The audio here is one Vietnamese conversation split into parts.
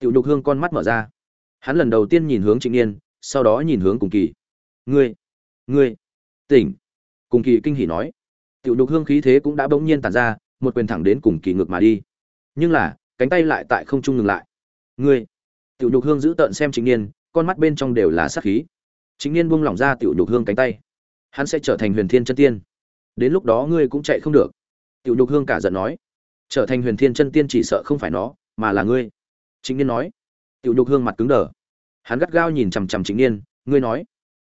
tiểu nhục hương con mắt mở ra. Hắn lần đầu tiên nhìn hướng trịnh niên, sau đó nhìn hướng cùng kỳ. Ngươi ngươi, tỉnh. Cùng kỳ kinh hỉ nói. Tiểu nhục hương khí thế cũng đã bỗng nhiên tản ra, một quyền thẳng đến cùng kỳ ngược mà đi. Nhưng là, cánh tay lại tại không trung ngừng lại. Ngươi, tiểu nhục hương giữ tợn xem trịnh niên, con mắt bên trong đều là sát khí. Trịnh niên buông lỏng ra tiểu nhục hương cánh tay. Hắn sẽ trở thành huyền thiên chân tiên. Đến lúc đó ngươi cũng chạy không được. Tiểu nhục hương cả giận nói. Trở thành huyền thiên chân tiên chỉ sợ không phải nó, mà là ngươi trịnh niên nói. Tiểu nhục hương mặt cứng đờ. Hắn gắt gao nhìn chằm chằm trịnh niên, ngươi nói.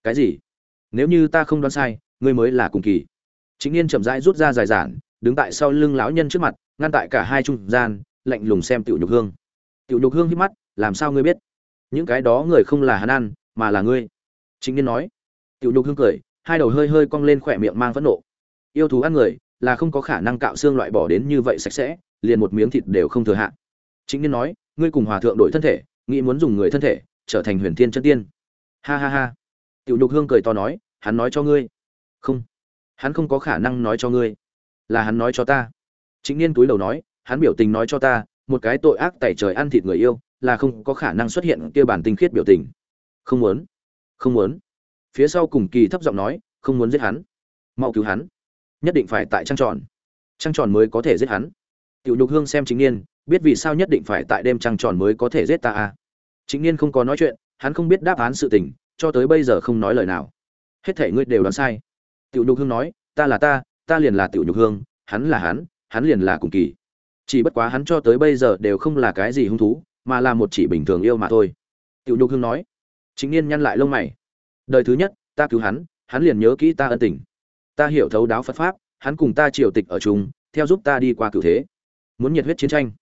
Cái gì? Nếu như ta không đoán sai, ngươi mới là cùng kỳ. Trịnh niên chậm rãi rút ra dài giản, đứng tại sau lưng lão nhân trước mặt, ngăn tại cả hai trung gian, lạnh lùng xem tiểu nhục hương. Tiểu nhục hương híp mắt, làm sao ngươi biết? Những cái đó người không là hắn ăn, mà là ngươi. Chính niên nói. Tiểu nhục hương cười, hai đầu hơi hơi cong lên khỏe miệng mang phẫn nộ. Yêu thú ăn người, là không có khả năng cạo xương loại bỏ đến như vậy sạch sẽ, liền một miếng thịt đều không thừa hạn chính niên nói ngươi cùng hòa thượng đổi thân thể, nghĩ muốn dùng người thân thể, trở thành huyền thiên chân tiên. Ha ha ha. Tiểu nhục hương cười to nói, hắn nói cho ngươi. Không. Hắn không có khả năng nói cho ngươi. Là hắn nói cho ta. Chính niên túi đầu nói, hắn biểu tình nói cho ta, một cái tội ác tẩy trời ăn thịt người yêu, là không có khả năng xuất hiện kia bản tinh khiết biểu tình. Không muốn. Không muốn. Phía sau cùng kỳ thấp giọng nói, không muốn giết hắn. Mau cứu hắn. Nhất định phải tại trăng tròn. Trăng tròn mới có thể giết hắn tiểu nhục hương xem chính niên, biết vì sao nhất định phải tại đêm trăng tròn mới có thể giết ta a. chính niên không có nói chuyện, hắn không biết đáp án sự tình, cho tới bây giờ không nói lời nào. Hết thể ngươi đều đoán sai. Tiểu nhục hương nói, ta là ta ta liền là tiểu nhục hương, hắn là hắn hắn liền là cùng kỳ. Chỉ bất quá hắn cho tới bây giờ đều không là cái gì hung thú, mà là một chỉ bình thường yêu mà thôi. Tiểu nhục hương nói. Chính niên nhăn lại lông mày. Đời thứ nhất, ta cứu hắn hắn liền nhớ kỹ ta ân tình. Ta hiểu thấu đáo phật pháp, hắn cùng ta triều tịch ở chung, theo giúp ta đi qua cửu thế muốn nhiệt huyết chiến tranh.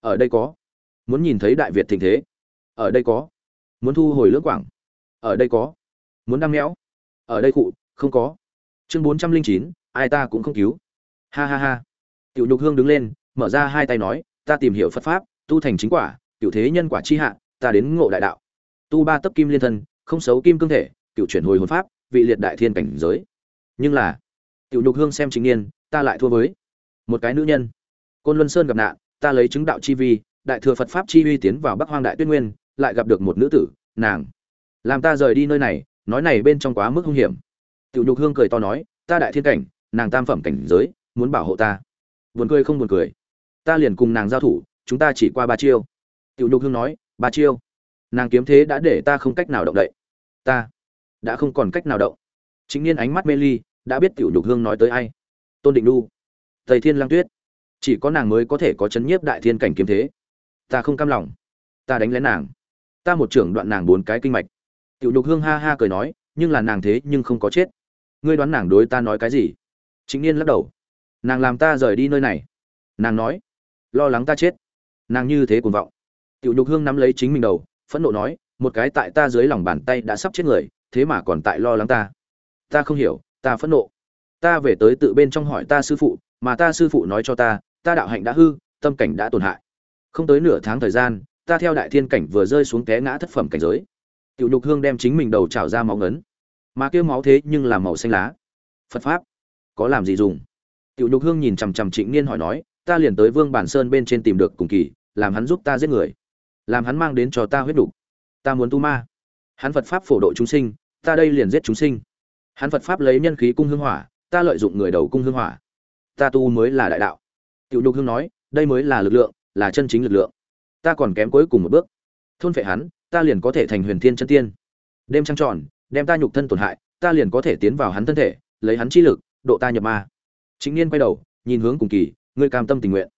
Ở đây có. Muốn nhìn thấy đại việt thịnh thế. Ở đây có. Muốn thu hồi lưỡng quảng. Ở đây có. Muốn đam méo. Ở đây cụ không có. Chương bốn trăm linh chín, ai ta cũng không cứu. Ha ha ha. Tiểu nhục hương đứng lên, mở ra hai tay nói, ta tìm hiểu phật pháp, tu thành chính quả cựu thế nhân quả chi hạ, ta đến ngộ đại đạo. Tu ba tấc kim liên thân, không xấu kim cương thể, cựu chuyển hồi hồn pháp, vị liệt đại thiên cảnh giới. Nhưng là, tiểu nhục hương xem chính niên, ta lại thua với một cái nữ nhân côn luân sơn gặp nạn ta lấy chứng đạo chi vi đại thừa phật pháp chi uy tiến vào bắc hoang đại tuyết nguyên lại gặp được một nữ tử nàng. Làm ta rời đi nơi này nói này bên trong quá mức hung hiểm. Tiểu nhục hương cười to nói ta đại thiên cảnh nàng tam phẩm cảnh giới muốn bảo hộ ta. Buồn cười không buồn cười. Ta liền cùng nàng giao thủ chúng ta chỉ qua ba chiêu. Tiểu nhục hương nói ba chiêu. Nàng kiếm thế đã để ta không cách nào động đậy. Ta đã không còn cách nào động. Chính niên ánh mắt mê ly đã biết tiểu nhục hương nói tới ai. Tôn định nu, tây thiên lang tuyết chỉ có nàng mới có thể có chấn nhiếp đại thiên cảnh kiếm thế. Ta không cam lòng. Ta đánh lén nàng. Ta một trưởng đoạn nàng bốn cái kinh mạch. Tiểu nhục hương ha ha cười nói, nhưng là nàng thế nhưng không có chết. Ngươi đoán nàng đối ta nói cái gì? Chính niên lắc đầu. Nàng làm ta rời đi nơi này. Nàng nói, lo lắng ta chết. Nàng như thế cuồng vọng. Tiểu nhục hương nắm lấy chính mình đầu, phẫn nộ nói, một cái tại ta dưới lòng bàn tay đã sắp chết người, thế mà còn tại lo lắng ta. Ta không hiểu, ta phẫn nộ. Ta về tới tự bên trong hỏi ta sư phụ, mà ta sư phụ nói cho ta ta đạo hạnh đã hư, tâm cảnh đã tổn hại. Không tới nửa tháng thời gian, ta theo đại thiên cảnh vừa rơi xuống té ngã thất phẩm cảnh giới. Tiểu nhục hương đem chính mình đầu trào ra máu ngấn. Mà kêu máu thế nhưng là màu xanh lá. Phật pháp, có làm gì dùng? Tiểu nhục hương nhìn chằm chằm trịnh niên hỏi nói, ta liền tới vương bản sơn bên trên tìm được cùng kỳ, làm hắn giúp ta giết người. Làm hắn mang đến cho ta huyết đủ. ta muốn tu ma. Hắn phật pháp phổ độ chúng sinh, ta đây liền giết chúng sinh. Hắn phật pháp lấy nhân khí cung hương hỏa, ta lợi dụng người đầu cung hương hỏa. Ta tu mới là đại đạo tiểu nhục hương nói, đây mới là lực lượng, là chân chính lực lượng. Ta còn kém cuối cùng một bước. Thôn phệ hắn, ta liền có thể thành huyền thiên chân tiên. Đêm trăng tròn, đem ta nhục thân tổn hại, ta liền có thể tiến vào hắn thân thể, lấy hắn chi lực, độ ta nhập ma. Chính niên quay đầu, nhìn hướng cùng kỳ, ngươi cam tâm tình nguyện.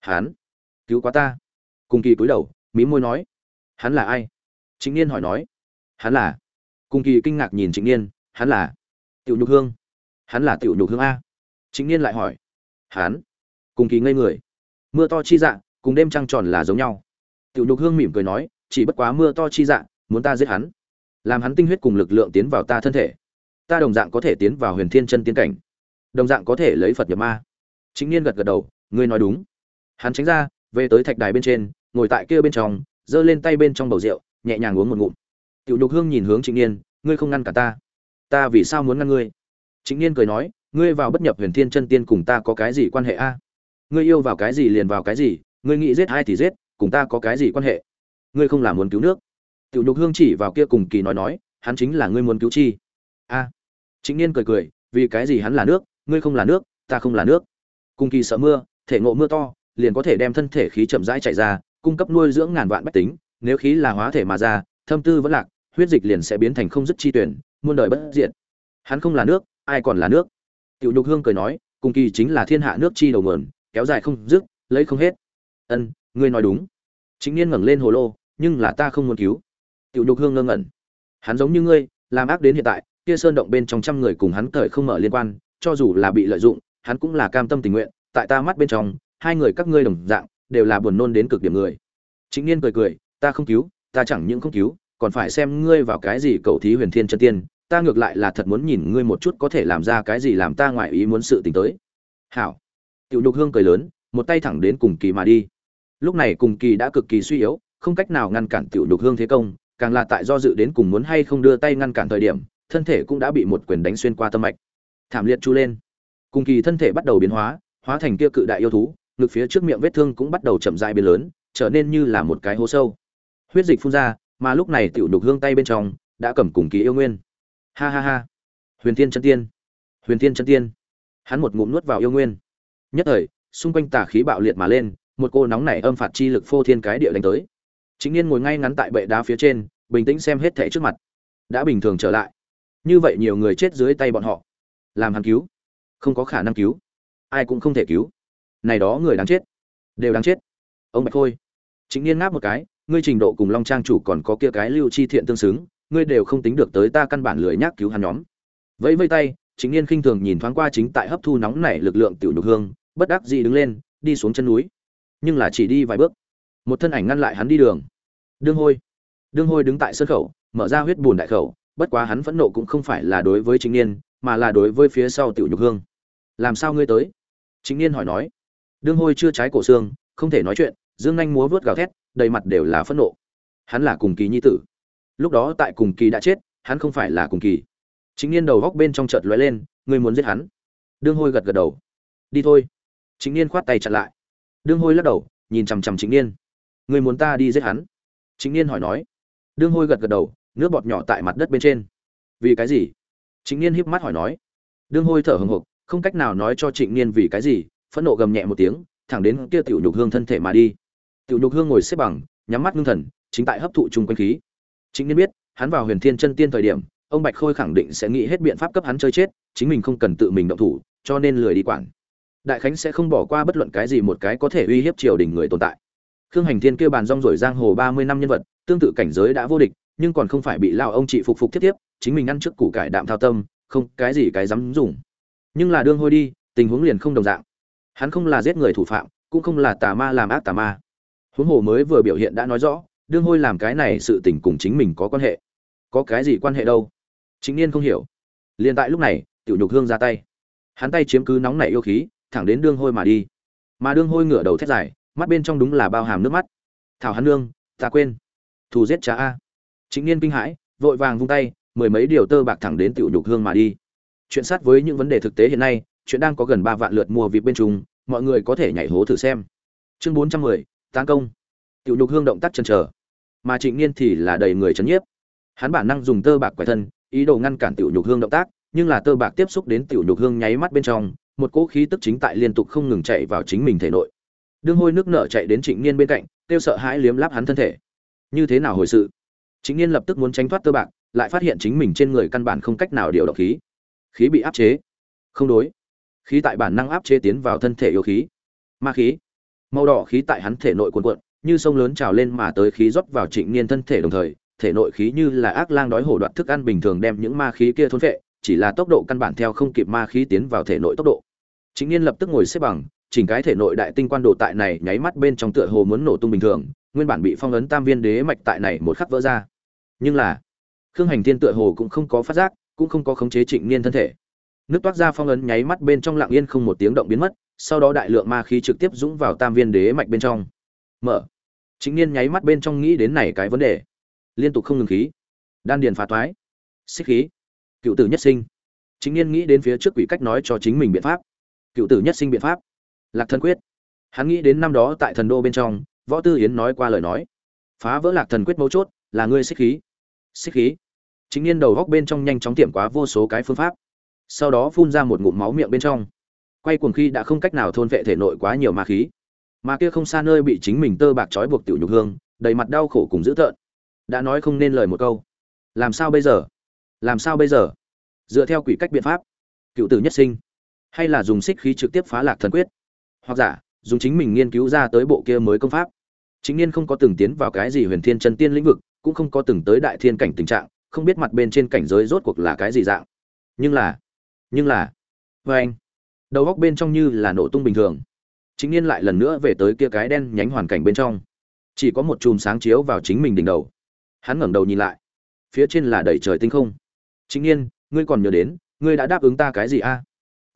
Hắn, cứu quá ta. Cùng kỳ cúi đầu, mí môi nói, hắn là ai? Chính niên hỏi nói, hắn là. Cùng kỳ kinh ngạc nhìn Chính niên, hắn là tiểu nhục hương. Hắn là tiểu nhục hương a. Chính niên lại hỏi, hắn? Cùng kỳ ngây người. Mưa to chi dạ cùng đêm trăng tròn là giống nhau. Tiểu nhục hương mỉm cười nói, chỉ bất quá mưa to chi dạ muốn ta giết hắn. Làm hắn tinh huyết cùng lực lượng tiến vào ta thân thể. Ta đồng dạng có thể tiến vào huyền thiên chân tiến cảnh. Đồng dạng có thể lấy phật nhập ma. Chính niên gật gật đầu, ngươi nói đúng. Hắn tránh ra, về tới thạch đài bên trên, ngồi tại kia bên trong, giơ lên tay bên trong bầu rượu, nhẹ nhàng uống một ngụm. Tiểu nhục hương nhìn hướng trịnh niên, ngươi không ngăn cả ta. Ta vì sao muốn ngăn ngươi? Trịnh niên cười nói, ngươi vào bất nhập huyền thiên chân tiên cùng ta có cái gì quan hệ a? Ngươi yêu vào cái gì liền vào cái gì, ngươi nghĩ giết ai thì giết, cùng ta có cái gì quan hệ? Ngươi không làm muốn cứu nước. Tiểu nhục hương chỉ vào kia cùng kỳ nói nói, hắn chính là ngươi muốn cứu chi. A. À. chính niên cười cười, vì cái gì hắn là nước, ngươi không là nước, ta không là nước. Cùng kỳ sợ mưa, thể ngộ mưa to, liền có thể đem thân thể khí chậm rãi chạy ra, cung cấp nuôi dưỡng ngàn vạn bách tính, nếu khí là hóa thể mà ra, thâm tư vẫn lạc, huyết dịch liền sẽ biến thành không dứt chi tuyển, muôn đời bất diệt. Hắn không là nước, ai còn là nước? Tiểu nhục hương cười nói, cùng kỳ chính là thiên hạ nước chi đầu mườn kéo dài không dứt, lấy không hết. Ân, ngươi nói đúng. Chính niên ngẩng lên hồ lô, nhưng là ta không muốn cứu. Tiểu nhục hương ngơ ngẩn. Hắn giống như ngươi, làm ác đến hiện tại, kia sơn động bên trong trăm người cùng hắn cởi không mở liên quan, cho dù là bị lợi dụng, hắn cũng là cam tâm tình nguyện, tại ta mắt bên trong, hai người các ngươi đồng dạng, đều là buồn nôn đến cực điểm người. Chính niên cười cười, ta không cứu, ta chẳng những không cứu, còn phải xem ngươi vào cái gì cầu thí huyền thiên chân tiên, ta ngược lại là thật muốn nhìn ngươi một chút có thể làm ra cái gì làm ta ngoại ý muốn sự tình tới. Hảo tiểu nhục hương cười lớn, một tay thẳng đến cùng kỳ mà đi. Lúc này cùng kỳ đã cực kỳ suy yếu, không cách nào ngăn cản tiểu nhục hương thế công, càng là tại do dự đến cùng muốn hay không đưa tay ngăn cản thời điểm, thân thể cũng đã bị một quyền đánh xuyên qua tâm mạch. Thảm liệt chu lên. Cùng kỳ thân thể bắt đầu biến hóa hóa thành kia cự đại yêu thú, ngực phía trước miệng vết thương cũng bắt đầu chậm rãi biến lớn, trở nên như là một cái hố sâu. Huyết dịch phun ra, mà lúc này tiểu nhục hương tay bên trong đã cầm cùng kỳ yêu nguyên. Ha ha ha. Huyền thiên chân tiên. Huyền thiên chân tiên. Hắn một ngụm nuốt vào yêu nguyên nhất thời, xung quanh tà khí bạo liệt mà lên, một cô nóng nảy âm phạt chi lực phô thiên cái địa đánh tới. Chính niên ngồi ngay ngắn tại bệ đá phía trên, bình tĩnh xem hết thảy trước mặt. Đã bình thường trở lại. Như vậy nhiều người chết dưới tay bọn họ. Làm hắn cứu. Không có khả năng cứu. Ai cũng không thể cứu. Này đó người đáng chết. Đều đáng chết. Ông bạch khôi. Chính niên ngáp một cái, ngươi trình độ cùng long trang chủ còn có kia cái lưu chi thiện tương xứng, ngươi đều không tính được tới ta căn bản lười nhác cứu hắn nhóm. Vẫy vây tay, chính niên khinh thường nhìn thoáng qua chính tại hấp thu nóng nảy lực lượng tiểu nhục hương bất đắc dĩ đứng lên, đi xuống chân núi. Nhưng là chỉ đi vài bước. Một thân ảnh ngăn lại hắn đi đường. Đương hôi. Đương hôi đứng tại sân khẩu, mở ra huyết bùn đại khẩu, bất quá hắn phẫn nộ cũng không phải là đối với chính niên, mà là đối với phía sau tiểu nhục hương. Làm sao ngươi tới? Chính niên hỏi nói. Đương hôi chưa trái cổ xương, không thể nói chuyện, dương nhanh múa vớt gào thét, đầy mặt đều là phẫn nộ. Hắn là cùng kỳ nhi tử. Lúc đó tại cùng kỳ đã chết, hắn không phải là cùng kỳ. Chính niên đầu góc bên trong chợt lóe lên, ngươi muốn giết hắn? Đương hôi gật gật đầu. Đi thôi chính niên khoát tay chặn lại. Đương hôi lắc đầu, nhìn chằm chằm chính niên. Ngươi muốn ta đi giết hắn? Chính niên hỏi nói. Đương hôi gật gật đầu, nước bọt nhỏ tại mặt đất bên trên. Vì cái gì? Chính niên híp mắt hỏi nói. Đương hôi thở hừng hực, không cách nào nói cho trịnh niên vì cái gì, phẫn nộ gầm nhẹ một tiếng, thẳng đến kia tiểu nhục hương thân thể mà đi. Tiểu nhục hương ngồi xếp bằng, nhắm mắt ngưng thần, chính tại hấp thụ chung quanh khí. Chính niên biết, hắn vào huyền thiên chân tiên thời điểm, ông bạch khôi khẳng định sẽ nghĩ hết biện pháp cấp hắn chơi chết, chính mình không cần tự mình động thủ, cho nên lười đi quản đại khánh sẽ không bỏ qua bất luận cái gì một cái có thể uy hiếp triều đình người tồn tại. Khương hành thiên kêu bàn rong rổi giang hồ ba mươi năm nhân vật, tương tự cảnh giới đã vô địch, nhưng còn không phải bị lao ông chị phục phục tiếp tiếp chính mình ăn trước củ cải đạm thao tâm, không, cái gì cái dám dùng. Nhưng là đương hôi đi, tình huống liền không đồng dạng. Hắn không là giết người thủ phạm, cũng không là tà ma làm ác tà ma. Huống hồ mới vừa biểu hiện đã nói rõ, đương hôi làm cái này sự tình cùng chính mình có quan hệ. Có cái gì quan hệ đâu? Chính niên không hiểu. Liền tại lúc này, tiểu nhục hương ra tay. Hắn tay chiếm cứ nóng nảy yêu khí thẳng đến đương hôi mà đi. Mà đương hôi ngửa đầu thét dài, mắt bên trong đúng là bao hàm nước mắt. Thảo hắn nương, ta quên. Thù giết cha a. Chính niên kinh hãi, vội vàng vung tay, mười mấy điều tơ bạc thẳng đến tiểu nhục hương mà đi. Chuyện sát với những vấn đề thực tế hiện nay, chuyện đang có gần ba vạn lượt mua vịt bên trùng mọi người có thể nhảy hố thử xem. Chương bốn trăm mười tán công. Tiểu nhục hương động tác chân chờ, mà trịnh niên thì là đầy người chấn nhiếp. Hắn bản năng dùng tơ bạc quẻ thân, ý đồ ngăn cản tiểu nhục hương động tác, nhưng là tơ bạc tiếp xúc đến tiểu nhục hương nháy mắt bên trong một cỗ khí tức chính tại liên tục không ngừng chạy vào chính mình thể nội. Đương hôi nước nở chạy đến trịnh niên bên cạnh, kêu sợ hãi liếm láp hắn thân thể. Như thế nào hồi sự? Trịnh niên lập tức muốn tránh thoát tơ bạc, lại phát hiện chính mình trên người căn bản không cách nào điều động khí. Khí bị áp chế. Không đối. Khí tại bản năng áp chế tiến vào thân thể yêu khí. Ma khí. Màu đỏ khí tại hắn thể nội cuồn cuộn, như sông lớn trào lên mà tới khí rót vào trịnh niên thân thể đồng thời, thể nội khí như là ác lang đói hổ đoạt thức ăn bình thường đem những ma khí kia thôn phệ, chỉ là tốc độ căn bản theo không kịp ma khí tiến vào thể nội tốc độ chính niên lập tức ngồi xếp bằng, chỉnh cái thể nội đại tinh quan độ tại này nháy mắt bên trong tựa hồ muốn nổ tung bình thường, nguyên bản bị phong ấn tam viên đế mạch tại này một khắc vỡ ra. Nhưng là, khương hành thiên tựa hồ cũng không có phát giác, cũng không có khống chế trịnh niên thân thể. Nước toát ra phong ấn nháy mắt bên trong lặng yên không một tiếng động biến mất, sau đó đại lượng ma khí trực tiếp dũng vào tam viên đế mạch bên trong. Mở. Chính niên nháy mắt bên trong nghĩ đến này cái vấn đề. Liên tục không ngừng khí. Đan điền phá toái. Xích khí. Cựu tử nhất sinh. Chính niên nghĩ đến phía trước quỷ cách nói cho chính mình biện pháp cựu tử nhất sinh biện pháp. Lạc thần quyết. Hắn nghĩ đến năm đó tại thần đô bên trong, võ tư yến nói qua lời nói. Phá vỡ lạc thần quyết mấu chốt, là ngươi xích khí. Xích khí. Chính niên đầu góc bên trong nhanh chóng tiệm quá vô số cái phương pháp. Sau đó phun ra một ngụm máu miệng bên trong. Quay cuồng khi đã không cách nào thôn vệ thể nội quá nhiều ma khí. Mà kia không xa nơi bị chính mình tơ bạc trói buộc tiểu nhục hương, đầy mặt đau khổ cùng dữ tợn. Đã nói không nên lời một câu. Làm sao bây giờ? Làm sao bây giờ? Dựa theo quỷ cách biện pháp. Cựu tử nhất sinh hay là dùng xích khí trực tiếp phá lạc thần quyết? Hoặc giả, dùng chính mình nghiên cứu ra tới bộ kia mới công pháp. Chính niên không có từng tiến vào cái gì huyền thiên chân tiên lĩnh vực, cũng không có từng tới đại thiên cảnh tình trạng, không biết mặt bên trên cảnh giới rốt cuộc là cái gì dạng. Nhưng là nhưng là vê anh, đầu góc bên trong như là nổ tung bình thường. Chính niên lại lần nữa về tới kia cái đen nhánh hoàn cảnh bên trong. Chỉ có một chùm sáng chiếu vào chính mình đỉnh đầu. Hắn ngẩng đầu nhìn lại. Phía trên là đầy trời tinh không. Chính niên, ngươi còn nhớ đến, ngươi đã đáp ứng ta cái gì a?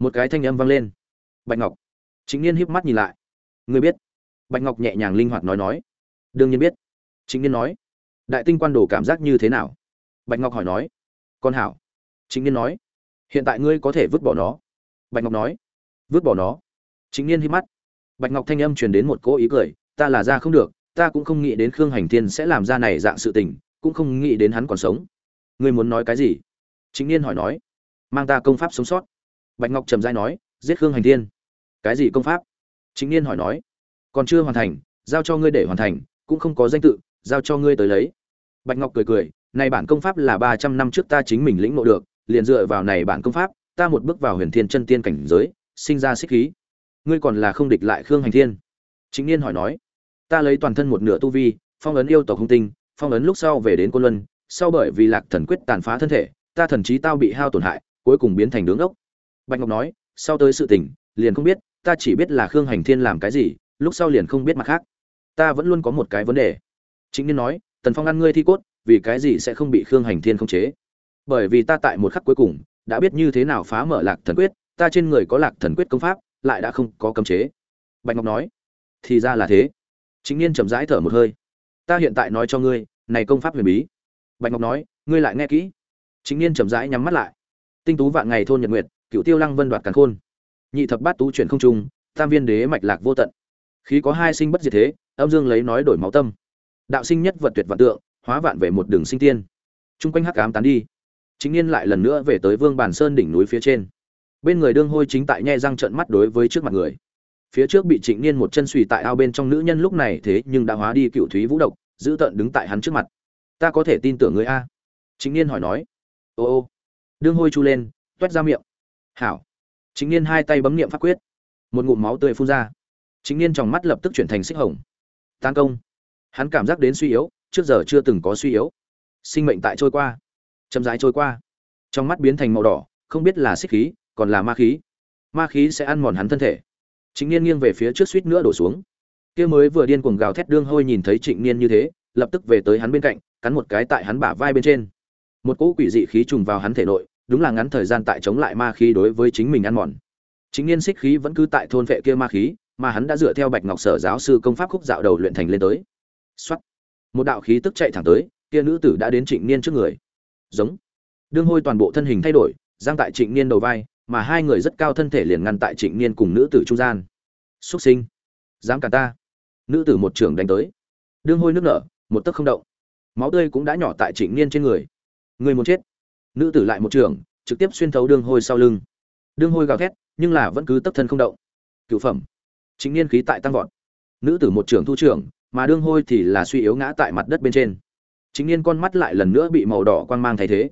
Một cái thanh âm vang lên. Bạch ngọc. Chính niên híp mắt nhìn lại. Ngươi biết? Bạch ngọc nhẹ nhàng linh hoạt nói nói. Đương nhiên biết. Chính niên nói. Đại tinh quan đồ cảm giác như thế nào? Bạch ngọc hỏi nói. Con hảo. Chính niên nói. Hiện tại ngươi có thể vứt bỏ nó. Bạch ngọc nói. Vứt bỏ nó. Chính niên híp mắt. Bạch ngọc thanh âm truyền đến một cỗ ý cười. Ta là ra không được. Ta cũng không nghĩ đến khương hành thiên sẽ làm ra này dạng sự tình. Cũng không nghĩ đến hắn còn sống. Ngươi muốn nói cái gì? Chính niên hỏi nói. Mang ta công pháp sống sót bạch ngọc trầm dai nói, giết khương hành thiên. Cái gì công pháp? Chính niên hỏi nói, còn chưa hoàn thành, giao cho ngươi để hoàn thành, cũng không có danh tự, giao cho ngươi tới lấy. Bạch ngọc cười cười, này bản công pháp là ba trăm năm trước ta chính mình lĩnh ngộ được, liền dựa vào này bản công pháp, ta một bước vào huyền thiên chân tiên cảnh giới, sinh ra xích khí. Ngươi còn là không địch lại khương hành thiên. Chính niên hỏi nói, ta lấy toàn thân một nửa tu vi, phong ấn yêu tộc hung tinh, phong ấn lúc sau về đến côn luân, sau bởi vì lạc thần quyết tàn phá thân thể, ta thần trí tao bị hao tổn hại, cuối cùng biến thành đứng ốc bạch ngọc nói, sau tới sự tình, liền không biết, ta chỉ biết là khương hành thiên làm cái gì, lúc sau liền không biết mặt khác. Ta vẫn luôn có một cái vấn đề. Chính niên nói, tần phong ăn ngươi thi cốt, vì cái gì sẽ không bị khương hành thiên khống chế? Bởi vì ta tại một khắc cuối cùng, đã biết như thế nào phá mở lạc thần quyết, ta trên người có lạc thần quyết công pháp, lại đã không có cấm chế. Bạch ngọc nói, thì ra là thế. Chính niên chậm rãi thở một hơi. Ta hiện tại nói cho ngươi, này công pháp huyền bí. Bạch ngọc nói, ngươi lại nghe kỹ. Chính niên chậm rãi nhắm mắt lại. Tinh tú vạn ngày thôn nhật nguyệt cựu tiêu lăng vân đoạt càn khôn. Nhị thập bát tú chuyển không trung, tam viên đế mạch lạc vô tận. Khí có hai sinh bất diệt thế, âm dương lấy nói đổi máu tâm. Đạo sinh nhất vật tuyệt vạn tượng, hóa vạn về một đường sinh tiên. Chung quanh hắc ám tán đi. Chính niên lại lần nữa về tới vương bản sơn đỉnh núi phía trên. Bên người đương hôi chính tại nhe răng trợn mắt đối với trước mặt người. Phía trước bị trịnh niên một chân suy tại ao bên trong nữ nhân lúc này thế nhưng đã hóa đi cựu thúy vũ độc, giữ tận đứng tại hắn trước mặt. Ta có thể tin tưởng người a. Chính niên hỏi nói. Ô ô. Đương hôi chu lên, toét ra miệng hảo. Chính niên hai tay bấm niệm pháp quyết. Một ngụm máu tươi phun ra. Chính niên trong mắt lập tức chuyển thành xích hồng. Tấn công. Hắn cảm giác đến suy yếu, trước giờ chưa từng có suy yếu. Sinh mệnh tại trôi qua. Chậm rãi trôi qua. Trong mắt biến thành màu đỏ, không biết là xích khí, còn là ma khí. Ma khí sẽ ăn mòn hắn thân thể. Chính niên nghiêng về phía trước suýt nữa đổ xuống. Kia mới vừa điên cuồng gào thét đương hôi nhìn thấy trịnh niên như thế, lập tức về tới hắn bên cạnh, cắn một cái tại hắn bả vai bên trên. Một cỗ quỷ dị khí trùng vào hắn thể nội đúng là ngắn thời gian tại chống lại ma khí đối với chính mình ăn mòn. Chính niên xích khí vẫn cứ tại thôn vệ kia ma khí, mà hắn đã dựa theo bạch ngọc sở giáo sư công pháp khúc dạo đầu luyện thành lên tới. Soát. một đạo khí tức chạy thẳng tới, kia nữ tử đã đến trịnh niên trước người. Giống. Đương hôi toàn bộ thân hình thay đổi, giang tại trịnh niên đầu vai, mà hai người rất cao thân thể liền ngăn tại trịnh niên cùng nữ tử trung gian. Xuất sinh. Dám cả ta. Nữ tử một trưởng đánh tới. Đương hôi nước nở, một tấc không động. Máu tươi cũng đã nhỏ tại trịnh niên trên người. Người muốn chết nữ tử lại một trường, trực tiếp xuyên thấu đương hôi sau lưng. Đương hôi gào thét nhưng là vẫn cứ tấp thân không động. Cựu phẩm. Chính niên khí tại tăng vọt. Nữ tử một trường thu trưởng mà đương hôi thì là suy yếu ngã tại mặt đất bên trên. Chính niên con mắt lại lần nữa bị màu đỏ quang mang thay thế.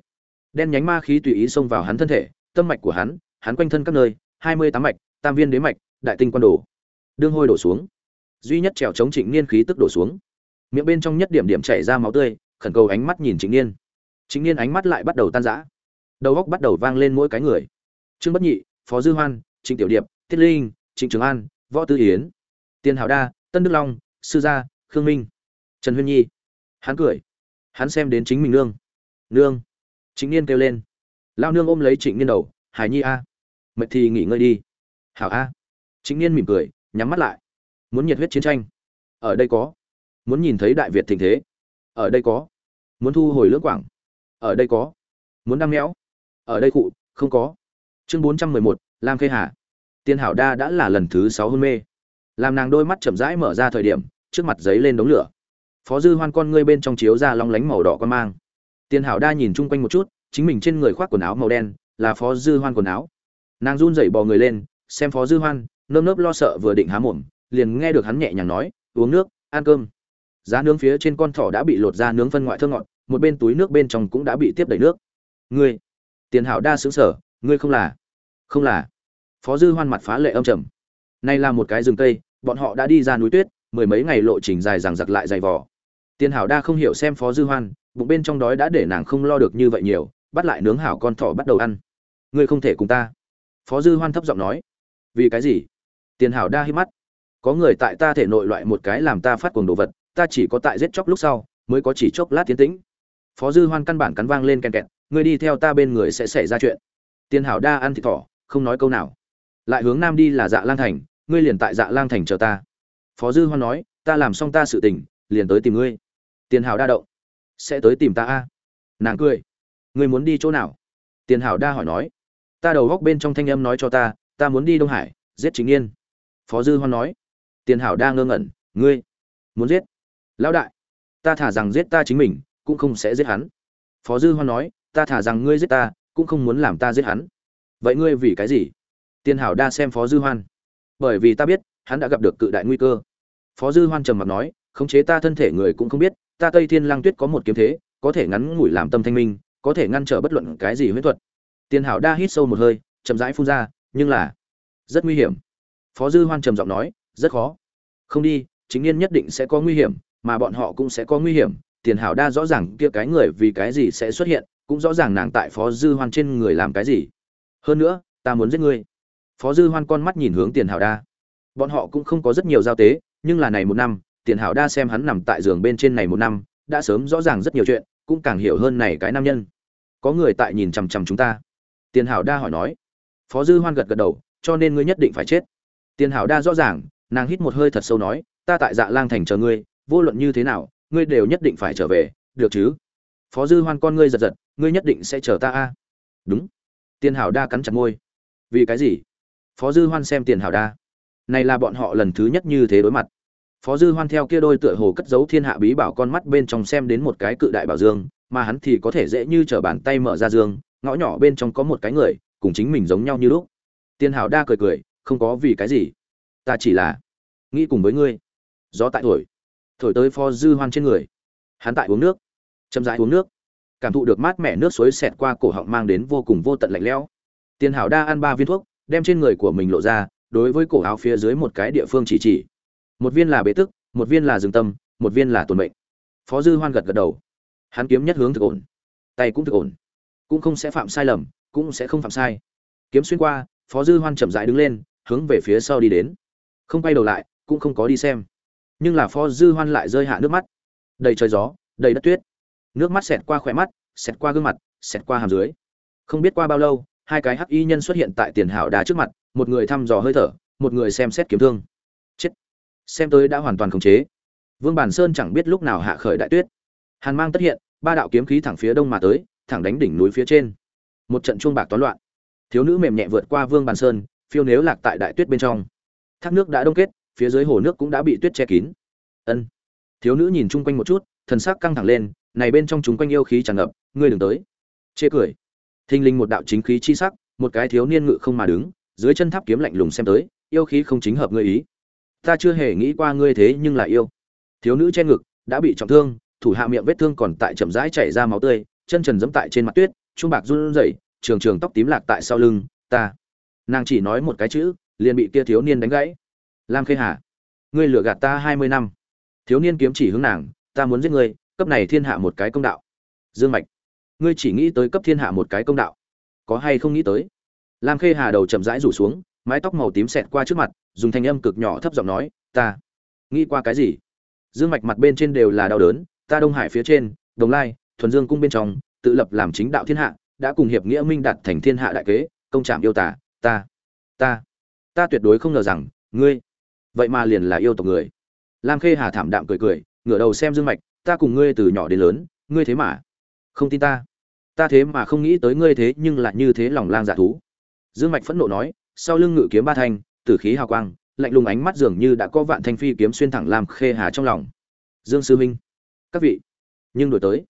Đen nhánh ma khí tùy ý xông vào hắn thân thể tâm mạch của hắn hắn quanh thân các nơi hai mươi tám mạch tam viên đế mạch đại tinh quan đổ. Đương hôi đổ xuống. Duy nhất trèo chống trịnh niên khí tức đổ xuống. Miệng bên trong nhất điểm điểm chảy ra máu tươi khẩn cầu ánh mắt nhìn trịnh niên. Chính niên ánh mắt lại bắt đầu tan rã. Đầu góc bắt đầu vang lên mỗi cái người. Trương bất nhị, phó dư hoan, trịnh tiểu điệp, tiết linh, trịnh trường an, võ tư hiến tiền hảo đa, tân đức long, sư gia, khương minh, trần huyên nhi. Hắn cười. Hắn xem đến chính mình nương. Nương. Chính niên kêu lên. Lao nương ôm lấy trịnh niên đầu, hải nhi a, mệt thì nghỉ ngơi đi. Hảo a. Chính niên mỉm cười, nhắm mắt lại. Muốn nhiệt huyết chiến tranh. Ở đây có. Muốn nhìn thấy đại việt thịnh thế. Ở đây có. Muốn thu hồi lưỡng quảng ở đây có. Muốn đăng méo ở đây cụ không có. Chương bốn trăm mười một, lam khê hà. Tiên hảo đa đã là lần thứ sáu hôn mê. Làm nàng đôi mắt chậm rãi mở ra thời điểm, trước mặt giấy lên đống lửa. Phó dư hoan con ngươi bên trong chiếu ra long lánh màu đỏ con mang. Tiên hảo đa nhìn chung quanh một chút, chính mình trên người khoác quần áo màu đen, là phó dư hoan quần áo. Nàng run rẩy bò người lên, xem phó dư hoan, nơm nớp lo sợ vừa định há mồm, liền nghe được hắn nhẹ nhàng nói, uống nước, ăn cơm. Giá nướng phía trên con thỏ đã bị lột ra nướng phân ngoại thơ ngọt một bên túi nước bên trong cũng đã bị tiếp đầy nước. Ngươi, tiền hảo đa xứng sở, ngươi không là không là. Phó dư hoan mặt phá lệ âm trầm. Nay là một cái rừng cây, bọn họ đã đi ra núi tuyết, mười mấy ngày lộ trình dài rằng giặc lại dày vò. Tiền hảo đa không hiểu xem phó dư hoan, bụng bên trong đói đã để nàng không lo được như vậy nhiều, bắt lại nướng hảo con thỏ bắt đầu ăn. Ngươi không thể cùng ta. Phó dư hoan thấp giọng nói. Vì cái gì? Tiền hảo đa hít mắt. Có người tại ta thể nội loại một cái làm ta phát cuồng đồ vật, ta chỉ có tại giết chóc lúc sau, mới có chỉ chốc lát tiến tĩnh phó dư hoan căn bản cắn vang lên ken kẹt, ngươi đi theo ta bên người sẽ xảy ra chuyện. Tiền hảo đa ăn thịt thỏ, không nói câu nào. Lại hướng nam đi là dạ lang thành, ngươi liền tại dạ lang thành chờ ta. Phó dư hoan nói, ta làm xong ta sự tình, liền tới tìm ngươi. Tiền hảo đa động, sẽ tới tìm ta a. Nàng cười, ngươi muốn đi chỗ nào? Tiền hảo đa hỏi nói, ta đầu góc bên trong thanh âm nói cho ta ta muốn đi đông hải, giết chính yên. Phó dư hoan nói tiền hảo đa ngơ ngẩn, ngươi muốn giết? Lão đại, ta thả rằng giết ta chính mình cũng không sẽ giết hắn. Phó dư hoan nói, ta thả rằng ngươi giết ta, cũng không muốn làm ta giết hắn. Vậy ngươi vì cái gì? Tiền hảo đa xem phó dư hoan. Bởi vì ta biết, hắn đã gặp được cự đại nguy cơ. Phó dư hoan trầm mặc nói, khống chế ta thân thể người cũng không biết, ta tây thiên lang tuyết có một kiếm thế, có thể ngắn ngủi làm tâm thanh minh, có thể ngăn trở bất luận cái gì huyết thuật. Tiền hảo đa hít sâu một hơi, chậm rãi phun ra, nhưng là rất nguy hiểm. Phó dư hoan trầm giọng nói, rất khó. Không đi, chính niên nhất định sẽ có nguy hiểm, mà bọn họ cũng sẽ có nguy hiểm tiền hảo đa rõ ràng kia cái người vì cái gì sẽ xuất hiện, cũng rõ ràng nàng tại phó dư hoan trên người làm cái gì. Hơn nữa, ta muốn giết ngươi. Phó dư hoan con mắt nhìn hướng tiền hảo đa. Bọn họ cũng không có rất nhiều giao tế, nhưng là này một năm, tiền hảo đa xem hắn nằm tại giường bên trên này một năm, đã sớm rõ ràng rất nhiều chuyện, cũng càng hiểu hơn này cái nam nhân. Có người tại nhìn chằm chằm chúng ta. Tiền hảo đa hỏi nói. Phó dư hoan gật gật đầu, cho nên ngươi nhất định phải chết. Tiền hảo đa rõ ràng, nàng hít một hơi thật sâu nói, ta tại dạ lang thành chờ ngươi, vô luận như thế nào ngươi đều nhất định phải trở về, được chứ? Phó dư hoan con ngươi giật giật, ngươi nhất định sẽ chờ ta a. Đúng. Tiền hảo đa cắn chặt môi. Vì cái gì? Phó dư hoan xem tiền hảo đa. Này là bọn họ lần thứ nhất như thế đối mặt. Phó dư hoan theo kia đôi tựa hồ cất giấu thiên hạ bí bảo con mắt bên trong xem đến một cái cự đại bảo dương, mà hắn thì có thể dễ như trở bàn tay mở ra dương, ngõ nhỏ bên trong có một cái người, cùng chính mình giống nhau như lúc. Tiền hảo đa cười cười, không có vì cái gì. Ta chỉ là nghĩ cùng với ngươi. Gió tại thổi thổi tới phó dư hoan trên người. Hắn tại uống nước. Chậm rãi uống nước. Cảm thụ được mát mẻ nước suối xẹt qua cổ họng mang đến vô cùng vô tận lạnh lẽo. Tiền hảo đa ăn ba viên thuốc, đem trên người của mình lộ ra, đối với cổ áo phía dưới một cái địa phương chỉ chỉ. Một viên là bế tức, một viên là dương tâm, một viên là tuần mệnh. Phó dư hoan gật gật đầu. Hắn kiếm nhất hướng thực ổn. Tay cũng thực ổn. Cũng không sẽ phạm sai lầm, cũng sẽ không phạm sai. Kiếm xuyên qua, phó dư hoan chậm rãi đứng lên, hướng về phía sau đi đến. Không quay đầu lại, cũng không có đi xem nhưng là phó dư hoan lại rơi hạ nước mắt. Đầy trời gió, đầy đất tuyết. Nước mắt xẹt qua khỏe mắt, xẹt qua gương mặt, xẹt qua hàm dưới. Không biết qua bao lâu, hai cái hắc y nhân xuất hiện tại tiền hảo đá trước mặt, một người thăm dò hơi thở, một người xem xét kiếm thương. Chết. Xem tới đã hoàn toàn khống chế. Vương bản sơn chẳng biết lúc nào hạ khởi đại tuyết. Hàn mang tất hiện, ba đạo kiếm khí thẳng phía đông mà tới, thẳng đánh đỉnh núi phía trên. Một trận chuông bạc toán loạn. Thiếu nữ mềm nhẹ vượt qua vương bản sơn, phiêu nếu lạc tại đại tuyết bên trong. Thác nước đã đông kết phía dưới hồ nước cũng đã bị tuyết che kín. Ân. Thiếu nữ nhìn chung quanh một chút, thần sắc căng thẳng lên, này bên trong chúng quanh yêu khí tràn ngập, ngươi đừng tới. Chê cười. Thinh linh một đạo chính khí chi sắc, một cái thiếu niên ngự không mà đứng, dưới chân tháp kiếm lạnh lùng xem tới, yêu khí không chính hợp ngươi ý. Ta chưa hề nghĩ qua ngươi thế nhưng là yêu. Thiếu nữ che ngực, đã bị trọng thương, thủ hạ miệng vết thương còn tại chậm rãi chảy ra máu tươi, chân trần dẫm tại trên mặt tuyết trung bạc run rẩy, trường trường tóc tím lạc tại sau lưng, ta. Nàng chỉ nói một cái chữ, liền bị kia thiếu niên đánh gãy lam khê hà, ngươi lừa gạt ta hai mươi năm. Thiếu niên kiếm chỉ hướng nàng, ta muốn giết ngươi, cấp này thiên hạ một cái công đạo. Dương mạch, ngươi chỉ nghĩ tới cấp thiên hạ một cái công đạo. Có hay không nghĩ tới? Lam khê hà đầu chậm rãi rủ xuống, mái tóc màu tím xẹt qua trước mặt, dùng thanh âm cực nhỏ thấp giọng nói, ta nghĩ qua cái gì? Dương mạch mặt bên trên đều là đau đớn, ta đông hải phía trên, đồng lai, thuần dương cung bên trong, tự lập làm chính đạo thiên hạ, đã cùng hiệp nghĩa minh đạt thành thiên hạ đại kế, công trạm yêu tả ta ta ta tuyệt đối không ngờ rằng, ngươi vậy mà liền là yêu tộc người. Lam khê hà thảm đạm cười cười, ngửa đầu xem dương mạch, ta cùng ngươi từ nhỏ đến lớn, ngươi thế mà không tin ta. Ta thế mà không nghĩ tới ngươi thế nhưng lại như thế lòng lang dạ thú. Dương mạch phẫn nộ nói, sau lưng ngự kiếm ba thanh, tử khí hào quang, lạnh lùng ánh mắt dường như đã có vạn thanh phi kiếm xuyên thẳng lam khê hà trong lòng. Dương sư minh, các vị, nhưng đổi tới.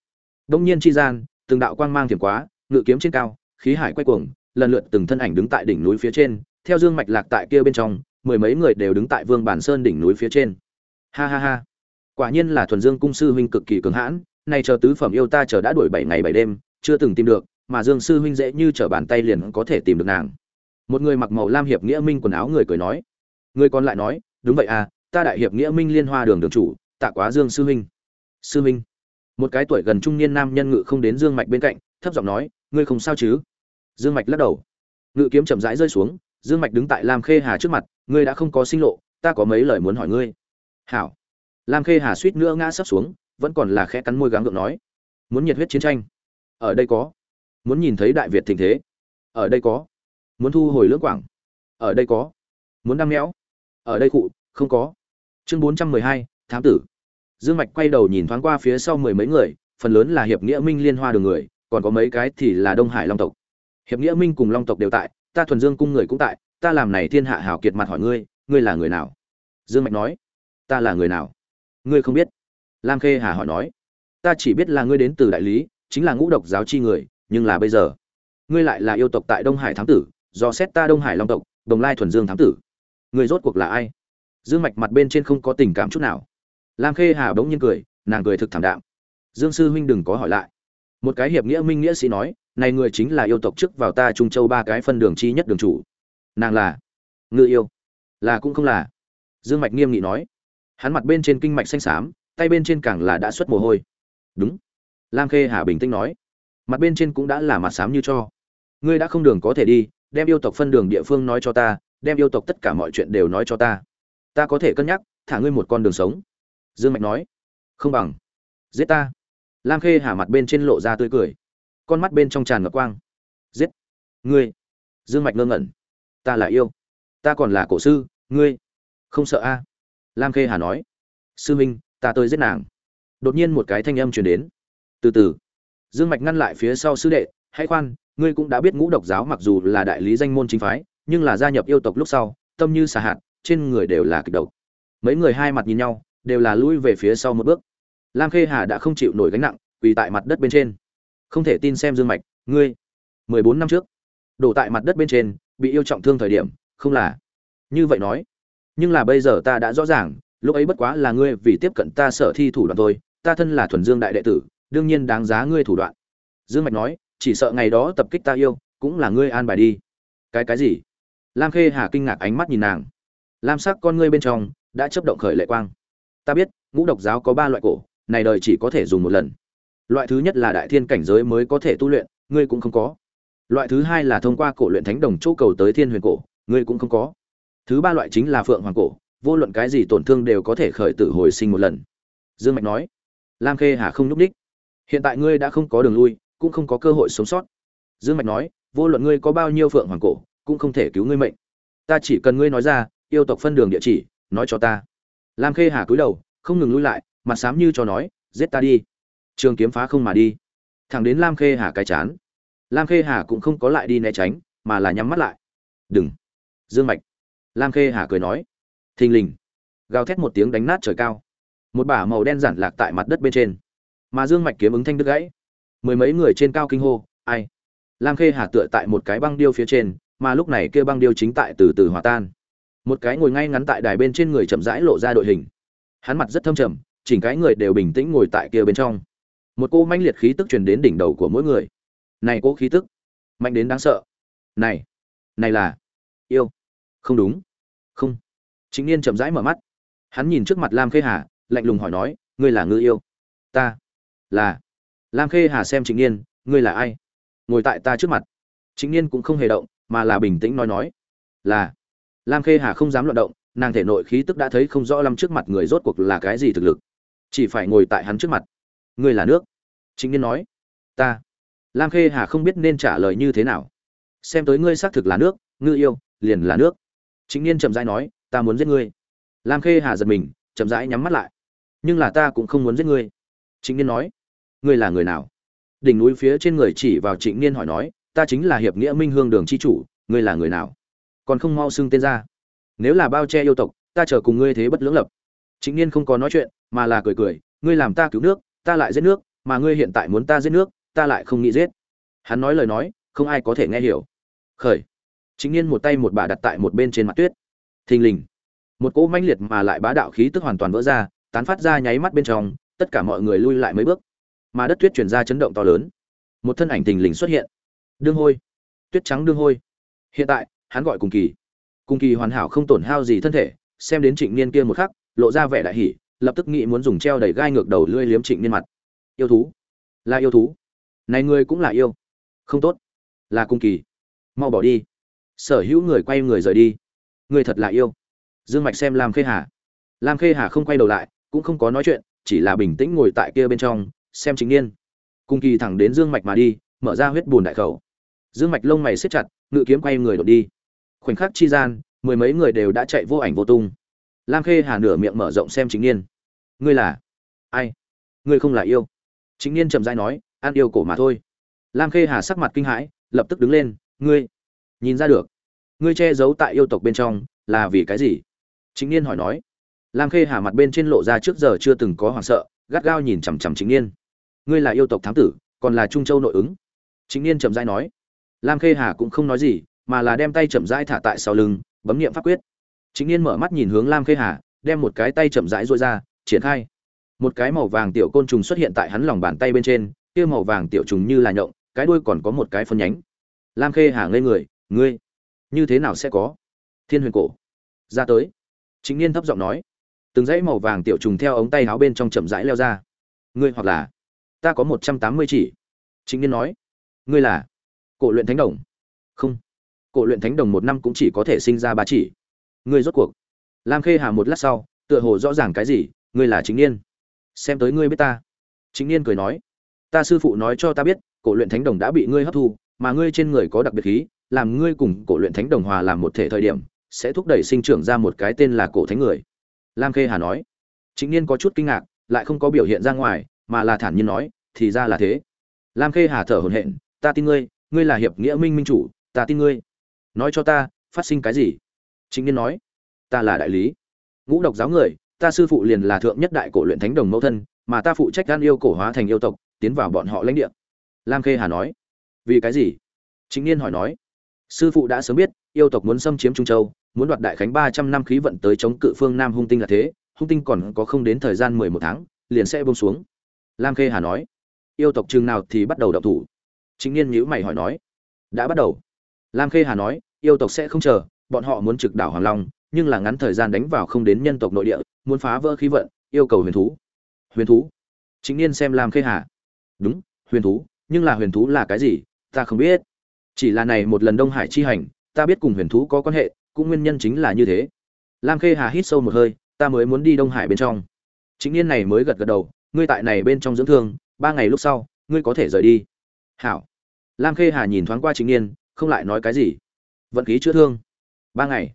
Đông nhiên chi gian, từng đạo quang mang thiểm quá, ngự kiếm trên cao, khí hải quay cuồng, lần lượt từng thân ảnh đứng tại đỉnh núi phía trên, theo dương mạch lạc tại kia bên trong mười mấy người đều đứng tại vương bản sơn đỉnh núi phía trên. Ha ha ha. Quả nhiên là thuần dương cung sư huynh cực kỳ cường hãn, nay chờ tứ phẩm yêu ta chờ đã đuổi bảy ngày bảy đêm, chưa từng tìm được, mà dương sư huynh dễ như trở bàn tay liền có thể tìm được nàng. Một người mặc màu lam hiệp nghĩa minh quần áo người cười nói. Người còn lại nói, đúng vậy à ta đại hiệp nghĩa minh liên hoa đường đường chủ, tạ quá dương sư huynh. Sư huynh? Một cái tuổi gần trung niên nam nhân ngự không đến dương mạch bên cạnh, thấp giọng nói, ngươi không sao chứ? Dương mạch lắc đầu. Ngự kiếm chậm rãi rơi xuống dương mạch đứng tại lam khê hà trước mặt, ngươi đã không có sinh lộ, ta có mấy lời muốn hỏi ngươi. Hảo. Lam khê hà suýt nữa ngã sấp xuống, vẫn còn là khẽ cắn môi gắng gượng nói, muốn nhiệt huyết chiến tranh. Ở đây có. Muốn nhìn thấy đại việt thịnh thế. Ở đây có. Muốn thu hồi lưỡng quảng. Ở đây có. Muốn đăng méo ở đây cụ. Không có. Chương bốn trăm mười hai, thám tử. Dương mạch quay đầu nhìn thoáng qua phía sau mười mấy người, phần lớn là hiệp nghĩa minh liên hoa đường người, còn có mấy cái thì là đông hải long tộc. Hiệp nghĩa minh cùng long tộc đều tại ta thuần dương cung người cũng tại, ta làm này thiên hạ hảo kiệt mặt hỏi ngươi ngươi là người nào? Dương mạch nói, ta là người nào? Ngươi không biết. Lam khê hà hỏi nói, ta chỉ biết là ngươi đến từ đại lý, chính là ngũ độc giáo chi người, nhưng là bây giờ, ngươi lại là yêu tộc tại đông hải thám tử, do xét ta đông hải long tộc, đồng lai thuần dương thám tử. Ngươi rốt cuộc là ai? Dương mạch mặt bên trên không có tình cảm chút nào. Lam khê hà bỗng nhiên cười, nàng cười thực thảm đạm. Dương sư huynh đừng có hỏi lại. Một cái hiệp nghĩa minh nghĩa sĩ nói này người chính là yêu tộc trước vào ta trung châu ba cái phân đường chi nhất đường chủ. Nàng là ngự yêu. Là cũng không là. Dương mạch nghiêm nghị nói. Hắn mặt bên trên kinh mạch xanh xám, tay bên trên càng là đã xuất mồ hôi. Đúng. Lam khê hà bình tĩnh nói. Mặt bên trên cũng đã là mặt xám như cho. Ngươi đã không đường có thể đi, đem yêu tộc phân đường địa phương nói cho ta, đem yêu tộc tất cả mọi chuyện đều nói cho ta. Ta có thể cân nhắc, thả ngươi một con đường sống. Dương mạch nói. Không bằng. Giết ta. Lam khê hà mặt bên trên lộ ra tươi cười con mắt bên trong tràn ngập quang. Giết! Ngươi! Dương mạch ngơ ngẩn. Ta là yêu. Ta còn là cổ sư, ngươi. Không sợ a? Lam khê hà nói. Sư minh, ta tới giết nàng. Đột nhiên một cái thanh âm truyền đến. Từ từ. Dương mạch ngăn lại phía sau sư đệ. Hãy khoan, ngươi cũng đã biết ngũ độc giáo mặc dù là đại lý danh môn chính phái, nhưng là gia nhập yêu tộc lúc sau, tâm như xà hạt, trên người đều là kịch độc. Mấy người hai mặt nhìn nhau, đều là lui về phía sau một bước. Lam khê hà đã không chịu nổi gánh nặng, quỳ tại mặt đất bên trên không thể tin xem dương mạch, ngươi, mười bốn năm trước, đổ tại mặt đất bên trên, bị yêu trọng thương thời điểm, không là? Như vậy nói, nhưng là bây giờ ta đã rõ ràng, lúc ấy bất quá là ngươi vì tiếp cận ta sở thi thủ đoạn thôi, ta thân là thuần dương đại đệ tử, đương nhiên đáng giá ngươi thủ đoạn. Dương mạch nói, chỉ sợ ngày đó tập kích ta yêu, cũng là ngươi an bài đi. Cái cái gì? Lam khê hà kinh ngạc ánh mắt nhìn nàng. Lam sắc con ngươi bên trong, đã chấp động khởi lệ quang. Ta biết, ngũ độc giáo có ba loại cổ, này đời chỉ có thể dùng một lần loại thứ nhất là đại thiên cảnh giới mới có thể tu luyện, ngươi cũng không có. Loại thứ hai là thông qua cổ luyện thánh đồng chỗ cầu tới thiên huyền cổ, ngươi cũng không có. Thứ ba loại chính là phượng hoàng cổ, vô luận cái gì tổn thương đều có thể khởi tử hồi sinh một lần. Dương mạch nói, lam khê hà không nhúc đích hiện tại ngươi đã không có đường lui, cũng không có cơ hội sống sót. Dương mạch nói, vô luận ngươi có bao nhiêu phượng hoàng cổ, cũng không thể cứu ngươi mệnh. Ta chỉ cần ngươi nói ra, yêu tộc phân đường địa chỉ, nói cho ta. Lam khê hà cúi đầu, không ngừng lui lại, mặt xám như cho nói, giết ta đi trường kiếm phá không mà đi. Thẳng đến lam khê hà cái chán. Lam khê hà cũng không có lại đi né tránh, mà là nhắm mắt lại. Đừng. Dương mạch. Lam khê hà cười nói. Thình lình. Gào thét một tiếng đánh nát trời cao. Một bả màu đen giản lạc tại mặt đất bên trên. Mà dương mạch kiếm ứng thanh đứt gãy. Mười mấy người trên cao kinh hô, ai? Lam khê hà tựa tại một cái băng điêu phía trên, mà lúc này kia băng điêu chính tại từ từ hòa tan. Một cái ngồi ngay ngắn tại đài bên trên người chậm rãi lộ ra đội hình. Hắn mặt rất thâm trầm, chỉnh cái người đều bình tĩnh ngồi tại kia bên trong một cô manh liệt khí tức truyền đến đỉnh đầu của mỗi người. Này cô khí tức, mạnh đến đáng sợ. Này này là yêu. Không đúng. Không. Chính niên chậm rãi mở mắt. Hắn nhìn trước mặt lam khê hà, lạnh lùng hỏi nói, ngươi là ngư yêu? Ta là. Lam khê hà xem chính niên, ngươi là ai? Ngồi tại ta trước mặt. Chính niên cũng không hề động, mà là bình tĩnh nói nói, là. Lam khê hà không dám loạn động, nàng thể nội khí tức đã thấy không rõ lắm trước mặt người rốt cuộc là cái gì thực lực. Chỉ phải ngồi tại hắn trước mặt ngươi là nước. Chính niên nói, ta. Lam khê hà không biết nên trả lời như thế nào. Xem tới ngươi xác thực là nước, ngư yêu, liền là nước. Chính niên chậm rãi nói, ta muốn giết ngươi. Lam khê hà giật mình, chậm rãi nhắm mắt lại. Nhưng là ta cũng không muốn giết ngươi. Chính niên nói, ngươi là người nào? Đỉnh núi phía trên người chỉ vào trịnh niên hỏi nói, ta chính là hiệp nghĩa minh hương đường chi chủ, ngươi là người nào? Còn không mau xưng tên ra. Nếu là bao che yêu tộc, ta chờ cùng ngươi thế bất lưỡng lập. Chính niên không có nói chuyện, mà là cười cười, ngươi làm ta cứu nước ta lại giết nước, mà ngươi hiện tại muốn ta giết nước, ta lại không nghĩ giết. Hắn nói lời nói, không ai có thể nghe hiểu. Khởi. Chính niên một tay một bà đặt tại một bên trên mặt tuyết. Thình lình. Một cỗ manh liệt mà lại bá đạo khí tức hoàn toàn vỡ ra, tán phát ra nháy mắt bên trong, tất cả mọi người lui lại mấy bước. Mà đất tuyết chuyển ra chấn động to lớn. Một thân ảnh thình lình xuất hiện. Đương hôi. Tuyết trắng đương hôi. Hiện tại, hắn gọi cùng kỳ. Cùng kỳ hoàn hảo không tổn hao gì thân thể, xem đến trịnh niên kia một khắc, lộ ra vẻ đại hỉ lập tức nghĩ muốn dùng treo đầy gai ngược đầu lưỡi liếm trịnh niên mặt. Yêu thú. Là yêu thú. Này người cũng là yêu. Không tốt. Là cung kỳ. Mau bỏ đi. Sở hữu người quay người rời đi. Người thật là yêu. Dương mạch xem lam khê hà. Lam khê hà không quay đầu lại, cũng không có nói chuyện, chỉ là bình tĩnh ngồi tại kia bên trong, xem chính niên. Cung kỳ thẳng đến dương mạch mà đi, mở ra huyết bùn đại khẩu. Dương mạch lông mày siết chặt, ngự kiếm quay người đột đi. Khoảnh khắc chi gian, mười mấy người đều đã chạy vô ảnh vô tung. Lam khê hà nửa miệng mở rộng xem chính niên ngươi là ai? Ngươi không là yêu? Chính niên chậm rãi nói, an yêu cổ mà thôi. Lam khê hà sắc mặt kinh hãi, lập tức đứng lên, ngươi, nhìn ra được. Ngươi che giấu tại yêu tộc bên trong, là vì cái gì? Chính niên hỏi nói. Lam khê hà mặt bên trên lộ ra trước giờ chưa từng có hoảng sợ, gắt gao nhìn chằm chằm chính niên. Ngươi là yêu tộc thám tử, còn là trung châu nội ứng? Chính niên chậm rãi nói. Lam khê hà cũng không nói gì, mà là đem tay chậm rãi thả tại sau lưng, bấm nghiệm pháp quyết. Chính niên mở mắt nhìn hướng lam khê hà, đem một cái tay chậm rãi dội ra triển khai. Một cái màu vàng tiểu côn trùng xuất hiện tại hắn lòng bàn tay bên trên, kia màu vàng tiểu trùng như là nhộng, cái đuôi còn có một cái phân nhánh. Lam khê hà ngây người, ngươi, như thế nào sẽ có? Thiên huyền cổ, ra tới. Chính niên thấp giọng nói. Từng dãy màu vàng tiểu trùng theo ống tay áo bên trong chậm rãi leo ra. Ngươi hoặc là, ta có một trăm tám mươi chỉ. Chính niên nói. Ngươi là, cổ luyện thánh đồng. Không, cổ luyện thánh đồng một năm cũng chỉ có thể sinh ra ba chỉ. Ngươi rốt cuộc. Lam khê hà một lát sau, tựa hồ rõ ràng cái gì ngươi là chính niên. Xem tới ngươi biết ta. Chính niên cười nói, ta sư phụ nói cho ta biết, cổ luyện thánh đồng đã bị ngươi hấp thu, mà ngươi trên người có đặc biệt khí, làm ngươi cùng cổ luyện thánh đồng hòa làm một thể thời điểm, sẽ thúc đẩy sinh trưởng ra một cái tên là cổ thánh người. Lam khê hà nói, chính niên có chút kinh ngạc, lại không có biểu hiện ra ngoài, mà là thản nhiên nói, thì ra là thế. Lam khê hà thở hổn hển, ta tin ngươi ngươi là hiệp nghĩa minh minh chủ, ta tin ngươi. Nói cho ta, phát sinh cái gì? Chính niên nói, ta là đại lý. Ngũ độc giáo người ta sư phụ liền là thượng nhất đại cổ luyện thánh đồng mẫu thân, mà ta phụ trách gan yêu cổ hóa thành yêu tộc, tiến vào bọn họ lãnh địa. Lam khê hà nói. Vì cái gì? Chính niên hỏi nói. Sư phụ đã sớm biết, yêu tộc muốn xâm chiếm trung châu, muốn đoạt đại khánh ba trăm năm khí vận tới chống cự phương nam hung tinh là thế, hung tinh còn có không đến thời gian mười một tháng, liền sẽ bông xuống. Lam khê hà nói. Yêu tộc chừng nào thì bắt đầu đậu thủ? Chính niên nhữ mày hỏi nói. Đã bắt đầu. Lam khê hà nói. Yêu tộc sẽ không chờ, bọn họ muốn trực đảo hoàng long nhưng là ngắn thời gian đánh vào không đến nhân tộc nội địa, muốn phá vỡ khí vận, yêu cầu huyền thú. Huyền thú? Chính niên xem lam khê hà. Đúng, huyền thú, nhưng là huyền thú là cái gì, ta không biết. Chỉ là này một lần đông hải chi hành, ta biết cùng huyền thú có quan hệ, cũng nguyên nhân chính là như thế. Lam khê hà hít sâu một hơi, ta mới muốn đi đông hải bên trong. Chính niên này mới gật gật đầu, ngươi tại này bên trong dưỡng thương, ba ngày lúc sau, ngươi có thể rời đi. Hảo. Lam khê hà nhìn thoáng qua chính niên, không lại nói cái gì. Vận khí chữa thương. Ba ngày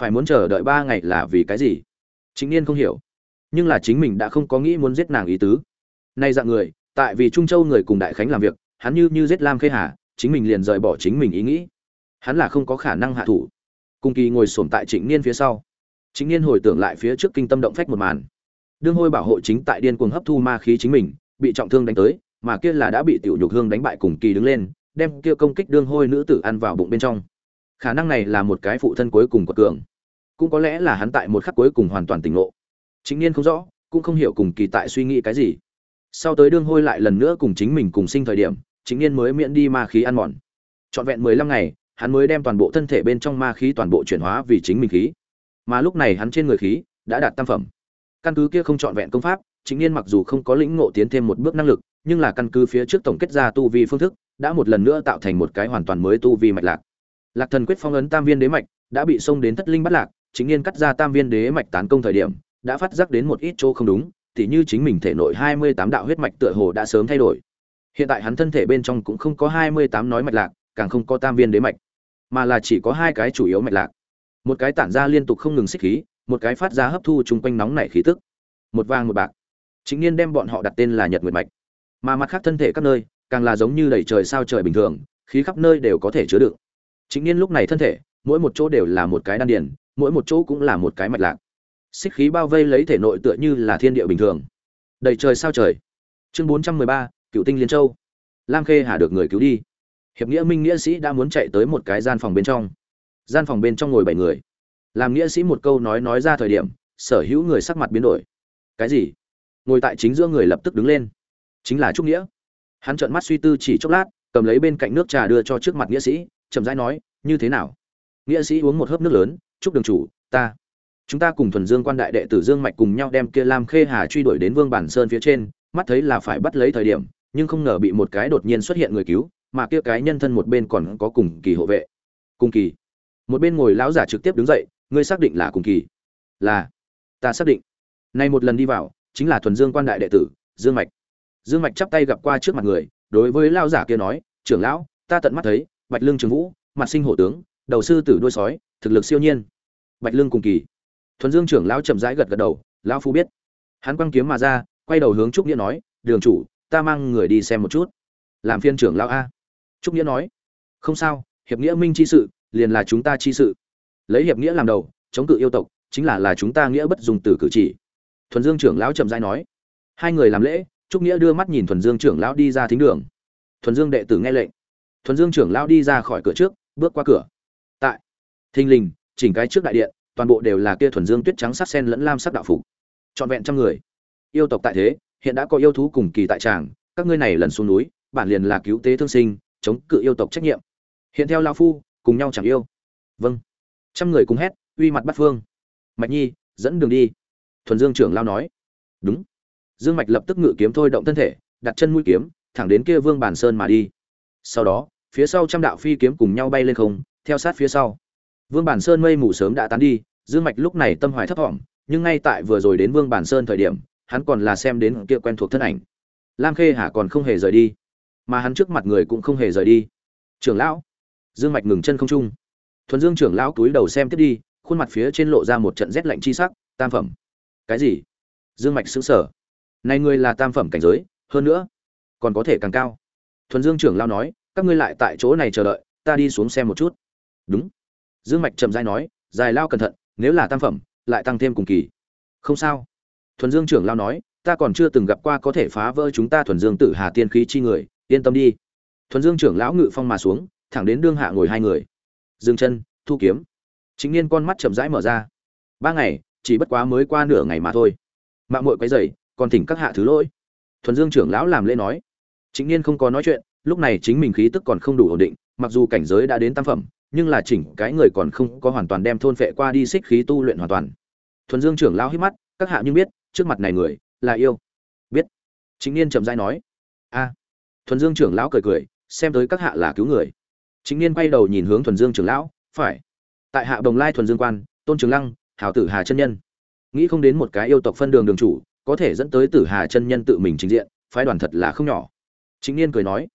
phải muốn chờ đợi ba ngày là vì cái gì? Chính niên không hiểu. Nhưng là chính mình đã không có nghĩ muốn giết nàng ý tứ. Nay dạng người, tại vì trung châu người cùng đại khánh làm việc, hắn như như giết lam khê hà, chính mình liền rời bỏ chính mình ý nghĩ. Hắn là không có khả năng hạ thủ. Cung kỳ ngồi xổm tại trịnh niên phía sau. Trịnh niên hồi tưởng lại phía trước kinh tâm động phách một màn. Đương hôi bảo hộ chính tại điên cuồng hấp thu ma khí chính mình, bị trọng thương đánh tới, mà kia là đã bị tiểu nhục hương đánh bại cùng kỳ đứng lên, đem kia công kích đương hôi nữ tử ăn vào bụng bên trong khả năng này là một cái phụ thân cuối cùng của cường. Cũng có lẽ là hắn tại một khắc cuối cùng hoàn toàn tỉnh ngộ. Chính niên không rõ, cũng không hiểu cùng kỳ tại suy nghĩ cái gì. Sau tới đương hôi lại lần nữa cùng chính mình cùng sinh thời điểm, chính niên mới miễn đi ma khí ăn mòn. Trọn vẹn mười lăm ngày, hắn mới đem toàn bộ thân thể bên trong ma khí toàn bộ chuyển hóa vì chính mình khí. Mà lúc này hắn trên người khí đã đạt tam phẩm. Căn cứ kia không trọn vẹn công pháp, chính niên mặc dù không có lĩnh ngộ tiến thêm một bước năng lực, nhưng là căn cứ phía trước tổng kết ra tu vi phương thức, đã một lần nữa tạo thành một cái hoàn toàn mới tu vi mạch lạc lạc thần quyết phong ấn tam viên đế mạch, đã bị xông đến thất linh bắt lạc, chính niên cắt ra tam viên đế mạch tán công thời điểm, đã phát giác đến một ít chỗ không đúng, tỉ như chính mình thể nội hai mươi tám đạo huyết mạch tựa hồ đã sớm thay đổi. Hiện tại hắn thân thể bên trong cũng không có hai mươi tám nói mạch lạc, càng không có tam viên đế mạch, mà là chỉ có hai cái chủ yếu mạch lạc. Một cái tản ra liên tục không ngừng xích khí, một cái phát ra hấp thu chung quanh nóng nảy khí tức. Một vàng một bạc. Chính niên đem bọn họ đặt tên là nhật nguyệt mạch. Mà mặt khác thân thể các nơi, càng là giống như đầy trời sao trời bình thường, khí khắp nơi đều có thể chứa đựng chính niên lúc này thân thể, mỗi một chỗ đều là một cái đan điền, mỗi một chỗ cũng là một cái mạch lạc. Xích khí bao vây lấy thể nội tựa như là thiên địa bình thường. Đầy trời sao trời. Chương bốn trăm mười ba, cựu tinh liên châu. Lam khê hà được người cứu đi. Hiệp nghĩa minh nghĩa sĩ đã muốn chạy tới một cái gian phòng bên trong. Gian phòng bên trong ngồi bảy người. Làm nghĩa sĩ một câu nói nói ra thời điểm, sở hữu người sắc mặt biến đổi. Cái gì? Ngồi tại chính giữa người lập tức đứng lên. Chính là trúc nghĩa. Hắn trợn mắt suy tư chỉ chốc lát, cầm lấy bên cạnh nước trà đưa cho trước mặt nghĩa sĩ chậm rãi nói, như thế nào? Nghĩa sĩ uống một hớp nước lớn, chúc đường chủ, ta, chúng ta cùng thuần dương quan đại đệ tử dương mạch cùng nhau đem kia lam khê hà truy đuổi đến vương bản sơn phía trên, mắt thấy là phải bắt lấy thời điểm, nhưng không ngờ bị một cái đột nhiên xuất hiện người cứu, mà kia cái nhân thân một bên còn có cùng kỳ hộ vệ. Cùng kỳ? Một bên ngồi lão giả trực tiếp đứng dậy, ngươi xác định là cùng kỳ? Là. Ta xác định. Nay một lần đi vào, chính là thuần dương quan đại đệ tử, dương mạch. Dương mạch chắp tay gặp qua trước mặt người, đối với lão giả kia nói, trưởng lão, ta tận mắt thấy bạch lương trường vũ, mặt sinh hổ tướng, đầu sư tử đuôi sói, thực lực siêu nhiên. Bạch lương cùng kỳ. Thuần dương trưởng lão chậm rãi gật gật đầu, lão phu biết. Hắn quăng kiếm mà ra, quay đầu hướng trúc nghĩa nói, đường chủ, ta mang người đi xem một chút. Làm phiên trưởng lão a. Trúc nghĩa nói, không sao, hiệp nghĩa minh chi sự, liền là chúng ta chi sự. Lấy hiệp nghĩa làm đầu, chống cự yêu tộc, chính là là chúng ta nghĩa bất dùng từ cử chỉ. Thuần dương trưởng lão chậm rãi nói, hai người làm lễ. Trúc nghĩa đưa mắt nhìn thuần dương trưởng lão đi ra thính đường. Thuần dương đệ tử nghe lệnh thuần dương trưởng lão đi ra khỏi cửa trước, bước qua cửa. Tại thinh linh chỉnh cái trước đại điện, toàn bộ đều là kia thuần dương tuyết trắng sắc sen lẫn lam sắc đạo phục. Trọn vẹn trăm người. Yêu tộc tại thế, hiện đã có yêu thú cùng kỳ tại tràng, các ngươi này lần xuống núi, bản liền là cứu tế thương sinh, chống cự yêu tộc trách nhiệm. Hiện theo lao phu, cùng nhau chẳng yêu. Vâng. Trăm người cùng hét, uy mặt bắt phương. Mạch nhi, dẫn đường đi. Thuần dương trưởng lao nói. Đúng. Dương mạch lập tức ngự kiếm thôi động thân thể, đặt chân mũi kiếm, thẳng đến kia vương bản sơn mà đi. Sau đó phía sau trăm đạo phi kiếm cùng nhau bay lên không, theo sát phía sau. Vương bản sơn mây mù sớm đã tán đi, dương mạch lúc này tâm hoài thấp thỏm, nhưng ngay tại vừa rồi đến vương bản sơn thời điểm, hắn còn là xem đến kia quen thuộc thân ảnh. Lam khê hà còn không hề rời đi, mà hắn trước mặt người cũng không hề rời đi. Trưởng lão. Dương mạch ngừng chân không trung. Thuần dương trưởng lão túi đầu xem tiếp đi, khuôn mặt phía trên lộ ra một trận rét lạnh chi sắc, tam phẩm. Cái gì? Dương mạch sững sờ. Này ngươi là tam phẩm cảnh giới, hơn nữa, còn có thể càng cao. Thuần dương trưởng lão nói các ngươi lại tại chỗ này chờ đợi, ta đi xuống xem một chút. Đúng. Dương mạch chậm rãi nói dài lao cẩn thận, nếu là tam phẩm, lại tăng thêm cùng kỳ. Không sao. Thuần dương trưởng lao nói, ta còn chưa từng gặp qua có thể phá vỡ chúng ta thuần dương tử hà tiên khí chi người, yên tâm đi. Thuần dương trưởng lão ngự phong mà xuống, thẳng đến đương hạ ngồi hai người. Dương chân, thu kiếm. Chính niên con mắt chậm rãi mở ra. Ba ngày, chỉ bất quá mới qua nửa ngày mà thôi. Mạng mội quấy dày còn thỉnh các hạ thứ lỗi. Thuần dương trưởng lão làm lễ nói. Chính niên không có nói chuyện lúc này chính mình khí tức còn không đủ ổn định, mặc dù cảnh giới đã đến tam phẩm, nhưng là chỉnh cái người còn không có hoàn toàn đem thôn phệ qua đi xích khí tu luyện hoàn toàn. Thuần dương trưởng lão hít mắt, các hạ nhưng biết, trước mặt này người, là yêu. Biết. Chính niên chậm rãi nói. A. Thuần dương trưởng lão cười cười, xem tới các hạ là cứu người. Chính niên quay đầu nhìn hướng thuần dương trưởng lão, phải. Tại hạ đồng lai thuần dương quan, tôn trường lăng, hảo tử hà chân nhân. Nghĩ không đến một cái yêu tộc phân đường đường chủ, có thể dẫn tới tử hà chân nhân tự mình trình diện, phái đoàn thật là không nhỏ. Chính niên cười nói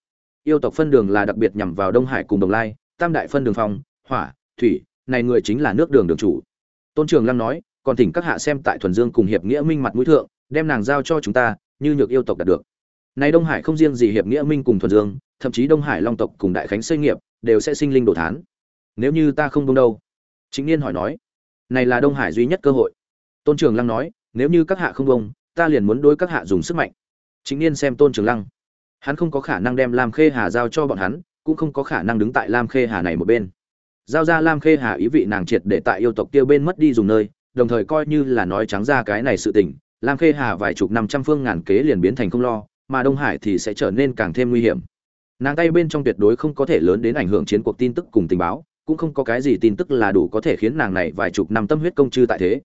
yêu tộc phân đường là đặc biệt nhằm vào đông hải cùng đồng lai, tam đại phân đường phong, hỏa, thủy, này người chính là nước đường đường chủ. Tôn trường lăng nói, còn thỉnh các hạ xem tại thuần dương cùng hiệp nghĩa minh mặt mũi thượng, đem nàng giao cho chúng ta, như nhược yêu tộc đạt được. Nay đông hải không riêng gì hiệp nghĩa minh cùng thuần dương, thậm chí đông hải long tộc cùng đại khánh xây nghiệp, đều sẽ sinh linh đồ thán. Nếu như ta không đông đâu. Chính niên hỏi nói, này là đông hải duy nhất cơ hội. Tôn trường lăng nói, nếu như các hạ không đông ta liền muốn đối các hạ dùng sức mạnh. Chính niên xem tôn trường lăng hắn không có khả năng đem lam khê hà giao cho bọn hắn, cũng không có khả năng đứng tại lam khê hà này một bên. Giao ra lam khê hà ý vị nàng triệt để tại yêu tộc kia bên mất đi dùng nơi, đồng thời coi như là nói trắng ra cái này sự tình, lam khê hà vài chục năm trăm phương ngàn kế liền biến thành không lo, mà đông hải thì sẽ trở nên càng thêm nguy hiểm. Nàng tay bên trong tuyệt đối không có thể lớn đến ảnh hưởng chiến cuộc tin tức cùng tình báo, cũng không có cái gì tin tức là đủ có thể khiến nàng này vài chục năm tâm huyết công chư tại thế.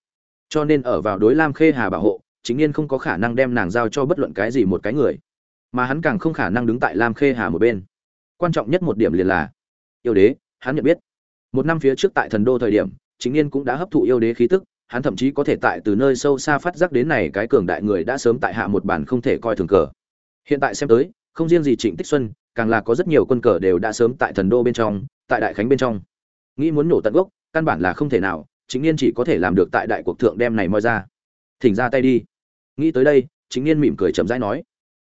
Cho nên ở vào đối lam khê hà bảo hộ, chính nhiên không có khả năng đem nàng giao cho bất luận cái gì một cái người mà hắn càng không khả năng đứng tại lam khê hà một bên. Quan trọng nhất một điểm liền là, yêu đế, hắn nhận biết. Một năm phía trước tại thần đô thời điểm, chính yên cũng đã hấp thụ yêu đế khí tức, hắn thậm chí có thể tại từ nơi sâu xa phát giác đến này cái cường đại người đã sớm tại hạ một bản không thể coi thường cờ. Hiện tại xem tới, không riêng gì trịnh tích xuân, càng là có rất nhiều quân cờ đều đã sớm tại thần đô bên trong, tại đại khánh bên trong. Nghĩ muốn nổ tận gốc, căn bản là không thể nào, chính niên chỉ có thể làm được tại đại cuộc thượng đem này moi ra. Thỉnh ra tay đi. Nghĩ tới đây, chính niên mỉm cười chậm rãi nói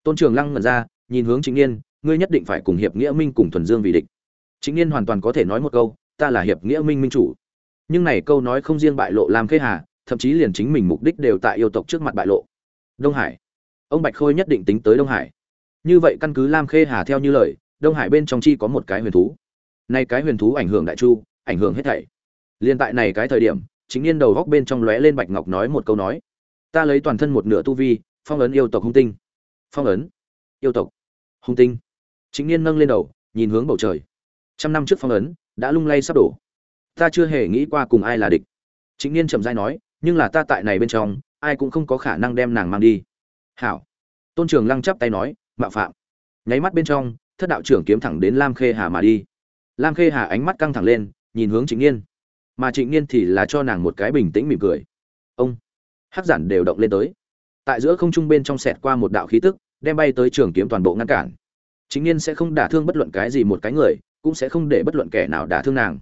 tôn trường lăng ngẩn ra, nhìn hướng chính niên ngươi nhất định phải cùng hiệp nghĩa minh cùng thuần dương vì địch. Chính niên hoàn toàn có thể nói một câu, ta là hiệp nghĩa minh minh chủ. Nhưng này câu nói không riêng bại lộ làm khê hà, thậm chí liền chính mình mục đích đều tại yêu tộc trước mặt bại lộ. Đông hải. Ông bạch khôi nhất định tính tới đông hải. Như vậy căn cứ lam khê hà theo như lời, đông hải bên trong chi có một cái huyền thú. Nay cái huyền thú ảnh hưởng đại chu, ảnh hưởng hết thảy. Liên tại này cái thời điểm chính niên đầu góc bên trong lóe lên bạch ngọc nói một câu nói. Ta lấy toàn thân một nửa tu vi, phong ấn yêu tộc hung tinh phong ấn, yêu tộc, hung tinh. Chính niên nâng lên đầu, nhìn hướng bầu trời. Trăm năm trước phong ấn đã lung lay sắp đổ. Ta chưa hề nghĩ qua cùng ai là địch. Chính niên trầm dai nói, nhưng là ta tại này bên trong, ai cũng không có khả năng đem nàng mang đi. Hảo. Tôn trường lăng chắp tay nói, mạo phạm. Nháy mắt bên trong, thất đạo trưởng kiếm thẳng đến lam khê hà mà đi. Lam khê hà ánh mắt căng thẳng lên, nhìn hướng chính niên. Mà trịnh niên thì là cho nàng một cái bình tĩnh mỉm cười. Ông. Hắc giản đều động lên tới tại giữa không trung bên trong sẹt qua một đạo khí tức, đem bay tới trường kiếm toàn bộ ngăn cản. Chính niên sẽ không đả thương bất luận cái gì một cái người, cũng sẽ không để bất luận kẻ nào đả thương nàng.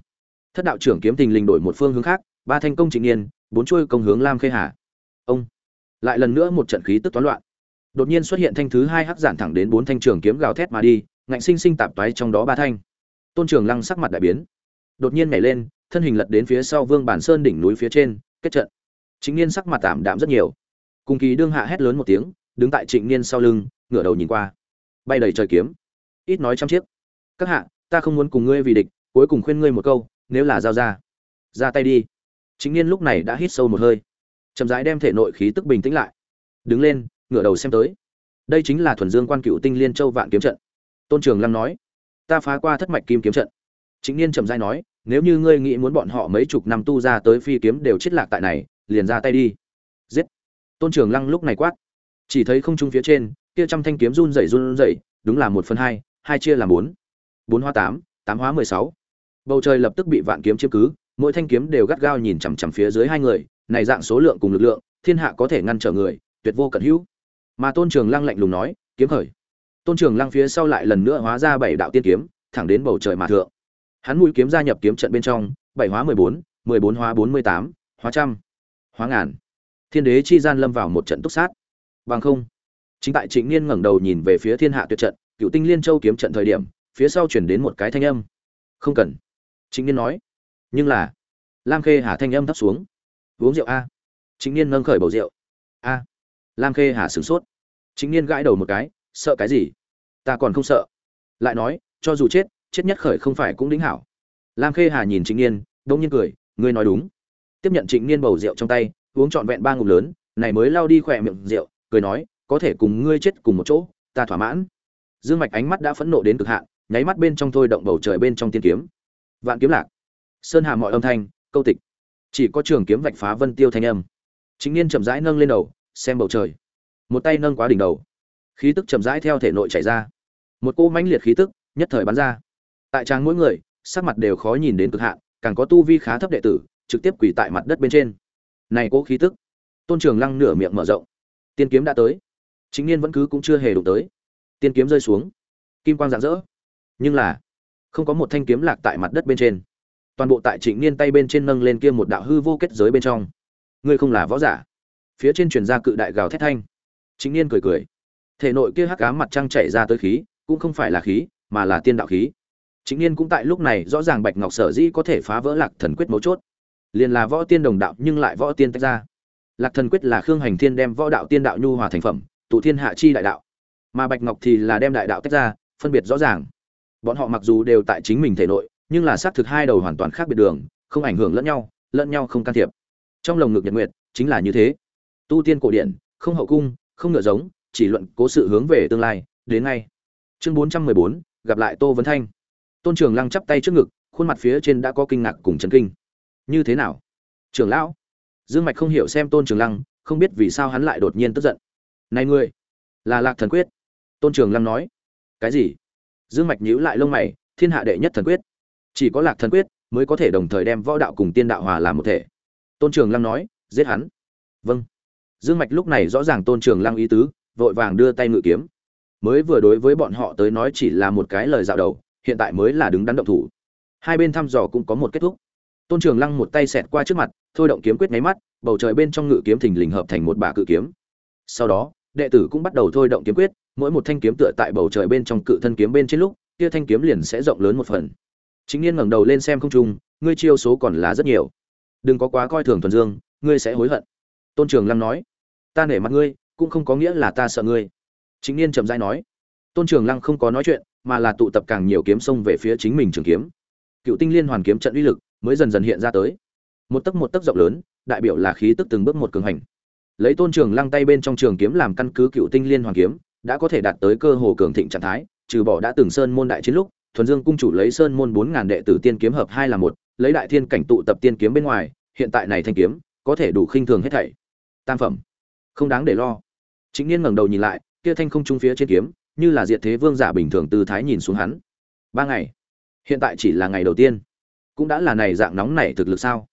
Thất đạo trưởng kiếm tình linh đổi một phương hướng khác, ba thanh công chính niên bốn chuôi công hướng lam khê hà. Ông! Lại lần nữa một trận khí tức toán loạn. Đột nhiên xuất hiện thanh thứ hai hắc giản thẳng đến bốn thanh trường kiếm gào thét mà đi, ngạnh sinh sinh tạp toái trong đó ba thanh. Tôn trường lăng sắc mặt đại biến. Đột nhiên nhảy lên, thân hình lật đến phía sau vương bản sơn đỉnh núi phía trên, kết trận. Chính niên sắc mặt tạm đạm rất nhiều cùng kỳ đương hạ hét lớn một tiếng, đứng tại trịnh niên sau lưng, ngửa đầu nhìn qua. Bay đầy trời kiếm. Ít nói trăm chiếc. Các hạ, ta không muốn cùng ngươi vì địch, cuối cùng khuyên ngươi một câu, nếu là giao ra ra tay đi. Chính niên lúc này đã hít sâu một hơi. Chậm rãi đem thể nội khí tức bình tĩnh lại. Đứng lên, ngửa đầu xem tới. Đây chính là thuần dương quan cựu tinh liên châu vạn kiếm trận. Tôn trường lăng nói, ta phá qua thất mạch kim kiếm trận. Chính niên chậm rãi nói, nếu như ngươi nghĩ muốn bọn họ mấy chục năm tu ra tới phi kiếm đều chết lạc tại này, liền ra tay đi tôn trường lăng lúc này quát. Chỉ thấy không trung phía trên, kia trăm thanh kiếm run rẩy run rẩy, đúng là một phần hai hai chia làm bốn. Bốn hóa tám tám hóa mười sáu. Bầu trời lập tức bị vạn kiếm chiếm cứ, mỗi thanh kiếm đều gắt gao nhìn chằm chằm phía dưới hai người, này dạng số lượng cùng lực lượng, thiên hạ có thể ngăn trở người, tuyệt vô cận hữu. Mà tôn trường lăng lạnh lùng nói, kiếm khởi. Tôn trường lăng phía sau lại lần nữa hóa ra bảy đạo tiên kiếm, thẳng đến bầu trời mà thượng. Hắn mũi kiếm gia nhập kiếm trận bên trong, bảy hóa mười bốn mười bốn hóa bốn mươi tám, hóa trăm, hóa ngàn thiên đế chi gian lâm vào một trận túc sát. Bằng không, chính tại trịnh niên ngẩng đầu nhìn về phía thiên hạ tuyệt trận, cựu tinh liên châu kiếm trận thời điểm, phía sau chuyển đến một cái thanh âm. Không cần. Trịnh niên nói. Nhưng là, lam khê hà thanh âm thấp xuống. Uống rượu a. Trịnh niên nâng khởi bầu rượu. A. Lam khê hà sửng sốt. Trịnh niên gãi đầu một cái, sợ cái gì? Ta còn không sợ. Lại nói, cho dù chết chết nhất khởi không phải cũng đính hảo. Lam khê hà nhìn trịnh niên, đông nhiên cười, ngươi nói đúng. Tiếp nhận trịnh niên bầu rượu trong tay uống trọn vẹn ba ngụm lớn, này mới lao đi khỏe miệng rượu, cười nói, có thể cùng ngươi chết cùng một chỗ, ta thỏa mãn. Dương mạch ánh mắt đã phẫn nộ đến cực hạn, nháy mắt bên trong thôi động bầu trời bên trong tiên kiếm. Vạn kiếm lạc. Sơn hà mọi âm thanh, câu tịch. Chỉ có trường kiếm vạch phá vân tiêu thanh âm. Chính niên chậm rãi nâng lên đầu, xem bầu trời. Một tay nâng quá đỉnh đầu. Khí tức chậm rãi theo thể nội chảy ra. Một cô mãnh liệt khí tức, nhất thời bắn ra. Tại trang mỗi người, sắc mặt đều khó nhìn đến cực hạn, càng có tu vi khá thấp đệ tử, trực tiếp quỳ tại mặt đất bên trên này cố khí tức. Tôn trường lăng nửa miệng mở rộng. Tiên kiếm đã tới. Chính niên vẫn cứ cũng chưa hề đụng tới. Tiên kiếm rơi xuống. Kim quang rạng rỡ. Nhưng là, không có một thanh kiếm lạc tại mặt đất bên trên. Toàn bộ tại trịnh niên tay bên trên nâng lên kia một đạo hư vô kết giới bên trong. Ngươi không là võ giả. Phía trên truyền ra cự đại gào thét thanh. Trịnh niên cười cười. Thể nội kia hắc cá mặt trăng chảy ra tới khí, cũng không phải là khí, mà là tiên đạo khí. Trịnh niên cũng tại lúc này rõ ràng bạch ngọc sở dĩ có thể phá vỡ lạc thần quyết mấu chốt liền là võ tiên đồng đạo nhưng lại võ tiên tách ra. Lạc thần quyết là khương hành thiên đem võ đạo tiên đạo nhu hòa thành phẩm, tụ thiên hạ chi đại đạo. Mà bạch ngọc thì là đem đại đạo tách ra, phân biệt rõ ràng. Bọn họ mặc dù đều tại chính mình thể nội, nhưng là xác thực hai đầu hoàn toàn khác biệt đường, không ảnh hưởng lẫn nhau lẫn nhau không can thiệp. Trong lồng ngực nhật nguyệt, chính là như thế. Tu tiên cổ điển, không hậu cung, không ngựa giống, chỉ luận cố sự hướng về tương lai, đến ngay. Chương bốn trăm mười bốn, gặp lại tô vấn thanh. Tôn trường lăng chắp tay trước ngực, khuôn mặt phía trên đã có kinh ngạc cùng chấn kinh như thế nào? Trưởng lão, dương mạch không hiểu xem tôn trường lăng, không biết vì sao hắn lại đột nhiên tức giận. Này ngươi, là lạc thần quyết. Tôn trường lăng nói. Cái gì? Dương mạch nhíu lại lông mày, thiên hạ đệ nhất thần quyết. Chỉ có lạc thần quyết mới có thể đồng thời đem võ đạo cùng tiên đạo hòa làm một thể. Tôn trường lăng nói, giết hắn. Vâng. Dương mạch lúc này rõ ràng tôn trường lăng ý tứ, vội vàng đưa tay ngự kiếm. Mới vừa đối với bọn họ tới nói chỉ là một cái lời dạo đầu, hiện tại mới là đứng đắn động thủ. Hai bên thăm dò cũng có một kết thúc tôn trường lăng một tay xẹt qua trước mặt, thôi động kiếm quyết máy mắt, bầu trời bên trong ngự kiếm thình lình hợp thành một bả cự kiếm. Sau đó, đệ tử cũng bắt đầu thôi động kiếm quyết, mỗi một thanh kiếm tựa tại bầu trời bên trong cự thân kiếm bên trên lúc, kia thanh kiếm liền sẽ rộng lớn một phần. Chính niên ngẩng đầu lên xem không trung, ngươi chiêu số còn là rất nhiều. Đừng có quá coi thường thuần dương, ngươi sẽ hối hận. Tôn trường lăng nói, ta nể mặt ngươi, cũng không có nghĩa là ta sợ ngươi. Chính niên chậm rãi nói, tôn trường lăng không có nói chuyện, mà là tụ tập càng nhiều kiếm xông về phía chính mình trường kiếm. Cựu tinh liên hoàn kiếm trận uy lực mới dần dần hiện ra tới. Một tấc một tấc rộng lớn, đại biểu là khí tức từng bước một cường hành. Lấy tôn trường lăng tay bên trong trường kiếm làm căn cứ cựu tinh liên hoàn kiếm, đã có thể đạt tới cơ hồ cường thịnh trạng thái, trừ bỏ đã từng sơn môn đại chiến lúc, thuần dương cung chủ lấy sơn môn bốn ngàn đệ tử tiên kiếm hợp hai là một, lấy đại thiên cảnh tụ tập tiên kiếm bên ngoài, hiện tại này thanh kiếm, có thể đủ khinh thường hết thảy. Tam phẩm. Không đáng để lo. Chính niên ngẩng đầu nhìn lại, kia thanh không trung phía trên kiếm, như là diệt thế vương giả bình thường tư thái nhìn xuống hắn. Ba ngày. Hiện tại chỉ là ngày đầu tiên cũng đã là này dạng nóng nảy thực lực sao?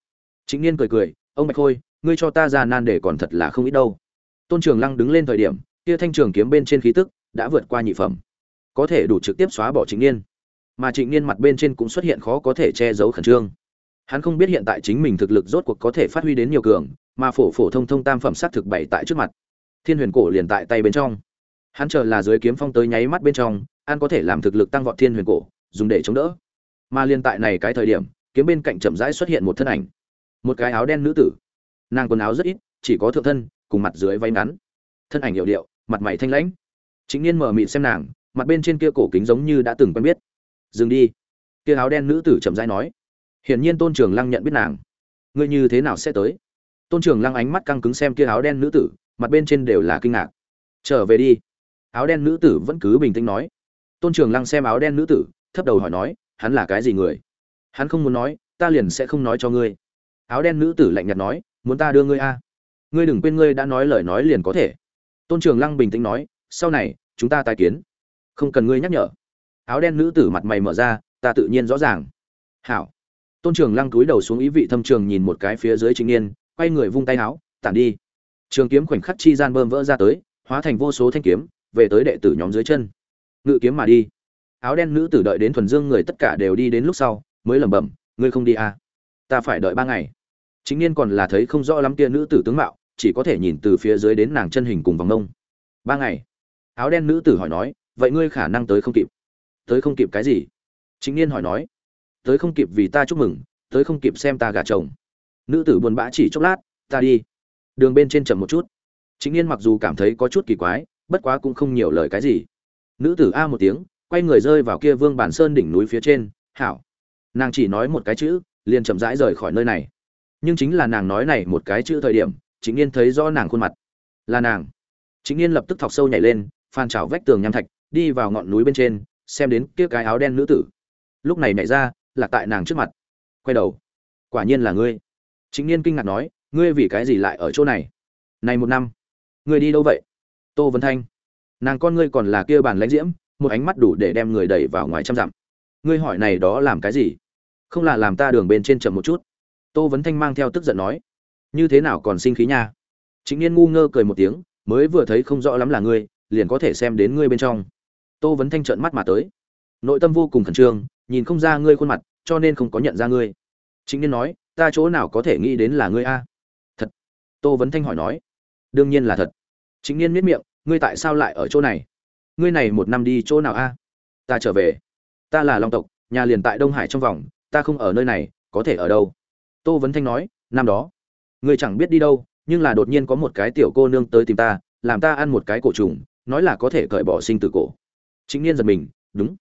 Chính niên cười cười, ông bạch khôi, ngươi cho ta ra nan để còn thật là không ít đâu. Tôn trường lăng đứng lên thời điểm, kia thanh trường kiếm bên trên khí tức đã vượt qua nhị phẩm, có thể đủ trực tiếp xóa bỏ chính niên. Mà trịnh niên mặt bên trên cũng xuất hiện khó có thể che giấu khẩn trương. Hắn không biết hiện tại chính mình thực lực rốt cuộc có thể phát huy đến nhiều cường, mà phổ phổ thông thông tam phẩm sát thực bảy tại trước mặt. Thiên huyền cổ liền tại tay bên trong. Hắn chờ là dưới kiếm phong tới nháy mắt bên trong, an có thể làm thực lực tăng vọt thiên huyền cổ, dùng để chống đỡ. Mà liên tại này cái thời điểm kiếm bên cạnh chậm rãi xuất hiện một thân ảnh. Một cái áo đen nữ tử. Nàng quần áo rất ít, chỉ có thượng thân, cùng mặt dưới váy ngắn. Thân ảnh hiệu điệu, mặt mày thanh lãnh. Chính niên mở mịt xem nàng, mặt bên trên kia cổ kính giống như đã từng quen biết. Dừng đi. Kia áo đen nữ tử chậm rãi nói. Hiển nhiên tôn trường lăng nhận biết nàng. Ngươi như thế nào sẽ tới? Tôn trường lăng ánh mắt căng cứng xem kia áo đen nữ tử, mặt bên trên đều là kinh ngạc. Trở về đi. Áo đen nữ tử vẫn cứ bình tĩnh nói. Tôn trường lăng xem áo đen nữ tử, thấp đầu hỏi nói, hắn là cái gì người? Hắn không muốn nói, ta liền sẽ không nói cho ngươi. Áo đen nữ tử lạnh nhạt nói, muốn ta đưa ngươi a? Ngươi đừng quên ngươi đã nói lời nói liền có thể. Tôn trường lăng bình tĩnh nói, sau này, chúng ta tài kiến. Không cần ngươi nhắc nhở. Áo đen nữ tử mặt mày mở ra, ta tự nhiên rõ ràng. Hảo. Tôn trường lăng cúi đầu xuống ý vị thâm trường nhìn một cái phía dưới chính niên, quay người vung tay áo, tản đi. Trường kiếm khoảnh khắc chi gian bơm vỡ ra tới, hóa thành vô số thanh kiếm, về tới đệ tử nhóm dưới chân. Ngự kiếm mà đi. Áo đen nữ tử đợi đến thuần dương người tất cả đều đi đến lúc sau mới lẩm bẩm, ngươi không đi à? Ta phải đợi ba ngày. Chính niên còn là thấy không rõ lắm kia nữ tử tướng mạo, chỉ có thể nhìn từ phía dưới đến nàng chân hình cùng vòng ngông ba ngày? Áo đen nữ tử hỏi nói, vậy ngươi khả năng tới không kịp. Tới không kịp cái gì? Chính niên hỏi nói, tới không kịp vì ta chúc mừng, tới không kịp xem ta gả chồng. Nữ tử buồn bã chỉ chốc lát, ta đi. Đường bên trên chậm một chút. Chính niên mặc dù cảm thấy có chút kỳ quái, bất quá cũng không nhiều lời cái gì. Nữ tử a một tiếng, quay người rơi vào kia vương bản sơn đỉnh núi phía trên. Hảo nàng chỉ nói một cái chữ, liền chậm rãi rời khỏi nơi này. Nhưng chính là nàng nói này một cái chữ thời điểm chính niên thấy rõ nàng khuôn mặt. Là nàng. Chính niên lập tức thọc sâu nhảy lên, phan trào vách tường nham thạch, đi vào ngọn núi bên trên, xem đến kia cái áo đen nữ tử. Lúc này nhảy ra, là tại nàng trước mặt. Quay đầu. Quả nhiên là ngươi. Chính niên kinh ngạc nói, ngươi vì cái gì lại ở chỗ này? Này một năm, ngươi đi đâu vậy? Tô vân thanh. Nàng con ngươi còn là kia bàn lãnh diễm, một ánh mắt đủ để đem người đẩy vào ngoài trăm dặm. Ngươi hỏi này đó làm cái gì? Không là làm ta đường bên trên chậm một chút. Tô vấn thanh mang theo tức giận nói, như thế nào còn sinh khí nha? Chính niên ngu ngơ cười một tiếng, mới vừa thấy không rõ lắm là ngươi, liền có thể xem đến ngươi bên trong. Tô vấn thanh trợn mắt mà tới, nội tâm vô cùng khẩn trương, nhìn không ra ngươi khuôn mặt, cho nên không có nhận ra ngươi. Chính niên nói, ta chỗ nào có thể nghĩ đến là ngươi a? Thật? Tô vấn thanh hỏi nói, đương nhiên là thật. Chính niên miết miệng, ngươi tại sao lại ở chỗ này? Ngươi này một năm đi chỗ nào a? Ta trở về. Ta là long tộc, nhà liền tại đông hải trong vòng ta không ở nơi này, có thể ở đâu? Tô vấn thanh nói, năm đó. Người chẳng biết đi đâu, nhưng là đột nhiên có một cái tiểu cô nương tới tìm ta, làm ta ăn một cái cổ trùng, nói là có thể cởi bỏ sinh tử cổ. Chính niên giật mình, đúng.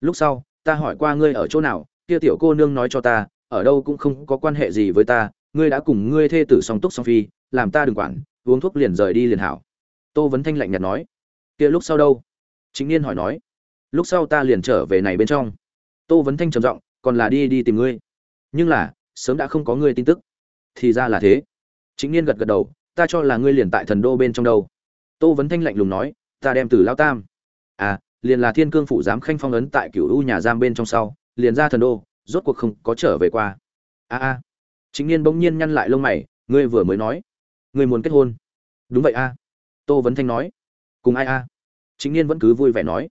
Lúc sau, ta hỏi qua ngươi ở chỗ nào, kia tiểu cô nương nói cho ta, ở đâu cũng không có quan hệ gì với ta, ngươi đã cùng ngươi thê tử song túc song phi, làm ta đừng quản, uống thuốc liền rời đi liền hảo. Tô vấn thanh lạnh nhạt nói, kia lúc sau đâu? Chính niên hỏi nói, lúc sau ta liền trở về này bên trong. Tô vấn thanh trầm giọng còn là đi đi tìm ngươi. Nhưng là, sớm đã không có ngươi tin tức. Thì ra là thế. Chính niên gật gật đầu, ta cho là ngươi liền tại thần đô bên trong đâu. Tô vấn thanh lạnh lùng nói, ta đem từ lao tam. À liền là thiên cương phủ giám khanh phong ấn tại cửu u nhà giam bên trong sau, liền ra thần đô, rốt cuộc không có trở về qua. A a chính niên bỗng nhiên nhăn lại lông mày, ngươi vừa mới nói, ngươi muốn kết hôn. Đúng vậy a tô vấn thanh nói, cùng ai a chính niên vẫn cứ vui vẻ nói,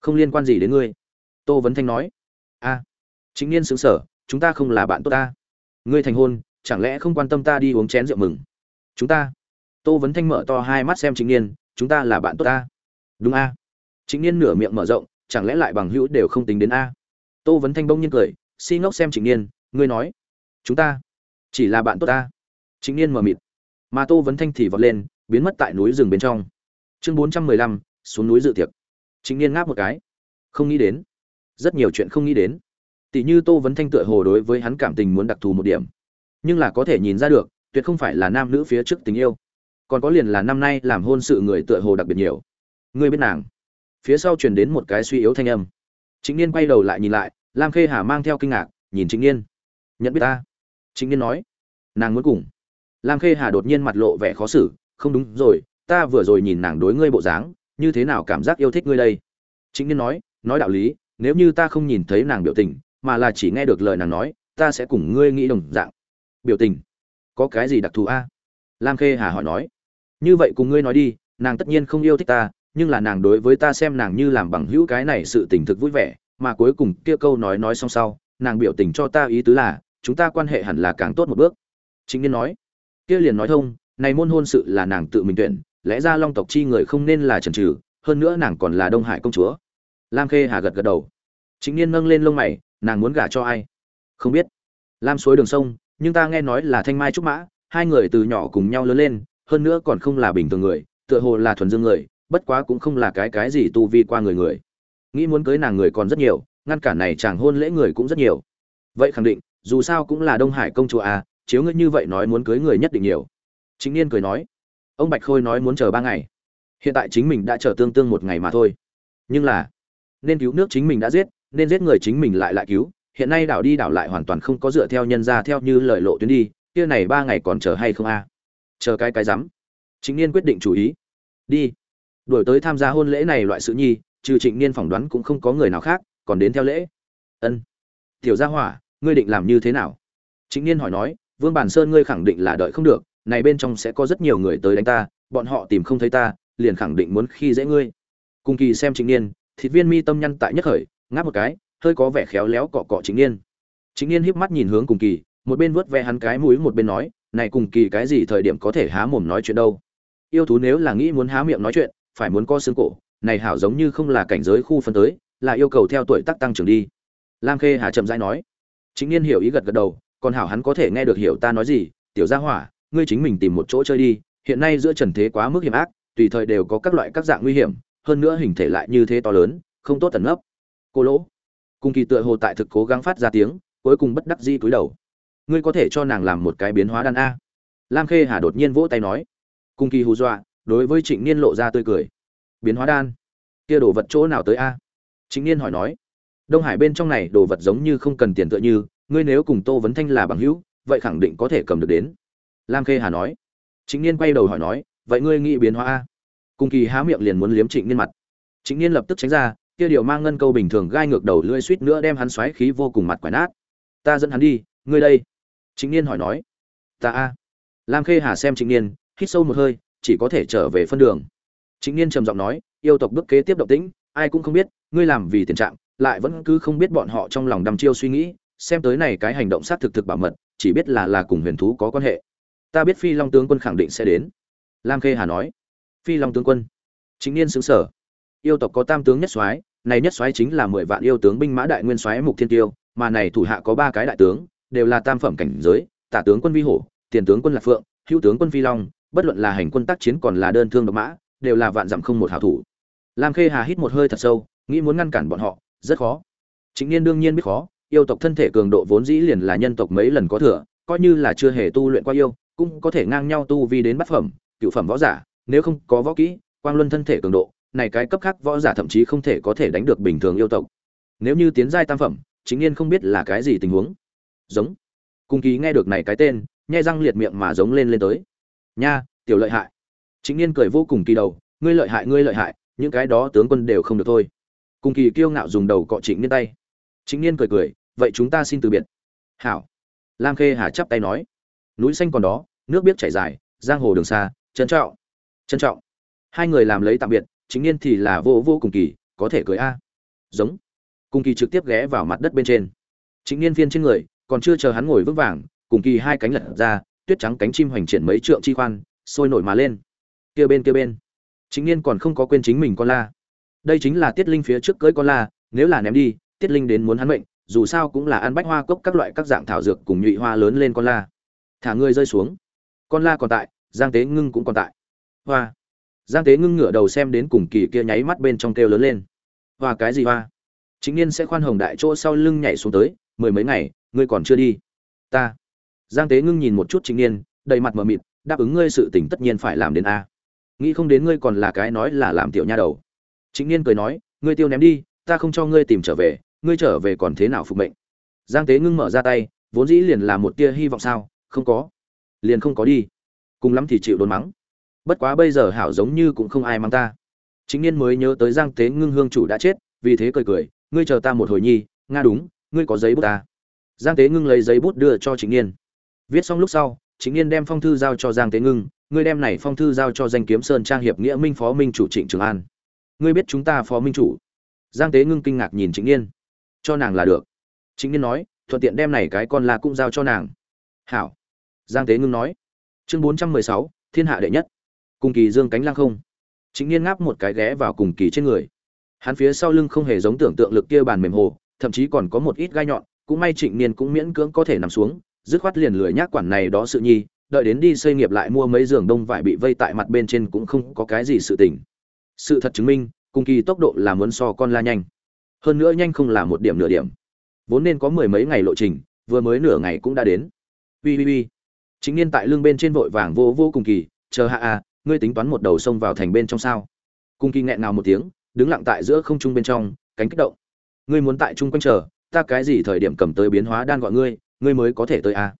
không liên quan gì đến ngươi. Tô vấn thanh nói a chính niên xứng sở chúng ta không là bạn tốt ta. Ngươi thành hôn, chẳng lẽ không quan tâm ta đi uống chén rượu mừng? Chúng ta. Tô vấn thanh mở to hai mắt xem chính niên, chúng ta là bạn tốt ta. Đúng a. Chính niên nửa miệng mở rộng, chẳng lẽ lại bằng hữu đều không tính đến a? Tô vấn thanh bông nhiên cười, si ngốc xem chính niên, ngươi nói, chúng ta chỉ là bạn tốt ta. Chính niên mở mịt, mà tô vấn thanh thì vọt lên, biến mất tại núi rừng bên trong. Chương bốn trăm mười lăm, xuống núi dự tiệc. Chính niên ngáp một cái, không nghĩ đến, rất nhiều chuyện không nghĩ đến tỷ như tô vấn thanh tựa hồ đối với hắn cảm tình muốn đặc thù một điểm. Nhưng là có thể nhìn ra được, tuyệt không phải là nam nữ phía trước tình yêu. Còn có liền là năm nay làm hôn sự người tựa hồ đặc biệt nhiều. Ngươi biết nàng. Phía sau truyền đến một cái suy yếu thanh âm. Chính niên quay đầu lại nhìn lại, lam khê hà mang theo kinh ngạc, nhìn chính niên. Nhận biết ta? Chính niên nói. Nàng muốn cùng. Lam khê hà đột nhiên mặt lộ vẻ khó xử, không đúng rồi, ta vừa rồi nhìn nàng đối ngươi bộ dáng, như thế nào cảm giác yêu thích ngươi đây? Chính niên nói nói đạo lý, nếu như ta không nhìn thấy nàng biểu tình mà là chỉ nghe được lời nàng nói, ta sẽ cùng ngươi nghĩ đồng dạng. Biểu tình. Có cái gì đặc thù a? Lam khê hà hỏi nói. Như vậy cùng ngươi nói đi, nàng tất nhiên không yêu thích ta, nhưng là nàng đối với ta xem nàng như làm bằng hữu cái này sự tình thực vui vẻ, mà cuối cùng kia câu nói nói xong sau, nàng biểu tình cho ta ý tứ là, chúng ta quan hệ hẳn là càng tốt một bước. Chính niên nói. Kia liền nói thông, này môn hôn sự là nàng tự mình tuyển, lẽ ra long tộc chi người không nên là trần trừ hơn nữa nàng còn là đông hải công chúa. Lam khê hà gật gật đầu. Chính niên nâng lên lông mày nàng muốn gả cho ai? Không biết. Lam suối đường sông, nhưng ta nghe nói là thanh mai trúc mã, hai người từ nhỏ cùng nhau lớn lên, hơn nữa còn không là bình thường người, tựa hồ là thuần dương người, bất quá cũng không là cái cái gì tu vi qua người người. Nghĩ muốn cưới nàng người còn rất nhiều, ngăn cản này chàng hôn lễ người cũng rất nhiều. Vậy khẳng định, dù sao cũng là đông hải công chúa à chiếu ngươi như vậy nói muốn cưới người nhất định nhiều. Chính niên cười nói, ông bạch khôi nói muốn chờ ba ngày. Hiện tại chính mình đã chờ tương tương một ngày mà thôi. Nhưng là, nên cứu nước chính mình đã giết nên giết người chính mình lại lại cứu, hiện nay đảo đi đảo lại hoàn toàn không có dựa theo nhân ra theo như lời lộ tuyến đi, kia này ba ngày còn chờ hay không a? Chờ cái cái rắm. Chính niên quyết định chủ ý. Đi. Đuổi tới tham gia hôn lễ này loại sự nhi, trừ trịnh niên phỏng đoán cũng không có người nào khác, còn đến theo lễ. Ân. Tiểu gia hỏa, ngươi định làm như thế nào? Trịnh niên hỏi nói, vương bản sơn ngươi khẳng định là đợi không được, này bên trong sẽ có rất nhiều người tới đánh ta, bọn họ tìm không thấy ta, liền khẳng định muốn khi dễ ngươi. Cùng kỳ xem trịnh niên, thịt viên mi tâm nhăn tại nhất khởi ngáp một cái, hơi có vẻ khéo léo cọ cọ trịnh niên trịnh niên híp mắt nhìn hướng cùng kỳ, một bên vuốt ve hắn cái mũi, một bên nói, này cùng kỳ cái gì thời điểm có thể há mồm nói chuyện đâu? Yêu thú nếu là nghĩ muốn há miệng nói chuyện, phải muốn co xương cổ, này hảo giống như không là cảnh giới khu phân tới, là yêu cầu theo tuổi tác tăng trưởng đi. Lam khê hà chậm rãi nói. Chính niên hiểu ý gật gật đầu, còn hảo hắn có thể nghe được hiểu ta nói gì, tiểu gia hỏa, ngươi chính mình tìm một chỗ chơi đi, hiện nay giữa trần thế quá mức hiểm ác, tùy thời đều có các loại các dạng nguy hiểm, hơn nữa hình thể lại như thế to lớn, không tốt tẩn nấp cô lỗ. Cung kỳ tựa hồ tại thực cố gắng phát ra tiếng, cuối cùng bất đắc di cúi đầu. Ngươi có thể cho nàng làm một cái biến hóa đan a. Lam khê hà đột nhiên vỗ tay nói. Cung kỳ hù dọa, đối với trịnh niên lộ ra tươi cười. Biến hóa đan? Kia đồ vật chỗ nào tới a? Trịnh niên hỏi nói. Đông hải bên trong này đồ vật giống như không cần tiền tựa như, ngươi nếu cùng tô vấn thanh là bằng hữu, vậy khẳng định có thể cầm được đến. Lam khê hà nói. Trịnh niên quay đầu hỏi nói, vậy ngươi nghĩ biến hóa a? Cung kỳ há miệng liền muốn liếm trịnh niên mặt. Trịnh niên lập tức tránh ra kia điều mang ngân câu bình thường gai ngược đầu lưỡi suýt nữa đem hắn xoáy khí vô cùng mặt quải nát. Ta dẫn hắn đi, ngươi đây. Trịnh niên hỏi nói. Ta a. Lam khê hà xem trịnh niên, hít sâu một hơi, chỉ có thể trở về phân đường. Trịnh niên trầm giọng nói, yêu tộc bước kế tiếp động tĩnh, ai cũng không biết, ngươi làm vì tiền trạng, lại vẫn cứ không biết bọn họ trong lòng đăm chiêu suy nghĩ, xem tới này cái hành động sát thực thực bảo mật, chỉ biết là là cùng huyền thú có quan hệ. Ta biết phi long tướng quân khẳng định sẽ đến. Lam khê hà nói. Phi long tướng quân. Chính niên xứng sở yêu tộc có tam tướng nhất soái này nhất soái chính là mười vạn yêu tướng binh mã đại nguyên soái mục thiên tiêu, mà này thủ hạ có ba cái đại tướng, đều là tam phẩm cảnh giới, tả tướng quân vi hổ, tiền tướng quân lạc phượng, hữu tướng quân phi long, bất luận là hành quân tác chiến còn là đơn thương độc mã, đều là vạn dặm không một hảo thủ. Lam khê hà hít một hơi thật sâu, nghĩ muốn ngăn cản bọn họ, rất khó. Chính niên đương nhiên biết khó, yêu tộc thân thể cường độ vốn dĩ liền là nhân tộc mấy lần có thừa, coi như là chưa hề tu luyện qua yêu, cũng có thể ngang nhau tu vi đến bát phẩm, cựu phẩm võ giả, nếu không có võ kỹ, quang luân thân thể cường độ này cái cấp khác võ giả thậm chí không thể có thể đánh được bình thường yêu tộc. Nếu như tiến giai tam phẩm, chính niên không biết là cái gì tình huống. Giống. Cung ký nghe được này cái tên, nhai răng liệt miệng mà giống lên lên tới. Nha, tiểu lợi hại. Chính niên cười vô cùng kỳ đầu, ngươi lợi hại, ngươi lợi hại, những cái đó tướng quân đều không được thôi. Cung kỳ kiêu ngạo dùng đầu cọ trịnh niên tay. Chính niên cười cười, vậy chúng ta xin từ biệt. Hảo. Lam khê hà chắp tay nói. Núi xanh còn đó, nước biết chảy dài, giang hồ đường xa, trân trọng. Trân trọng. Hai người làm lấy tạm biệt chính niên thì là vô vô cùng kỳ, có thể cười a. Giống. Cùng kỳ trực tiếp ghé vào mặt đất bên trên. Chính niên phiên trên người, còn chưa chờ hắn ngồi vững vàng, cùng kỳ hai cánh lật ra, tuyết trắng cánh chim hoành triển mấy trượng chi khoan, sôi nổi mà lên. Kia bên kia bên. Chính niên còn không có quên chính mình con la. Đây chính là tiết linh phía trước cưới con la, nếu là ném đi, tiết linh đến muốn hắn mệnh, dù sao cũng là ăn bách hoa cốc các loại các dạng thảo dược cùng nhụy hoa lớn lên con la. Thả ngươi rơi xuống. Con la còn tại, giang tế ngưng cũng còn tại. Hoa giang tế ngưng ngửa đầu xem đến cùng kỳ kia nháy mắt bên trong kêu lớn lên. Hoa cái gì hoa? Chính niên sẽ khoan hồng đại chỗ sau lưng nhảy xuống tới, mười mấy ngày, ngươi còn chưa đi. Ta. Giang tế ngưng nhìn một chút chính niên, đầy mặt mờ mịt, đáp ứng ngươi sự tình tất nhiên phải làm đến a. Nghĩ không đến ngươi còn là cái nói là làm tiểu nha đầu. Chính niên cười nói, ngươi tiêu ném đi, ta không cho ngươi tìm trở về, ngươi trở về còn thế nào phục mệnh? Giang tế ngưng mở ra tay, vốn dĩ liền là một tia hy vọng sao? Không có. Liền không có đi. Cùng lắm thì chịu đốn mắng bất quá bây giờ hảo giống như cũng không ai mang ta. Chính niên mới nhớ tới giang tế ngưng hương chủ đã chết, vì thế cười cười, ngươi chờ ta một hồi nhi, nga đúng, ngươi có giấy bút ta. Giang tế ngưng lấy giấy bút đưa cho chính niên. Viết xong lúc sau, chính niên đem phong thư giao cho giang tế ngưng, ngươi đem này phong thư giao cho danh kiếm sơn trang hiệp nghĩa minh phó minh chủ trịnh trường an. Ngươi biết chúng ta phó minh chủ? Giang tế ngưng kinh ngạc nhìn chính niên. Cho nàng là được. Chính niên nói, thuận tiện đem này cái con la cũng giao cho nàng. Hảo. Giang tế ngưng nói. Chương bốn trăm mười sáu, thiên hạ đệ nhất cùng kỳ dương cánh lang không. Chính niên ngáp một cái ghé vào cùng kỳ trên người. Hắn phía sau lưng không hề giống tưởng tượng lực kia bàn mềm hồ, thậm chí còn có một ít gai nhọn, cũng may trịnh niên cũng miễn cưỡng có thể nằm xuống, dứt khoát liền lười nhác quản này đó sự nhi, đợi đến đi xây nghiệp lại mua mấy giường đông vải bị vây tại mặt bên trên cũng không có cái gì sự tình. Sự thật chứng minh, cùng kỳ tốc độ là muốn so con la nhanh. Hơn nữa nhanh không là một điểm nửa điểm. Vốn nên có mười mấy ngày lộ trình, vừa mới nửa ngày cũng đã đến. Ui ui ui chính niên tại lưng bên trên vội vàng vô vô cùng kỳ, chờ hạ à ngươi tính toán một đầu sông vào thành bên trong sao? Cung kỳ nghẹn nào một tiếng, đứng lặng tại giữa không trung bên trong, cánh kích động. Ngươi muốn tại trung quanh chờ, ta cái gì thời điểm cầm tới biến hóa đan gọi ngươi ngươi mới có thể tới à?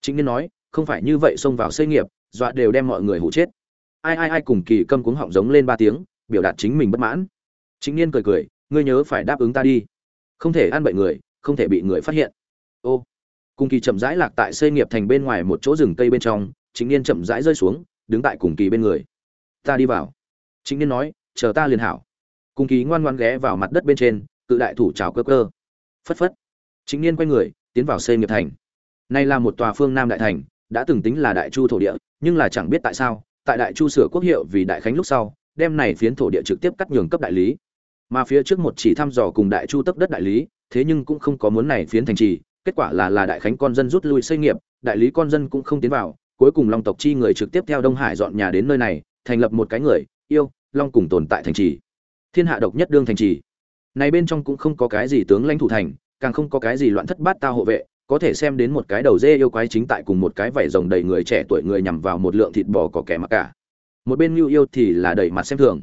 Chính niên nói, không phải như vậy xông vào xây nghiệp, dọa đều đem mọi người hụ chết. Ai ai ai cùng kỳ câm cuống họng giống lên ba tiếng, biểu đạt chính mình bất mãn. Chính niên cười cười, ngươi nhớ phải đáp ứng ta đi. Không thể ăn bậy người, không thể bị người phát hiện. Ô. Cùng kỳ chậm rãi lạc tại xây nghiệp thành bên ngoài một chỗ rừng cây bên trong, chính niên chậm rãi rơi xuống đứng tại cùng kỳ bên người. Ta đi vào. Chính niên nói, chờ ta liền hảo. Cùng kỳ ngoan ngoan ghé vào mặt đất bên trên, cự đại thủ trào cơ cơ. Phất phất. Chính niên quay người, tiến vào xây nghiệp thành. Nay là một tòa phương nam đại thành, đã từng tính là đại chu thổ địa, nhưng là chẳng biết tại sao, tại đại chu sửa quốc hiệu vì đại khánh lúc sau, đem này phiến thổ địa trực tiếp cắt nhường cấp đại lý. Mà phía trước một chỉ thăm dò cùng đại chu tấp đất đại lý, thế nhưng cũng không có muốn này phiến thành trì, kết quả là là đại khánh con dân rút lui xây nghiệp, đại lý con dân cũng không tiến vào cuối cùng long tộc chi người trực tiếp theo đông hải dọn nhà đến nơi này, thành lập một cái người, yêu, long cùng tồn tại thành trì. Thiên hạ độc nhất đương thành trì. Này bên trong cũng không có cái gì tướng lãnh thủ thành, càng không có cái gì loạn thất bát tao hộ vệ, có thể xem đến một cái đầu dê yêu quái chính tại cùng một cái vảy rồng đầy người trẻ tuổi người nhằm vào một lượng thịt bò có kẻ mặc cả. Một bên mưu yêu thì là đầy mặt xem thường.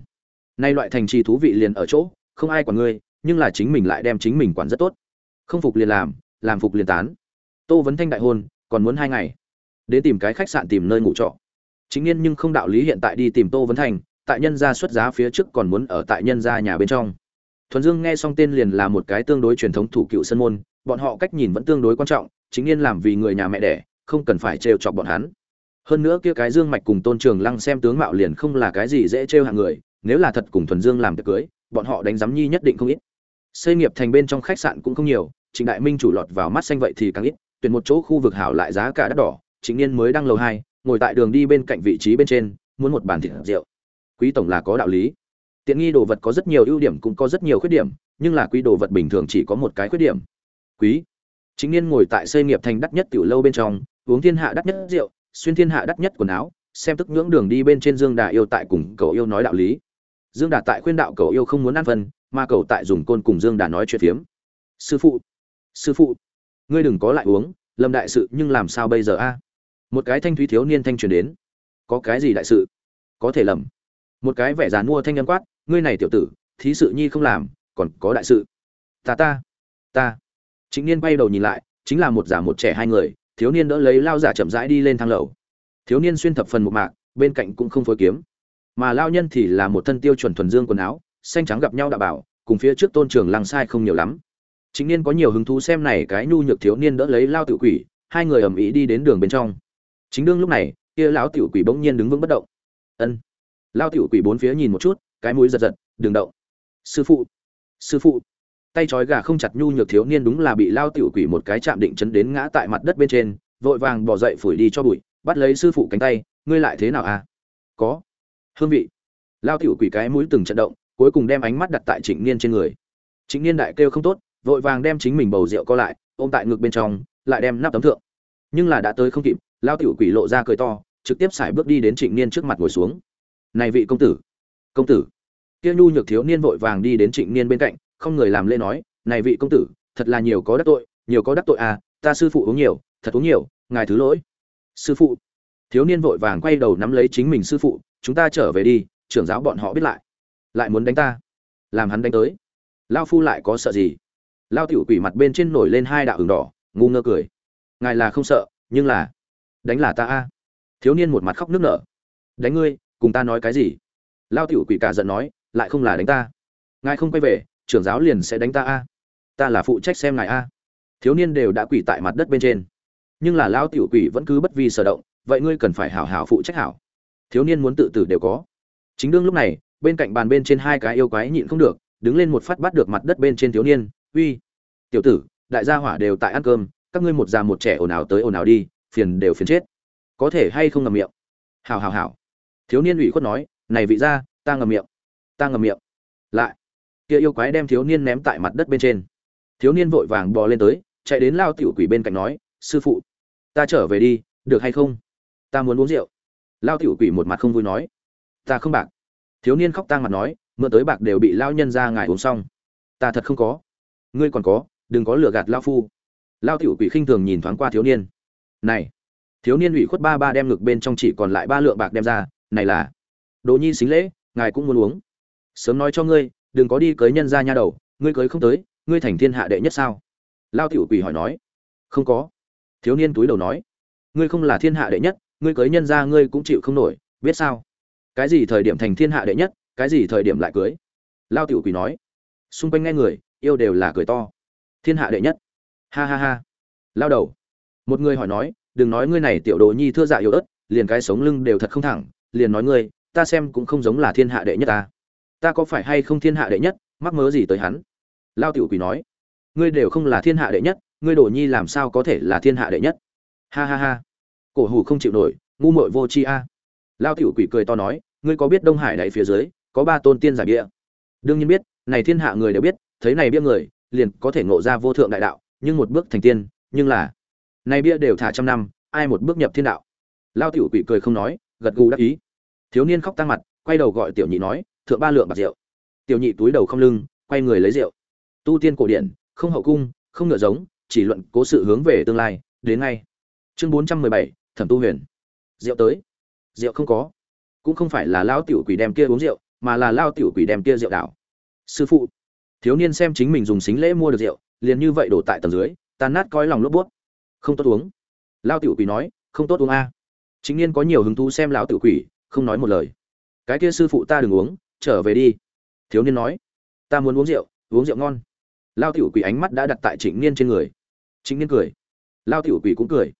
Nay loại thành trì thú vị liền ở chỗ, không ai quản ngươi, nhưng là chính mình lại đem chính mình quản rất tốt. Không phục liền làm làm phục liền tán. Tô vấn thanh đại hôn, còn muốn hai ngày đến tìm cái khách sạn tìm nơi ngủ trọ. Chính nhiên nhưng không đạo lý hiện tại đi tìm tô vấn thành, tại nhân gia xuất giá phía trước còn muốn ở tại nhân gia nhà bên trong. Thuần dương nghe xong tên liền là một cái tương đối truyền thống thủ cựu sân môn bọn họ cách nhìn vẫn tương đối quan trọng chính nhiên làm vì người nhà mẹ đẻ không cần phải trêu chọc bọn hắn. Hơn nữa kia cái dương mạch cùng tôn trường lăng xem tướng mạo liền không là cái gì dễ trêu hạng người nếu là thật cùng thuần dương làm tiệc cưới bọn họ đánh giám nhi nhất định không ít. Xây nghiệp thành bên trong khách sạn cũng không nhiều trịnh đại minh chủ lọt vào mắt xanh vậy thì càng ít tuyển một chỗ khu vực hảo lại giá cả đắt đỏ chính niên mới đăng lầu hai, ngồi tại đường đi bên cạnh vị trí bên trên, muốn một bàn thịt rượu. Quý tổng là có đạo lý. Tiện nghi đồ vật có rất nhiều ưu điểm cũng có rất nhiều khuyết điểm, nhưng là quý đồ vật bình thường chỉ có một cái khuyết điểm. Quý. Chính niên ngồi tại xây nghiệp thành đắt nhất tiểu lâu bên trong, uống thiên hạ đắt nhất rượu, xuyên thiên hạ đắt nhất quần áo, xem tức nhưỡng đường đi bên trên dương đà yêu tại cùng cậu yêu nói đạo lý. Dương đà tại khuyên đạo cậu yêu không muốn ăn phân, mà cậu tại dùng côn cùng dương đà nói chuyện phiếm. Sư phụ. Sư phụ. Ngươi đừng có lại uống, lâm đại sự nhưng làm sao bây giờ a? Một cái thanh thúy thiếu niên thanh truyền đến. Có cái gì đại sự? Có thể lầm. Một cái vẻ dàn mua thanh nhân quát, ngươi này tiểu tử, thí sự nhi không làm, còn có đại sự. Ta ta ta. Chính niên bay đầu nhìn lại, chính là một giả một trẻ hai người, thiếu niên đỡ lấy lao giả chậm rãi đi lên thang lầu. Thiếu niên xuyên thập phần một mạc, bên cạnh cũng không phối kiếm. Mà lao nhân thì là một thân tiêu chuẩn thuần dương quần áo, xanh trắng gặp nhau đã bảo, cùng phía trước tôn trường lăng sai không nhiều lắm. Chính niên có nhiều hứng thú xem này cái nhu nhược thiếu niên đỡ lấy lao tự quỷ, hai người ầm ĩ đi đến đường bên trong chính đương lúc này, kia lão tiểu quỷ bỗng nhiên đứng vững bất động. Ân. Lao tiểu quỷ bốn phía nhìn một chút, cái mũi giật giật, đừng động. Sư phụ. Sư phụ. Tay trói gà không chặt nhu nhược thiếu niên đúng là bị lao tiểu quỷ một cái chạm định chấn đến ngã tại mặt đất bên trên, vội vàng bỏ dậy phủi đi cho bụi, bắt lấy sư phụ cánh tay, ngươi lại thế nào à? Có. Hương vị. Lao tiểu quỷ cái mũi từng trận động, cuối cùng đem ánh mắt đặt tại trịnh niên trên người. Trịnh niên đại kêu không tốt, vội vàng đem chính mình bầu rượu co lại, ôm tại ngực bên trong, lại đem nắp tấm thượng. Nhưng là đã tới không kịp lao tiểu quỷ lộ ra cười to, trực tiếp xài bước đi đến trịnh niên trước mặt ngồi xuống. Này vị công tử công tử. Kia nhu nhược thiếu niên vội vàng đi đến trịnh niên bên cạnh, không người làm lễ nói, này vị công tử, thật là nhiều có đắc tội, nhiều có đắc tội à ta sư phụ uống nhiều, thật uống nhiều, ngài thứ lỗi. Sư phụ. Thiếu niên vội vàng quay đầu nắm lấy chính mình sư phụ, chúng ta trở về đi, trưởng giáo bọn họ biết lại. Lại muốn đánh ta? Làm hắn đánh tới? Lao phu lại có sợ gì? Lao tiểu quỷ mặt bên trên nổi lên hai đạo hừng đỏ, ngu ngơ cười. Ngài là không sợ, nhưng là đánh là ta a. Thiếu niên một mặt khóc nước nở. Đánh ngươi, cùng ta nói cái gì? Lao tiểu quỷ cả giận nói, lại không là đánh ta. Ngài không quay về, trưởng giáo liền sẽ đánh ta a. Ta là phụ trách xem ngài a. Thiếu niên đều đã quỷ tại mặt đất bên trên. Nhưng là lao tiểu quỷ vẫn cứ bất vi sở động, vậy ngươi cần phải hảo hảo phụ trách hảo. Thiếu niên muốn tự tử đều có. Chính đương lúc này, bên cạnh bàn bên trên hai cái yêu quái nhịn không được, đứng lên một phát bắt được mặt đất bên trên thiếu niên. Uy, tiểu tử, đại gia hỏa đều tại ăn cơm, các ngươi một già một trẻ ồn ào tới ồn ào đi phiền đều phiền chết. Có thể hay không ngầm miệng? Hào hào hào thiếu niên ủy khuất nói, này vị gia, ta ngầm miệng. Ta ngầm miệng. Lại, kia yêu quái đem thiếu niên ném tại mặt đất bên trên. Thiếu niên vội vàng bò lên tới, chạy đến lao tiểu quỷ bên cạnh nói, sư phụ, ta trở về đi, được hay không? Ta muốn uống rượu. Lao tiểu quỷ một mặt không vui nói, ta không bạc. Thiếu niên khóc tang mặt nói, mượn tới bạc đều bị lao nhân ra ngài uống xong. Ta thật không có. Ngươi còn có, đừng có lừa gạt lao phu. Lao tiểu quỷ khinh thường nhìn thoáng qua thiếu niên này, thiếu niên ủy khuất ba ba đem ngực bên trong chỉ còn lại ba lượng bạc đem ra, này là, đồ nhi xính lễ, ngài cũng muốn uống. Sớm nói cho ngươi, đừng có đi cưới nhân ra nha đầu, ngươi cưới không tới, ngươi thành thiên hạ đệ nhất sao? Lao tiểu quỷ hỏi nói. Không có. Thiếu niên túi đầu nói. Ngươi không là thiên hạ đệ nhất, ngươi cưới nhân ra ngươi cũng chịu không nổi, biết sao? Cái gì thời điểm thành thiên hạ đệ nhất, cái gì thời điểm lại cưới? Lao tiểu quỷ nói. Xung quanh nghe người, yêu đều là cười to. Thiên hạ đệ nhất. Ha ha ha. Lao đầu một người hỏi nói, đừng nói ngươi này tiểu đồ nhi thưa dạ yếu ớt, liền cái sống lưng đều thật không thẳng, liền nói ngươi, ta xem cũng không giống là thiên hạ đệ nhất ta. Ta có phải hay không thiên hạ đệ nhất, mắc mớ gì tới hắn? Lao tiểu quỷ nói, ngươi đều không là thiên hạ đệ nhất, ngươi đồ nhi làm sao có thể là thiên hạ đệ nhất? Ha ha ha. Cổ hủ không chịu nổi, ngu muội vô tri a. Lao tiểu quỷ cười to nói, ngươi có biết đông hải đại phía dưới, có ba tôn tiên giải bia? Đương nhiên biết, này thiên hạ người đều biết, thấy này bia người, liền có thể ngộ ra vô thượng đại đạo, nhưng một bước thành tiên, nhưng là nay bia đều thả trăm năm, ai một bước nhập thiên đạo? Lao tiểu quỷ cười không nói, gật gù đáp ý. Thiếu niên khóc tăng mặt, quay đầu gọi tiểu nhị nói, thượng ba lượng bạc rượu. Tiểu nhị túi đầu không lưng, quay người lấy rượu. Tu tiên cổ điển, không hậu cung, không ngựa giống, chỉ luận cố sự hướng về tương lai, đến ngay. Chương bốn trăm mười bảy, thẩm tu huyền. Rượu tới. Rượu không có. Cũng không phải là lao tiểu quỷ đem kia uống rượu, mà là lao tiểu quỷ đem kia rượu đảo. Sư phụ. Thiếu niên xem chính mình dùng xính lễ mua được rượu, liền như vậy đổ tại tầng dưới, tan nát coi lòng lốp buốt không tốt uống. Lao tiểu quỷ nói, không tốt uống a. Chính niên có nhiều hứng thú xem lão tiểu quỷ, không nói một lời. Cái kia sư phụ ta đừng uống, trở về đi. Thiếu niên nói, ta muốn uống rượu uống rượu ngon. Lao tiểu quỷ ánh mắt đã đặt tại trịnh niên trên người. Trịnh niên cười. Lao tiểu quỷ cũng cười.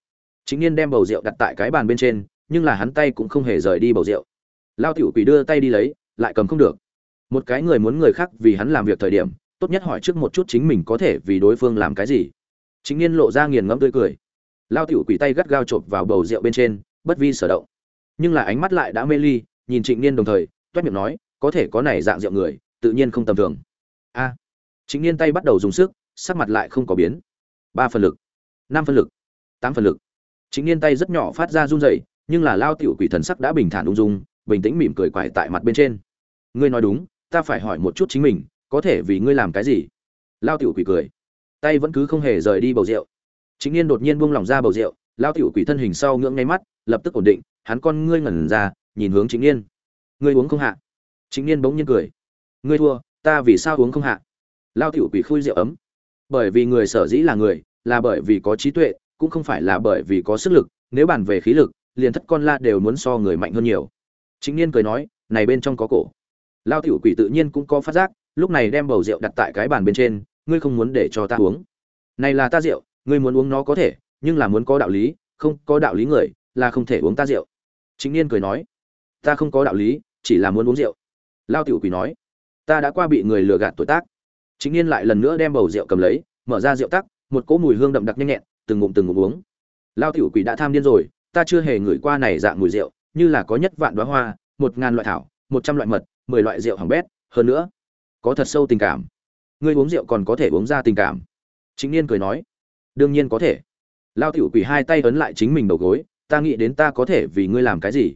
Trịnh niên đem bầu rượu đặt tại cái bàn bên trên, nhưng là hắn tay cũng không hề rời đi bầu rượu. Lao tiểu quỷ đưa tay đi lấy, lại cầm không được. Một cái người muốn người khác vì hắn làm việc thời điểm, tốt nhất hỏi trước một chút chính mình có thể vì đối phương làm cái gì chính niên lộ ra nghiền ngẫm tươi cười. Lao tiểu quỷ tay gắt gao chộp vào bầu rượu bên trên bất vi sở động. Nhưng là ánh mắt lại đã mê ly nhìn trịnh niên đồng thời toét miệng nói có thể có này dạng rượu người tự nhiên không tầm thường. A. À, trịnh niên tay bắt đầu dùng sức sắc mặt lại không có biến. Ba phần lực năm phần lực tám phần lực. Trịnh niên tay rất nhỏ phát ra run rẩy nhưng là lao tiểu quỷ thần sắc đã bình thản ung dung bình tĩnh mỉm cười quải tại mặt bên trên. Ngươi nói đúng ta phải hỏi một chút chính mình có thể vì ngươi làm cái gì? Lao tiểu quỷ cười tay vẫn cứ không hề rời đi bầu rượu. Chính niên đột nhiên buông lỏng ra bầu rượu lao tiểu quỷ thân hình sau ngưỡng ngay mắt, lập tức ổn định, hắn con ngươi ngẩn ra, nhìn hướng chính niên ngươi uống không hạ? Chính niên bỗng nhiên cười. Ngươi thua, ta vì sao uống không hạ? Lao tiểu quỷ khui rượu ấm. Bởi vì người sở dĩ là người, là bởi vì có trí tuệ, cũng không phải là bởi vì có sức lực, nếu bàn về khí lực, liền thất con la đều muốn so người mạnh hơn nhiều. Chính niên cười nói, này bên trong có cổ. Lao tiểu quỷ tự nhiên cũng có phát giác, lúc này đem bầu rượu đặt tại cái bàn bên trên ngươi không muốn để cho ta uống. Này là ta rượu, ngươi muốn uống nó có thể, nhưng là muốn có đạo lý, không có đạo lý người, là không thể uống ta rượu. Chính niên cười nói, ta không có đạo lý, chỉ là muốn uống rượu. Lao tiểu quỷ nói, ta đã qua bị người lừa gạt tuổi tác. Chính niên lại lần nữa đem bầu rượu cầm lấy, mở ra rượu tắc, một cỗ mùi hương đậm đặc nhanh nhẹn, từng ngụm từng ngụm uống. Lao tiểu quỷ đã tham điên rồi, ta chưa hề ngửi qua này dạng mùi rượu, như là có nhất vạn đoá hoa, một ngàn loại thảo, một trăm loại mật, mười loại rượu hỏng bét, hơn nữa, có thật sâu tình cảm ngươi uống rượu còn có thể uống ra tình cảm. Chính niên cười nói, đương nhiên có thể. Lao tiểu quỷ hai tay ấn lại chính mình đầu gối, ta nghĩ đến ta có thể vì ngươi làm cái gì?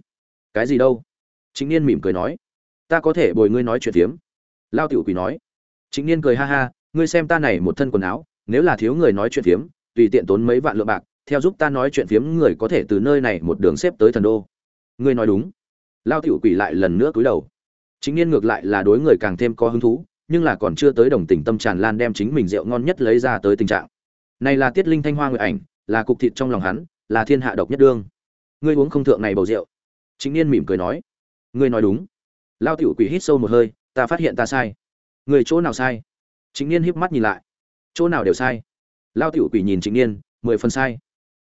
Cái gì đâu? Chính niên mỉm cười nói, ta có thể bồi ngươi nói chuyện phiếm. Lao tiểu quỷ nói chính niên cười ha ha, ngươi xem ta này một thân quần áo, nếu là thiếu người nói chuyện phiếm, tùy tiện tốn mấy vạn lượng bạc, theo giúp ta nói chuyện phiếm người có thể từ nơi này một đường xếp tới thần đô. Ngươi nói đúng. Lao tiểu quỷ lại lần nữa cúi đầu. Chính niên ngược lại là đối người càng thêm có hứng thú nhưng là còn chưa tới đồng tình tâm tràn lan đem chính mình rượu ngon nhất lấy ra tới tình trạng. Này là tiết linh thanh hoa nguyệt ảnh, là cục thịt trong lòng hắn, là thiên hạ độc nhất đương. Ngươi uống không thượng này bầu rượu. Chính niên mỉm cười nói. Ngươi nói đúng. Lao tiểu quỷ hít sâu một hơi, ta phát hiện ta sai. Người chỗ nào sai? Chính niên híp mắt nhìn lại. Chỗ nào đều sai. Lao tiểu quỷ nhìn chính niên, mười phần sai.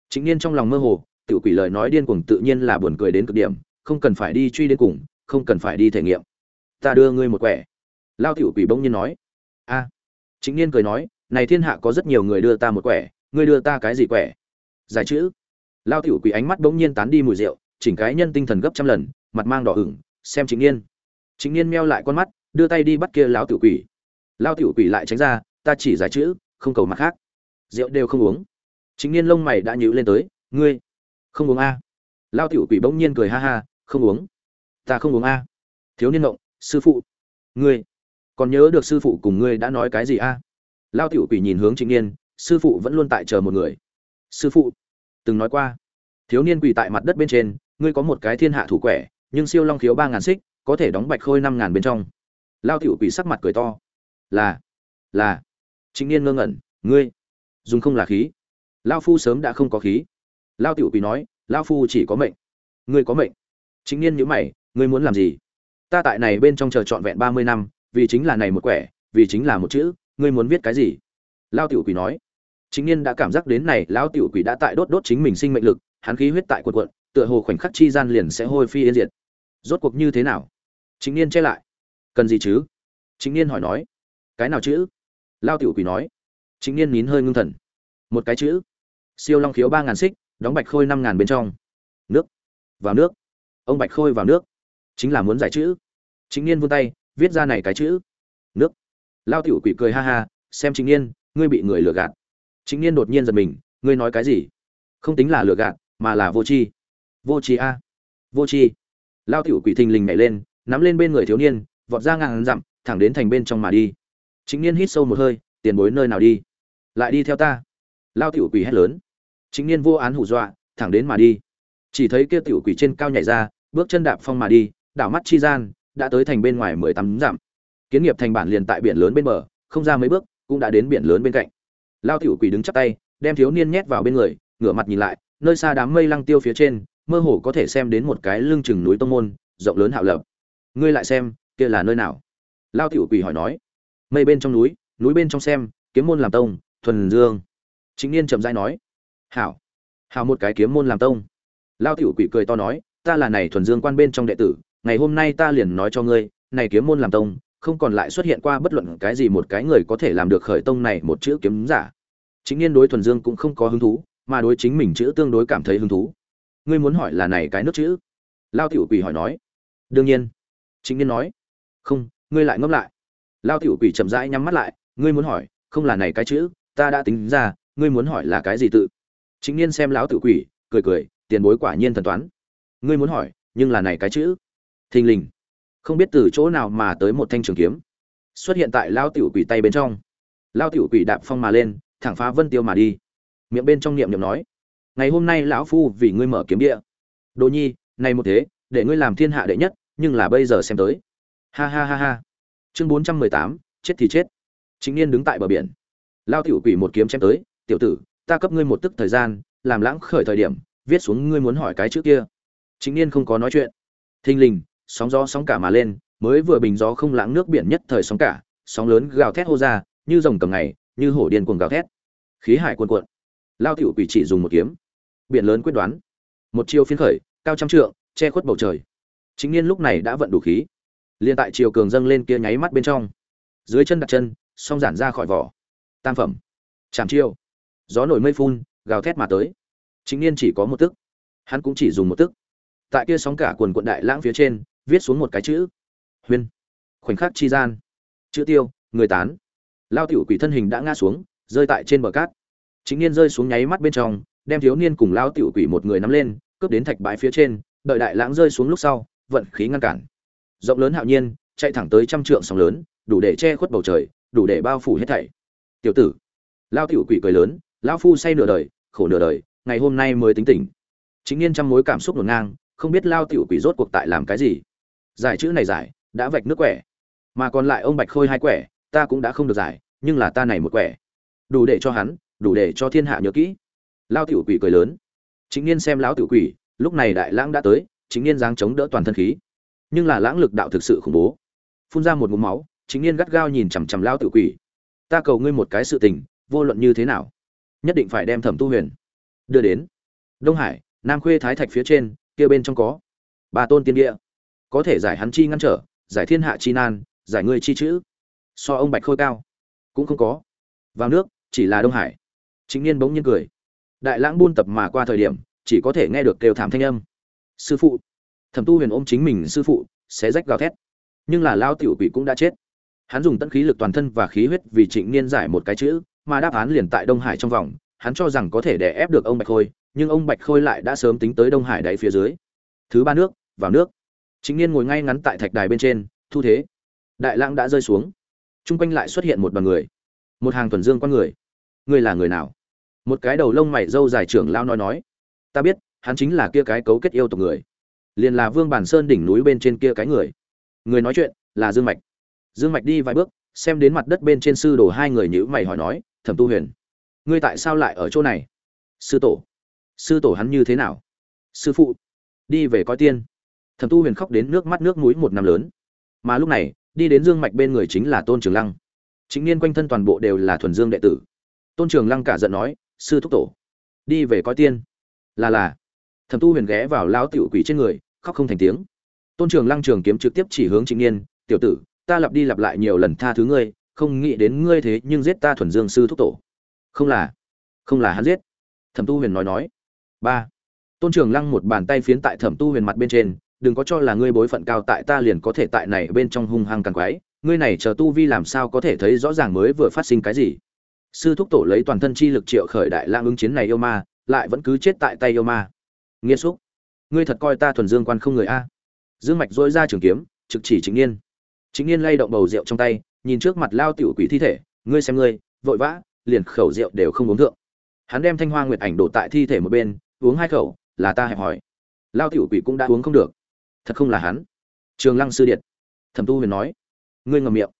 Chính niên trong lòng mơ hồ, tiểu quỷ lời nói điên cuồng tự nhiên là buồn cười đến cực điểm, không cần phải đi truy đến cùng, không cần phải đi thể nghiệm. Ta đưa ngươi một quẻ lao tiểu quỷ bỗng nhiên nói, a. Chính niên cười nói, này thiên hạ có rất nhiều người đưa ta một quẻ, ngươi đưa ta cái gì quẻ? Giải chữ. Lao tiểu quỷ ánh mắt bỗng nhiên tán đi mùi rượu, chỉnh cái nhân tinh thần gấp trăm lần, mặt mang đỏ ửng, xem chính niên. Chính niên meo lại con mắt, đưa tay đi bắt kia lão tiểu quỷ. Lao tiểu quỷ lại tránh ra, ta chỉ giải chữ, không cầu mặt khác. Rượu đều không uống. Chính niên lông mày đã nhíu lên tới, ngươi, không uống a? Lao tiểu quỷ bỗng nhiên cười ha ha, không uống. Ta không uống a. Thiếu niên ngộng, sư phụ. Ngươi còn nhớ được sư phụ cùng ngươi đã nói cái gì a? Lao tiểu quỷ nhìn hướng trịnh niên, sư phụ vẫn luôn tại chờ một người. Sư phụ, từng nói qua, thiếu niên quỳ tại mặt đất bên trên, ngươi có một cái thiên hạ thủ quẻ, nhưng siêu long khiếu ba ngàn xích, có thể đóng bạch khôi năm ngàn bên trong. Lao tiểu quỷ sắc mặt cười to. Là là. Trịnh niên ngơ ngẩn, ngươi, dùng không là khí. Lao phu sớm đã không có khí. Lao tiểu quỷ nói, lao phu chỉ có mệnh. Ngươi có mệnh. Chính niên nhữ mày, ngươi muốn làm gì? Ta tại này bên trong chờ trọn vẹn ba mươi năm vì chính là này một quẻ, vì chính là một chữ, ngươi muốn viết cái gì? Lao tiểu quỷ nói. Chính niên đã cảm giác đến này, lão tiểu quỷ đã tại đốt đốt chính mình sinh mệnh lực, hắn khí huyết tại quần quận tựa hồ khoảnh khắc chi gian liền sẽ hôi phi yên diệt. Rốt cuộc như thế nào? Chính niên che lại. Cần gì chứ? Chính niên hỏi nói. Cái nào chữ? Lao tiểu quỷ nói. Chính niên nín hơi ngưng thần. Một cái chữ. Siêu long khiếu ba ngàn xích, đóng bạch khôi năm ngàn bên trong. Nước. Vào nước. Ông bạch khôi vào nước. Chính là muốn giải chữ. Chính niên vươn tay viết ra này cái chữ. Nước. Lao tiểu quỷ cười ha ha, xem chính niên ngươi bị người lừa gạt. Chính niên đột nhiên giật mình, ngươi nói cái gì? Không tính là lừa gạt, mà là vô tri. Vô tri a. Vô tri. Lao tiểu quỷ thình lình nhảy lên, nắm lên bên người thiếu niên, vọt ra ngàn dặm, thẳng đến thành bên trong mà đi. Chính niên hít sâu một hơi, tiền bối nơi nào đi? Lại đi theo ta. Lao tiểu quỷ hét lớn. Chính niên vô án hù dọa, thẳng đến mà đi. Chỉ thấy kia tiểu quỷ trên cao nhảy ra, bước chân đạp phong mà đi, đảo mắt chi gian đã tới thành bên ngoài mười tám dặm. Kiến nghiệp thành bản liền tại biển lớn bên bờ, không ra mấy bước, cũng đã đến biển lớn bên cạnh. Lao tiểu quỷ đứng chắp tay, đem thiếu niên nhét vào bên người, ngửa mặt nhìn lại, nơi xa đám mây lăng tiêu phía trên, mơ hồ có thể xem đến một cái lưng chừng núi tông môn, rộng lớn hạo lập. Ngươi lại xem, kia là nơi nào? Lao tiểu quỷ hỏi nói. Mây bên trong núi núi bên trong xem, kiếm môn làm tông, thuần dương. Chính niên chậm rãi nói. Hảo. Hảo một cái kiếm môn làm tông. Lao tiểu quỷ cười to nói, ta là này thuần dương quan bên trong đệ tử ngày hôm nay ta liền nói cho ngươi, này kiếm môn làm tông, không còn lại xuất hiện qua bất luận cái gì một cái người có thể làm được khởi tông này một chữ kiếm giả. Chính niên đối thuần dương cũng không có hứng thú, mà đối chính mình chữ tương đối cảm thấy hứng thú. Ngươi muốn hỏi là này cái nước chữ? Lao tiểu quỷ hỏi nói. Đương nhiên. Chính niên nói. Không, ngươi lại ngẫm lại. Lao tiểu quỷ chậm rãi nhắm mắt lại, ngươi muốn hỏi, không là này cái chữ, ta đã tính ra, ngươi muốn hỏi là cái gì tự? Chính niên xem lão tiểu quỷ, cười cười, tiền bối quả nhiên thần toán. Ngươi muốn hỏi, nhưng là này cái chữ? Thình lình. Không biết từ chỗ nào mà tới một thanh trường kiếm. Xuất hiện tại lao tiểu quỷ tay bên trong. Lao tiểu quỷ đạp phong mà lên, thẳng phá vân tiêu mà đi. Miệng bên trong niệm niệm nói, ngày hôm nay lão phu vì ngươi mở kiếm địa. Đồ nhi, này một thế, để ngươi làm thiên hạ đệ nhất, nhưng là bây giờ xem tới. Ha ha ha ha. Chương bốn trăm mười tám, chết thì chết. Chính niên đứng tại bờ biển. Lao tiểu quỷ một kiếm chém tới, tiểu tử, ta cấp ngươi một tức thời gian, làm lãng khởi thời điểm, viết xuống ngươi muốn hỏi cái trước kia. Chính niên không có nói chuyện. Thình lình sóng gió sóng cả mà lên, mới vừa bình gió không lãng nước biển nhất thời sóng cả, sóng lớn gào thét hô ra, như rồng cầm ngày, như hổ điên cuồng gào thét. Khí hải cuồn cuộn. Lao tiểu quỷ chỉ dùng một kiếm. Biển lớn quyết đoán. Một chiêu phiến khởi, cao trăm trượng, che khuất bầu trời. Chính niên lúc này đã vận đủ khí. Liên tại chiều cường dâng lên kia nháy mắt bên trong. Dưới chân đặt chân, song giản ra khỏi vỏ. Tam phẩm. Chạm chiêu. Gió nổi mây phun, gào thét mà tới. Chính niên chỉ có một tức. Hắn cũng chỉ dùng một tức. Tại kia sóng cả quần quận đại lãng phía trên viết xuống một cái chữ. Huyên. Khoảnh khắc chi gian. Chữ tiêu, người tán. Lao tiểu quỷ thân hình đã ngã xuống, rơi tại trên bờ cát. Chính niên rơi xuống nháy mắt bên trong, đem thiếu niên cùng lao tiểu quỷ một người nắm lên, cướp đến thạch bãi phía trên, đợi đại lãng rơi xuống lúc sau, vận khí ngăn cản. Rộng lớn hạo nhiên, chạy thẳng tới trăm trượng sóng lớn, đủ để che khuất bầu trời, đủ để bao phủ hết thảy. Tiểu tử. Lao tiểu quỷ cười lớn, lão phu say nửa đời, khổ nửa đời, ngày hôm nay mới tính tỉnh. Chính niên trăm mối cảm xúc ngổn ngang, không biết lao tiểu quỷ rốt cuộc tại làm cái gì giải chữ này giải, đã vạch nước quẻ. Mà còn lại ông bạch khôi hai quẻ, ta cũng đã không được giải, nhưng là ta này một quẻ. Đủ để cho hắn, đủ để cho thiên hạ nhớ kỹ. Lao tiểu quỷ cười lớn. Chính niên xem lão tiểu quỷ, lúc này đại lãng đã tới, chính niên giáng chống đỡ toàn thân khí. Nhưng là lãng lực đạo thực sự khủng bố. Phun ra một ngụm máu, chính niên gắt gao nhìn chằm chằm lao tiểu quỷ. Ta cầu ngươi một cái sự tình, vô luận như thế nào, nhất định phải đem thẩm tu huyền đưa đến đông hải, nam khuê thái thạch phía trên, kia bên trong có. Ba tôn tiên địa có thể giải hắn chi ngăn trở, giải thiên hạ chi nan, giải ngươi chi chữ. So ông bạch khôi cao? Cũng không có. Vào nước, chỉ là đông hải. Chính niên bỗng nhiên cười. Đại lãng buôn tập mà qua thời điểm, chỉ có thể nghe được kêu thảm thanh âm. Sư phụ. Thẩm tu huyền ôm chính mình sư phụ sẽ rách gào thét. Nhưng là lao tiểu quỷ cũng đã chết. Hắn dùng tận khí lực toàn thân và khí huyết vì trịnh niên giải một cái chữ, mà đáp án liền tại đông hải trong vòng. Hắn cho rằng có thể đè ép được ông bạch khôi, nhưng ông bạch khôi lại đã sớm tính tới đông hải đáy phía dưới. Thứ ba nước, vào nước chính niên ngồi ngay ngắn tại thạch đài bên trên, thu thế. Đại lãng đã rơi xuống. Chung quanh lại xuất hiện một đoàn người. Một hàng thuần dương con người. Người là người nào? Một cái đầu lông mày râu dài trưởng lao nói nói. Ta biết, hắn chính là kia cái cấu kết yêu tộc người. Liền là vương bản sơn đỉnh núi bên trên kia cái người. Người nói chuyện là dương mạch. Dương mạch đi vài bước, xem đến mặt đất bên trên sư đồ hai người nhữ mày hỏi nói, thẩm tu huyền, ngươi tại sao lại ở chỗ này? Sư tổ. Sư tổ hắn như thế nào? Sư phụ, đi về coi tiên thẩm tu huyền khóc đến nước mắt nước mũi một năm lớn. Mà lúc này, đi đến dương mạch bên người chính là tôn trường lăng. Chính niên quanh thân toàn bộ đều là thuần dương đệ tử. Tôn trường lăng cả giận nói, sư thúc tổ, đi về coi tiên. Là là, thẩm tu huyền ghé vào lao tiểu quỷ trên người, khóc không thành tiếng. Tôn trường lăng trường kiếm trực tiếp chỉ hướng Chính niên, tiểu tử, ta lặp đi lặp lại nhiều lần tha thứ ngươi, không nghĩ đến ngươi thế nhưng giết ta thuần dương sư thúc tổ. Không là không là hắn giết, thẩm tu huyền nói nói. Ba, tôn trường lăng một bàn tay phiến tại thẩm tu huyền mặt bên trên đừng có cho là ngươi bối phận cao tại ta liền có thể tại này bên trong hung hăng càng quái, ngươi này chờ tu vi làm sao có thể thấy rõ ràng mới vừa phát sinh cái gì. Sư thúc tổ lấy toàn thân chi lực triệu khởi đại lang ứng chiến này yêu ma, lại vẫn cứ chết tại tay yêu ma. Nghiêm xúc, ngươi thật coi ta thuần dương quan không người a? Dương mạch dỗi ra trường kiếm, trực chỉ chính niên chính niên lay động bầu rượu trong tay, nhìn trước mặt lao tiểu quỷ thi thể, ngươi xem ngươi, vội vã, liền khẩu rượu đều không uống thượng. Hắn đem thanh hoa nguyệt ảnh đổ tại thi thể một bên, uống hai khẩu, là ta hẹp hỏi. Lao tiểu quỷ cũng đã uống không được thật không là hắn. Trường lăng sư điện thẩm tu huyền nói. Ngươi ngầm miệng.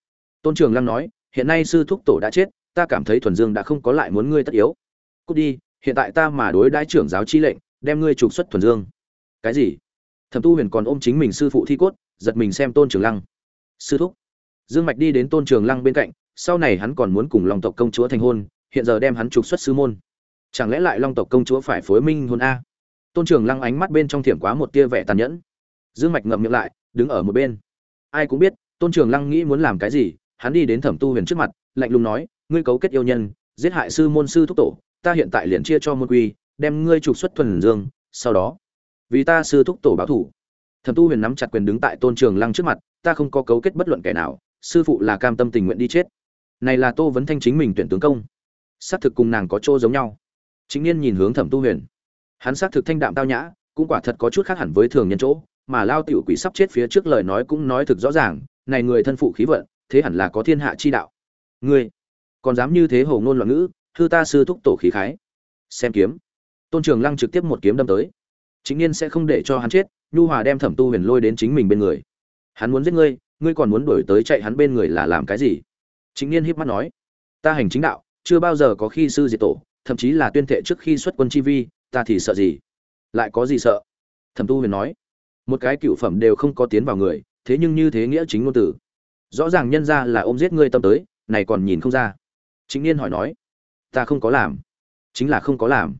Tôn trường lăng nói, hiện nay sư thúc tổ đã chết, ta cảm thấy thuần dương đã không có lại muốn ngươi tất yếu. Cút đi, hiện tại ta mà đối đãi trưởng giáo chi lệnh, đem ngươi trục xuất thuần dương. Cái gì? Thẩm tu huyền còn ôm chính mình sư phụ thi cốt, giật mình xem tôn trường lăng. Sư thúc. Dương mạch đi đến tôn trường lăng bên cạnh, sau này hắn còn muốn cùng long tộc công chúa thành hôn, hiện giờ đem hắn trục xuất sư môn. Chẳng lẽ lại long tộc công chúa phải phối minh hôn a? Tôn trường lăng ánh mắt bên trong thiểm quá một tia vẻ tàn nhẫn dương mạch ngậm miệng lại, đứng ở một bên. Ai cũng biết, tôn trường lăng nghĩ muốn làm cái gì, hắn đi đến thẩm tu huyền trước mặt, lạnh lùng nói, ngươi cấu kết yêu nhân, giết hại sư môn sư thúc tổ, ta hiện tại liền chia cho môn quy, đem ngươi trục xuất thuần dương, sau đó, vì ta sư thúc tổ báo thủ. Thẩm tu huyền nắm chặt quyền đứng tại tôn trường lăng trước mặt, ta không có cấu kết bất luận kẻ nào, sư phụ là cam tâm tình nguyện đi chết. Này là tô vấn thanh chính mình tuyển tướng công. Xác thực cùng nàng có chỗ giống nhau. Chính niên nhìn hướng thẩm tu huyền. Hắn xác thực thanh đạm tao nhã, cũng quả thật có chút khác hẳn với thường nhân chỗ mà lao tiểu quỷ sắp chết phía trước lời nói cũng nói thực rõ ràng, này người thân phụ khí vận, thế hẳn là có thiên hạ chi đạo. Ngươi, còn dám như thế hồ ngôn loạn ngữ, hư ta sư thúc tổ khí khái. Xem kiếm. Tôn trường lăng trực tiếp một kiếm đâm tới. Chính nhiên sẽ không để cho hắn chết, nhu hòa đem thẩm tu huyền lôi đến chính mình bên người. Hắn muốn giết ngươi ngươi còn muốn đuổi tới chạy hắn bên người là làm cái gì? Chính nhiên híp mắt nói. Ta hành chính đạo, chưa bao giờ có khi sư diệt tổ, thậm chí là tuyên thệ trước khi xuất quân chi vi, ta thì sợ gì? Lại có gì sợ? Thẩm tu huyền nói một cái cựu phẩm đều không có tiến vào người, thế nhưng như thế nghĩa chính ngôn tử rõ ràng nhân ra là ôm giết ngươi tâm tới, này còn nhìn không ra. Chính niên hỏi nói, ta không có làm. Chính là không có làm.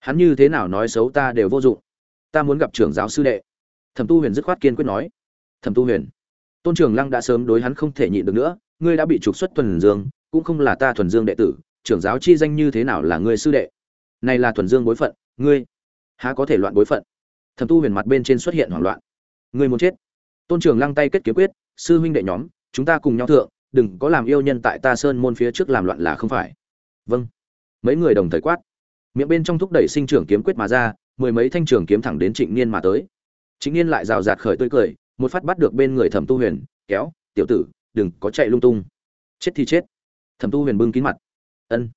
Hắn như thế nào nói xấu ta đều vô dụng. Ta muốn gặp trưởng giáo sư đệ. Thẩm tu huyền dứt khoát kiên quyết nói, thẩm tu huyền, tôn trường lăng đã sớm đối hắn không thể nhịn được nữa, ngươi đã bị trục xuất thuần dương, cũng không là ta thuần dương đệ tử, trưởng giáo chi danh như thế nào là ngươi sư đệ? Này là thuần dương bối phận, ngươi há có thể loạn bối phận? Thẩm tu huyền mặt bên trên xuất hiện hoảng loạn. Người muốn chết. Tôn trường lăng tay kết kiếm quyết, sư huynh đệ nhóm, chúng ta cùng nhau thượng, đừng có làm yêu nhân tại ta sơn môn phía trước làm loạn là không phải. Vâng. Mấy người đồng thời quát. Miệng bên trong thúc đẩy sinh trưởng kiếm quyết mà ra, mười mấy thanh trường kiếm thẳng đến trịnh niên mà tới. Trịnh niên lại rào rạt khởi tươi cười, một phát bắt được bên người thẩm tu huyền, kéo, tiểu tử, đừng có chạy lung tung. Chết thì chết. Thẩm tu huyền bưng kín mặt. Ân.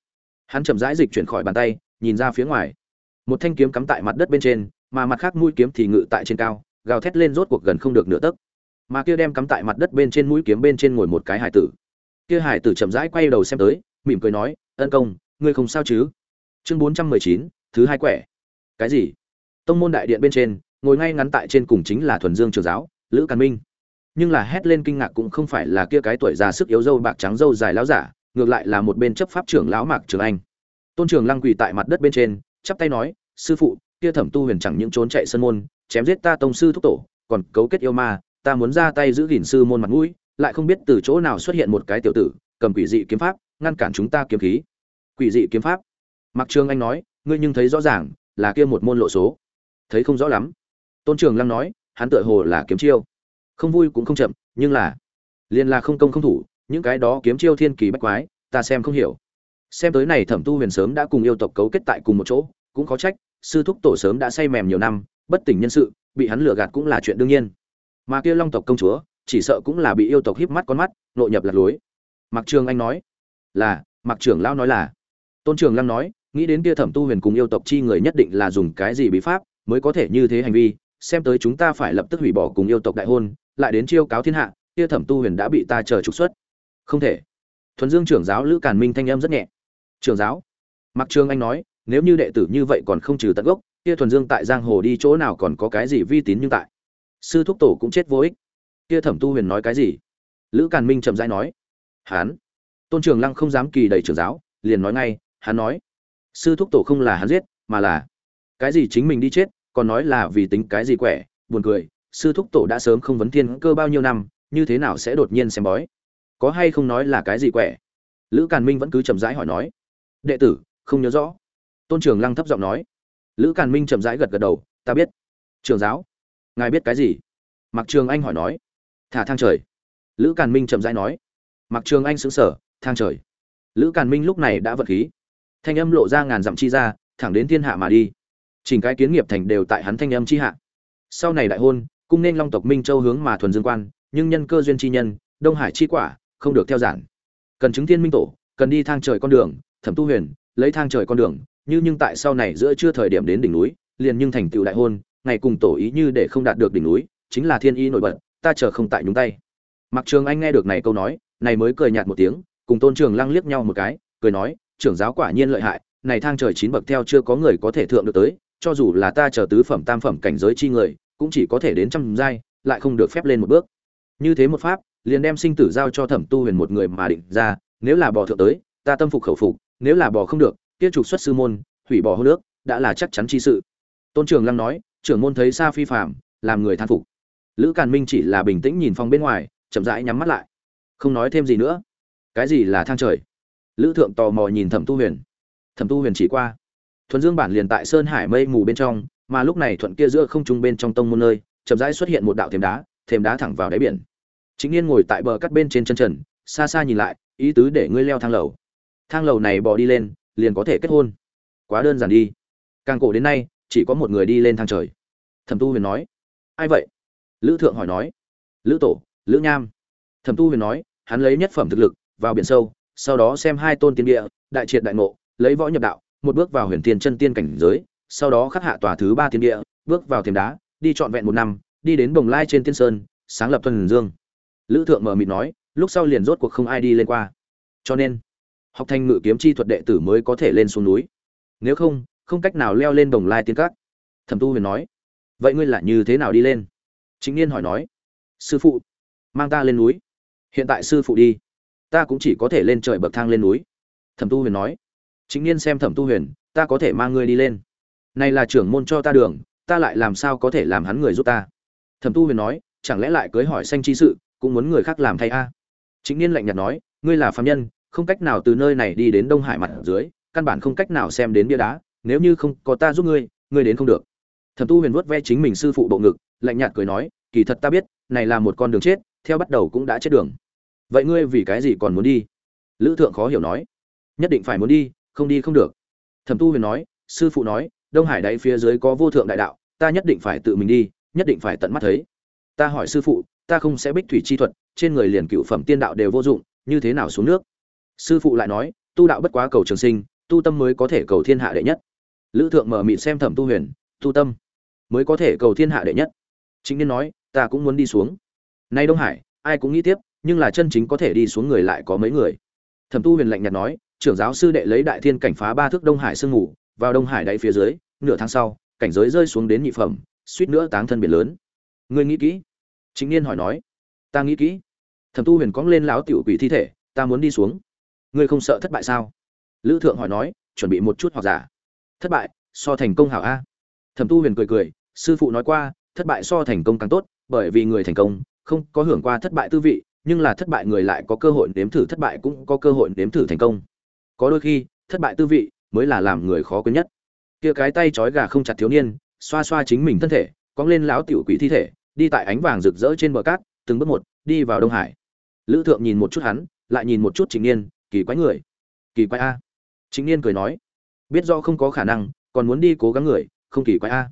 Hắn chậm rãi dịch chuyển khỏi bàn tay, nhìn ra phía ngoài. Một thanh kiếm cắm tại mặt đất bên trên mà mặt khác mũi kiếm thì ngự tại trên cao, gào thét lên rốt cuộc gần không được nửa tấc. Mà kia đem cắm tại mặt đất bên trên mũi kiếm bên trên ngồi một cái hải tử. Kia hải tử chậm rãi quay đầu xem tới, mỉm cười nói, ân công, ngươi không sao chứ? Chương bốn trăm mười chín, thứ hai quẻ. Cái gì? Tông môn đại điện bên trên, ngồi ngay ngắn tại trên cùng chính là thuần dương trường giáo, lữ càn minh. Nhưng là hét lên kinh ngạc cũng không phải là kia cái tuổi già sức yếu dâu bạc trắng dâu dài láo giả, ngược lại là một bên chấp pháp trưởng lão mạc trường anh. Tôn trường lăng quỳ tại mặt đất bên trên, chắp tay nói, sư phụ kia thẩm tu huyền chẳng những trốn chạy sân môn, chém giết ta tông sư thúc tổ, còn cấu kết yêu ma, ta muốn ra tay giữ gìn sư môn mặt mũi, lại không biết từ chỗ nào xuất hiện một cái tiểu tử, cầm quỷ dị kiếm pháp, ngăn cản chúng ta kiếm khí. Quỷ dị kiếm pháp? Mặc trường anh nói, ngươi nhưng thấy rõ ràng, là kia một môn lộ số. Thấy không rõ lắm. Tôn trường lăng nói, hắn tựa hồ là kiếm chiêu. Không vui cũng không chậm, nhưng là, liền là không công không thủ, những cái đó kiếm chiêu thiên kỳ bách quái, ta xem không hiểu. Xem tới này thẩm tu huyền sớm đã cùng yêu tộc cấu kết tại cùng một chỗ, cũng có trách sư thúc tổ sớm đã say mềm nhiều năm, bất tỉnh nhân sự, bị hắn lừa gạt cũng là chuyện đương nhiên. Mà kia long tộc công chúa, chỉ sợ cũng là bị yêu tộc híp mắt con mắt, nội nhập lạc lối. Mặc trường anh nói, là mặc trưởng lão nói là. Tôn trường lăng nói, nghĩ đến kia thẩm tu huyền cùng yêu tộc chi người nhất định là dùng cái gì bí pháp mới có thể như thế hành vi, xem tới chúng ta phải lập tức hủy bỏ cùng yêu tộc đại hôn, lại đến chiêu cáo thiên hạ, kia thẩm tu huyền đã bị ta chờ trục xuất. Không thể. Thuần dương trưởng giáo lữ càn minh thanh âm rất nhẹ. Trưởng giáo? Mặc trường anh nói nếu như đệ tử như vậy còn không trừ tận gốc, kia thuần dương tại giang hồ đi chỗ nào còn có cái gì vi tín nhưng tại? Sư thúc tổ cũng chết vô ích. Kia thẩm tu huyền nói cái gì? Lữ càn minh chậm rãi nói. Hán. Tôn trường lăng không dám kỳ đầy trưởng giáo, liền nói ngay, hắn nói. Sư thúc tổ không là hắn giết, mà là cái gì chính mình đi chết, còn nói là vì tính cái gì quẻ, buồn cười, sư thúc tổ đã sớm không vấn thiên cơ bao nhiêu năm, như thế nào sẽ đột nhiên xem bói? Có hay không nói là cái gì quẻ? Lữ càn minh vẫn cứ chậm rãi hỏi nói. Đệ tử, không nhớ rõ tôn trường lăng thấp giọng nói. Lữ càn minh chậm rãi gật gật đầu, ta biết. Trường giáo, ngài biết cái gì? Mặc trường anh hỏi nói. Thả thang trời. Lữ càn minh chậm rãi nói. Mặc trường anh xứng sở thang trời. Lữ càn minh lúc này đã vật khí. Thanh âm lộ ra ngàn dặm chi ra, thẳng đến thiên hạ mà đi. Chỉnh cái kiến nghiệp thành đều tại hắn thanh âm chi hạ. Sau này đại hôn, cung nên long tộc minh châu hướng mà thuần dương quan, nhưng nhân cơ duyên chi nhân, đông hải chi quả, không được theo giản. Cần chứng thiên minh tổ, cần đi thang trời con đường, thẩm tu huyền, lấy thang trời con đường như nhưng tại sau này giữa chưa thời điểm đến đỉnh núi, liền nhưng thành tựu đại hôn, ngày cùng tổ ý như để không đạt được đỉnh núi, chính là thiên ý nổi bật, ta chờ không tại nhúng tay. Mặc trường anh nghe được này câu nói, này mới cười nhạt một tiếng, cùng tôn trường lăng liếc nhau một cái, cười nói, trưởng giáo quả nhiên lợi hại, này thang trời chín bậc theo chưa có người có thể thượng được tới, cho dù là ta chờ tứ phẩm tam phẩm cảnh giới chi người, cũng chỉ có thể đến trăm giai, lại không được phép lên một bước. Như thế một pháp, liền đem sinh tử giao cho thẩm tu huyền một người mà định ra, nếu là bò thượng tới, ta tâm phục khẩu phục, nếu là bò không được tiết trục xuất sư môn, hủy bỏ hô nước, đã là chắc chắn chi sự. Tôn trường lăng nói, trưởng môn thấy xa phi phạm làm người than phục. Lữ càn minh chỉ là bình tĩnh nhìn phòng bên ngoài, chậm rãi nhắm mắt lại. Không nói thêm gì nữa. Cái gì là thang trời? Lữ thượng tò mò nhìn thẩm tu huyền. Thẩm tu huyền chỉ qua. Thuần dương bản liền tại sơn hải mây mù bên trong, mà lúc này thuận kia giữa không trung bên trong tông môn nơi, chậm rãi xuất hiện một đạo thềm đá thềm đá thẳng vào đáy biển. Chính yên ngồi tại bờ cắt bên trên chân trần, xa xa nhìn lại, ý tứ để ngươi leo thang lầu. Thang lầu này bò đi lên liền có thể kết hôn. Quá đơn giản đi. Càng cổ đến nay, chỉ có một người đi lên thang trời. Thẩm tu huyền nói. Ai vậy? Lữ thượng hỏi nói. Lữ tổ, lữ nham. Thẩm tu huyền nói, hắn lấy nhất phẩm thực lực, vào biển sâu, sau đó xem hai tôn tiên địa, đại triệt đại ngộ, lấy võ nhập đạo, một bước vào huyền tiên chân tiên cảnh giới, sau đó khắc hạ tòa thứ ba tiên địa, bước vào thềm đá, đi trọn vẹn một năm, đi đến bồng lai trên tiên sơn, sáng lập thuần dương. Lữ thượng mờ mịt nói, lúc sau liền rốt cuộc không ai đi lên qua. Cho nên học thành ngự kiếm chi thuật đệ tử mới có thể lên xuống núi. Nếu không không cách nào leo lên đồng lai tiên cát thẩm tu huyền nói, vậy ngươi là như thế nào đi lên? Chính niên hỏi nói, sư phụ, mang ta lên núi. Hiện tại sư phụ đi. Ta cũng chỉ có thể lên trời bậc thang lên núi. Thẩm tu huyền nói chính niên xem thẩm tu huyền, ta có thể mang ngươi đi lên. Này là trưởng môn cho ta đường, ta lại làm sao có thể làm hắn người giúp ta? Thẩm tu huyền nói, chẳng lẽ lại cưới hỏi sanh chi sự, cũng muốn người khác làm thay a? Chính niên lạnh nhạt nói, ngươi là phạm nhân không cách nào từ nơi này đi đến đông hải mặt dưới, căn bản không cách nào xem đến bia đá, nếu như không có ta giúp ngươi ngươi đến không được. Thẩm tu huyền vuốt ve chính mình sư phụ bộ ngực, lạnh nhạt cười nói, kỳ thật ta biết, này là một con đường chết, theo bắt đầu cũng đã chết đường. Vậy ngươi vì cái gì còn muốn đi? Lữ thượng khó hiểu nói. Nhất định phải muốn đi, không đi không được. Thẩm tu huyền nói, sư phụ nói, đông hải đáy phía dưới có vô thượng đại đạo, ta nhất định phải tự mình đi, nhất định phải tận mắt thấy. Ta hỏi sư phụ, ta không sẽ bích thủy chi thuật, trên người liền cựu phẩm tiên đạo đều vô dụng, như thế nào xuống nước? Sư phụ lại nói, tu đạo bất quá cầu trường sinh, tu tâm mới có thể cầu thiên hạ đệ nhất. Lữ thượng mở mịt xem thẩm tu huyền, tu tâm mới có thể cầu thiên hạ đệ nhất. Chính niên nói, ta cũng muốn đi xuống. Nay đông hải, ai cũng nghĩ tiếp, nhưng là chân chính có thể đi xuống người lại có mấy người. Thẩm tu huyền lạnh nhạt nói, trưởng giáo sư đệ lấy đại thiên cảnh phá ba thước đông hải sương ngủ vào đông hải đáy phía dưới, nửa tháng sau, cảnh giới rơi xuống đến nhị phẩm, suýt nữa táng thân biển lớn. Ngươi nghĩ kỹ. Chính niên hỏi nói. Ta nghĩ kỹ. Thẩm tu huyền cóng lên lão tiểu quỷ thi thể, ta muốn đi xuống ngươi không sợ thất bại sao? Lữ thượng hỏi nói, chuẩn bị một chút hoặc giả. Thất bại, so thành công hảo a. Thẩm tu huyền cười cười, sư phụ nói qua, thất bại so thành công càng tốt, bởi vì người thành công, không có hưởng qua thất bại tư vị, nhưng là thất bại người lại có cơ hội nếm thử thất bại cũng có cơ hội nếm thử thành công. Có đôi khi, thất bại tư vị mới là làm người khó quên nhất. Kia cái tay trói gà không chặt thiếu niên, xoa xoa chính mình thân thể, cong lên láo tiểu quỷ thi thể, đi tại ánh vàng rực rỡ trên bờ cát, từng bước một, đi vào đông hải. Lữ thượng nhìn một chút hắn, lại nhìn một chút trịnh niên kỳ quái người. Kỳ quái a. Chính niên cười nói, biết do không có khả năng, còn muốn đi cố gắng người, không kỳ quái a.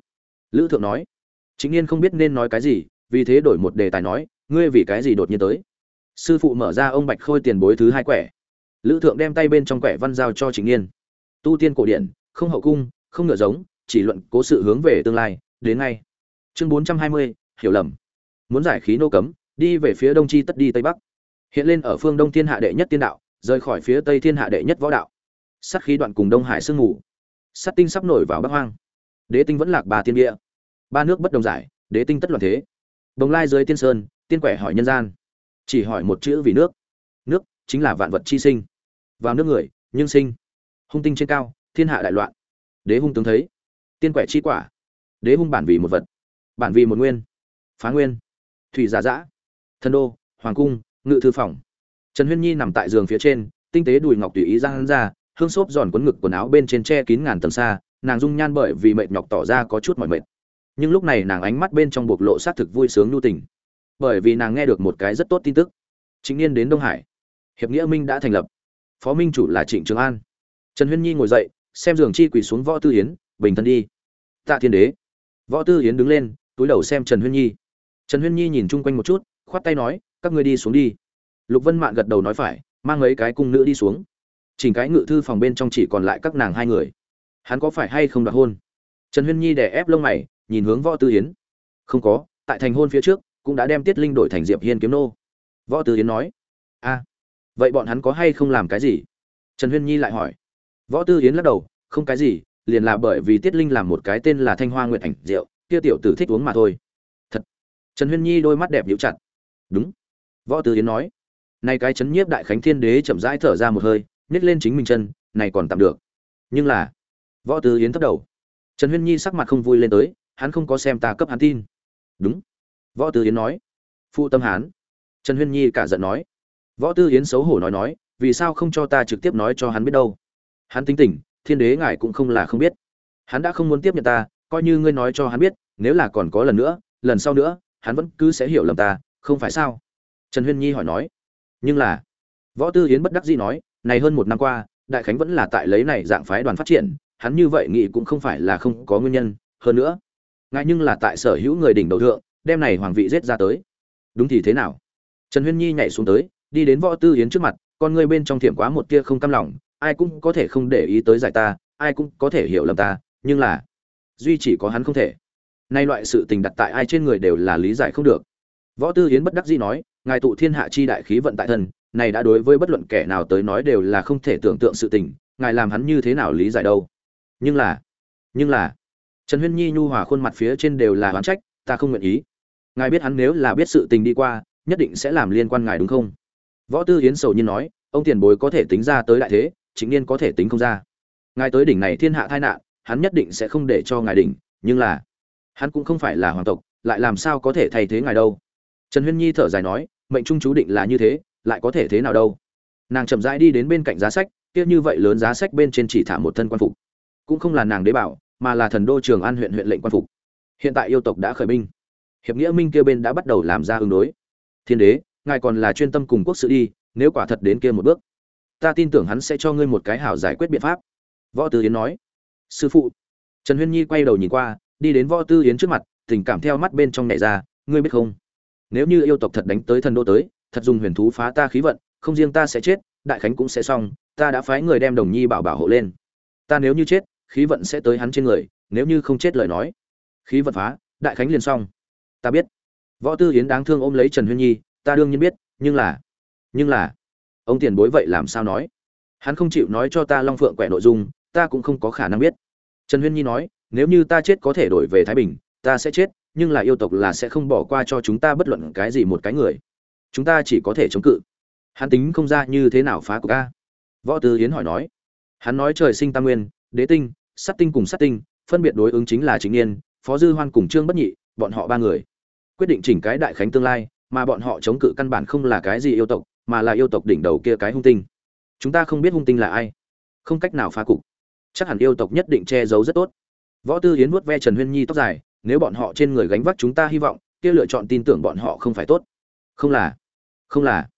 Lữ thượng nói chính niên không biết nên nói cái gì, vì thế đổi một đề tài nói, ngươi vì cái gì đột nhiên tới? Sư phụ mở ra ông bạch khôi tiền bối thứ hai quẻ. Lữ thượng đem tay bên trong quẻ văn giao cho chính niên. Tu tiên cổ điển, không hậu cung, không ngựa giống, chỉ luận cố sự hướng về tương lai, đến ngay. Chương bốn trăm hai mươi, hiểu lầm. Muốn giải khí nô cấm, đi về phía đông chi tất đi tây bắc. Hiện lên ở phương đông thiên hạ đệ nhất tiên đạo rời khỏi phía tây thiên hạ đệ nhất võ đạo. Sắt khí đoạn cùng đông hải sương ngủ sắt tinh sắp nổi vào bắc hoang. Đế tinh vẫn lạc bà tiên địa. Ba nước bất đồng giải, đế tinh tất loạn thế. Đồng lai dưới tiên sơn, tiên quẻ hỏi nhân gian. Chỉ hỏi một chữ vì nước. Nước chính là vạn vật chi sinh. Vào nước người, nhưng sinh. Hung tinh trên cao, thiên hạ đại loạn. Đế hung tướng thấy. Tiên quẻ chi quả. Đế hung bản vì một vật. Bản vì một nguyên. Phá nguyên. Thủy giả dã. Thân đô, hoàng cung, ngự thư phòng trần huyên nhi nằm tại giường phía trên, tinh tế đùi ngọc tùy ý giang ra, hương xốp giòn quấn ngực quần áo bên trên che kín ngàn tầng xa, nàng dung nhan bởi vì mệt nhọc tỏ ra có chút mỏi mệt. Nhưng lúc này nàng ánh mắt bên trong bộc lộ sát thực vui sướng nhu tình, bởi vì nàng nghe được một cái rất tốt tin tức. Chính niên đến đông hải. Hiệp nghĩa minh đã thành lập. Phó minh chủ là trịnh trường an. Trần huyên nhi ngồi dậy, xem giường chi quỳ xuống võ tư yến, bình thân đi. Tạ thiên đế. Võ tư yến đứng lên, túi đầu xem trần huyên nhi. Trần huyên nhi nhìn chung quanh một chút, khoát tay nói, các ngươi đi xuống đi lục vân mạn gật đầu nói phải, mang mấy cái cung nữ đi xuống. Chỉnh cái ngự thư phòng bên trong chỉ còn lại các nàng hai người. Hắn có phải hay không đoạt hôn? Trần huyên nhi đè ép lông mày, nhìn hướng võ tư yến. Không có, tại thành hôn phía trước, cũng đã đem tiết linh đổi thành diệp hiên kiếm nô. Võ tư yến nói, a, vậy bọn hắn có hay không làm cái gì? Trần huyên nhi lại hỏi. Võ tư yến lắc đầu, không cái gì, liền là bởi vì tiết linh làm một cái tên là thanh hoa nguyệt ảnh rượu kia tiểu tử thích uống mà thôi. Thật. Trần huyên nhi đôi mắt đẹp nhíu chặt. Đúng. Võ tư yến nói nay cái chấn nhiếp đại khánh thiên đế chậm rãi thở ra một hơi nhét lên chính mình chân, này còn tạm được. Nhưng là, võ tư yến thấp đầu. Trần huyên nhi sắc mặt không vui lên tới, hắn không có xem ta cấp hắn tin. Đúng. Võ tư yến nói. Phụ tâm hán. Trần huyên nhi cả giận nói. Võ tư yến xấu hổ nói nói, vì sao không cho ta trực tiếp nói cho hắn biết đâu? Hắn tính tình, thiên đế ngài cũng không là không biết. Hắn đã không muốn tiếp nhận ta, coi như ngươi nói cho hắn biết, nếu là còn có lần nữa, lần sau nữa, hắn vẫn cứ sẽ hiểu lầm ta, không phải sao? Trần huyên nhi hỏi nói nhưng là, võ tư hiến bất đắc dĩ nói, này hơn một năm qua, đại khánh vẫn là tại lấy này dạng phái đoàn phát triển, hắn như vậy nghĩ cũng không phải là không có nguyên nhân. Hơn nữa ngại nhưng là tại sở hữu người đỉnh đầu thượng, đem này hoàng vị giết ra tới. Đúng thì thế nào? Trần huyên nhi nhảy xuống tới, đi đến võ tư hiến trước mặt, con ngươi bên trong thiệm quá một tia không cam lòng, ai cũng có thể không để ý tới giải ta, ai cũng có thể hiểu lầm ta, nhưng là, duy chỉ có hắn không thể. Nay loại sự tình đặt tại ai trên người đều là lý giải không được. Võ tư hiến bất đắc dĩ nói ngài tụ thiên hạ chi đại khí vận tại thân, này đã đối với bất luận kẻ nào tới nói đều là không thể tưởng tượng sự tình, ngài làm hắn như thế nào lý giải đâu? Nhưng là nhưng là, trần huyên nhi nhu hòa khuôn mặt phía trên đều là oán trách, ta không nguyện ý. Ngài biết hắn nếu là biết sự tình đi qua, nhất định sẽ làm liên quan ngài đúng không? Võ tư hiến sầu nhiên nói, ông tiền bối có thể tính ra tới đại thế, chính niên có thể tính không ra. Ngài tới đỉnh này thiên hạ tai nạn, hắn nhất định sẽ không để cho ngài đỉnh, nhưng là, hắn cũng không phải là hoàng tộc, lại làm sao có thể thay thế ngài đâu? Trần huyên nhi thở dài nói mệnh trung chú định là như thế, lại có thể thế nào đâu? Nàng chậm rãi đi đến bên cạnh giá sách, kia như vậy lớn giá sách bên trên chỉ thả một thân quan phục. Cũng không là nàng đế bảo, mà là thần đô trường an huyện huyện lệnh quan phục. Hiện tại yêu tộc đã khởi binh. Hiệp nghĩa minh kia bên đã bắt đầu làm ra ứng đối. Thiên đế, ngài còn là chuyên tâm cùng quốc sự đi, nếu quả thật đến kia một bước, ta tin tưởng hắn sẽ cho ngươi một cái hảo giải quyết biện pháp. Võ tư yến nói. Sư phụ. Trần huyên nhi quay đầu nhìn qua, đi đến võ tư yến trước mặt, tình cảm theo mắt bên trong nhảy ra, ngươi biết không? Nếu như yêu tộc thật đánh tới thần đô tới, thật dùng huyền thú phá ta khí vận, không riêng ta sẽ chết, đại khánh cũng sẽ xong, ta đã phái người đem đồng nhi bảo bảo hộ lên. Ta nếu như chết, khí vận sẽ tới hắn trên người, nếu như không chết lời nói. Khí vận phá, đại khánh liền xong. Ta biết. Võ tư yến đáng thương ôm lấy trần huyên nhi, ta đương nhiên biết, nhưng là nhưng là, ông tiền bối vậy làm sao nói? Hắn không chịu nói cho ta long phượng quẻ nội dung, ta cũng không có khả năng biết. Trần huyên nhi nói, nếu như ta chết có thể đổi về thái bình, ta sẽ chết nhưng là yêu tộc là sẽ không bỏ qua cho chúng ta bất luận cái gì một cái người. Chúng ta chỉ có thể chống cự. Hắn tính không ra như thế nào phá của ca võ tư yến hỏi nói. Hắn nói trời sinh tam nguyên, đế tinh, sát tinh cùng sát tinh, phân biệt đối ứng chính là chính niên, phó dư hoan cùng trương bất nhị, bọn họ ba người. Quyết định chỉnh cái đại khánh tương lai, mà bọn họ chống cự căn bản không là cái gì yêu tộc, mà là yêu tộc đỉnh đầu kia cái hung tinh. Chúng ta không biết hung tinh là ai. Không cách nào phá cục. Chắc hẳn yêu tộc nhất định che giấu rất tốt. Võ tư hiến vuốt ve trần huyên nhi tóc dài nếu bọn họ trên người gánh vác chúng ta hy vọng, kia lựa chọn tin tưởng bọn họ không phải tốt. Không là không là.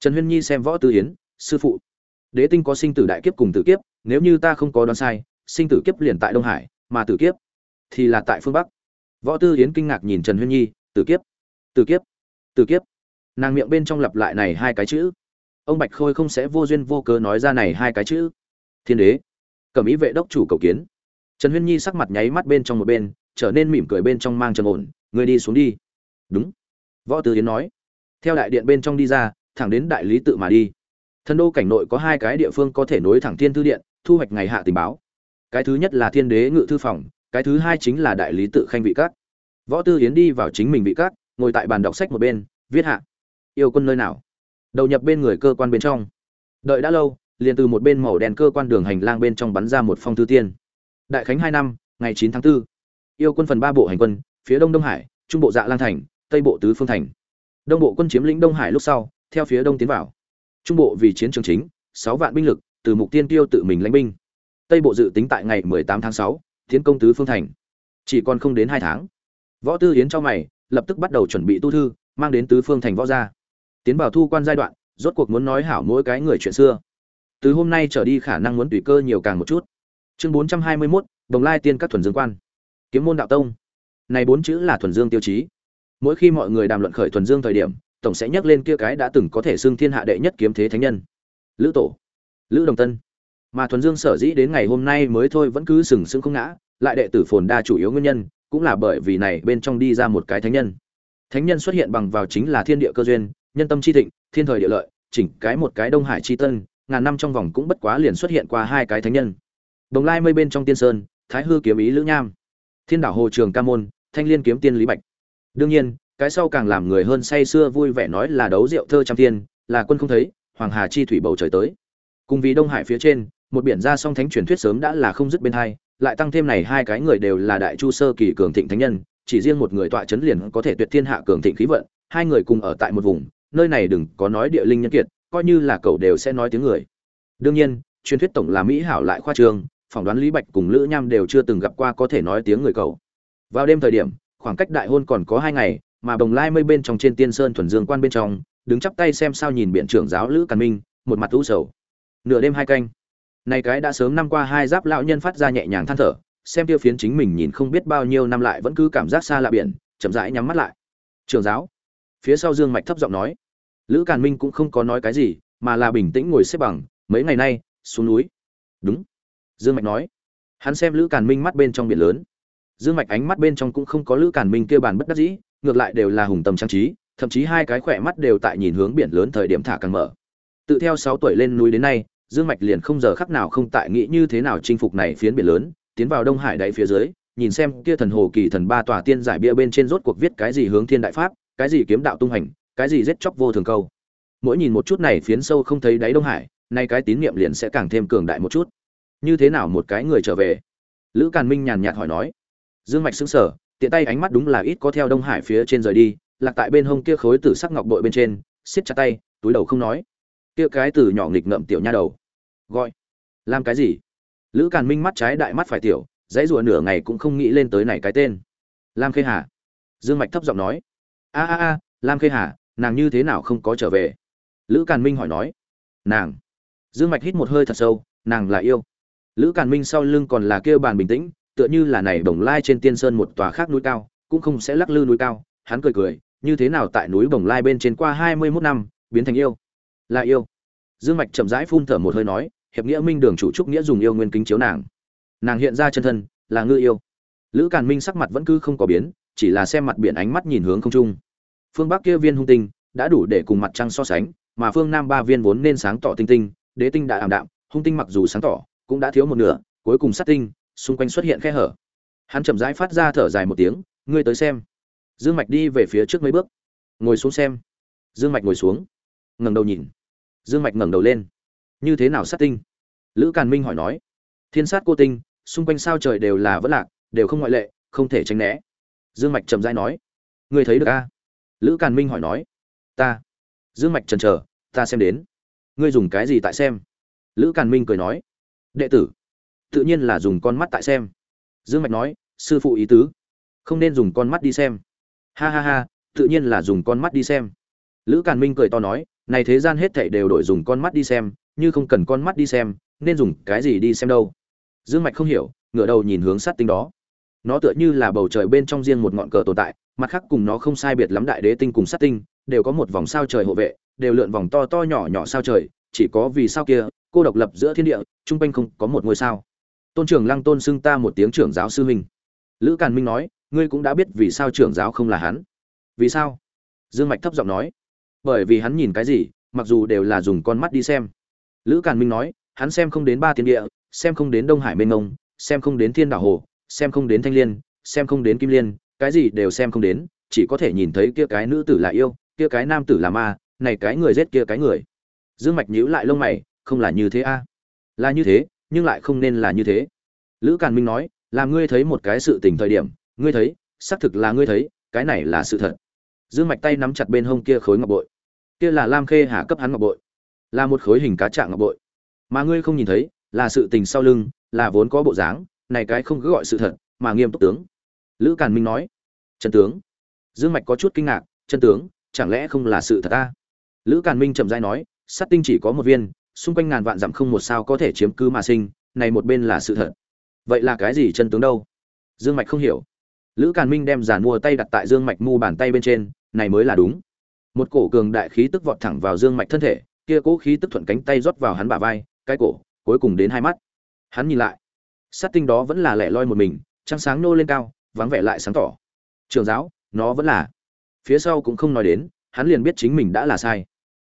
Trần huyên nhi xem võ tư Yến, sư phụ, đế tinh có sinh tử đại kiếp cùng tử kiếp, nếu như ta không có đoán sai, sinh tử kiếp liền tại đông hải, mà tử kiếp thì là tại phương bắc. Võ tư Yến kinh ngạc nhìn trần huyên nhi, tử kiếp tử kiếp tử kiếp. Nàng miệng bên trong lặp lại này hai cái chữ. Ông bạch khôi không sẽ vô duyên vô cớ nói ra này hai cái chữ. Thiên đế, cẩm ý vệ đốc chủ cầu kiến. Trần huyên nhi sắc mặt nháy mắt bên trong một bên trở nên mỉm cười bên trong mang trầm ổn người đi xuống đi. Đúng. Võ tư yến nói. Theo đại điện bên trong đi ra, thẳng đến đại lý tự mà đi. Thần đô cảnh nội có hai cái địa phương có thể nối thẳng thiên thư điện, thu hoạch ngày hạ tình báo. Cái thứ nhất là thiên đế ngự thư phòng, cái thứ hai chính là đại lý tự khanh vị các võ tư yến đi vào chính mình vị các ngồi tại bàn đọc sách một bên, viết hạ. Yêu quân nơi nào? Đầu nhập bên người cơ quan bên trong. Đợi đã lâu, liền từ một bên màu đen cơ quan đường hành lang bên trong bắn ra một phong thư tiên. Đại khánh hai năm, ngày chín tháng 4 yêu quân phần ba bộ hành quân phía đông đông hải trung bộ dạ Lan thành tây bộ tứ phương thành. Đông bộ quân chiếm lĩnh đông hải lúc sau theo phía đông tiến vào. Trung bộ vì chiến trường chính sáu vạn binh lực từ mục tiên tiêu tự mình lãnh binh. Tây bộ dự tính tại ngày 18 tháng 6, tiến công tứ phương thành. Chỉ còn không đến hai tháng. Võ tư yến cho mày lập tức bắt đầu chuẩn bị tu thư mang đến tứ phương thành võ gia. Tiến vào thu quan giai đoạn rốt cuộc muốn nói hảo mỗi cái người chuyện xưa. Từ hôm nay trở đi khả năng muốn tùy cơ nhiều càng một chút. Chương bốn trăm hai mươi 421, đồng lai tiên các thuần dương quan kiếm môn đạo tông. Này bốn chữ là thuần dương tiêu chí. Mỗi khi mọi người đàm luận khởi thuần dương thời điểm, tổng sẽ nhắc lên kia cái đã từng có thể xưng thiên hạ đệ nhất kiếm thế thánh nhân. Lữ tổ. Lữ đồng tân. Mà thuần dương sở dĩ đến ngày hôm nay mới thôi vẫn cứ sừng sững không ngã, lại đệ tử phồn đa chủ yếu nguyên nhân, cũng là bởi vì này bên trong đi ra một cái thánh nhân. Thánh nhân xuất hiện bằng vào chính là thiên địa cơ duyên, nhân tâm chi thịnh, thiên thời địa lợi, chỉnh cái một cái đông hải chi tân, ngàn năm trong vòng cũng bất quá liền xuất hiện qua hai cái thánh nhân. Đồng lai mây bên trong tiên sơn, thái hư kiếm ý lữ nham thiên đảo hồ trường ca môn, thanh liên kiếm tiên lý bạch. Đương nhiên, cái sau càng làm người hơn say xưa vui vẻ nói là đấu rượu thơ trăm tiên, là quân không thấy, hoàng hà chi thủy bầu trời tới. Cùng vì đông hải phía trên, một biển ra song thánh truyền thuyết sớm đã là không dứt bên hai, lại tăng thêm này hai cái người đều là đại chu sơ kỳ cường thịnh thánh nhân, chỉ riêng một người tọa chấn liền có thể tuyệt thiên hạ cường thịnh khí vận, hai người cùng ở tại một vùng, nơi này đừng có nói địa linh nhân kiệt, coi như là cậu đều sẽ nói tiếng người. Đương nhiên, truyền thuyết tổng là mỹ hảo lại khoa trương phỏng đoán lý bạch cùng lữ nham đều chưa từng gặp qua có thể nói tiếng người cậu vào đêm thời điểm, khoảng cách đại hôn còn có hai ngày, mà bồng lai mây bên trong trên tiên sơn thuần dương quan bên trong, đứng chắp tay xem sao nhìn biện trưởng giáo lữ càn minh, một mặt u sầu. Nửa đêm hai canh. Này cái đã sớm năm qua hai giáp lão nhân phát ra nhẹ nhàng than thở, xem tiêu phiến chính mình nhìn không biết bao nhiêu năm lại vẫn cứ cảm giác xa lạ biển, chậm rãi nhắm mắt lại. Trường giáo. Phía sau dương mạch thấp giọng nói. Lữ càn minh cũng không có nói cái gì, mà là bình tĩnh ngồi xếp bằng, mấy ngày nay, xuống núi. Đúng dương mạch nói. Hắn xem lữ càn minh mắt bên trong biển lớn. Dương mạch ánh mắt bên trong cũng không có lữ càn minh kia bàn bất đắc dĩ, ngược lại đều là hùng tâm trang trí, thậm chí hai cái khỏe mắt đều tại nhìn hướng biển lớn thời điểm thả càng mở. Tự theo sáu tuổi lên núi đến nay, dương mạch liền không giờ khắc nào không tại nghĩ như thế nào chinh phục này phiến biển lớn, tiến vào đông hải đáy phía dưới, nhìn xem kia thần hồ kỳ thần ba tòa tiên giải bia bên trên rốt cuộc viết cái gì hướng thiên đại pháp, cái gì kiếm đạo tung hành, cái gì giết chóc vô thường câu. Mỗi nhìn một chút này phiến sâu không thấy đáy đông hải, nay cái tín niệm liền sẽ càng thêm cường đại một chút như thế nào một cái người trở về? Lữ càn minh nhàn nhạt hỏi nói. Dương mạch sững sờ, tiện tay ánh mắt đúng là ít có theo đông hải phía trên rời đi, lạc tại bên hông kia khối tử sắc ngọc bội bên trên xiết chặt tay, túi đầu không nói. Kia cái từ nhỏ nghịch ngậm tiểu nha đầu. Gọi. Làm cái gì? Lữ càn minh mắt trái đại mắt phải tiểu, dãy rùa nửa ngày cũng không nghĩ lên tới này cái tên. Lam khê hà. Dương mạch thấp giọng nói. A a a, lam khê hà, nàng như thế nào không có trở về? Lữ càn minh hỏi nói. Nàng. Dương mạch hít một hơi thật sâu, nàng là yêu lữ càn minh sau lưng còn là kêu bàn bình tĩnh, tựa như là này bồng lai trên tiên sơn một tòa khác núi cao, cũng không sẽ lắc lư núi cao. Hắn cười cười, như thế nào tại núi bồng lai bên trên qua hai mươi mốt năm, biến thành yêu? Là yêu. Dương mạch chậm rãi phun thở một hơi nói, hiệp nghĩa minh đường chủ trúc nghĩa dùng yêu nguyên kính chiếu nàng. Nàng hiện ra chân thân, là ngư yêu. Lữ càn minh sắc mặt vẫn cứ không có biến, chỉ là xem mặt biển ánh mắt nhìn hướng không trung. Phương bắc kia viên hung tinh, đã đủ để cùng mặt trăng so sánh, mà phương nam ba viên vốn nên sáng tỏ tinh tinh, đế tinh đã ảm đạm, hung tinh mặc dù sáng tỏ cũng đã thiếu một nửa, cuối cùng sát tinh, xung quanh xuất hiện khe hở. Hắn chậm rãi phát ra thở dài một tiếng, ngươi tới xem. Dương mạch đi về phía trước mấy bước. Ngồi xuống xem. Dương mạch ngồi xuống, ngẩng đầu nhìn. Dương mạch ngẩng đầu lên. Như thế nào sát tinh? Lữ càn minh hỏi nói. Thiên sát cô tinh, xung quanh sao trời đều là vỡ lạc, đều không ngoại lệ, không thể tránh né. Dương mạch chậm rãi nói. Ngươi thấy được a? Lữ càn minh hỏi nói. Ta. Dương mạch chần chờ, ta xem đến. Ngươi dùng cái gì tại xem? Lữ càn minh cười nói đệ tử, tự nhiên là dùng con mắt tại xem. Dương mạch nói, sư phụ ý tứ, không nên dùng con mắt đi xem. Ha ha ha, tự nhiên là dùng con mắt đi xem. Lữ càn minh cười to nói, này thế gian hết thảy đều đổi dùng con mắt đi xem, như không cần con mắt đi xem, nên dùng cái gì đi xem đâu? Dương mạch không hiểu, ngửa đầu nhìn hướng sát tinh đó. Nó tựa như là bầu trời bên trong riêng một ngọn cờ tồn tại, mặt khác cùng nó không sai biệt lắm đại đế tinh cùng sát tinh, đều có một vòng sao trời hộ vệ, đều lượn vòng to to nhỏ nhỏ sao trời, chỉ có vì sao kia cô độc lập giữa thiên địa trung quanh không có một ngôi sao. Tôn trưởng lăng tôn xưng ta một tiếng trưởng giáo sư huynh. Lữ càn minh nói ngươi cũng đã biết vì sao trưởng giáo không là hắn. Vì sao? Dương mạch thấp giọng nói. Bởi vì hắn nhìn cái gì mặc dù đều là dùng con mắt đi xem. Lữ càn minh nói hắn xem không đến ba thiên địa xem không đến đông hải mênh ngông, xem không đến thiên đảo hồ xem không đến thanh liên xem không đến kim liên cái gì đều xem không đến chỉ có thể nhìn thấy kia cái nữ tử là yêu kia cái nam tử là ma này cái người giết kia cái người. Dương mạch nhíu lại lông mày không là như thế a? À? là như thế, nhưng lại không nên là như thế. Lữ càn minh nói làm ngươi thấy một cái sự tình thời điểm, ngươi thấy, xác thực là ngươi thấy, cái này là sự thật. Dương mạch tay nắm chặt bên hông kia khối ngọc bội. Kia là lam khê hà cấp hắn ngọc bội. Là một khối hình cá trạng ngọc bội. Mà ngươi không nhìn thấy, là sự tình sau lưng, là vốn có bộ dáng, này cái không cứ gọi sự thật, mà nghiêm túc tướng. Lữ càn minh nói chân tướng. Dương mạch có chút kinh ngạc chân tướng, chẳng lẽ không là sự thật ta? Lữ càn minh chậm dai nói, sát tinh chỉ có một viên xung quanh ngàn vạn dặm không một sao có thể chiếm cứ mà sinh, này một bên là sự thật. Vậy là cái gì chân tướng đâu? Dương mạch không hiểu. Lữ càn minh đem giàn mua tay đặt tại dương mạch mu bàn tay bên trên, này mới là đúng. Một cổ cường đại khí tức vọt thẳng vào dương mạch thân thể, kia cố khí tức thuận cánh tay rót vào hắn bả vai, cái cổ, cuối cùng đến hai mắt. Hắn nhìn lại, sát tinh đó vẫn là lẻ loi một mình, trăng sáng nô lên cao, vắng vẻ lại sáng tỏ. Trường giáo, nó vẫn là. Phía sau cũng không nói đến, hắn liền biết chính mình đã là sai.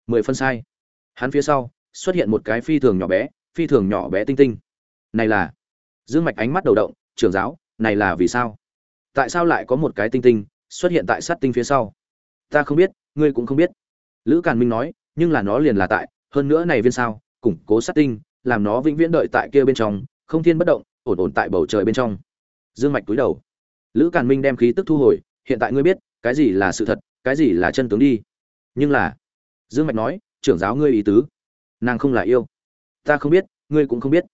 Mười phân sai. Hắn phía sau xuất hiện một cái phi thường nhỏ bé, phi thường nhỏ bé tinh tinh. Này là, dương mạch ánh mắt đầu động, trưởng giáo, này là vì sao? Tại sao lại có một cái tinh tinh xuất hiện tại sát tinh phía sau? Ta không biết, ngươi cũng không biết. Lữ càn minh nói, nhưng là nó liền là tại, hơn nữa này viên sao, củng cố sát tinh, làm nó vĩnh viễn đợi tại kia bên trong, không thiên bất động, ổn ổn tại bầu trời bên trong. Dương mạch cúi đầu. Lữ càn minh đem khí tức thu hồi, hiện tại ngươi biết, cái gì là sự thật, cái gì là chân tướng đi. Nhưng là, dương mạch nói, trưởng giáo ngươi ý tứ nàng không là yêu. Ta không biết, ngươi cũng không biết.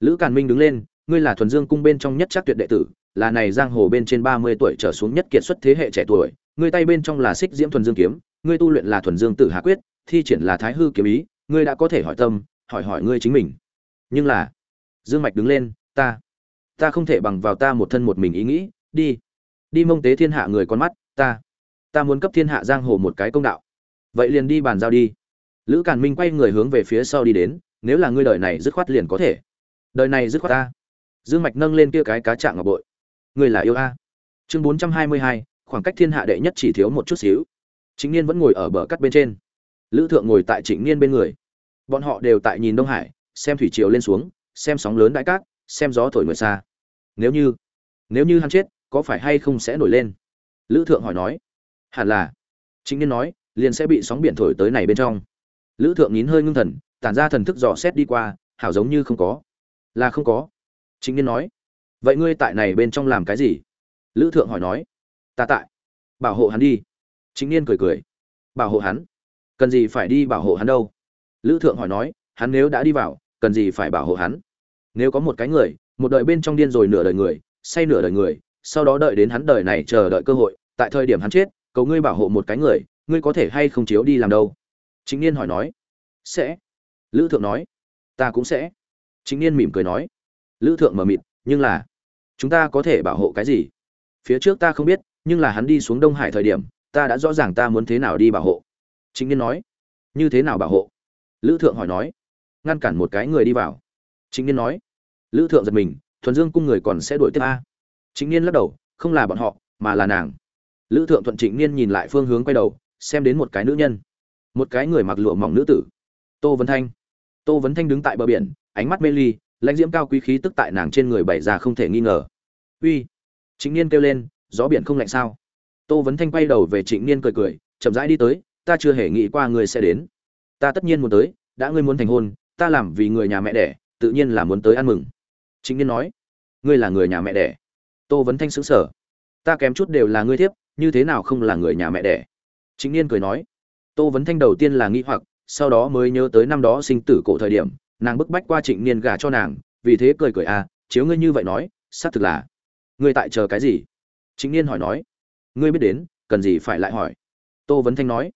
Lữ càn minh đứng lên, ngươi là thuần dương cung bên trong nhất chắc tuyệt đệ tử, là này giang hồ bên trên ba mươi tuổi trở xuống nhất kiệt xuất thế hệ trẻ tuổi, ngươi tay bên trong là xích diễm thuần dương kiếm, ngươi tu luyện là thuần dương tử hạ quyết, thi triển là thái hư kiếm ý, ngươi đã có thể hỏi tâm, hỏi hỏi ngươi chính mình. Nhưng là, dương mạch đứng lên, ta ta không thể bằng vào ta một thân một mình ý nghĩ, đi đi mông tế thiên hạ người con mắt, ta ta muốn cấp thiên hạ giang hồ một cái công đạo. Vậy liền đi bàn giao đi lữ càn minh quay người hướng về phía sau đi đến, nếu là ngươi đời này dứt khoát liền có thể. Đời này dứt khoát ta. Dương mạch nâng lên kia cái cá trạng ngọc bội. Ngươi là yêu a. Chương bốn trăm hai mươi hai, khoảng cách thiên hạ đệ nhất chỉ thiếu một chút xíu. Chính niên vẫn ngồi ở bờ cắt bên trên. Lữ thượng ngồi tại trịnh niên bên người. Bọn họ đều tại nhìn đông hải, xem thủy triều lên xuống, xem sóng lớn đại cát, xem gió thổi người xa. Nếu như nếu như hắn chết, có phải hay không sẽ nổi lên? Lữ thượng hỏi nói. Hẳn là. Chính niên nói, liền sẽ bị sóng biển thổi tới này bên trong lữ thượng nín hơi ngưng thần, tản ra thần thức dò xét đi qua, hảo giống như không có. Là không có. Chính niên nói, vậy ngươi tại này bên trong làm cái gì? Lữ thượng hỏi nói, ta tại. Bảo hộ hắn đi. Chính niên cười cười, bảo hộ hắn? Cần gì phải đi bảo hộ hắn đâu? Lữ thượng hỏi nói, hắn nếu đã đi vào, cần gì phải bảo hộ hắn? Nếu có một cái người, một đời bên trong điên rồi nửa đời người, say nửa đời người, sau đó đợi đến hắn đời này chờ đợi cơ hội, tại thời điểm hắn chết, cầu ngươi bảo hộ một cái người, ngươi có thể hay không chiếu đi làm đâu? Chính niên hỏi nói, sẽ? Lữ thượng nói, ta cũng sẽ. Chính niên mỉm cười nói, lữ thượng mờ mịt, nhưng là chúng ta có thể bảo hộ cái gì? Phía trước ta không biết, nhưng là hắn đi xuống đông hải thời điểm, ta đã rõ ràng ta muốn thế nào đi bảo hộ. Chính niên nói, như thế nào bảo hộ? Lữ thượng hỏi nói, ngăn cản một cái người đi vào. Chính niên nói, lữ thượng giật mình, thuần dương cung người còn sẽ đuổi tiếp a. Chính niên lắc đầu, không là bọn họ, mà là nàng. Lữ thượng thuận trịnh niên nhìn lại phương hướng quay đầu, xem đến một cái nữ nhân một cái người mặc lụa mỏng nữ tử. Tô vấn thanh. Tô vấn thanh đứng tại bờ biển, ánh mắt mê ly, lãnh diễm cao quý khí tức tại nàng trên người bày ra không thể nghi ngờ. Uy! Trịnh niên kêu lên, gió biển không lạnh sao? Tô vấn thanh quay đầu về trịnh niên cười cười, chậm rãi đi tới, ta chưa hề nghĩ qua ngươi sẽ đến. Ta tất nhiên muốn tới, đã ngươi muốn thành hôn, ta làm vì người nhà mẹ đẻ, tự nhiên là muốn tới ăn mừng. Trịnh niên nói, ngươi là người nhà mẹ đẻ. Tô vấn thanh xứng sở ta kém chút đều là ngươi thiếp, như thế nào không là người nhà mẹ đẻ? Trịnh niên cười nói tô vấn thanh đầu tiên là nghĩ hoặc, sau đó mới nhớ tới năm đó sinh tử cổ thời điểm, nàng bức bách qua trịnh niên gả cho nàng, vì thế cười cười à chiếu ngươi như vậy nói, xác thực là ngươi tại chờ cái gì? Trịnh niên hỏi nói. Ngươi biết đến, cần gì phải lại hỏi? Tô vấn thanh nói.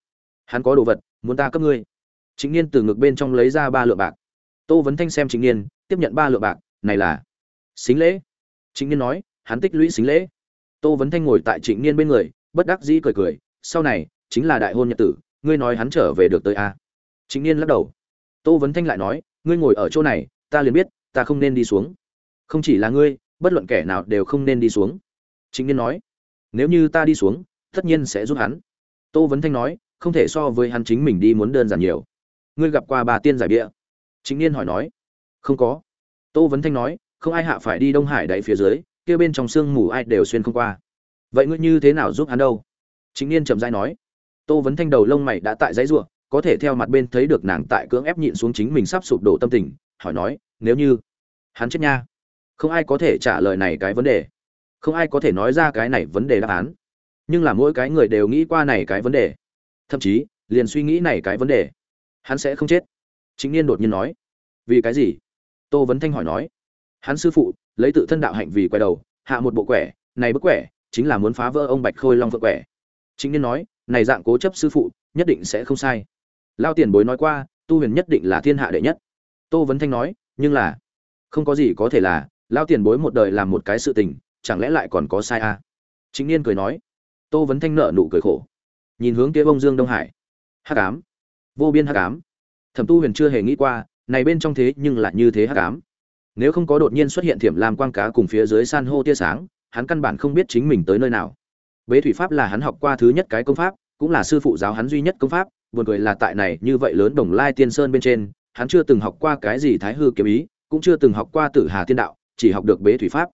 Hắn có đồ vật, muốn ta cấp ngươi. Trịnh niên từ ngực bên trong lấy ra ba lượng bạc. Tô vấn thanh xem trịnh niên, tiếp nhận ba lượng bạc, này là xính lễ. Trịnh niên nói, hắn tích lũy xính lễ. Tô vấn thanh ngồi tại trịnh niên bên người, bất đắc dĩ cười cười, sau này, chính là đại hôn nhật tử ngươi nói hắn trở về được tới a à? Chính niên lắc đầu. Tô vấn thanh lại nói, ngươi ngồi ở chỗ này, ta liền biết, ta không nên đi xuống. Không chỉ là ngươi, bất luận kẻ nào đều không nên đi xuống. Chính niên nói, nếu như ta đi xuống, tất nhiên sẽ giúp hắn. Tô vấn thanh nói, không thể so với hắn chính mình đi muốn đơn giản nhiều. Ngươi gặp qua bà tiên giải bịa? Chính niên hỏi nói, không có. Tô vấn thanh nói, không ai hạ phải đi đông hải đáy phía dưới, kia bên trong sương mù ai đều xuyên không qua. Vậy ngươi như thế nào giúp hắn đâu? Chính niên chậm dai nói tô vấn thanh đầu lông mày đã tại giấy ruộng có thể theo mặt bên thấy được nàng tại cưỡng ép nhịn xuống chính mình sắp sụp đổ tâm tình, hỏi nói, nếu như hắn chết nha, không ai có thể trả lời này cái vấn đề. Không ai có thể nói ra cái này vấn đề đáp án. Nhưng là mỗi cái người đều nghĩ qua này cái vấn đề. Thậm chí, liền suy nghĩ này cái vấn đề, hắn sẽ không chết. Chính niên đột nhiên nói, vì cái gì? Tô vấn thanh hỏi nói, hắn sư phụ lấy tự thân đạo hạnh vì quay đầu, hạ một bộ quẻ, này bức quẻ chính là muốn phá vỡ ông bạch khôi long vợ quẻ. Chính niên nói này dạng cố chấp sư phụ, nhất định sẽ không sai. Lao tiền bối nói qua, tu huyền nhất định là thiên hạ đệ nhất. Tô vấn thanh nói, nhưng là, không có gì có thể là, lao tiền bối một đời làm một cái sự tình, chẳng lẽ lại còn có sai à? chính niên cười nói. Tô vấn thanh nợ nụ cười khổ. Nhìn hướng kia bông dương đông hải. Hắc ám. Vô biên hắc ám. Thẩm tu huyền chưa hề nghĩ qua, này bên trong thế nhưng lại như thế hắc ám. Nếu không có đột nhiên xuất hiện thiểm làm quang cá cùng phía dưới san hô tia sáng, hắn căn bản không biết chính mình tới nơi nào bế thủy pháp là hắn học qua thứ nhất cái công pháp, cũng là sư phụ giáo hắn duy nhất công pháp, buồn cười là tại này như vậy lớn đồng lai tiên sơn bên trên, hắn chưa từng học qua cái gì thái hư kiếm ý, cũng chưa từng học qua tử hà tiên đạo, chỉ học được bế thủy pháp.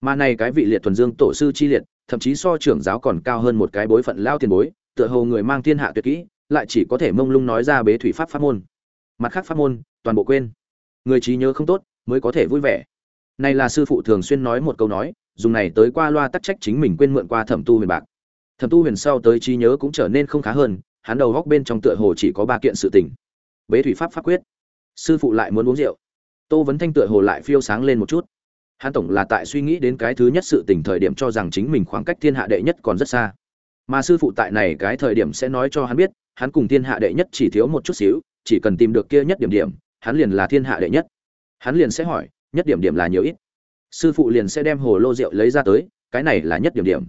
Mà này cái vị liệt thuần dương tổ sư chi liệt, thậm chí so trưởng giáo còn cao hơn một cái bối phận lao tiền bối, tựa hồ người mang thiên hạ tuyệt kỹ, lại chỉ có thể mông lung nói ra bế thủy pháp pháp môn. Mặt khác pháp môn, toàn bộ quên. Người trí nhớ không tốt, mới có thể vui vẻ. Này là sư phụ thường xuyên nói một câu nói dùng này tới qua loa tắc trách chính mình quên mượn qua thẩm tu huyền bạc. Thẩm tu huyền sau tới trí nhớ cũng trở nên không khá hơn, hắn đầu góc bên trong tựa hồ chỉ có ba kiện sự tình. Bế thủy pháp pháp quyết. Sư phụ lại muốn uống rượu. Tô vấn thanh tựa hồ lại phiêu sáng lên một chút. Hắn tổng là tại suy nghĩ đến cái thứ nhất sự tình thời điểm cho rằng chính mình khoảng cách thiên hạ đệ nhất còn rất xa. Mà sư phụ tại này cái thời điểm sẽ nói cho hắn biết, hắn cùng thiên hạ đệ nhất chỉ thiếu một chút xíu, chỉ cần tìm được kia nhất điểm điểm, hắn liền là thiên hạ đệ nhất. Hắn liền sẽ hỏi, nhất điểm điểm là nhiều ít sư phụ liền sẽ đem hồ lô rượu lấy ra tới, cái này là nhất điểm điểm.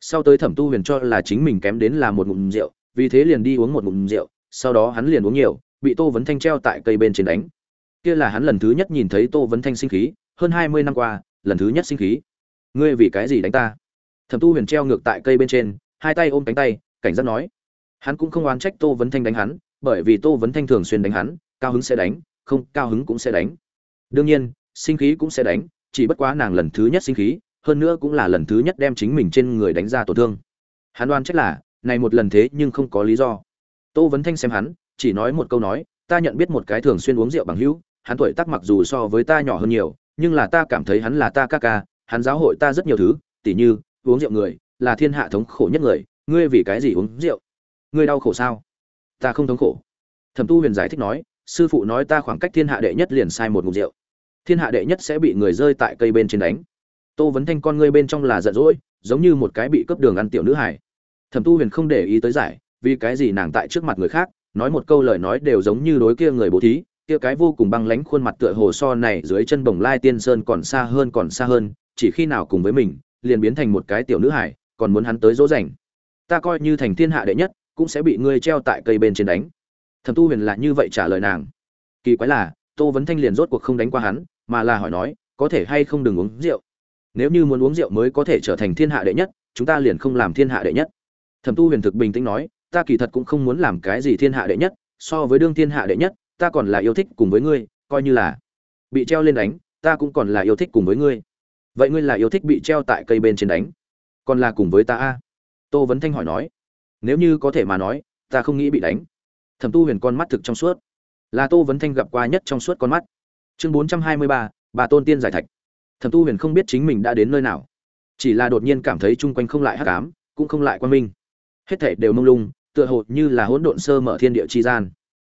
Sau tới thẩm tu huyền cho là chính mình kém đến là một ngụm rượu, vì thế liền đi uống một ngụm rượu, sau đó hắn liền uống nhiều, bị tô vấn thanh treo tại cây bên trên đánh. Kia là hắn lần thứ nhất nhìn thấy tô vấn thanh sinh khí, hơn hai mươi năm qua, lần thứ nhất sinh khí. Ngươi vì cái gì đánh ta? Thẩm tu huyền treo ngược tại cây bên trên, hai tay ôm cánh tay, cảnh giác nói. Hắn cũng không oán trách tô vấn thanh đánh hắn, bởi vì tô vấn thanh thường xuyên đánh hắn, cao hứng sẽ đánh, không, cao hứng cũng sẽ đánh. Đương nhiên, sinh khí cũng sẽ đánh chỉ bất quá nàng lần thứ nhất sinh khí, hơn nữa cũng là lần thứ nhất đem chính mình trên người đánh ra tổn thương. Hắn oan trách là, này một lần thế nhưng không có lý do. Tô vấn thanh xem hắn, chỉ nói một câu nói, ta nhận biết một cái thường xuyên uống rượu bằng hữu, hắn tuổi tác mặc dù so với ta nhỏ hơn nhiều, nhưng là ta cảm thấy hắn là ta ca ca, hắn giáo hội ta rất nhiều thứ, tỉ như, uống rượu người, là thiên hạ thống khổ nhất người, ngươi vì cái gì uống rượu? Ngươi đau khổ sao? Ta không thống khổ. Thẩm tu huyền giải thích nói, sư phụ nói ta khoảng cách thiên hạ đệ nhất liền sai một ngụm rượu thiên hạ đệ nhất sẽ bị người rơi tại cây bên trên đánh. Tô vấn thanh con ngươi bên trong là giận dỗi, giống như một cái bị cướp đường ăn tiểu nữ hải thẩm tu huyền không để ý tới giải, vì cái gì nàng tại trước mặt người khác, nói một câu lời nói đều giống như đối kia người bố thí, kia cái vô cùng băng lãnh khuôn mặt tựa hồ so này dưới chân bồng lai tiên sơn còn xa hơn còn xa hơn, chỉ khi nào cùng với mình, liền biến thành một cái tiểu nữ hải còn muốn hắn tới dỗ dành. Ta coi như thành thiên hạ đệ nhất, cũng sẽ bị ngươi treo tại cây bên trên đánh. Thẩm tu huyền là như vậy trả lời nàng. Kỳ quái là, tô vấn thanh liền rốt cuộc không đánh qua hắn mà là hỏi nói, có thể hay không đừng uống rượu? Nếu như muốn uống rượu mới có thể trở thành thiên hạ đệ nhất, chúng ta liền không làm thiên hạ đệ nhất. Thẩm tu huyền thực bình tĩnh nói, ta kỳ thật cũng không muốn làm cái gì thiên hạ đệ nhất, so với đương thiên hạ đệ nhất, ta còn là yêu thích cùng với ngươi, coi như là bị treo lên đánh, ta cũng còn là yêu thích cùng với ngươi. Vậy ngươi là yêu thích bị treo tại cây bên trên đánh, còn là cùng với ta a? Tô vấn thanh hỏi nói, nếu như có thể mà nói, ta không nghĩ bị đánh. Thẩm tu huyền con mắt thực trong suốt. Là tô vấn thanh gặp qua nhất trong suốt con mắt chương bốn trăm hai mươi ba, bà tôn tiên giải thạch. Thẩm tu huyền không biết chính mình đã đến nơi nào, chỉ là đột nhiên cảm thấy chung quanh không lại hắc ám, cũng không lại quan minh. Hết thảy đều mông lung, tựa hồ như là hỗn độn sơ mở thiên địa chi gian,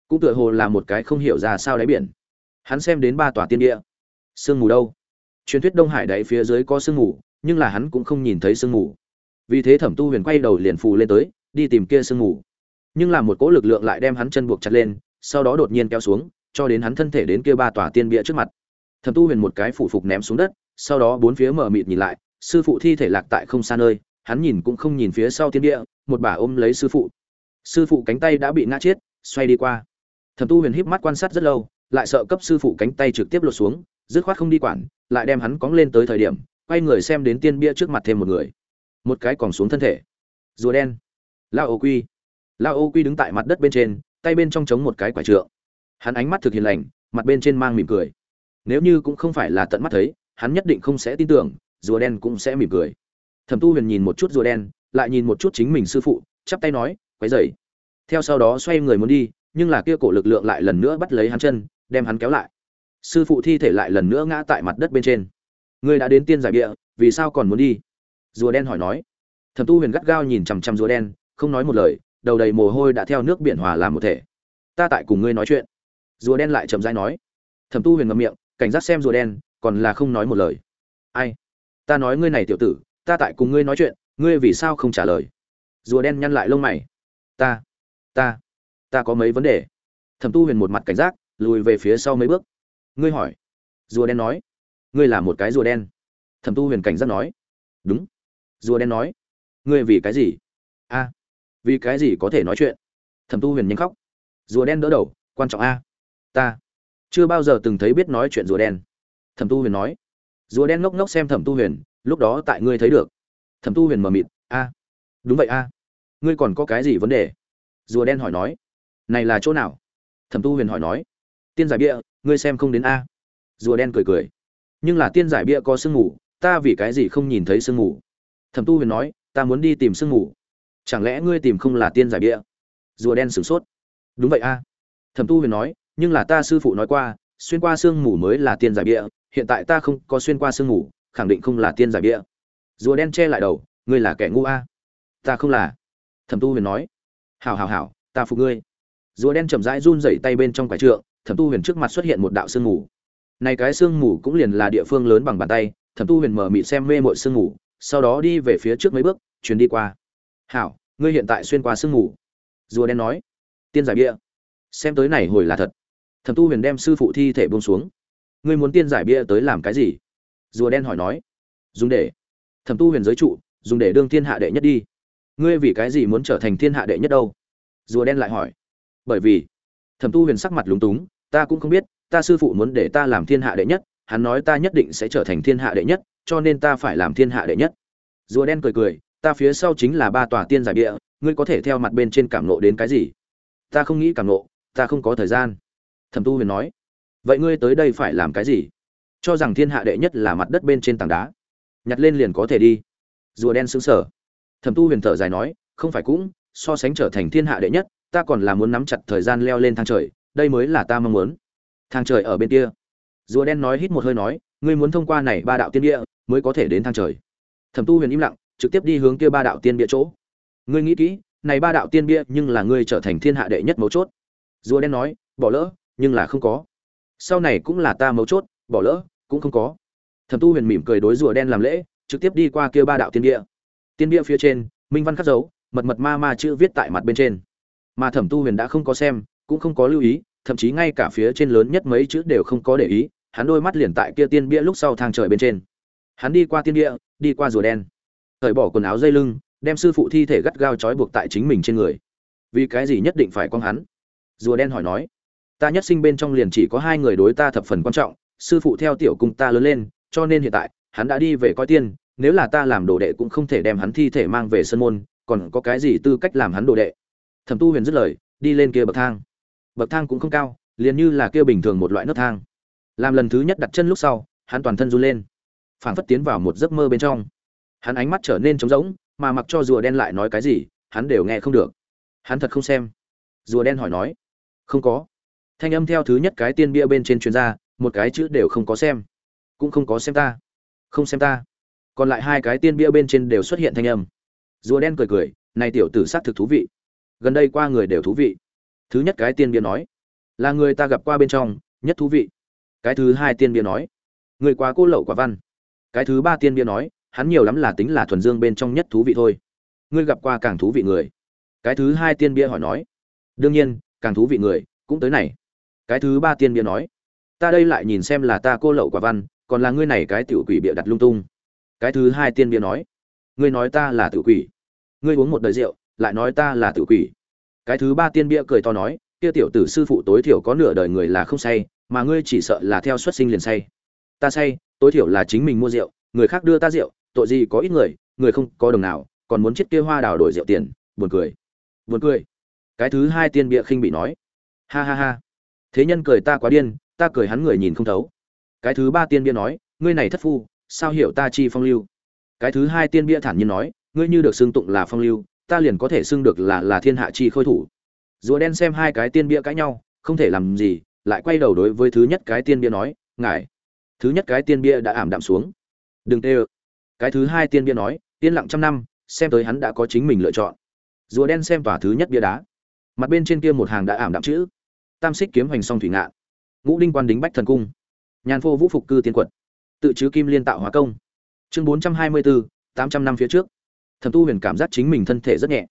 cũng tựa hồ là một cái không hiểu ra sao đáy biển. Hắn xem đến ba tòa tiên địa. Sương mù đâu? Truyền thuyết đông hải đáy phía dưới có sương mù, nhưng là hắn cũng không nhìn thấy sương mù. Vì thế thẩm tu huyền quay đầu liền phù lên tới, đi tìm kia sương mù. Nhưng là một cỗ lực lượng lại đem hắn chân buộc chặt lên, sau đó đột nhiên kéo xuống cho đến hắn thân thể đến kia ba tòa tiên bia trước mặt. Thẩm tu huyền một cái phủ phục ném xuống đất, sau đó bốn phía mở mịt nhìn lại, sư phụ thi thể lạc tại không xa nơi, hắn nhìn cũng không nhìn phía sau tiên địa một bà ôm lấy sư phụ. Sư phụ cánh tay đã bị ngã chết, xoay đi qua. Thẩm tu huyền híp mắt quan sát rất lâu, lại sợ cấp sư phụ cánh tay trực tiếp lột xuống, dứt khoát không đi quản, lại đem hắn cóng lên tới thời điểm, quay người xem đến tiên bia trước mặt thêm một người. Một cái còn xuống thân thể. Rùa đen. Lao ô quy. Lao ô quy đứng tại mặt đất bên trên, tay bên trong chống một cái quả trượng hắn ánh mắt thực hiện lành, mặt bên trên mang mỉm cười. Nếu như cũng không phải là tận mắt thấy, hắn nhất định không sẽ tin tưởng, rùa đen cũng sẽ mỉm cười. Thẩm tu huyền nhìn một chút rùa đen, lại nhìn một chút chính mình sư phụ, chắp tay nói, quấy dậy theo sau đó xoay người muốn đi, nhưng là kia cổ lực lượng lại lần nữa bắt lấy hắn chân, đem hắn kéo lại. Sư phụ thi thể lại lần nữa ngã tại mặt đất bên trên. Ngươi đã đến tiên giải địa, vì sao còn muốn đi? Rùa đen hỏi nói. Thẩm tu huyền gắt gao nhìn chằm chằm rùa đen, không nói một lời, đầu đầy mồ hôi đã theo nước biển hòa làm một thể. Ta tại cùng ngươi nói chuyện rùa đen lại chậm rãi nói. Thẩm tu huyền ngậm miệng, cảnh giác xem rùa đen, còn là không nói một lời. Ai? Ta nói ngươi này tiểu tử, ta tại cùng ngươi nói chuyện, ngươi vì sao không trả lời? Rùa đen nhăn lại lông mày. Ta ta ta có mấy vấn đề? Thẩm tu huyền một mặt cảnh giác, lùi về phía sau mấy bước. Ngươi hỏi. Rùa đen nói. Ngươi là một cái rùa đen. Thẩm tu huyền cảnh giác nói. Đúng. Rùa đen nói. Ngươi vì cái gì? A. Vì cái gì có thể nói chuyện? Thẩm tu huyền nhanh khóc. Rùa đen đỡ đầu, quan trọng a ta. Chưa bao giờ từng thấy biết nói chuyện rùa đen. Thẩm tu huyền nói. Rùa đen ngốc ngốc xem thẩm tu huyền, lúc đó tại ngươi thấy được. Thẩm tu huyền mờ mịt, a, đúng vậy a. Ngươi còn có cái gì vấn đề? Rùa đen hỏi nói. Này là chỗ nào? Thẩm tu huyền hỏi nói. Tiên giải bia, ngươi xem không đến a. Rùa đen cười cười. Nhưng là tiên giải bia có sương mù, ta vì cái gì không nhìn thấy sương mù? Thẩm tu huyền nói. Ta muốn đi tìm sương mù. Chẳng lẽ ngươi tìm không là tiên giải bia? Rùa đen sửng sốt. Đúng vậy a. Thẩm tu huyền nói nhưng là ta sư phụ nói qua, xuyên qua sương mù mới là tiên giải bịa hiện tại ta không có xuyên qua sương mù, khẳng định không là tiên giải bịa rùa đen che lại đầu, ngươi là kẻ ngu a? Ta không là. Thẩm tu huyền nói. Hảo hảo hảo, ta phục ngươi. Rùa đen chậm rãi run rẩy tay bên trong quải trượng, thẩm tu huyền trước mặt xuất hiện một đạo sương mù. Này cái sương mù cũng liền là địa phương lớn bằng bàn tay, thẩm tu huyền mở mịt xem mê mội sương mù, sau đó đi về phía trước mấy bước chuyển đi qua. Hảo, ngươi hiện tại xuyên qua sương mù. Rùa đen nói. Tiên giải bịa xem tới này hồi là thật thẩm tu huyền đem sư phụ thi thể buông xuống. Ngươi muốn tiên giải bia tới làm cái gì? Rùa đen hỏi nói. Dùng để. Thẩm tu huyền giới trụ, dùng để đương thiên hạ đệ nhất đi. Ngươi vì cái gì muốn trở thành thiên hạ đệ nhất đâu? Rùa đen lại hỏi. Bởi vì. Thẩm tu huyền sắc mặt lúng túng. Ta cũng không biết, ta sư phụ muốn để ta làm thiên hạ đệ nhất, hắn nói ta nhất định sẽ trở thành thiên hạ đệ nhất, cho nên ta phải làm thiên hạ đệ nhất. Rùa đen cười cười. Ta phía sau chính là ba tòa tiên giải địa ngươi có thể theo mặt bên trên cảm nộ đến cái gì? Ta không nghĩ cảm nộ ta không có thời gian thẩm tu huyền nói, vậy ngươi tới đây phải làm cái gì? Cho rằng thiên hạ đệ nhất là mặt đất bên trên tảng đá. Nhặt lên liền có thể đi. Rùa đen xứng sở thẩm tu huyền thở dài nói, không phải cũng, so sánh trở thành thiên hạ đệ nhất, ta còn là muốn nắm chặt thời gian leo lên thang trời, đây mới là ta mong muốn. Thang trời ở bên kia. Rùa đen nói hít một hơi nói, ngươi muốn thông qua này ba đạo tiên địa mới có thể đến thang trời. Thẩm tu huyền im lặng, trực tiếp đi hướng kia ba đạo tiên bia chỗ. Ngươi nghĩ kỹ, này ba đạo tiên bia nhưng là ngươi trở thành thiên hạ đệ nhất mấu chốt. Rùa đen nói, bỏ lỡ nhưng là không có. Sau này cũng là ta mấu chốt, bỏ lỡ, cũng không có. Thẩm tu huyền mỉm cười đối rùa đen làm lễ, trực tiếp đi qua kia ba đạo tiên địa tiên địa phía trên, minh văn khắc dấu, mật mật ma ma chữ viết tại mặt bên trên. Mà thẩm tu huyền đã không có xem, cũng không có lưu ý, thậm chí ngay cả phía trên lớn nhất mấy chữ đều không có để ý, hắn đôi mắt liền tại kia tiên bia lúc sau thang trời bên trên. Hắn đi qua tiên địa đi qua rùa đen. Thời bỏ quần áo dây lưng, đem sư phụ thi thể gắt gao trói buộc tại chính mình trên người. Vì cái gì nhất định phải con hắn? Rùa đen hỏi nói ta nhất sinh bên trong liền chỉ có hai người đối ta thập phần quan trọng, sư phụ theo tiểu cung ta lớn lên, cho nên hiện tại, hắn đã đi về coi tiên, nếu là ta làm đồ đệ cũng không thể đem hắn thi thể mang về sân môn, còn có cái gì tư cách làm hắn đồ đệ? Thẩm tu huyền dứt lời, đi lên kia bậc thang. Bậc thang cũng không cao, liền như là kia bình thường một loại nấc thang. Làm lần thứ nhất đặt chân lúc sau, hắn toàn thân run lên, phảng phất tiến vào một giấc mơ bên trong. Hắn ánh mắt trở nên trống rỗng, mà mặc cho rùa đen lại nói cái gì, hắn đều nghe không được. Hắn thật không xem. Rùa đen hỏi nói, không có thanh âm theo thứ nhất cái tiên bia bên trên chuyên gia một cái chữ đều không có xem. Cũng không có xem ta. Không xem ta. Còn lại hai cái tiên bia bên trên đều xuất hiện thanh âm. Rùa đen cười cười, này tiểu tử s thực thú vị. Gần đây qua người đều thú vị. Thứ nhất cái tiên bia nói, là người ta gặp qua bên trong, nhất thú vị. Cái thứ hai tiên bia nói, người quá cô lậu quả văn. Cái thứ ba tiên bia nói, hắn nhiều lắm là tính là thuần dương bên trong nhất thú vị thôi. Ngươi gặp qua càng thú vị người. Cái thứ hai tiên bia hỏi nói, đương nhiên, càng thú vị người cũng tới này cái thứ ba tiên bia nói, ta đây lại nhìn xem là ta cô lậu quả văn, còn là ngươi này cái tiểu quỷ bịa đặt lung tung. Cái thứ hai tiên bia nói, ngươi nói ta là tiểu quỷ, ngươi uống một đời rượu, lại nói ta là tiểu quỷ. Cái thứ ba tiên bia cười to nói, kia tiểu tử sư phụ tối thiểu có nửa đời người là không say, mà ngươi chỉ sợ là theo xuất sinh liền say. Ta say, tối thiểu là chính mình mua rượu, người khác đưa ta rượu, tội gì có ít người người không có đồng nào, còn muốn chết kia hoa đào đổi rượu tiền. Buồn cười buồn cười. Cái thứ hai tiên bịa khinh bị nói, ha ha ha thế nhân cười ta quá điên, ta cười hắn người nhìn không thấu. Cái thứ ba tiên bia nói, ngươi này thất phu, sao hiểu ta chi phong lưu? Cái thứ hai tiên bia thản nhiên nói, ngươi như được xưng tụng là phong lưu, ta liền có thể xưng được là là thiên hạ chi khôi thủ. Rùa đen xem hai cái tiên bia cãi nhau, không thể làm gì, lại quay đầu đối với thứ nhất cái tiên bia nói, ngài, thứ nhất cái tiên bia đã ảm đạm xuống. Đừng tê ơ. Cái thứ hai tiên bia nói, yên lặng trăm năm, xem tới hắn đã có chính mình lựa chọn. Rùa đen xem tòa thứ nhất bia đá. Mặt bên trên kia một hàng đã ảm đạm chữ tam xích kiếm hoành song thủy ngạn. Ngũ đinh quan đính bách thần cung. Nhàn phô vũ phục cư tiên quật tự chứ kim liên tạo hóa công. Chương bốn trăm hai mươi bốn tám trăm năm phía trước. Thẩm tu huyền cảm giác chính mình thân thể rất nhẹ.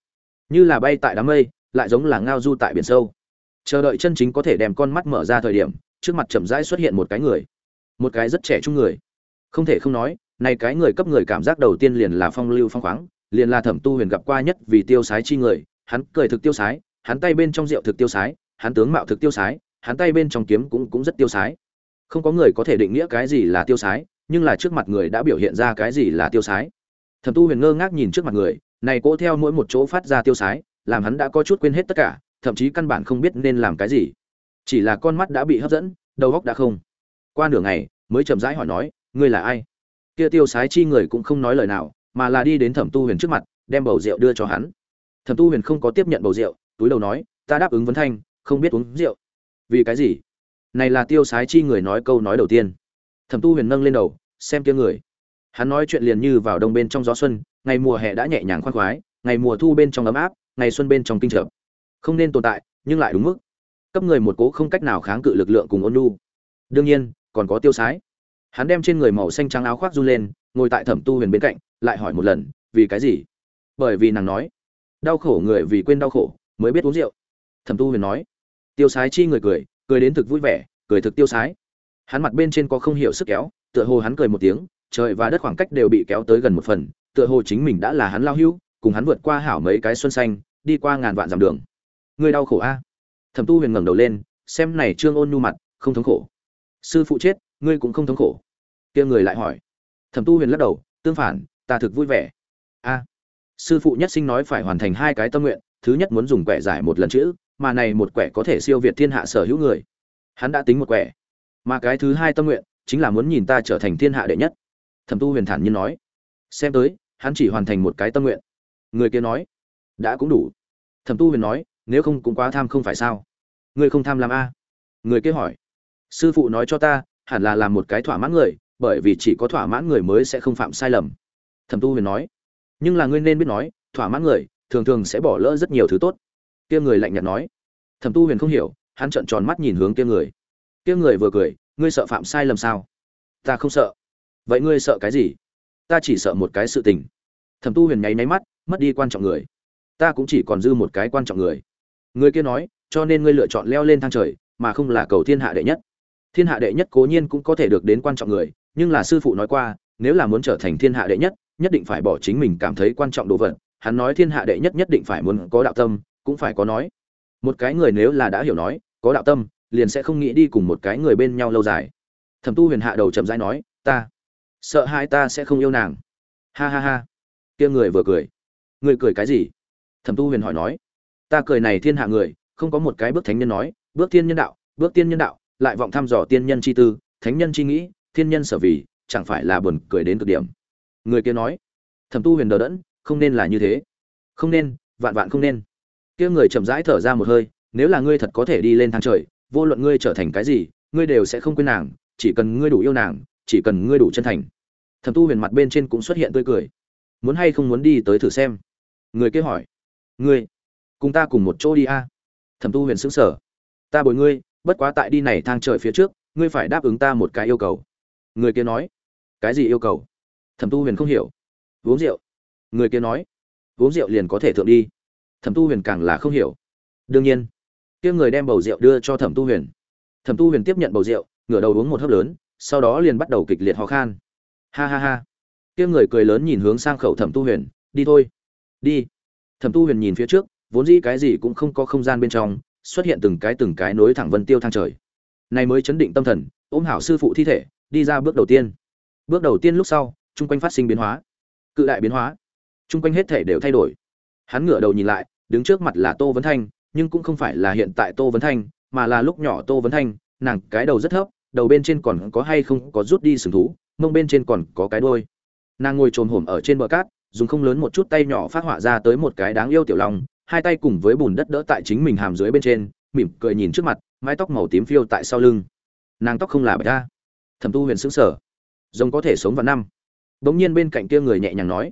Như là bay tại đám mây, lại giống là ngao du tại biển sâu. Chờ đợi chân chính có thể đem con mắt mở ra thời điểm, trước mặt chậm rãi xuất hiện một cái người. Một cái rất trẻ trung người. Không thể không nói, này cái người cấp người cảm giác đầu tiên liền là phong lưu phong khoáng, liền là thẩm tu huyền gặp qua nhất vì tiêu sái chi người. Hắn cười thực tiêu sái, hắn tay bên trong rượu thực tiêu sái hắn tướng mạo thực tiêu sái, hắn tay bên trong kiếm cũng cũng rất tiêu sái. Không có người có thể định nghĩa cái gì là tiêu sái, nhưng là trước mặt người đã biểu hiện ra cái gì là tiêu sái. Thẩm tu huyền ngơ ngác nhìn trước mặt người, này cố theo mỗi một chỗ phát ra tiêu sái, làm hắn đã có chút quên hết tất cả, thậm chí căn bản không biết nên làm cái gì. Chỉ là con mắt đã bị hấp dẫn, đầu óc đã không. Qua nửa ngày, mới chậm rãi hỏi nói, ngươi là ai? Kia tiêu sái chi người cũng không nói lời nào, mà là đi đến thẩm tu huyền trước mặt, đem bầu rượu đưa cho hắn. Thẩm tu huyền không có tiếp nhận bầu rượu, túi đầu nói, ta đáp ứng vấn thanh không biết uống rượu. Vì cái gì? Này là tiêu sái chi người nói câu nói đầu tiên. Thẩm tu huyền nâng lên đầu, xem kia người. Hắn nói chuyện liền như vào đông bên trong gió xuân, ngày mùa hè đã nhẹ nhàng khoan khoái, ngày mùa thu bên trong ấm áp, ngày xuân bên trong kinh trợ không nên tồn tại, nhưng lại đúng mức. Cấp người một cố không cách nào kháng cự lực lượng cùng ôn nhu. Đương nhiên, còn có tiêu sái. Hắn đem trên người màu xanh trắng áo khoác run lên, ngồi tại thẩm tu huyền bên cạnh, lại hỏi một lần, vì cái gì? Bởi vì nàng nói, đau khổ người vì quên đau khổ, mới biết uống rượu. Thẩm tu huyền nói tiêu sái chi người cười cười đến thực vui vẻ, cười thực tiêu sái. Hắn mặt bên trên có không hiểu sức kéo, tựa hồ hắn cười một tiếng, trời và đất khoảng cách đều bị kéo tới gần một phần, tựa hồ chính mình đã là hắn lao hưu, cùng hắn vượt qua hảo mấy cái xuân xanh, đi qua ngàn vạn dặm đường. Người đau khổ a. Thẩm tu huyền ngẩng đầu lên, xem này trương ôn nhu mặt, không thống khổ. Sư phụ chết, ngươi cũng không thống khổ. Kia người lại hỏi. Thẩm tu huyền lắc đầu, tương phản, ta thực vui vẻ. A. Sư phụ nhất sinh nói phải hoàn thành hai cái tâm nguyện, thứ nhất muốn dùng quẻ giải một lần chữ mà này một quẻ có thể siêu việt thiên hạ sở hữu người. Hắn đã tính một quẻ. Mà cái thứ hai tâm nguyện, chính là muốn nhìn ta trở thành thiên hạ đệ nhất. Thẩm tu huyền thản nhiên nói. Xem tới, hắn chỉ hoàn thành một cái tâm nguyện. Người kia nói, đã cũng đủ. Thẩm tu huyền nói, nếu không cũng quá tham không phải sao? Người không tham làm a? Người kia hỏi. Sư phụ nói cho ta, hẳn là làm một cái thỏa mãn người, bởi vì chỉ có thỏa mãn người mới sẽ không phạm sai lầm. Thẩm tu huyền nói. Nhưng là ngươi nên biết nói, thỏa mãn người, thường thường sẽ bỏ lỡ rất nhiều thứ tốt kia người lạnh nhạt nói. Thẩm tu huyền không hiểu, hắn trợn tròn mắt nhìn hướng kia người. Kia người vừa cười, ngươi sợ phạm sai lầm sao? Ta không sợ. Vậy ngươi sợ cái gì? Ta chỉ sợ một cái sự tình. Thẩm tu huyền nháy nháy mắt, mất đi quan trọng người. Ta cũng chỉ còn dư một cái quan trọng người. Người kia nói, cho nên ngươi lựa chọn leo lên thang trời, mà không là cầu thiên hạ đệ nhất. Thiên hạ đệ nhất cố nhiên cũng có thể được đến quan trọng người, nhưng là sư phụ nói qua, nếu là muốn trở thành thiên hạ đệ nhất nhất định phải bỏ chính mình cảm thấy quan trọng đồ vật. Hắn nói thiên hạ đệ nhất nhất định phải muốn có đạo tâm cũng phải có nói. Một cái người nếu là đã hiểu nói, có đạo tâm, liền sẽ không nghĩ đi cùng một cái người bên nhau lâu dài. Thẩm tu huyền hạ đầu chậm rãi nói, ta, sợ hai ta sẽ không yêu nàng. Ha ha ha. Kia người vừa cười. Người cười cái gì? Thẩm tu huyền hỏi nói. Ta cười này thiên hạ người, không có một cái bước thánh nhân nói, bước tiên nhân đạo, bước tiên nhân đạo, lại vọng thăm dò tiên nhân chi tư, thánh nhân chi nghĩ, thiên nhân sở vì, chẳng phải là buồn cười đến cực điểm. Người kia nói. Thẩm tu huyền đờ đẫn, không nên là như thế. Không nên, vạn vạn không nên kia người chậm rãi thở ra một hơi, nếu là ngươi thật có thể đi lên thang trời, vô luận ngươi trở thành cái gì, ngươi đều sẽ không quên nàng, chỉ cần ngươi đủ yêu nàng, chỉ cần ngươi đủ chân thành. Thẩm tu huyền mặt bên trên cũng xuất hiện tươi cười. Muốn hay không muốn đi tới thử xem? Người kia hỏi. Ngươi, cùng ta cùng một chỗ đi a. Thẩm tu huyền xứng sở ta bồi ngươi, bất quá tại đi này thang trời phía trước, ngươi phải đáp ứng ta một cái yêu cầu. Người kia nói. Cái gì yêu cầu? Thẩm tu huyền không hiểu. Uống rượu. Người kia nói. Uống rượu liền có thể thượng đi thẩm tu huyền càng là không hiểu. Đương nhiên, kia người đem bầu rượu đưa cho thẩm tu huyền. Thẩm tu huyền tiếp nhận bầu rượu, ngửa đầu uống một hớp lớn, sau đó liền bắt đầu kịch liệt ho khan. Ha ha ha. Kia người cười lớn nhìn hướng sang khẩu thẩm tu huyền, đi thôi. Đi. Thẩm tu huyền nhìn phía trước, vốn dĩ cái gì cũng không có không gian bên trong, xuất hiện từng cái từng cái nối thẳng vân tiêu thang trời. Này mới chấn định tâm thần, ôm hảo sư phụ thi thể, đi ra bước đầu tiên. Bước đầu tiên lúc sau, chung quanh phát sinh biến hóa. Cự đại biến hóa. Chung quanh hết thể đều thay đổi. Hắn ngửa đầu nhìn lại đứng trước mặt là tô vấn thanh, nhưng cũng không phải là hiện tại tô vấn thanh, mà là lúc nhỏ tô vấn thanh, nàng cái đầu rất thấp, đầu bên trên còn có hay không có rút đi sừng thú, mông bên trên còn có cái đôi nàng ngồi trồm hổm ở trên bờ cát, dùng không lớn một chút tay nhỏ phát họa ra tới một cái đáng yêu tiểu lòng hai tay cùng với bùn đất đỡ tại chính mình hàm dưới bên trên, mỉm cười nhìn trước mặt, mái tóc màu tím phiêu tại sau lưng. Nàng tóc không là bạch ra thẩm tu huyền xứng sở rồng có thể sống vào năm. Bỗng nhiên bên cạnh kia người nhẹ nhàng nói,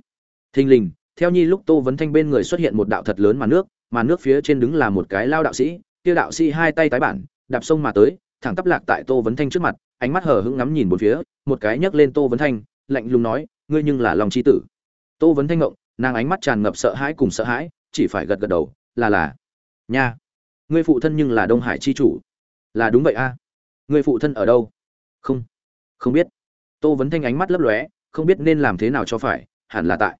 thình lình theo nhi lúc tô vấn thanh bên người xuất hiện một đạo thật lớn màn nước màn nước phía trên đứng là một cái lao đạo sĩ, kia đạo sĩ hai tay tái bản, đạp sông mà tới, thẳng tắp lạc tại tô vấn thanh trước mặt, ánh mắt hờ hững ngắm nhìn một phía, một cái nhấc lên tô vấn thanh, lạnh lùng nói, ngươi nhưng là lòng chi tử. Tô vấn thanh ngộng, nàng ánh mắt tràn ngập sợ hãi cùng sợ hãi, chỉ phải gật gật đầu, là là. Nha, ngươi phụ thân nhưng là đông hải chi chủ. Là đúng vậy a. À? ngươi phụ thân ở đâu? Không không biết. Tô vấn thanh ánh mắt lấp lóe, không biết nên làm thế nào cho phải, hẳn là tại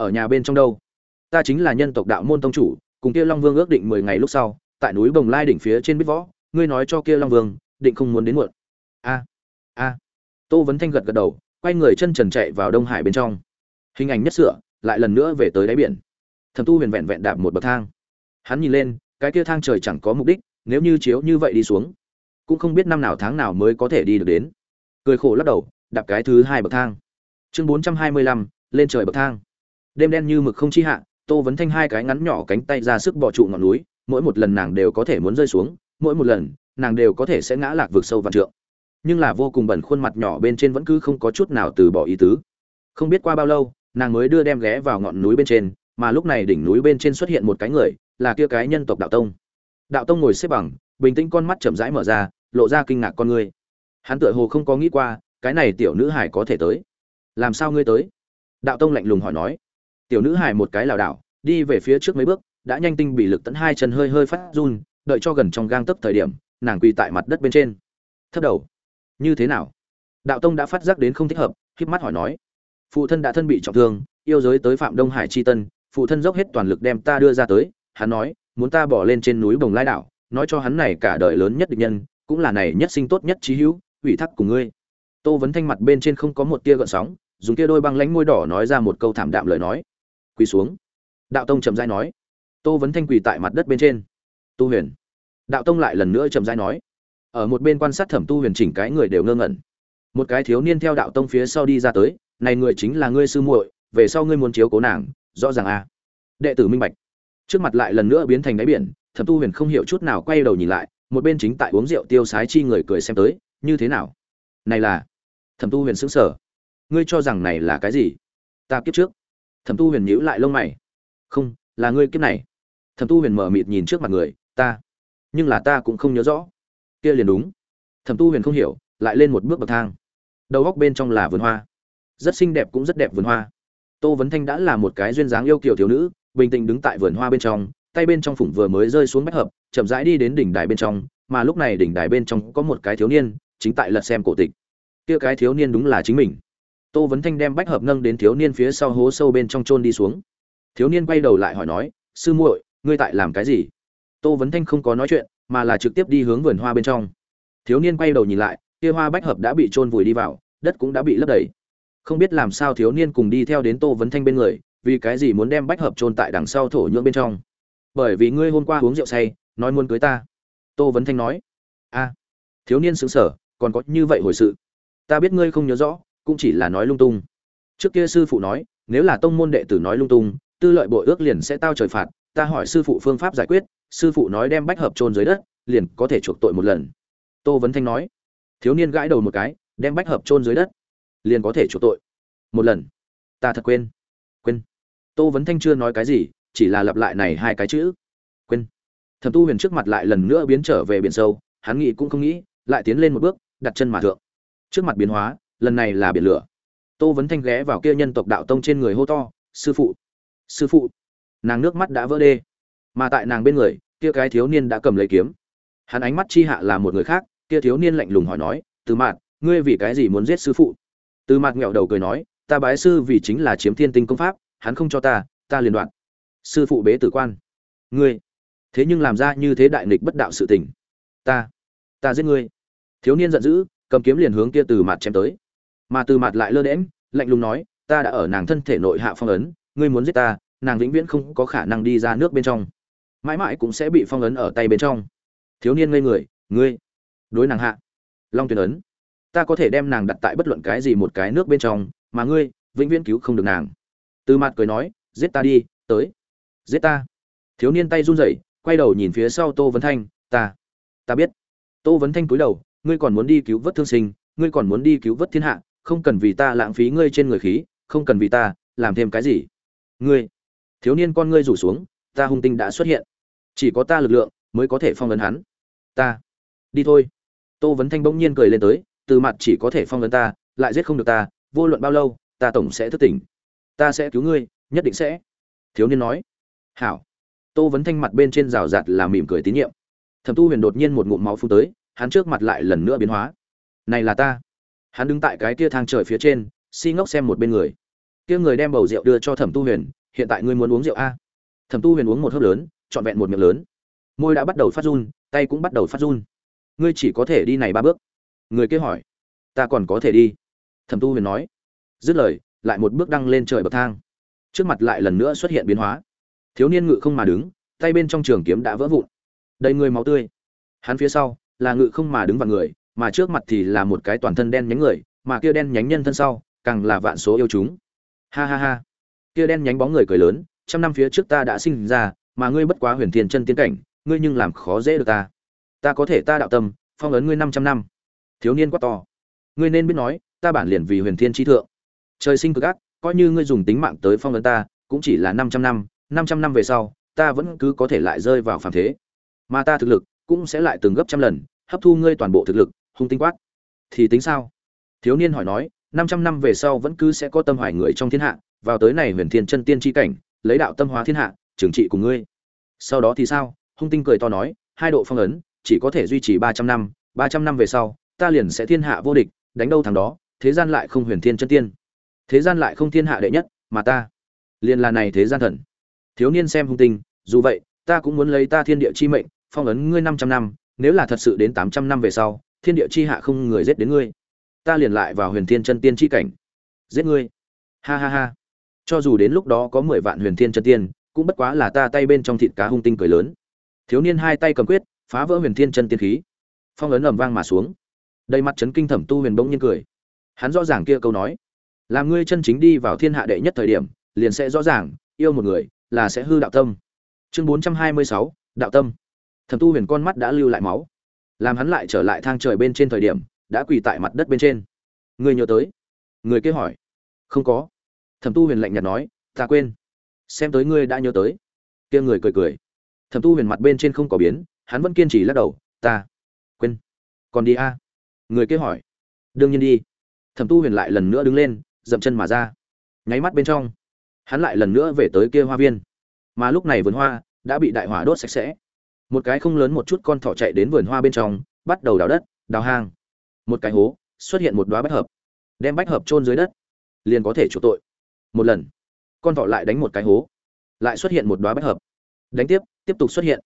ở nhà bên trong đâu. Ta chính là nhân tộc đạo môn tông chủ, cùng kia long vương ước định mười ngày lúc sau, tại núi bồng lai đỉnh phía trên bít võ, ngươi nói cho kia long vương, định không muốn đến muộn. A a. Tô vấn thanh gật gật đầu, quay người chân trần chạy vào đông hải bên trong. Hình ảnh nhất sửa, lại lần nữa về tới đáy biển. Thầm tu huyền vẹn vẹn đạp một bậc thang. Hắn nhìn lên, cái kia thang trời chẳng có mục đích, nếu như chiếu như vậy đi xuống, cũng không biết năm nào tháng nào mới có thể đi được đến. Cười khổ lắc đầu, đạp cái thứ hai bậc thang. Chương bốn trăm hai mươi lăm, lên trời bậc thang đêm đen như mực không chi hạ, tô vấn thanh hai cái ngắn nhỏ cánh tay ra sức bỏ trụ ngọn núi, mỗi một lần nàng đều có thể muốn rơi xuống, mỗi một lần, nàng đều có thể sẽ ngã lạc vực sâu vạn trượng. Nhưng là vô cùng bẩn khuôn mặt nhỏ bên trên vẫn cứ không có chút nào từ bỏ ý tứ. Không biết qua bao lâu, nàng mới đưa đem ghé vào ngọn núi bên trên, mà lúc này đỉnh núi bên trên xuất hiện một cái người, là kia cái nhân tộc đạo tông. Đạo tông ngồi xếp bằng, bình tĩnh con mắt chậm rãi mở ra, lộ ra kinh ngạc con ngươi hắn tựa hồ không có nghĩ qua, cái này tiểu nữ hải có thể tới. Làm sao ngươi tới? Đạo tông lạnh lùng hỏi nói tiểu nữ hải một cái lảo đảo, đi về phía trước mấy bước, đã nhanh tinh bị lực tấn hai chân hơi hơi phát run, đợi cho gần trong gang tấc thời điểm, nàng quỳ tại mặt đất bên trên. Thấp đầu. Như thế nào? Đạo tông đã phát giác đến không thích hợp, híp mắt hỏi nói. Phụ thân đã thân bị trọng thương, yêu giới tới phạm đông hải chi tân, phụ thân dốc hết toàn lực đem ta đưa ra tới, hắn nói, muốn ta bỏ lên trên núi bồng lai đảo, nói cho hắn này cả đời lớn nhất địch nhân, cũng là này nhất sinh tốt nhất trí hữu, ủy thác cùng ngươi. Tô vấn thanh mặt bên trên không có một tia gợn sóng, dùng tia đôi băng lánh môi đỏ nói ra một câu thảm đạm lời nói quỳ xuống. Đạo tông chậm giai nói. Tô vấn thanh quỳ tại mặt đất bên trên. Tu huyền. Đạo tông lại lần nữa chậm giai nói. Ở một bên quan sát thẩm tu huyền chỉnh cái người đều ngơ ngẩn. Một cái thiếu niên theo đạo tông phía sau đi ra tới, này người chính là ngươi sư muội, về sau ngươi muốn chiếu cố nàng, rõ ràng a đệ tử minh bạch. Trước mặt lại lần nữa biến thành đáy biển, thẩm tu huyền không hiểu chút nào quay đầu nhìn lại, một bên chính tại uống rượu tiêu sái chi người cười xem tới, như thế nào? Này là thẩm tu huyền xứng sở ngươi cho rằng này là cái gì? Ta kiếp trước thẩm tu huyền nhíu lại lông mày. Không, là ngươi kiếp này. Thẩm tu huyền mở mịt nhìn trước mặt người, ta. Nhưng là ta cũng không nhớ rõ. Kia liền đúng. Thẩm tu huyền không hiểu, lại lên một bước bậc thang. Đầu góc bên trong là vườn hoa. Rất xinh đẹp cũng rất đẹp vườn hoa. Tô vấn thanh đã là một cái duyên dáng yêu kiểu thiếu nữ, bình tĩnh đứng tại vườn hoa bên trong, tay bên trong phủng vừa mới rơi xuống bách hợp, chậm rãi đi đến đỉnh đài bên trong, mà lúc này đỉnh đài bên trong có một cái thiếu niên, chính tại lật xem cổ tịch. Kia cái thiếu niên đúng là chính mình tô vấn thanh đem bách hợp nâng đến thiếu niên phía sau hố sâu bên trong trôn đi xuống. Thiếu niên quay đầu lại hỏi nói, sư muội, ngươi tại làm cái gì? Tô vấn thanh không có nói chuyện, mà là trực tiếp đi hướng vườn hoa bên trong. Thiếu niên quay đầu nhìn lại, kia hoa bách hợp đã bị trôn vùi đi vào, đất cũng đã bị lấp đầy. Không biết làm sao thiếu niên cùng đi theo đến tô vấn thanh bên người, vì cái gì muốn đem bách hợp trôn tại đằng sau thổ nhưỡng bên trong? Bởi vì ngươi hôm qua uống rượu say, nói muốn cưới ta. Tô vấn thanh nói. A. Thiếu niên xứng sở còn có như vậy hồi sự. Ta biết ngươi không nhớ rõ cũng chỉ là nói lung tung. Trước kia sư phụ nói, nếu là tông môn đệ tử nói lung tung, tư lợi bội ước liền sẽ tao trời phạt, ta hỏi sư phụ phương pháp giải quyết, sư phụ nói đem bách hợp trôn dưới đất, liền có thể chuộc tội một lần. Tô vấn thanh nói, thiếu niên gãi đầu một cái, đem bách hợp trôn dưới đất, liền có thể chuộc tội. Một lần. Ta thật quên. Quên. Tô vấn thanh chưa nói cái gì, chỉ là lặp lại này hai cái chữ. Quên. Thẩm tu huyền trước mặt lại lần nữa biến trở về biển sâu, hắn nghĩ cũng không nghĩ, lại tiến lên một bước, đặt chân mà thượng. Trước mặt biến hóa lần này là biển lửa. Tô vấn thanh ghé vào kia nhân tộc đạo tông trên người hô to, sư phụ sư phụ. Nàng nước mắt đã vỡ đê. Mà tại nàng bên người, kia cái thiếu niên đã cầm lấy kiếm. Hắn ánh mắt chi hạ là một người khác, kia thiếu niên lạnh lùng hỏi nói, từ mạt, ngươi vì cái gì muốn giết sư phụ? Từ mạt nghẹo đầu cười nói, ta bái sư vì chính là chiếm thiên tinh công pháp, hắn không cho ta ta liền đoạn. Sư phụ bế tử quan. Ngươi, thế nhưng làm ra như thế đại nghịch bất đạo sự tình. Ta ta giết ngươi. Thiếu niên giận dữ, cầm kiếm liền hướng kia từ mạt chém tới mà từ mặt lại lơ đễm lạnh lùng nói, ta đã ở nàng thân thể nội hạ phong ấn, ngươi muốn giết ta, nàng vĩnh viễn không có khả năng đi ra nước bên trong. Mãi mãi cũng sẽ bị phong ấn ở tay bên trong. Thiếu niên ngây người, ngươi đối nàng hạ long tuyển ấn. Ta có thể đem nàng đặt tại bất luận cái gì một cái nước bên trong, mà ngươi vĩnh viễn cứu không được nàng. Từ mặt cười nói, giết ta đi, tới, giết ta. Thiếu niên tay run rẩy, quay đầu nhìn phía sau tô vấn thanh, ta ta biết. Tô vấn thanh cúi đầu, ngươi còn muốn đi cứu vớt thương sinh, ngươi còn muốn đi cứu vớt thiên hạ không cần vì ta lãng phí ngươi trên người khí, không cần vì ta làm thêm cái gì. Ngươi, thiếu niên con ngươi rủ xuống, ta hung tinh đã xuất hiện. Chỉ có ta lực lượng mới có thể phong ấn hắn. Ta, đi thôi. Tô vấn thanh bỗng nhiên cười lên tới, từ mặt chỉ có thể phong ấn ta, lại giết không được ta, vô luận bao lâu, ta tổng sẽ thức tỉnh. Ta sẽ cứu ngươi, nhất định sẽ. Thiếu niên nói. Hảo. Tô vấn thanh mặt bên trên rào rạt là mỉm cười tín nhiệm. Thẩm tu huyền đột nhiên một ngụm máu phun tới, hắn trước mặt lại lần nữa biến hóa. Này là ta hắn đứng tại cái kia thang trời phía trên, si ngốc xem một bên người. Kia người đem bầu rượu đưa cho thẩm tu huyền, hiện tại ngươi muốn uống rượu a? Thẩm tu huyền uống một hớp lớn, trọn vẹn một miệng lớn. Môi đã bắt đầu phát run, tay cũng bắt đầu phát run. Ngươi chỉ có thể đi này ba bước. Người kia hỏi. Ta còn có thể đi. Thẩm tu huyền nói. Dứt lời, lại một bước đăng lên trời bậc thang. Trước mặt lại lần nữa xuất hiện biến hóa. Thiếu niên ngự không mà đứng, tay bên trong trường kiếm đã vỡ vụn. Đầy người máu tươi. Hắn phía sau là ngự không mà đứng vào người mà trước mặt thì là một cái toàn thân đen nhánh người, mà kia đen nhánh nhân thân sau, càng là vạn số yêu chúng. Ha ha ha. Kia đen nhánh bóng người cười lớn, trăm năm phía trước ta đã sinh ra, mà ngươi bất quá huyền thiên chân tiến cảnh, ngươi nhưng làm khó dễ được ta. Ta có thể ta đạo tâm, phong ấn ngươi năm trăm năm. Thiếu niên quá to. Ngươi nên biết nói, ta bản liền vì huyền thiên trí thượng. Trời sinh cực ác, coi như ngươi dùng tính mạng tới phong ấn ta, cũng chỉ là năm trăm năm năm trăm năm về sau, ta vẫn cứ có thể lại rơi vào phàm thế. Mà ta thực lực cũng sẽ lại từng gấp trăm lần, hấp thu ngươi toàn bộ thực lực hung tinh quát. Thì tính sao? Thiếu niên hỏi nói, năm trăm năm về sau vẫn cứ sẽ có tâm hoài người trong thiên hạ, vào tới này huyền thiên chân tiên tri cảnh, lấy đạo tâm hóa thiên hạ trừng trị cùng ngươi. Sau đó thì sao? Hung tinh cười to nói, hai độ phong ấn, chỉ có thể duy trì ba trăm năm, ba trăm năm về sau, ta liền sẽ thiên hạ vô địch, đánh đâu thằng đó, thế gian lại không huyền thiên chân tiên. Thế gian lại không thiên hạ đệ nhất, mà ta liền là này thế gian thần. Thiếu niên xem hung tinh, dù vậy, ta cũng muốn lấy ta thiên địa chi mệnh, phong ấn ngươi năm trăm năm, nếu là thật sự đến tám trăm năm về sau thiên địa chi hạ không người giết đến ngươi. Ta liền lại vào huyền thiên chân tiên chi cảnh. Giết ngươi. Ha ha ha. Cho dù đến lúc đó có mười vạn huyền thiên chân tiên, cũng bất quá là ta tay bên trong thịt cá hung tinh cười lớn. Thiếu niên hai tay cầm quyết, phá vỡ huyền thiên chân tiên khí. Phong ấn ầm vang mà xuống. Đầy mặt chấn kinh thẩm tu huyền bỗng nhiên cười. Hắn rõ ràng kia câu nói. Làm ngươi chân chính đi vào thiên hạ đệ nhất thời điểm, liền sẽ rõ ràng, yêu một người, là sẽ hư đạo tâm. Chương bốn trăm hai mươi sáu, đạo tâm. Thẩm tu huyền con mắt đã lưu lại máu làm hắn lại trở lại thang trời bên trên thời điểm, đã quỳ tại mặt đất bên trên. Người nhớ tới? Người kia hỏi. Không có. Thẩm tu huyền lạnh nhạt nói, ta quên. Xem tới ngươi đã nhớ tới. Kia người cười cười. Thẩm tu huyền mặt bên trên không có biến, hắn vẫn kiên trì lắc đầu, ta quên. Còn đi a? À? người kia hỏi. Đương nhiên đi. Thẩm tu huyền lại lần nữa đứng lên, dậm chân mà ra. Nháy mắt bên trong, hắn lại lần nữa về tới kia hoa viên. Mà lúc này vườn hoa đã bị đại hỏa đốt sạch sẽ một cái không lớn một chút con thỏ chạy đến vườn hoa bên trong, bắt đầu đào đất, đào hang. Một cái hố, xuất hiện một đoá bách hợp. Đem bách hợp chôn dưới đất, liền có thể chủ tội. Một lần, con thỏ lại đánh một cái hố. Lại xuất hiện một đoá bách hợp. Đánh tiếp tiếp tục xuất hiện.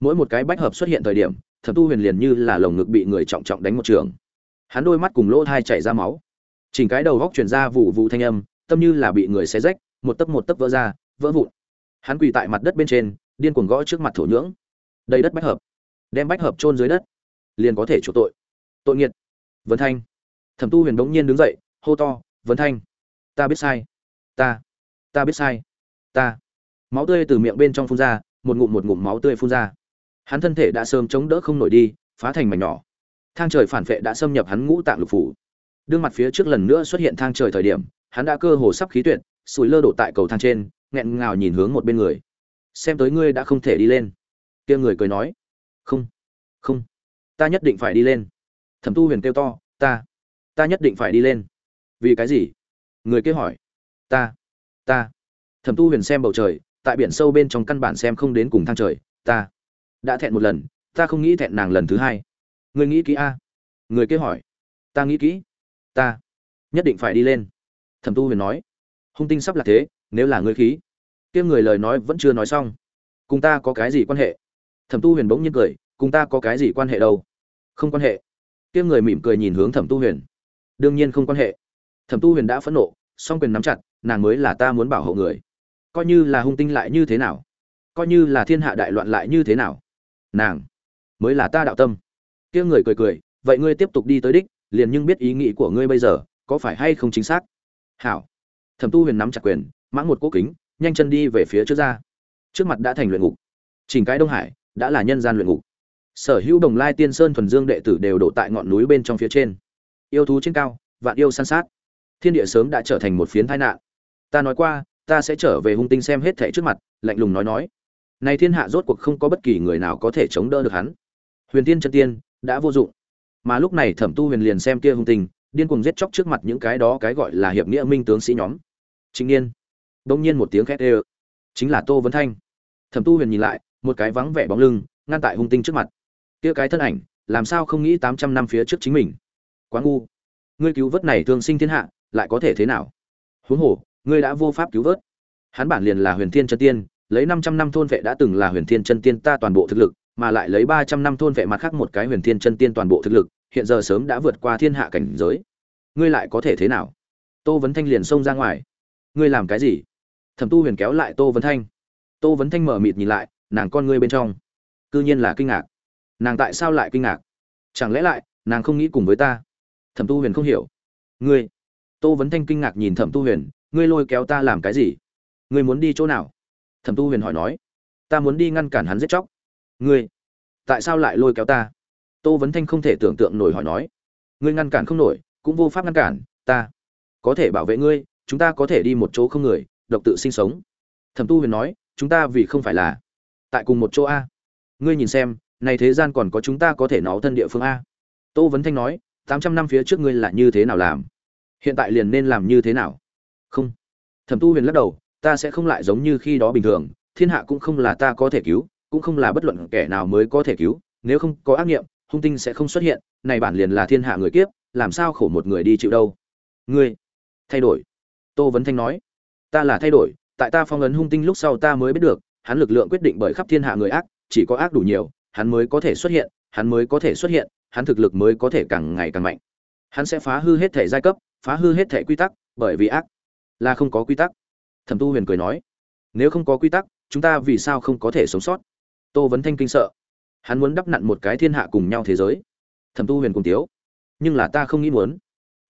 Mỗi một cái bách hợp xuất hiện thời điểm, thẩm tu huyền liền như là lồng ngực bị người trọng trọng đánh một trường. Hắn đôi mắt cùng lỗ thai chảy ra máu. Chỉnh cái đầu góc chuyển ra vụ vụ thanh âm, tâm như là bị người xé rách, một tấc một tấc vỡ ra, vỡ vụn. Hắn quỳ tại mặt đất bên trên, điên cuồng gõ trước mặt thổ nhưỡng đầy đất bách hợp. Đem bách hợp chôn dưới đất. Liền có thể chủ tội. Tội nghiệt. Vấn thanh. Thẩm tu huyền bỗng nhiên đứng dậy, hô to vấn thanh, ta biết sai. Ta ta biết sai. Ta. Máu tươi từ miệng bên trong phun ra, một ngụm một ngụm máu tươi phun ra. Hắn thân thể đã sớm chống đỡ không nổi đi, phá thành mảnh nhỏ. Thang trời phản vệ đã xâm nhập hắn ngũ tạng lục phủ. Đương mặt phía trước lần nữa xuất hiện thang trời thời điểm, hắn đã cơ hồ sắp khí tuyệt sùi lơ đổ tại cầu thang trên, nghẹn ngào nhìn hướng một bên người. Xem tới ngươi đã không thể đi lên kia người cười nói, không không, ta nhất định phải đi lên. Thẩm tu huyền kêu to, ta ta nhất định phải đi lên. Vì cái gì? Người kia hỏi, ta ta. Thẩm tu huyền xem bầu trời, tại biển sâu bên trong căn bản xem không đến cùng thang trời, ta, đã thẹn một lần, ta không nghĩ thẹn nàng lần thứ hai. Người nghĩ kỹ a. Người kia hỏi, ta nghĩ kỹ, ta nhất định phải đi lên. Thẩm tu huyền nói, hung tinh sắp là thế, nếu là ngươi khí. Kia người lời nói vẫn chưa nói xong. Cùng ta có cái gì quan hệ? Thẩm tu huyền bỗng nhiên cười, cùng ta có cái gì quan hệ đâu? Không quan hệ. Kia người mỉm cười nhìn hướng thẩm tu huyền. Đương nhiên không quan hệ. Thẩm tu huyền đã phẫn nộ, song quyền nắm chặt, nàng mới là ta muốn bảo hộ người. Coi như là hung tinh lại như thế nào? Coi như là thiên hạ đại loạn lại như thế nào? Nàng mới là ta đạo tâm. Kia người cười cười, vậy ngươi tiếp tục đi tới đích, liền nhưng biết ý nghĩ của ngươi bây giờ, có phải hay không chính xác? Hảo. Thẩm tu huyền nắm chặt quyền, mãng một cố kính, nhanh chân đi về phía trước ra. Trước mặt đã thành luyện ngục. Chỉnh cái đông hải đã là nhân gian luyện ngục. Sở hữu đồng lai tiên sơn thuần dương đệ tử đều đổ tại ngọn núi bên trong phía trên. Yêu thú trên cao, vạn yêu săn sát. Thiên địa sớm đã trở thành một phiến tai nạn. Ta nói qua, ta sẽ trở về hung tinh xem hết thảy trước mặt, lạnh lùng nói nói. Này thiên hạ rốt cuộc không có bất kỳ người nào có thể chống đỡ được hắn. Huyền tiên chân tiên, đã vô dụng. Mà lúc này thẩm tu huyền liền xem kia hung tinh, điên cuồng giết chóc trước mặt những cái đó cái gọi là hiệp nghĩa minh tướng sĩ nhóm. Chính niên. Đông nhiên một tiếng khét ê chính là tô vấn thanh. Thẩm tu huyền nhìn lại một cái vắng vẻ bóng lưng, ngăn tại hung tinh trước mặt. Kia cái thân ảnh, làm sao không nghĩ tám trăm năm phía trước chính mình? Quá ngu. Ngươi cứu vớt này thương sinh thiên hạ, lại có thể thế nào? Huống hồ, ngươi đã vô pháp cứu vớt. Hắn bản liền là huyền thiên chân tiên, lấy năm trăm năm thôn vệ đã từng là huyền thiên chân tiên ta toàn bộ thực lực, mà lại lấy ba trăm năm thôn vệ mặt khác một cái huyền thiên chân tiên toàn bộ thực lực, hiện giờ sớm đã vượt qua thiên hạ cảnh giới. Ngươi lại có thể thế nào? Tô vấn thanh liền xông ra ngoài. Ngươi làm cái gì? Thẩm tu huyền kéo lại tô vấn thanh. Tô vấn thanh mở mịt nhìn lại nàng con ngươi bên trong. Cư nhiên là kinh ngạc. Nàng tại sao lại kinh ngạc? Chẳng lẽ lại, nàng không nghĩ cùng với ta? Thẩm tu huyền không hiểu. Ngươi. Tô vấn thanh kinh ngạc nhìn thẩm tu huyền, ngươi lôi kéo ta làm cái gì? Ngươi muốn đi chỗ nào? Thẩm tu huyền hỏi nói. Ta muốn đi ngăn cản hắn giết chóc. Ngươi. Tại sao lại lôi kéo ta? Tô vấn thanh không thể tưởng tượng nổi hỏi nói. Ngươi ngăn cản không nổi, cũng vô pháp ngăn cản, ta có thể bảo vệ ngươi, chúng ta có thể đi một chỗ không người, độc tự sinh sống. Thẩm tu huyền nói, chúng ta vì không phải là tại cùng một chỗ a. Ngươi nhìn xem, này thế gian còn có chúng ta có thể náo thân địa phương a. Tô vấn thanh nói, tám trăm năm phía trước ngươi là như thế nào làm? Hiện tại liền nên làm như thế nào? Không. Thẩm tu huyền lắc đầu, ta sẽ không lại giống như khi đó bình thường, thiên hạ cũng không là ta có thể cứu, cũng không là bất luận kẻ nào mới có thể cứu, nếu không có ác nghiệm, hung tinh sẽ không xuất hiện, này bản liền là thiên hạ người kiếp, làm sao khổ một người đi chịu đâu? Ngươi, thay đổi. Tô vấn thanh nói, ta là thay đổi, tại ta phong ấn hung tinh lúc sau ta mới biết được hắn lực lượng quyết định bởi khắp thiên hạ người ác, chỉ có ác đủ nhiều, hắn mới có thể xuất hiện, hắn mới có thể xuất hiện, hắn thực lực mới có thể càng ngày càng mạnh. Hắn sẽ phá hư hết thể giai cấp, phá hư hết thể quy tắc, bởi vì ác là không có quy tắc. Thẩm tu huyền cười nói, nếu không có quy tắc, chúng ta vì sao không có thể sống sót? Tô vấn thanh kinh sợ, hắn muốn đắp nặn một cái thiên hạ cùng nhau thế giới. Thẩm tu huyền cùng tiếu, nhưng là ta không nghĩ muốn.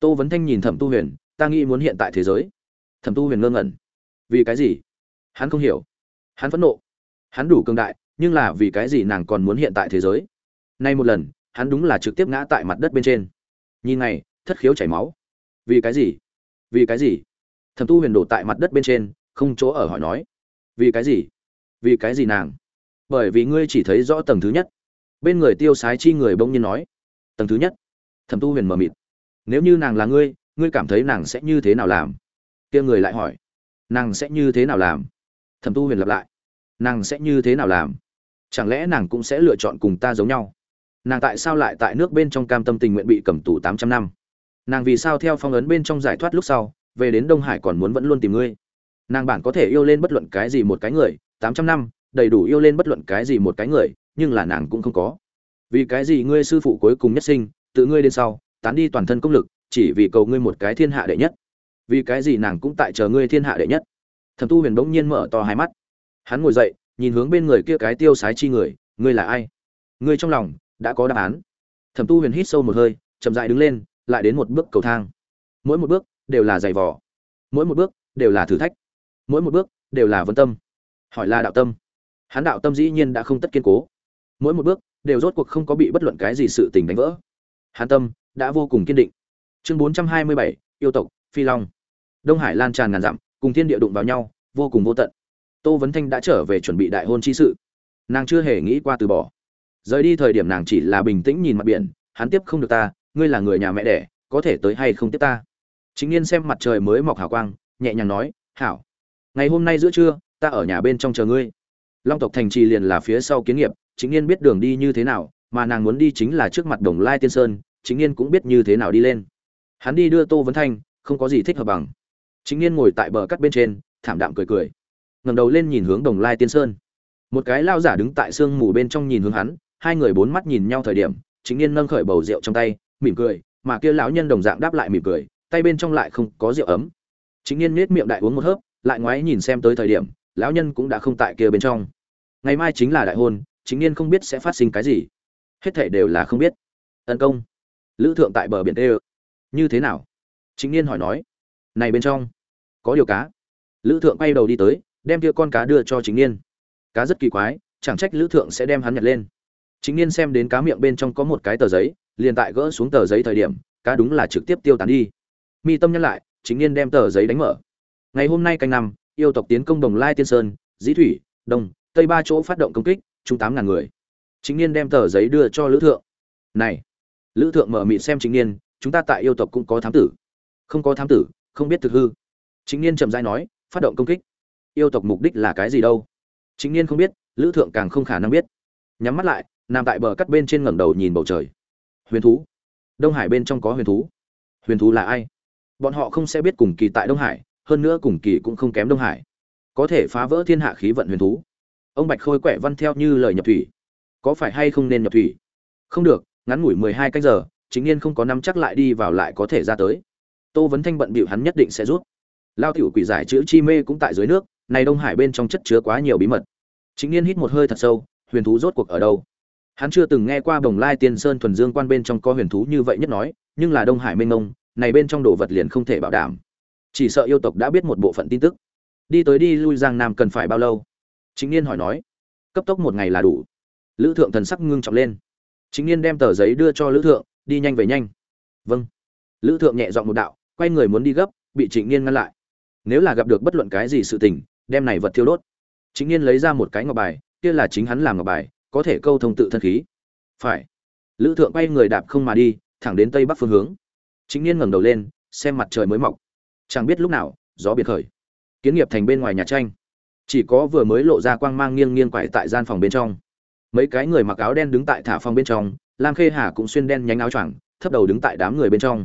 Tô vấn thanh nhìn thẩm tu huyền, ta nghĩ muốn hiện tại thế giới. Thẩm tu huyền ngơ ngẩn, vì cái gì? Hắn không hiểu hắn phẫn nộ. Hắn đủ cường đại, nhưng là vì cái gì nàng còn muốn hiện tại thế giới? Nay một lần, hắn đúng là trực tiếp ngã tại mặt đất bên trên. Nhìn này, thất khiếu chảy máu. Vì cái gì? Vì cái gì? Thẩm tu huyền đổ tại mặt đất bên trên, không chỗ ở hỏi nói. Vì cái gì? Vì cái gì nàng? Bởi vì ngươi chỉ thấy rõ tầng thứ nhất. Bên người tiêu sái chi người bỗng nhiên nói. Tầng thứ nhất. Thẩm tu huyền mờ mịt. Nếu như nàng là ngươi ngươi cảm thấy nàng sẽ như thế nào làm? Kia người lại hỏi. Nàng sẽ như thế nào làm? Thẩm tu huyền lặp lại. Nàng sẽ như thế nào làm? Chẳng lẽ nàng cũng sẽ lựa chọn cùng ta giống nhau? Nàng tại sao lại tại nước bên trong cam tâm tình nguyện bị cầm tù tám trăm năm? Nàng vì sao theo phong ấn bên trong giải thoát lúc sau, về đến đông hải còn muốn vẫn luôn tìm ngươi? Nàng bản có thể yêu lên bất luận cái gì một cái người, tám trăm năm, đầy đủ yêu lên bất luận cái gì một cái người, nhưng là nàng cũng không có. Vì cái gì ngươi sư phụ cuối cùng nhất sinh, tự ngươi đến sau, tán đi toàn thân công lực, chỉ vì cầu ngươi một cái thiên hạ đệ nhất? Vì cái gì nàng cũng tại chờ ngươi thiên hạ đệ nhất? Thẩm tu huyền bỗng nhiên mở to hai mắt. Hắn ngồi dậy, nhìn hướng bên người kia cái tiêu sái chi người, ngươi là ai? Ngươi trong lòng đã có đáp án. Thẩm tu huyền hít sâu một hơi, chậm dại đứng lên, lại đến một bước cầu thang. Mỗi một bước đều là giày vò. Mỗi một bước đều là thử thách. Mỗi một bước đều là vân tâm. Hỏi là đạo tâm. Hắn đạo tâm dĩ nhiên đã không tất kiên cố. Mỗi một bước đều rốt cuộc không có bị bất luận cái gì sự tình đánh vỡ. Hắn tâm đã vô cùng kiên định. Chương bốn trăm hai mươi bảy, yêu tộc, phi long. Đông hải lan tràn ngàn dặm cùng thiên địa đụng vào nhau, vô cùng vô tận. Tô vấn thanh đã trở về chuẩn bị đại hôn chi sự. Nàng chưa hề nghĩ qua từ bỏ. Rời đi thời điểm nàng chỉ là bình tĩnh nhìn mặt biển, hắn tiếp không được ta, ngươi là người nhà mẹ đẻ, có thể tới hay không tiếp ta? Chính n xem mặt trời mới mọc hào quang, nhẹ nhàng nói, hảo. Ngày hôm nay giữa trưa, ta ở nhà bên trong chờ ngươi. Long tộc thành trì liền là phía sau kiến nghiệp, chính n biết đường đi như thế nào, mà nàng muốn đi chính là trước mặt đồng lai tiên sơn, chính n cũng biết như thế nào đi lên. Hắn đi đưa tô vấn thanh, không có gì thích hợp bằng chính niên ngồi tại bờ cắt bên trên, thảm đạm cười cười. Ngẩng đầu lên nhìn hướng đồng lai tiên sơn. Một cái lao giả đứng tại sương mù bên trong nhìn hướng hắn, hai người bốn mắt nhìn nhau thời điểm, chính niên nâng khởi bầu rượu trong tay, mỉm cười, mà kia lão nhân đồng dạng đáp lại mỉm cười, tay bên trong lại không có rượu ấm. Chính niên nết miệng đại uống một hớp, lại ngoái nhìn xem tới thời điểm, lão nhân cũng đã không tại kia bên trong. Ngày mai chính là đại hôn, chính niên không biết sẽ phát sinh cái gì. Hết thể đều là không biết. Tấn công. Lữ thượng tại bờ biển tê như thế nào? Chính niên hỏi nói. Này bên trong có điều cá. Lữ thượng quay đầu đi tới, đem kia con cá đưa cho chính n cá rất kỳ quái, chẳng trách lữ thượng sẽ đem hắn nhặt lên. Chính n xem đến cá miệng bên trong có một cái tờ giấy, liền tại gỡ xuống tờ giấy thời điểm, cá đúng là trực tiếp tiêu tán đi. Mi tâm nhắc lại, chính n đem tờ giấy đánh mở. Ngày hôm nay canh năm, yêu tộc tiến công đồng lai tiên sơn, dĩ thủy, đông, tây ba chỗ phát động công kích, chung tám ngàn người. Chính n đem tờ giấy đưa cho lữ thượng. Này, lữ thượng mở mịt xem chính n chúng ta tại yêu tộc cũng có thám tử. Không có thám tử, không biết thực hư chính Niên chậm dai nói, phát động công kích. Yêu tộc mục đích là cái gì đâu? Chính Niên không biết, lữ thượng càng không khả năng biết. Nhắm mắt lại, nằm tại bờ cắt bên trên ngẩng đầu nhìn bầu trời. Huyền thú. Đông hải bên trong có huyền thú. Huyền thú là ai? Bọn họ không sẽ biết cùng kỳ tại đông hải, hơn nữa cùng kỳ cũng không kém đông hải. Có thể phá vỡ thiên hạ khí vận huyền thú. Ông bạch khôi quẻ văn theo như lời nhập thủy. Có phải hay không nên nhập thủy? Không được, ngắn ngủi mười hai canh giờ, chính n không có nắm chắc lại đi vào lại có thể ra tới. Tô vấn thanh bận bịu hắn nhất định sẽ rút lao tiểu quỷ giải chữ chi mê cũng tại dưới nước, này đông hải bên trong chất chứa quá nhiều bí mật. Chính n hít một hơi thật sâu, huyền thú rốt cuộc ở đâu? Hắn chưa từng nghe qua bồng lai tiên sơn thuần dương quan bên trong có huyền thú như vậy nhất nói, nhưng là đông hải mênh mông, này bên trong đồ vật liền không thể bảo đảm. Chỉ sợ yêu tộc đã biết một bộ phận tin tức. Đi tới đi lui giang nam cần phải bao lâu? Chính niên hỏi nói. Cấp tốc một ngày là đủ. Lữ thượng thần sắc ngưng trọng lên. Chính niên đem tờ giấy đưa cho lữ thượng, đi nhanh về nhanh. Vâng. Lữ thượng nhẹ dọn một đạo, quay người muốn đi gấp, bị trịnh niên ngăn lại nếu là gặp được bất luận cái gì sự tình, đem này vật thiêu đốt. Chính niên lấy ra một cái ngọc bài, kia là chính hắn làm ngọc bài, có thể câu thông tự thân khí. Phải. Lữ thượng quay người đạp không mà đi, thẳng đến tây bắc phương hướng. Chính niên ngẩng đầu lên, xem mặt trời mới mọc. Chẳng biết lúc nào, gió biệt khởi. Kiến nghiệp thành bên ngoài nhà tranh. Chỉ có vừa mới lộ ra quang mang nghiêng nghiêng quải tại gian phòng bên trong. Mấy cái người mặc áo đen đứng tại thả phòng bên trong, lam khê hà cũng xuyên đen nhánh áo choàng, thấp đầu đứng tại đám người bên trong.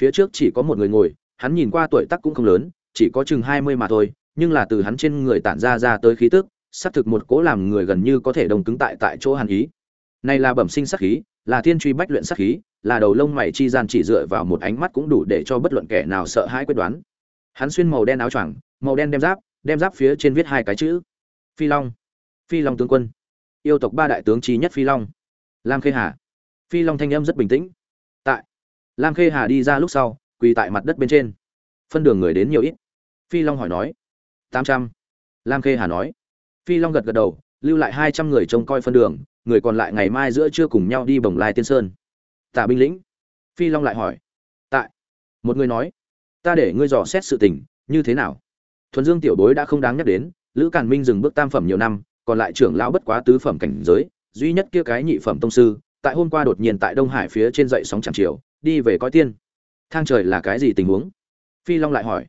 Phía trước chỉ có một người ngồi, hắn nhìn qua tuổi tác cũng không lớn chỉ có chừng hai mươi mà thôi, nhưng là từ hắn trên người tản ra ra tới khí tức, xác thực một cố làm người gần như có thể đồng cứng tại tại chỗ hàn ý. Này là bẩm sinh sát khí, là thiên truy bách luyện sát khí, là đầu lông mày chi gian chỉ dựa vào một ánh mắt cũng đủ để cho bất luận kẻ nào sợ hãi quyết đoán. Hắn xuyên màu đen áo choàng, màu đen đem giáp đem giáp phía trên viết hai cái chữ. Phi long. Phi long tướng quân. Yêu tộc ba đại tướng trí nhất phi long. Lam khê hà. Phi long thanh âm rất bình tĩnh. Tại. Lam khê hà đi ra lúc sau, quỳ tại mặt đất bên trên. Phân đường người đến nhiều ít phi long hỏi nói. Tám trăm. Lam khê hà nói. Phi long gật gật đầu, lưu lại hai trăm người trông coi phân đường, người còn lại ngày mai giữa trưa cùng nhau đi bồng lai tiên sơn. Tả binh lĩnh. Phi long lại hỏi. Tại. Một người nói. Ta để ngươi dò xét sự tình, như thế nào? Thuần dương tiểu bối đã không đáng nhắc đến, lữ càn minh dừng bước tam phẩm nhiều năm, còn lại trưởng lão bất quá tứ phẩm cảnh giới, duy nhất kia cái nhị phẩm tông sư, tại hôm qua đột nhiên tại đông hải phía trên dậy sóng chẳng chiều, đi về coi tiên. Thang trời là cái gì tình huống? Phi long lại hỏi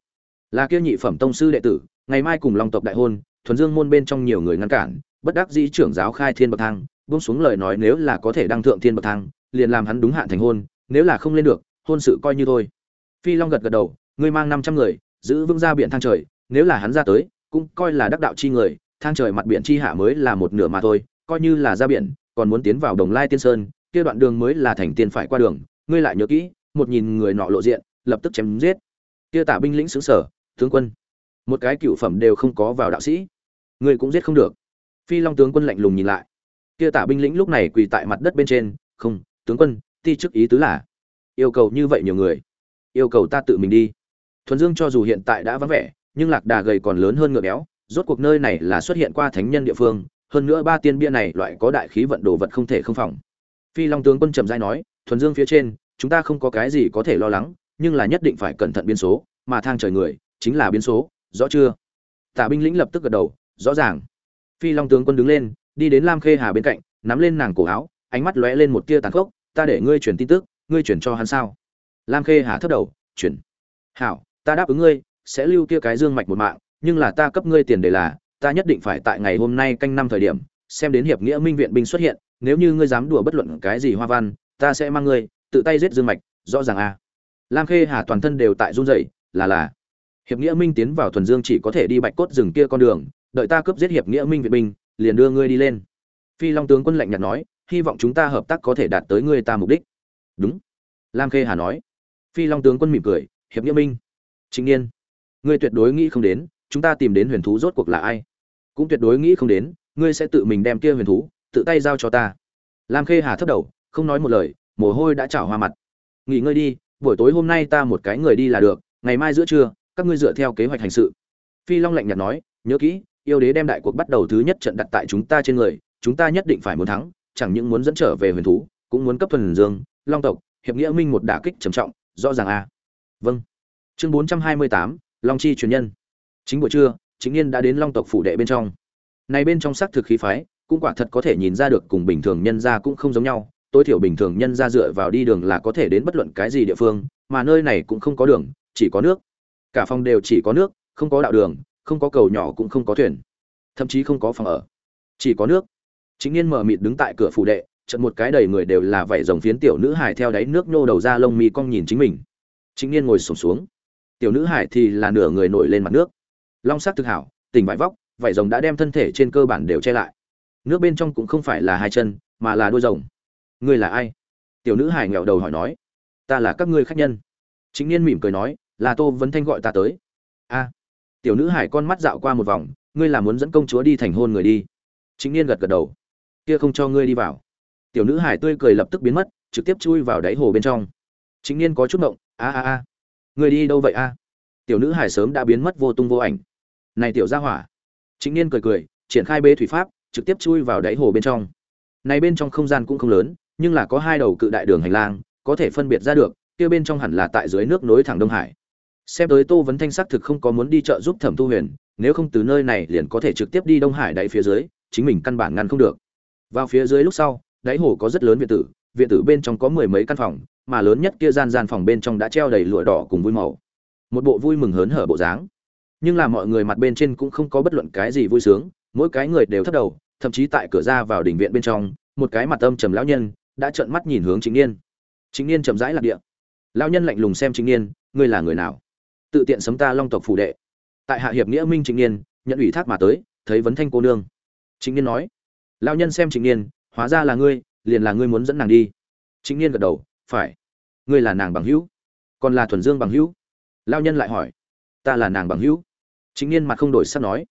là kia nhị phẩm tông sư đệ tử, ngày mai cùng long tộc đại hôn, thuần dương môn bên trong nhiều người ngăn cản, bất đắc dĩ trưởng giáo khai thiên bậc thang, buông xuống lời nói nếu là có thể đăng thượng thiên bậc thang, liền làm hắn đúng hạn thành hôn, nếu là không lên được, hôn sự coi như thôi. Phi long gật gật đầu, ngươi mang năm trăm người, giữ vững ra biển thang trời, nếu là hắn ra tới, cũng coi là đắc đạo chi người, thang trời mặt biển chi hạ mới là một nửa mà thôi, coi như là ra biển, còn muốn tiến vào đồng lai tiên sơn, kia đoạn đường mới là thành tiên phải qua đường, ngươi lại nhớ kỹ, một nhìn người nọ lộ diện, lập tức chém giết. Kia tả binh lĩnh xứng sở tướng quân. Một cái cựu phẩm đều không có vào đạo sĩ. Người cũng giết không được. Phi long tướng quân lạnh lùng nhìn lại. Kia tả binh lĩnh lúc này quỳ tại mặt đất bên trên, không, tướng quân, ti chức ý tứ là, yêu cầu như vậy nhiều người. Yêu cầu ta tự mình đi. Thuần dương cho dù hiện tại đã vắng vẻ, nhưng lạc đà gầy còn lớn hơn ngựa béo, rốt cuộc nơi này là xuất hiện qua thánh nhân địa phương, hơn nữa ba tiên bia này loại có đại khí vận đồ vật không thể không phòng. Phi long tướng quân trầm giai nói, thuần dương phía trên, chúng ta không có cái gì có thể lo lắng, nhưng là nhất định phải cẩn thận biên số, mà thang trời người chính là biến số, rõ chưa? Tả binh lĩnh lập tức gật đầu, rõ ràng. Phi long tướng quân đứng lên, đi đến lam khê hà bên cạnh, nắm lên nàng cổ áo, ánh mắt lóe lên một tia tàn khốc, ta để ngươi chuyển tin tức, ngươi chuyển cho hắn sao? Lam khê hà thấp đầu, chuyển. Hảo, ta đáp ứng ngươi, sẽ lưu kia cái dương mạch một mạng, nhưng là ta cấp ngươi tiền để là, ta nhất định phải tại ngày hôm nay canh năm thời điểm, xem đến hiệp nghĩa minh viện binh xuất hiện, nếu như ngươi dám đùa bất luận cái gì hoa văn, ta sẽ mang ngươi, tự tay giết dương mạch, rõ ràng a lam khê hà toàn thân đều tại run rẩy, là là hiệp nghĩa minh tiến vào thuần dương chỉ có thể đi bạch cốt rừng kia con đường, đợi ta cướp giết hiệp nghĩa minh viện binh, liền đưa ngươi đi lên. Phi long tướng quân lạnh nhạt nói, hy vọng chúng ta hợp tác có thể đạt tới ngươi ta mục đích. Đúng, lam khê hà nói. Phi long tướng quân mỉm cười, hiệp nghĩa minh chính niên, ngươi tuyệt đối nghĩ không đến, chúng ta tìm đến huyền thú rốt cuộc là ai? Cũng tuyệt đối nghĩ không đến, ngươi sẽ tự mình đem kia huyền thú, tự tay giao cho ta. Lam khê hà thấp đầu, không nói một lời, mồ hôi đã trào hoa mặt. Nghỉ ngơi đi, buổi tối hôm nay ta một cái người đi là được, ngày mai giữa trưa các ngươi dựa theo kế hoạch hành sự. Phi long lạnh nhạt nói, nhớ kỹ, yêu đế đem đại cuộc bắt đầu thứ nhất trận đặt tại chúng ta trên người, chúng ta nhất định phải muốn thắng, chẳng những muốn dẫn trở về huyền thú, cũng muốn cấp thuần dương, long tộc, hiệp nghĩa minh một đả kích trầm trọng, rõ ràng a. Vâng. Chương bốn trăm hai mươi tám, long chi truyền nhân. Chính buổi trưa, chính niên đã đến long tộc phủ đệ bên trong. Này bên trong sắc thực khí phái, cũng quả thật có thể nhìn ra được cùng bình thường nhân gia cũng không giống nhau, tối thiểu bình thường nhân gia dựa vào đi đường là có thể đến bất luận cái gì địa phương, mà nơi này cũng không có đường, chỉ có nước cả phòng đều chỉ có nước, không có đạo đường, không có cầu nhỏ cũng không có thuyền, thậm chí không có phòng ở. Chỉ có nước. Chính niên mở mịt đứng tại cửa phủ đệ trận một cái đầy người đều là vảy rồng phiến tiểu nữ hải theo đáy nước nhô đầu ra lông mi cong nhìn chính mình. Chính niên ngồi sổm xuống. Tiểu nữ hải thì là nửa người nổi lên mặt nước. Long sắc thực hảo, tỉnh vải vóc, vảy rồng đã đem thân thể trên cơ bản đều che lại. Nước bên trong cũng không phải là hai chân, mà là đôi rồng. Ngươi là ai? Tiểu nữ hải nghẹo đầu hỏi nói. Ta là các ngươi khách nhân. Chính niên mỉm cười nói là tô vấn thanh gọi ta tới. A, tiểu nữ hải con mắt dạo qua một vòng, ngươi là muốn dẫn công chúa đi thành hôn người đi. Chính niên gật gật đầu. Kia không cho ngươi đi vào. Tiểu nữ hải tươi cười lập tức biến mất, trực tiếp chui vào đáy hồ bên trong. Chính niên có chút mộng a a a, ngươi đi đâu vậy a? Tiểu nữ hải sớm đã biến mất vô tung vô ảnh. Này tiểu gia hỏa. Chính niên cười cười, triển khai bê thủy pháp, trực tiếp chui vào đáy hồ bên trong. Này bên trong không gian cũng không lớn, nhưng là có hai đầu cự đại đường hành lang, có thể phân biệt ra được, kia bên trong hẳn là tại dưới nước nối thẳng đông hải xem tới tô vấn thanh sắc thực không có muốn đi chợ giúp thẩm tu huyền, nếu không từ nơi này liền có thể trực tiếp đi đông hải đáy phía dưới, chính mình căn bản ngăn không được. Vào phía dưới lúc sau, đáy hồ có rất lớn viện tử viện tử bên trong có mười mấy căn phòng, mà lớn nhất kia gian gian phòng bên trong đã treo đầy lụa đỏ cùng vui màu. Một bộ vui mừng hớn hở bộ dáng. Nhưng là mọi người mặt bên trên cũng không có bất luận cái gì vui sướng, mỗi cái người đều thất đầu, thậm chí tại cửa ra vào đình viện bên trong, một cái mặt âm trầm lão nhân đã trợn mắt nhìn hướng chính niên. Chính niên chậm rãi lạc địa. Lão nhân lạnh lùng xem chính niên, ngươi là người nào? Tự tiện sấm ta long tộc phủ đệ. Tại hạ hiệp nghĩa minh chính niên, nhận ủy thác mà tới, thấy vấn thanh cô nương. Chính niên nói, lão nhân xem chính niên, hóa ra là ngươi, liền là ngươi muốn dẫn nàng đi. Chính niên gật đầu, phải. Ngươi là nàng bằng hữu, còn là thuần dương bằng hữu? Lão nhân lại hỏi, ta là nàng bằng hữu? Chính niên mặt không đổi sắc nói,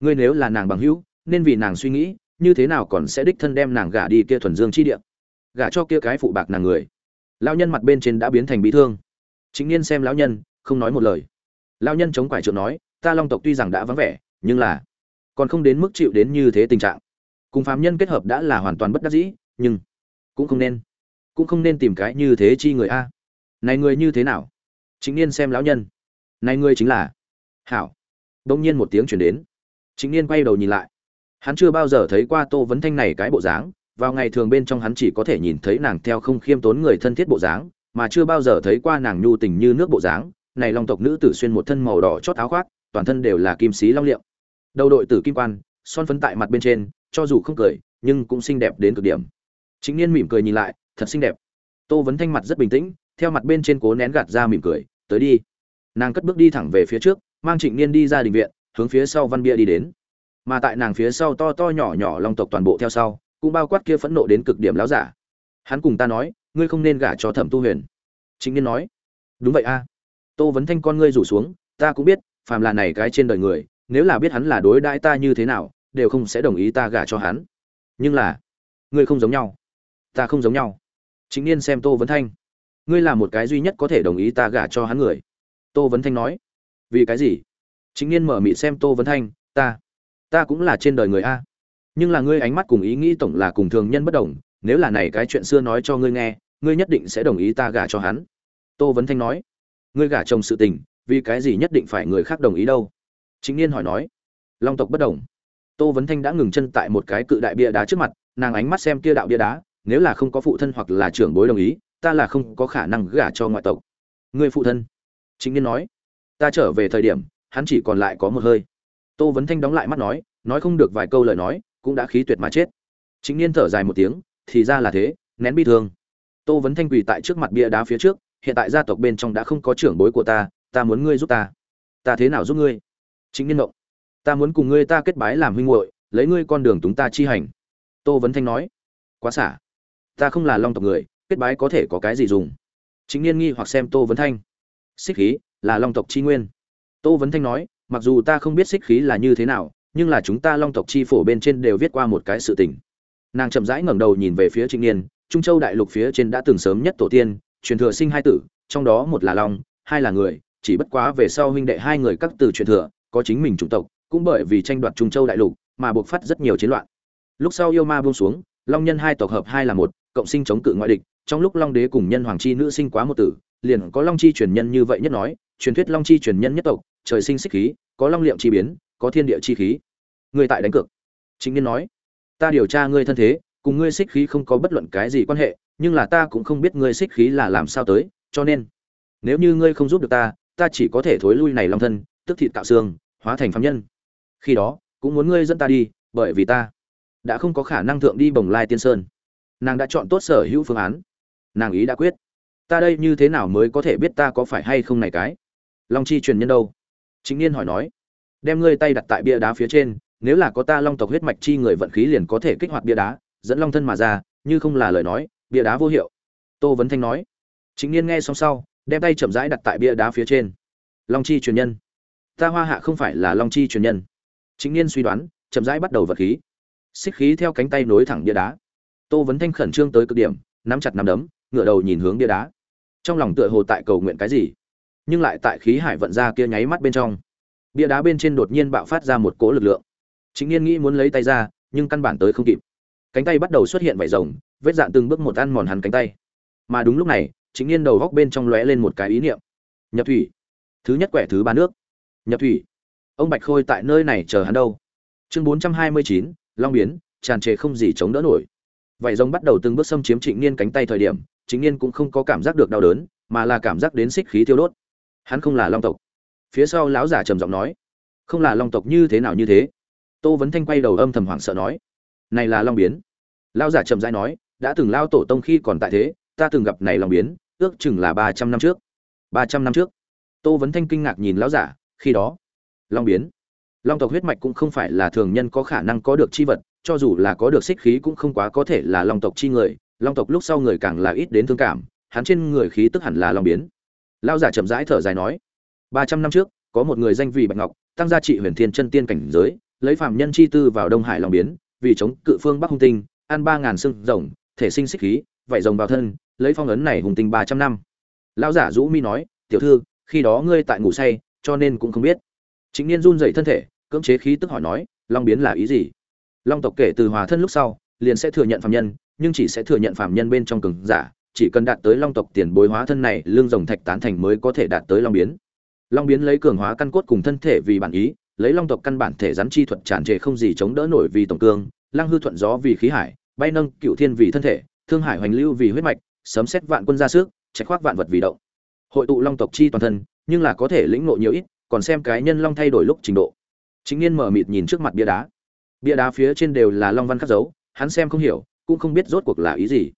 ngươi nếu là nàng bằng hữu, nên vì nàng suy nghĩ, như thế nào còn sẽ đích thân đem nàng gả đi kia thuần dương chi địa? Gả cho kia cái phụ bạc nàng người. Lão nhân mặt bên trên đã biến thành bị thương. Chính niên xem lão nhân không nói một lời. Lão nhân chống quải trượng nói, ta long tộc tuy rằng đã vắng vẻ, nhưng là còn không đến mức chịu đến như thế tình trạng. Cùng phàm nhân kết hợp đã là hoàn toàn bất đắc dĩ, nhưng cũng không nên, cũng không nên tìm cái như thế chi người a. Này người như thế nào? Chính niên xem lão nhân. Này người chính là hảo. Đông nhiên một tiếng chuyển đến. Chính niên quay đầu nhìn lại. Hắn chưa bao giờ thấy qua tô vấn thanh này cái bộ dáng, vào ngày thường bên trong hắn chỉ có thể nhìn thấy nàng theo không khiêm tốn người thân thiết bộ dáng, mà chưa bao giờ thấy qua nàng nhu tình như nước bộ dáng này long tộc nữ tử xuyên một thân màu đỏ chót áo khoác, toàn thân đều là kim xí long liệu đầu đội tử kim quan, son phấn tại mặt bên trên, cho dù không cười, nhưng cũng xinh đẹp đến cực điểm. Chính niên mỉm cười nhìn lại, thật xinh đẹp. Tô vấn thanh mặt rất bình tĩnh, theo mặt bên trên cố nén gạt ra mỉm cười, tới đi. Nàng cất bước đi thẳng về phía trước, mang trịnh niên đi ra đình viện, hướng phía sau văn bia đi đến. Mà tại nàng phía sau to to nhỏ nhỏ long tộc toàn bộ theo sau, cũng bao quát kia phẫn nộ đến cực điểm láo giả. Hắn cùng ta nói, ngươi không nên gả cho thẩm tu huyền. Chính niên nói, đúng vậy a tô vấn thanh con ngươi rủ xuống, ta cũng biết, phàm là này cái trên đời người, nếu là biết hắn là đối đãi ta như thế nào, đều không sẽ đồng ý ta gả cho hắn. Nhưng là, ngươi không giống nhau. Ta không giống nhau. Chính niên xem tô vấn thanh. Ngươi là một cái duy nhất có thể đồng ý ta gả cho hắn người. Tô vấn thanh nói. Vì cái gì? Chính niên mở miệng xem tô vấn thanh. Ta ta cũng là trên đời người a. Nhưng là ngươi ánh mắt cùng ý nghĩ tổng là cùng thường nhân bất đồng. Nếu là này cái chuyện xưa nói cho ngươi nghe, ngươi nhất định sẽ đồng ý ta gả cho hắn. Tô vấn thanh nói ngươi gả chồng sự tình, vì cái gì nhất định phải người khác đồng ý đâu? Chính niên hỏi nói. Long tộc bất đồng. Tô vấn thanh đã ngừng chân tại một cái cự đại bia đá trước mặt, nàng ánh mắt xem kia đạo bia đá, nếu là không có phụ thân hoặc là trưởng bối đồng ý, ta là không có khả năng gả cho ngoại tộc. Người phụ thân? Chính niên nói. Ta trở về thời điểm, hắn chỉ còn lại có một hơi. Tô vấn thanh đóng lại mắt nói nói không được vài câu lời nói, cũng đã khí tuyệt mà chết. Chính niên thở dài một tiếng, thì ra là thế, nén bi thương. Tô vấn thanh quỳ tại trước mặt bia đá phía trước hiện tại gia tộc bên trong đã không có trưởng bối của ta ta muốn ngươi giúp ta. Ta thế nào giúp ngươi? Chính niên động ta muốn cùng ngươi ta kết bái làm huynh muội, lấy ngươi con đường chúng ta chi hành. Tô vấn thanh nói, quá xả. Ta không là long tộc người, kết bái có thể có cái gì dùng? Chính niên nghi hoặc xem tô vấn thanh. Xích khí là long tộc chi nguyên. Tô vấn thanh nói, mặc dù ta không biết xích khí là như thế nào, nhưng là chúng ta long tộc chi phổ bên trên đều viết qua một cái sự tình. Nàng chậm rãi ngẩng đầu nhìn về phía trịnh niên, trung châu đại lục phía trên đã từng sớm nhất tổ tiên truyền thừa sinh hai tử, trong đó một là long, hai là người, chỉ bất quá về sau huynh đệ hai người các từ truyền thừa, có chính mình chủng tộc, cũng bởi vì tranh đoạt trung châu đại lục mà buộc phát rất nhiều chiến loạn. Lúc sau yêu ma buông xuống, long nhân hai tộc hợp hai là một, cộng sinh chống cự ngoại địch, trong lúc long đế cùng nhân hoàng chi nữ sinh quá một tử, liền có long chi truyền nhân như vậy nhất nói, truyền thuyết long chi truyền nhân nhất tộc, trời sinh xích khí, có long liệm chi biến, có thiên địa chi khí. Người tại đánh cược. Chính niên nói, ta điều tra ngươi thân thế, cùng ngươi xích khí không có bất luận cái gì quan hệ nhưng là ta cũng không biết ngươi xích khí là làm sao tới, cho nên, nếu như ngươi không giúp được ta ta chỉ có thể thối lui này long thân, tức thịt tạo xương, hóa thành phạm nhân. Khi đó, cũng muốn ngươi dẫn ta đi, bởi vì ta đã không có khả năng thượng đi bồng lai tiên sơn. Nàng đã chọn tốt sở hữu phương án. Nàng ý đã quyết. Ta đây như thế nào mới có thể biết ta có phải hay không này cái? Long chi truyền nhân đâu? Chính niên hỏi nói. Đem ngươi tay đặt tại bia đá phía trên, nếu là có ta long tộc huyết mạch chi người vận khí liền có thể kích hoạt bia đá, dẫn long thân mà ra, như không là lời nói bia đá vô hiệu. Tô vấn thanh nói. Chính niên nghe xong sau, đem tay chậm rãi đặt tại bia đá phía trên. Long chi truyền nhân. Ta hoa hạ không phải là long chi truyền nhân. Chính niên suy đoán, chậm rãi bắt đầu vật khí. Xích khí theo cánh tay nối thẳng bia đá. Tô vấn thanh khẩn trương tới cực điểm, nắm chặt nắm đấm, ngửa đầu nhìn hướng bia đá. Trong lòng tựa hồ tại cầu nguyện cái gì, nhưng lại tại khí hải vận ra kia nháy mắt bên trong. Bia đá bên trên đột nhiên bạo phát ra một cỗ lực lượng. Chính niên nghĩ muốn lấy tay ra, nhưng căn bản tới không kịp cánh tay bắt đầu xuất hiện vảy rồng, vết dạn từng bước một ăn mòn hắn cánh tay. Mà đúng lúc này, chính niên đầu góc bên trong lóe lên một cái ý niệm. Nhập thủy. Thứ nhất quẻ thứ ba nước. Nhập thủy. Ông bạch khôi tại nơi này chờ hắn đâu? Chương bốn trăm hai mươi chín, long biến, tràn trề không gì chống đỡ nổi. Vảy rồng bắt đầu từng bước xâm chiếm trịnh niên cánh tay thời điểm, trịnh niên cũng không có cảm giác được đau đớn, mà là cảm giác đến xích khí tiêu đốt. Hắn không là long tộc. Phía sau lão giả trầm giọng nói, không là long tộc như thế nào như thế? Tô vấn thanh quay đầu âm thầm hoảng sợ nói này là long biến. Lão giả trầm rãi nói, đã từng lao tổ tông khi còn tại thế, ta từng gặp này long biến, ước chừng là ba trăm năm trước. Ba trăm năm trước. Tô vấn thanh kinh ngạc nhìn lão giả, khi đó, long biến. Long tộc huyết mạch cũng không phải là thường nhân có khả năng có được chi vật, cho dù là có được xích khí cũng không quá có thể là long tộc chi người. Long tộc lúc sau người càng là ít đến thương cảm, hắn trên người khí tức hẳn là long biến. Lao giả chậm rãi thở dài nói, ba trăm năm trước, có một người danh vị bạch ngọc, tăng gia trị huyền thiên chân tiên cảnh giới, lấy phạm nhân chi tư vào đông hải long biến vì chống cự phương bắc hung tinh, ăn ba ngàn xương rồng, thể sinh xích khí vậy rồng vào thân, lấy phong ấn này hùng tinh ba trăm năm. Lão giả rũ mi nói, tiểu thư, khi đó ngươi tại ngủ say, cho nên cũng không biết. Chính niên run dậy thân thể, cưỡng chế khí tức hỏi nói, long biến là ý gì? Long tộc kể từ hòa thân lúc sau, liền sẽ thừa nhận phạm nhân, nhưng chỉ sẽ thừa nhận phạm nhân bên trong cường giả, chỉ cần đạt tới long tộc tiền bối hóa thân này, lương rồng thạch tán thành mới có thể đạt tới long biến. Long biến lấy cường hóa căn cốt cùng thân thể vì bản ý lấy long tộc căn bản thể rắn chi thuật tràn trề không gì chống đỡ nổi vì tổng cương, lăng hư thuận gió vì khí hải, bay nâng cựu thiên vì thân thể, thương hải hoành lưu vì huyết mạch, sấm xét vạn quân ra sức trách khoác vạn vật vì động. Hội tụ long tộc chi toàn thân, nhưng là có thể lĩnh ngộ nhiều ít, còn xem cái nhân long thay đổi lúc trình độ. Chính niên mở mịt nhìn trước mặt bia đá. Bia đá phía trên đều là long văn khắc dấu, hắn xem không hiểu, cũng không biết rốt cuộc là ý gì.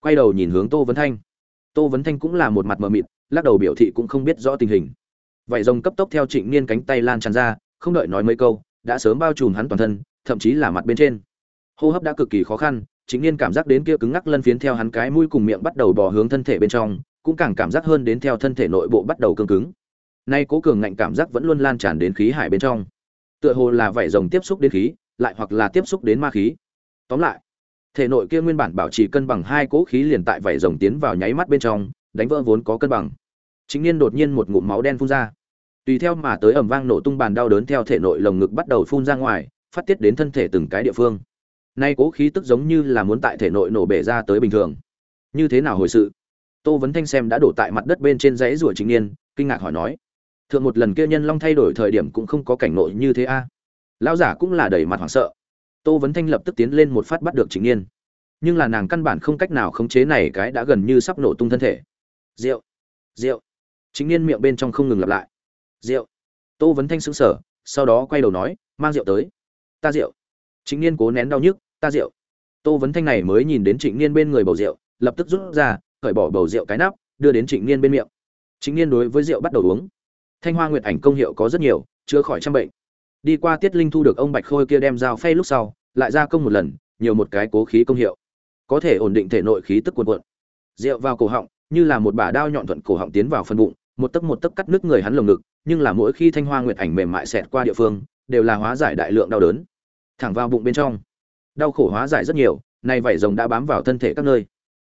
Quay đầu nhìn hướng tô vấn thanh. Tô vấn thanh cũng là một mặt mờ mịt, lắc đầu biểu thị cũng không biết rõ tình hình. Vậy rồng cấp tốc theo trịnh niên cánh tay lan tràn ra không đợi nói mấy câu, đã sớm bao trùm hắn toàn thân, thậm chí là mặt bên trên. Hô hấp đã cực kỳ khó khăn trịnh niên cảm giác đến kia cứng ngắc lân phiến theo hắn cái mũi cùng miệng bắt đầu bò hướng thân thể bên trong, cũng càng cảm giác hơn đến theo thân thể nội bộ bắt đầu cương cứng. Nay cố cường ngạnh cảm giác vẫn luôn lan tràn đến khí hải bên trong. Tựa hồ là vảy rồng tiếp xúc đến khí, lại hoặc là tiếp xúc đến ma khí. Tóm lại, thể nội kia nguyên bản bảo trì cân bằng hai cỗ khí liền tại vảy rồng tiến vào nháy mắt bên trong, đánh vỡ vốn có cân bằng. Chính niên đột nhiên một ngụm máu đen phun ra tùy theo mà tới ầm vang nổ tung bàn đau đớn theo thể nội lồng ngực bắt đầu phun ra ngoài, phát tiết đến thân thể từng cái địa phương. Nay cố khí tức giống như là muốn tại thể nội nổ bể ra tới bình thường. Như thế nào hồi sự? Tô vấn thanh xem đã đổ tại mặt đất bên trên dãy rủa chính niên, kinh ngạc hỏi nói. Thượng một lần kia nhân long thay đổi thời điểm cũng không có cảnh nội như thế a. Lão giả cũng là đầy mặt hoảng sợ. Tô vấn thanh lập tức tiến lên một phát bắt được chính niên. Nhưng là nàng căn bản không cách nào khống chế này cái đã gần như sắp nổ tung thân thể. Rượu rượu. Chính niên miệng bên trong không ngừng lặp lại rượu. Tô vấn thanh sững sờ, sau đó quay đầu nói, mang rượu tới. Ta rượu. Chính niên cố nén đau nhức, ta rượu. Tô vấn thanh này mới nhìn đến trịnh niên bên người bầu rượu, lập tức rút ra, cởi bỏ bầu rượu cái nắp, đưa đến trịnh niên bên miệng. Trịnh niên đối với rượu bắt đầu uống. Thanh hoa nguyệt ảnh công hiệu có rất nhiều, chữa khỏi trăm bệnh. Đi qua tiết linh thu được ông bạch khôi kia đem dao phay lúc sau, lại ra công một lần, nhiều một cái cố khí công hiệu. Có thể ổn định thể nội khí tức cuồn cuộn. Rượu vào cổ họng, như là một bả đao nhọn thuận cổ họng tiến vào phần bụng một tấc một tấc cắt nứt người hắn lồng ngực, nhưng là mỗi khi thanh hoa nguyệt ảnh mềm mại xẹt qua địa phương, đều là hóa giải đại lượng đau đớn. Thẳng vào bụng bên trong, đau khổ hóa giải rất nhiều, nay vảy rồng đã bám vào thân thể các nơi.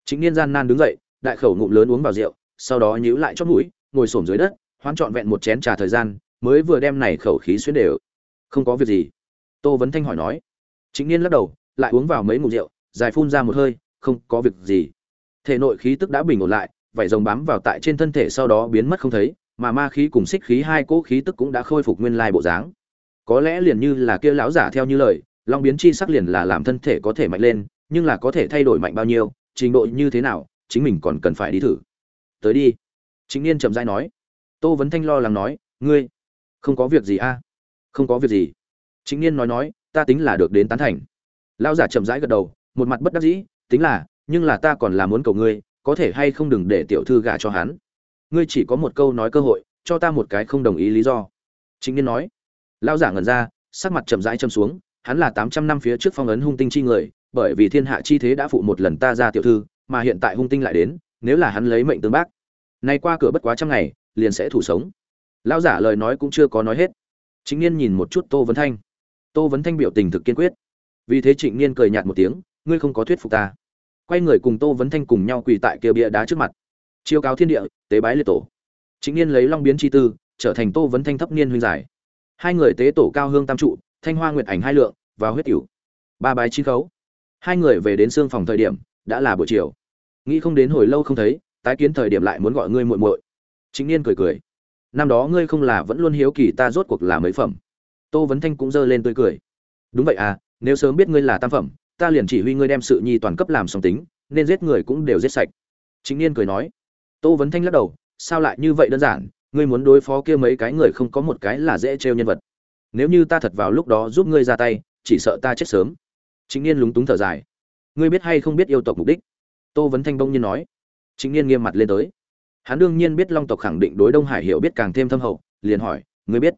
Chính niên gian nan đứng dậy, đại khẩu ngụm lớn uống vào rượu, sau đó nhíu lại chót mũi, ngồi xổm dưới đất, hoán trọn vẹn một chén trà thời gian, mới vừa đem này khẩu khí xuyên đều. Không có việc gì. Tô vấn thanh hỏi nói. Chính niên lắc đầu, lại uống vào mấy ngụm rượu, dài phun ra một hơi, không có việc gì. Thể nội khí tức đã bình ổn lại vảy rồng bám vào tại trên thân thể sau đó biến mất không thấy, mà ma khí cùng xích khí hai cỗ khí tức cũng đã khôi phục nguyên lai bộ dáng. Có lẽ liền như là kia lão giả theo như lời, long biến chi sắc liền là làm thân thể có thể mạnh lên, nhưng là có thể thay đổi mạnh bao nhiêu, trình độ như thế nào, chính mình còn cần phải đi thử. Tới đi. Chính niên chậm rãi nói. Tô vấn thanh lo lắng nói, ngươi, không có việc gì a? Không có việc gì. Chính niên nói nói, ta tính là được đến tán thành. Lão giả chậm rãi gật đầu, một mặt bất đắc dĩ, tính là, nhưng là ta còn là muốn cầu ngươi có thể hay không đừng để tiểu thư gả cho hắn. Ngươi chỉ có một câu nói cơ hội, cho ta một cái không đồng ý lý do. Chính niên nói. Lão giả ngẩn ra, sắc mặt chậm rãi châm xuống, hắn là tám trăm năm phía trước phong ấn hung tinh chi người, bởi vì thiên hạ chi thế đã phụ một lần ta ra tiểu thư, mà hiện tại hung tinh lại đến, nếu là hắn lấy mệnh tương bác, nay qua cửa bất quá trăm ngày, liền sẽ thủ sống. Lão giả lời nói cũng chưa có nói hết. Chính niên nhìn một chút tô vấn thanh. Tô vấn thanh biểu tình thực kiên quyết. Vì thế trịnh niên cười nhạt một tiếng, ngươi không có thuyết phục ta quay người cùng tô vấn thanh cùng nhau quỳ tại kia bia đá trước mặt. Chiêu cáo thiên địa, tế bái liệt tổ. Chính niên lấy long biến chi tư, trở thành tô vấn thanh thấp niên huynh giải. Hai người tế tổ cao hương tam trụ, thanh hoa nguyệt ảnh hai lượng, và huyết cửu. Ba bái chín khấu. Hai người về đến xương phòng thời điểm, đã là buổi chiều. Nghĩ không đến hồi lâu không thấy, tái kiến thời điểm lại muốn gọi ngươi muội muội. Chính niên cười cười. Năm đó ngươi không là vẫn luôn hiếu kỳ ta rốt cuộc là mấy phẩm. Tô vấn thanh cũng giơ lên tươi cười. Đúng vậy à nếu sớm biết ngươi là tam phẩm ta liền chỉ huy ngươi đem sự nhi toàn cấp làm song tính, nên giết người cũng đều giết sạch. Chính niên cười nói. Tô vấn thanh lắc đầu, sao lại như vậy đơn giản? Ngươi muốn đối phó kia mấy cái người không có một cái là dễ trêu nhân vật. Nếu như ta thật vào lúc đó giúp ngươi ra tay, chỉ sợ ta chết sớm. Chính niên lúng túng thở dài. Ngươi biết hay không biết yêu tộc mục đích? Tô vấn thanh bông nhiên nói. Chính niên nghiêm mặt lên tới. Hắn đương nhiên biết long tộc khẳng định đối đông hải hiểu biết càng thêm thâm hậu, liền hỏi, ngươi biết?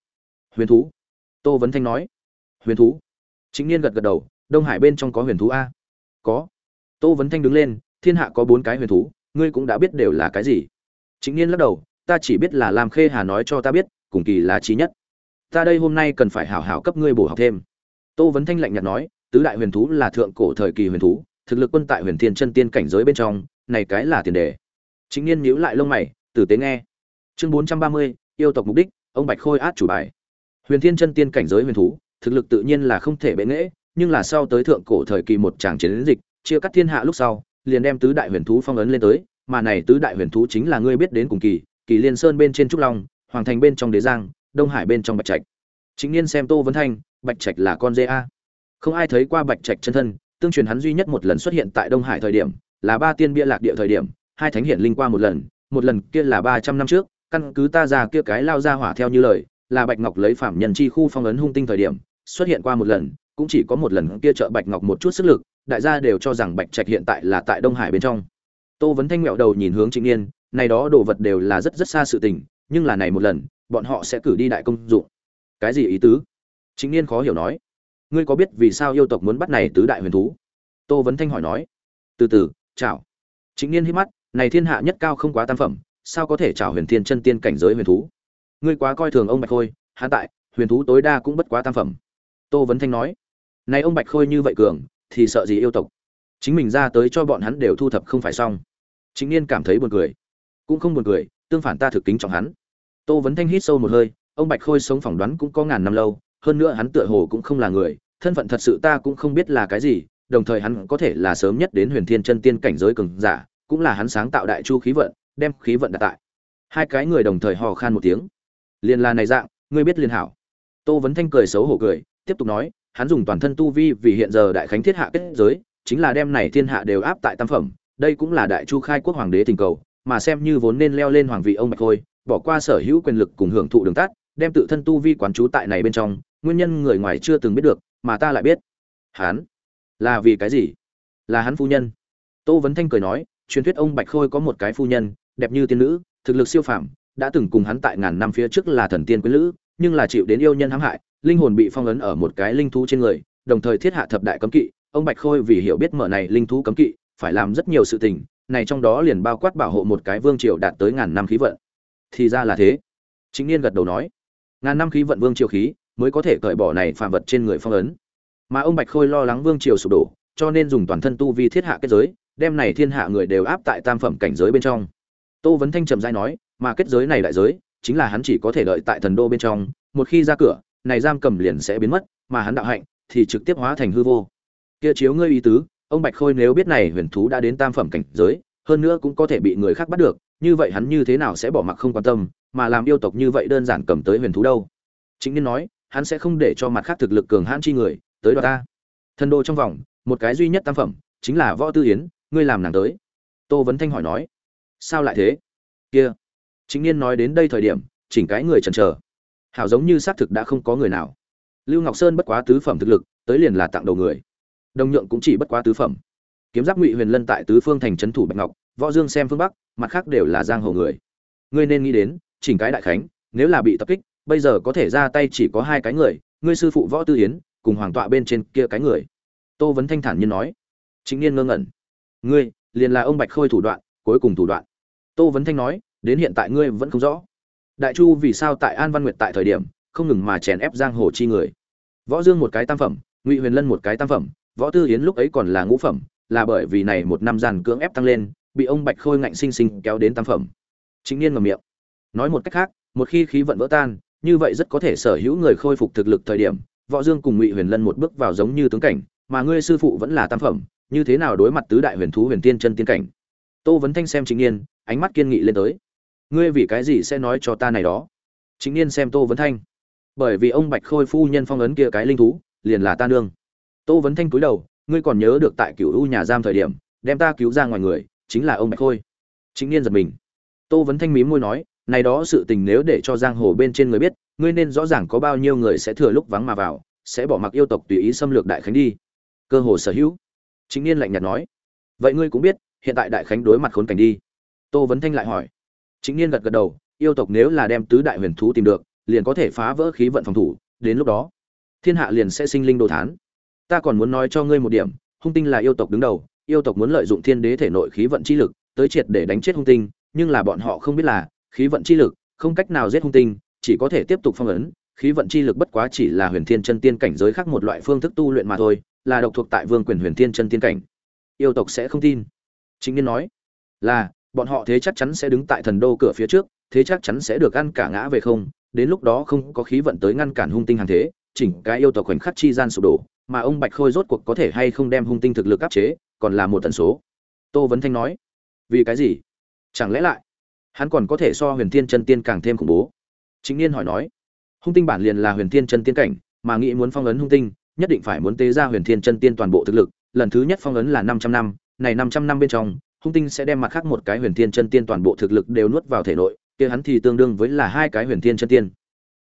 Huyền thú. Tô vấn thanh nói. Huyền thú? Chính niên gật gật đầu đông hải bên trong có huyền thú a? Có. Tô vấn thanh đứng lên, thiên hạ có bốn cái huyền thú, ngươi cũng đã biết đều là cái gì. Chính niên lắc đầu, ta chỉ biết là làm khê hà nói cho ta biết, cùng kỳ là trí nhất. Ta đây hôm nay cần phải hảo hảo cấp ngươi bổ học thêm. Tô vấn thanh lạnh nhạt nói, tứ đại huyền thú là thượng cổ thời kỳ huyền thú, thực lực quân tại huyền thiên chân tiên cảnh giới bên trong, này cái là tiền đề. Chính niên nhíu lại lông mày, tử tế nghe. Chương bốn trăm ba mươi, yêu tộc mục đích, ông bạch khôi át chủ bài. Huyền thiên chân tiên cảnh giới huyền thú, thực lực tự nhiên là không thể bệ nghễ nhưng là sau tới thượng cổ thời kỳ một tràng chiến dịch, chia cắt thiên hạ lúc sau, liền đem tứ đại huyền thú phong ấn lên tới, mà này tứ đại huyền thú chính là ngươi biết đến cùng kỳ kỳ liên sơn bên trên trúc long, hoàng thành bên trong đế giang, đông hải bên trong bạch trạch. Chính niên xem tô vấn thanh, bạch trạch là con dê a. Không ai thấy qua bạch trạch chân thân, tương truyền hắn duy nhất một lần xuất hiện tại đông hải thời điểm, là ba tiên bia lạc địa thời điểm, hai thánh hiển linh qua một lần một lần kia là ba trăm năm trước, căn cứ ta ra kia cái lao ra hỏa theo như lời, là bạch ngọc lấy phạm nhân chi khu phong ấn hung tinh thời điểm, xuất hiện qua một lần cũng chỉ có một lần kia trợ bạch ngọc một chút sức lực, đại gia đều cho rằng bạch trạch hiện tại là tại đông hải bên trong. Tô vấn thanh mẹo đầu nhìn hướng trịnh niên, này đó đồ vật đều là rất rất xa sự tình, nhưng là này một lần, bọn họ sẽ cử đi đại công dụng. Cái gì ý tứ? Chính niên khó hiểu nói. Ngươi có biết vì sao yêu tộc muốn bắt này tứ đại huyền thú? Tô vấn thanh hỏi nói. Từ từ, chào. Chính niên hít mắt, này thiên hạ nhất cao không quá tam phẩm, sao có thể chào huyền thiên chân tiên cảnh giới huyền thú? Ngươi quá coi thường ông bạch khôi hạ tại, huyền thú tối đa cũng bất quá tam phẩm. Tô vấn thanh nói này ông bạch khôi như vậy cường, thì sợ gì yêu tộc? Chính mình ra tới cho bọn hắn đều thu thập không phải xong. Chính niên cảm thấy buồn cười. Cũng không buồn cười, tương phản ta thực kính trọng hắn. Tô vấn thanh hít sâu một hơi, ông bạch khôi sống phỏng đoán cũng có ngàn năm lâu, hơn nữa hắn tựa hồ cũng không là người, thân phận thật sự ta cũng không biết là cái gì, đồng thời hắn có thể là sớm nhất đến huyền thiên chân tiên cảnh giới cường giả, cũng là hắn sáng tạo đại chu khí vận, đem khí vận đặt tại. Hai cái người đồng thời hò khan một tiếng. Liền là này dạng, ngươi biết liên hảo. Tô vấn thanh cười xấu hổ cười, tiếp tục nói hắn dùng toàn thân tu vi vì hiện giờ đại khánh thiết hạ kết giới, chính là đem này thiên hạ đều áp tại tam phẩm, đây cũng là đại chu khai quốc hoàng đế tình cầu, mà xem như vốn nên leo lên hoàng vị ông bạch khôi, bỏ qua sở hữu quyền lực cùng hưởng thụ đường tắt, đem tự thân tu vi quán trú tại này bên trong, nguyên nhân người ngoài chưa từng biết được, mà ta lại biết. Hắn? Là vì cái gì? Là hắn phu nhân. Tô vấn thanh cười nói, truyền thuyết ông bạch khôi có một cái phu nhân, đẹp như tiên nữ, thực lực siêu phàm, đã từng cùng hắn tại ngàn năm phía trước là thần tiên quý lữ, nhưng là chịu đến yêu nhân hãm hại linh hồn bị phong ấn ở một cái linh thú trên người, đồng thời thiết hạ thập đại cấm kỵ. Ông bạch khôi vì hiểu biết mở này linh thú cấm kỵ, phải làm rất nhiều sự tình, này trong đó liền bao quát bảo hộ một cái vương triều đạt tới ngàn năm khí vận. Thì ra là thế. Chính niên gật đầu nói, ngàn năm khí vận vương triều khí mới có thể cởi bỏ này phàm vật trên người phong ấn. Mà ông bạch khôi lo lắng vương triều sụp đổ, cho nên dùng toàn thân tu vi thiết hạ kết giới, đem này thiên hạ người đều áp tại tam phẩm cảnh giới bên trong. Tô vấn thanh trầm dai nói, mà kết giới này đại giới, chính là hắn chỉ có thể đợi tại thần đô bên trong, một khi ra cửa này giam cầm liền sẽ biến mất, mà hắn đạo hạnh thì trực tiếp hóa thành hư vô. Kia chiếu ngươi ý tứ, ông bạch khôi nếu biết này huyền thú đã đến tam phẩm cảnh giới, hơn nữa cũng có thể bị người khác bắt được, như vậy hắn như thế nào sẽ bỏ mặc không quan tâm, mà làm yêu tộc như vậy đơn giản cầm tới huyền thú đâu? Chính nên nói, hắn sẽ không để cho mặt khác thực lực cường hãn chi người tới đoạt ta. Thần đô trong vòng, một cái duy nhất tam phẩm, chính là võ tư yến, ngươi làm nàng tới. Tô vấn thanh hỏi nói. Sao lại thế? Kia. Chính niên nói đến đây thời điểm, chỉnh cái người chần chờ hảo giống như xác thực đã không có người nào. Lưu ngọc sơn bất quá tứ phẩm thực lực, tới liền là tặng đầu người. Đồng nhượng cũng chỉ bất quá tứ phẩm. Kiếm giáp ngụy huyền lân tại tứ phương thành trấn thủ bạch ngọc, võ dương xem phương bắc, mặt khác đều là giang hồ người. Ngươi nên nghĩ đến, chỉnh cái đại khánh, nếu là bị tập kích, bây giờ có thể ra tay chỉ có hai cái người, ngươi sư phụ võ tư hiến cùng hoàng tọa bên trên kia cái người. Tô vấn thanh thản nhiên nói. Chính niên ngơ ngẩn. Ngươi, liền là ông bạch khôi thủ đoạn, cuối cùng thủ đoạn. Tô vấn thanh nói, đến hiện tại ngươi vẫn không rõ đại chu vì sao tại an văn nguyệt tại thời điểm, không ngừng mà chèn ép giang hồ chi người? Võ dương một cái tam phẩm, ngụy huyền lân một cái tam phẩm, võ tư Hiến lúc ấy còn là ngũ phẩm, là bởi vì này một năm giàn cưỡng ép tăng lên, bị ông bạch khôi ngạnh sinh sinh kéo đến tam phẩm. Chính niên ngầm miệng. Nói một cách khác, một khi khí vận vỡ tan, như vậy rất có thể sở hữu người khôi phục thực lực thời điểm, võ dương cùng ngụy huyền lân một bước vào giống như tướng cảnh, mà ngươi sư phụ vẫn là tam phẩm, như thế nào đối mặt tứ đại huyền thú huyền tiên chân tiên cảnh? Tô vấn thanh xem chính niên, ánh mắt kiên nghị lên tới ngươi vì cái gì sẽ nói cho ta này đó? Chính niên xem tô vấn thanh. Bởi vì ông bạch khôi phu nhân phong ấn kia cái linh thú, liền là ta nương. Tô vấn thanh cúi đầu, ngươi còn nhớ được tại cựu u nhà giam thời điểm, đem ta cứu ra ngoài người, chính là ông bạch khôi. Chính niên giật mình. Tô vấn thanh mím môi nói, này đó sự tình nếu để cho giang hồ bên trên người biết, ngươi nên rõ ràng có bao nhiêu người sẽ thừa lúc vắng mà vào, sẽ bỏ mặc yêu tộc tùy ý xâm lược đại khánh đi. Cơ hồ sở hữu. Chính niên lạnh nhạt nói. Vậy ngươi cũng biết, hiện tại đại khánh đối mặt khốn cảnh đi. Tô vấn thanh lại hỏi chính niên gật gật đầu, yêu tộc nếu là đem tứ đại huyền thú tìm được, liền có thể phá vỡ khí vận phòng thủ, đến lúc đó, thiên hạ liền sẽ sinh linh đồ thán. Ta còn muốn nói cho ngươi một điểm, hung tinh là yêu tộc đứng đầu, yêu tộc muốn lợi dụng thiên đế thể nội khí vận chi lực, tới triệt để đánh chết hung tinh, nhưng là bọn họ không biết là, khí vận chi lực, không cách nào giết hung tinh, chỉ có thể tiếp tục phong ấn, khí vận chi lực bất quá chỉ là huyền thiên chân tiên cảnh giới khác một loại phương thức tu luyện mà thôi, là độc thuộc tại vương quyền huyền thiên chân tiên cảnh. Yêu tộc sẽ không tin. Chính niên nói, là bọn họ thế chắc chắn sẽ đứng tại thần đô cửa phía trước, thế chắc chắn sẽ được ăn cả ngã về không, đến lúc đó không có khí vận tới ngăn cản hung tinh hàng thế, chỉnh cái yêu tộc khoảnh khắc chi gian sụp đổ, mà ông bạch khôi rốt cuộc có thể hay không đem hung tinh thực lực áp chế, còn là một tần số. Tô vấn thanh nói, vì cái gì? Chẳng lẽ lại, hắn còn có thể so huyền thiên chân tiên càng thêm khủng bố? Chính niên hỏi nói, hung tinh bản liền là huyền thiên chân tiên cảnh, mà nghĩ muốn phong ấn hung tinh, nhất định phải muốn tế ra huyền thiên chân tiên toàn bộ thực lực, lần thứ nhất phong ấn là 500 năm, này 500 năm bên trong hung tinh sẽ đem mặt khác một cái huyền thiên chân tiên toàn bộ thực lực đều nuốt vào thể nội, kia hắn thì tương đương với là hai cái huyền thiên chân tiên.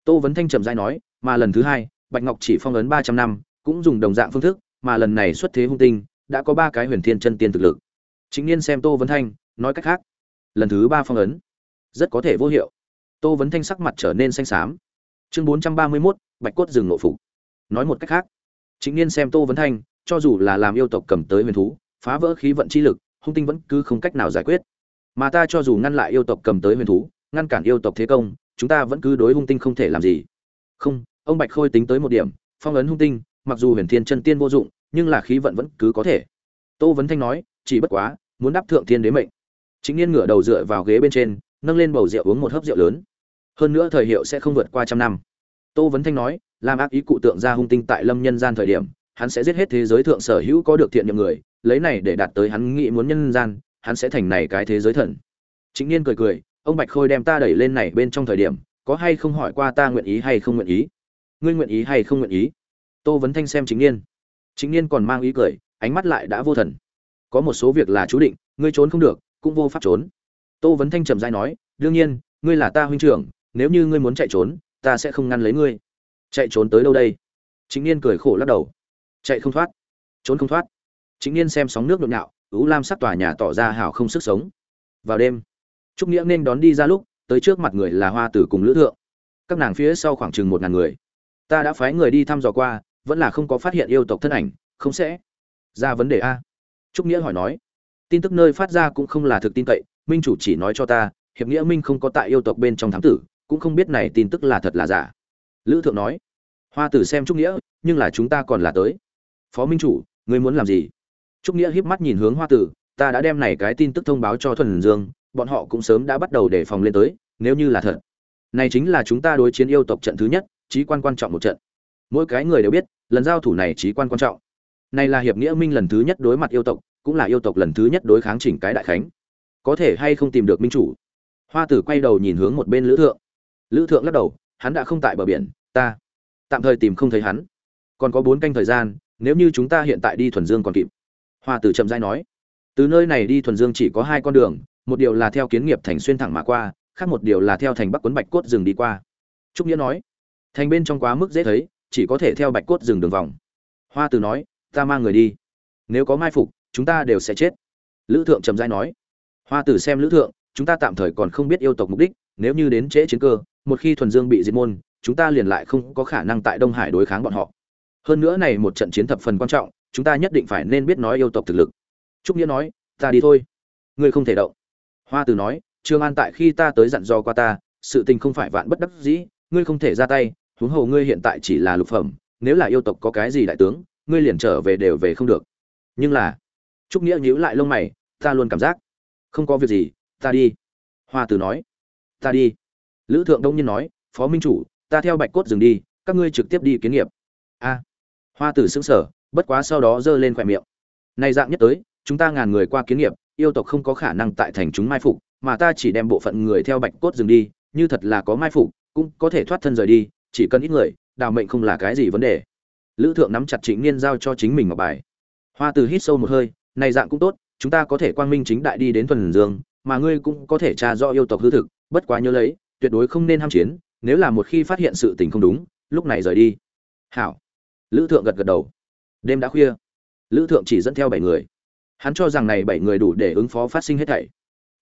Tô vấn thanh trầm dai nói, mà lần thứ hai, bạch ngọc chỉ phong ấn 300 năm, cũng dùng đồng dạng phương thức, mà lần này xuất thế hung tinh, đã có ba cái huyền thiên chân tiên thực lực. Chính niên xem tô vấn thanh, nói cách khác, lần thứ ba phong ấn, rất có thể vô hiệu. Tô vấn thanh sắc mặt trở nên xanh xám. Chương bốn trăm ba mươi mốt, bạch cốt rừng nội phục. Nói một cách khác, chính niên xem tô vấn thanh, cho dù là làm yêu tộc cầm tới huyền thú, phá vỡ khí vận chi lực hung tinh vẫn cứ không cách nào giải quyết. Mà ta cho dù ngăn lại yêu tộc cầm tới huyền thú, ngăn cản yêu tộc thế công, chúng ta vẫn cứ đối hung tinh không thể làm gì. Không, ông bạch khôi tính tới một điểm, phong ấn hung tinh, mặc dù huyền thiên chân tiên vô dụng, nhưng là khí vận vẫn cứ có thể. Tô vấn thanh nói, chỉ bất quá, muốn đáp thượng thiên đế mệnh. Chính niên ngửa đầu dựa vào ghế bên trên, nâng lên bầu rượu uống một hớp rượu lớn. Hơn nữa thời hiệu sẽ không vượt qua trăm năm. Tô vấn thanh nói, làm ác ý cụ tượng ra hung tinh tại lâm nhân gian thời điểm hắn sẽ giết hết thế giới thượng sở hữu có được thiện nhiệm người, lấy này để đạt tới hắn nghĩ muốn nhân gian, hắn sẽ thành này cái thế giới thần. Chính niên cười cười, ông bạch khôi đem ta đẩy lên này bên trong thời điểm, có hay không hỏi qua ta nguyện ý hay không nguyện ý? Ngươi nguyện ý hay không nguyện ý? Tô vấn thanh xem chính niên. Chính niên còn mang ý cười, ánh mắt lại đã vô thần. Có một số việc là chú định, ngươi trốn không được, cũng vô pháp trốn. Tô vấn thanh trầm dai nói, đương nhiên, ngươi là ta huynh trưởng, nếu như ngươi muốn chạy trốn, ta sẽ không ngăn lấy ngươi. Chạy trốn tới đâu đây? Chính niên cười khổ lắc đầu chạy không thoát. Trốn không thoát. Chính niên xem sóng nước nhộn nhạo ú lam sắc tòa nhà tỏ ra hào không sức sống. Vào đêm, trúc nghĩa nên đón đi ra lúc, tới trước mặt người là hoa tử cùng lữ thượng. Các nàng phía sau khoảng chừng một ngàn người. Ta đã phái người đi thăm dò qua, vẫn là không có phát hiện yêu tộc thân ảnh, không sẽ ra vấn đề a. Trúc nghĩa hỏi nói. Tin tức nơi phát ra cũng không là thực tin cậy, minh chủ chỉ nói cho ta, hiệp nghĩa minh không có tại yêu tộc bên trong thám tử, cũng không biết này tin tức là thật là giả. Lữ thượng nói. Hoa tử xem trúc nghĩa, nhưng là chúng ta còn là tới phó minh chủ, ngươi muốn làm gì? Trúc nghĩa híp mắt nhìn hướng hoa tử, ta đã đem này cái tin tức thông báo cho thuần dương, bọn họ cũng sớm đã bắt đầu đề phòng lên tới, nếu như là thật. Này chính là chúng ta đối chiến yêu tộc trận thứ nhất trí quan quan trọng một trận. Mỗi cái người đều biết, lần giao thủ này trí quan quan trọng. Này là hiệp nghĩa minh lần thứ nhất đối mặt yêu tộc, cũng là yêu tộc lần thứ nhất đối kháng chỉnh cái đại khánh. Có thể hay không tìm được minh chủ? Hoa tử quay đầu nhìn hướng một bên lữ thượng. Lữ thượng lắc đầu, hắn đã không tại bờ biển, ta tạm thời tìm không thấy hắn. Còn có bốn canh thời gian nếu như chúng ta hiện tại đi thuần dương còn kịp. Hoa tử chậm dai nói, từ nơi này đi thuần dương chỉ có hai con đường, một điều là theo kiến nghiệp thành xuyên thẳng mà qua, khác một điều là theo thành bắc quấn bạch cốt rừng đi qua. Trúc nghĩa nói, thành bên trong quá mức dễ thấy, chỉ có thể theo bạch cốt rừng đường vòng. Hoa tử nói, ta mang người đi. Nếu có mai phục, chúng ta đều sẽ chết. Lữ thượng trầm dai nói, hoa tử xem lữ thượng, chúng ta tạm thời còn không biết yêu tộc mục đích, nếu như đến trễ chiến cơ, một khi thuần dương bị diệt môn, chúng ta liền lại không có khả năng tại đông hải đối kháng bọn họ hơn nữa này một trận chiến thập phần quan trọng, chúng ta nhất định phải nên biết nói yêu tộc thực lực. Trúc nghĩa nói, ta đi thôi. Ngươi không thể động. Hoa từ nói, trương an tại khi ta tới dặn dò qua ta, sự tình không phải vạn bất đắc dĩ, ngươi không thể ra tay, huống hồ ngươi hiện tại chỉ là lục phẩm, nếu là yêu tộc có cái gì đại tướng, ngươi liền trở về đều về không được. Nhưng là, trúc nghĩa nhíu lại lông mày, ta luôn cảm giác không có việc gì, ta đi. Hoa từ nói, ta đi. Lữ thượng đông nhiên nói, phó minh chủ, ta theo bạch cốt dừng đi, các ngươi trực tiếp đi kiến nghiệp. A hoa tử xứng sở bất quá sau đó giơ lên khỏe miệng. Này dạng nhất tới, chúng ta ngàn người qua kiến nghiệp, yêu tộc không có khả năng tại thành chúng mai phục, mà ta chỉ đem bộ phận người theo bạch cốt dừng đi, như thật là có mai phục, cũng có thể thoát thân rời đi, chỉ cần ít người, đào mệnh không là cái gì vấn đề. Lữ thượng nắm chặt chính niên giao cho chính mình ngọc bài. Hoa từ hít sâu một hơi, này dạng cũng tốt, chúng ta có thể quang minh chính đại đi đến thuần dương, mà ngươi cũng có thể tra rõ yêu tộc hư thực, bất quá nhớ lấy, tuyệt đối không nên ham chiến, nếu là một khi phát hiện sự tình không đúng, lúc này rời đi. Hảo lữ thượng gật gật đầu. Đêm đã khuya. Lữ thượng chỉ dẫn theo bảy người. Hắn cho rằng này bảy người đủ để ứng phó phát sinh hết thảy.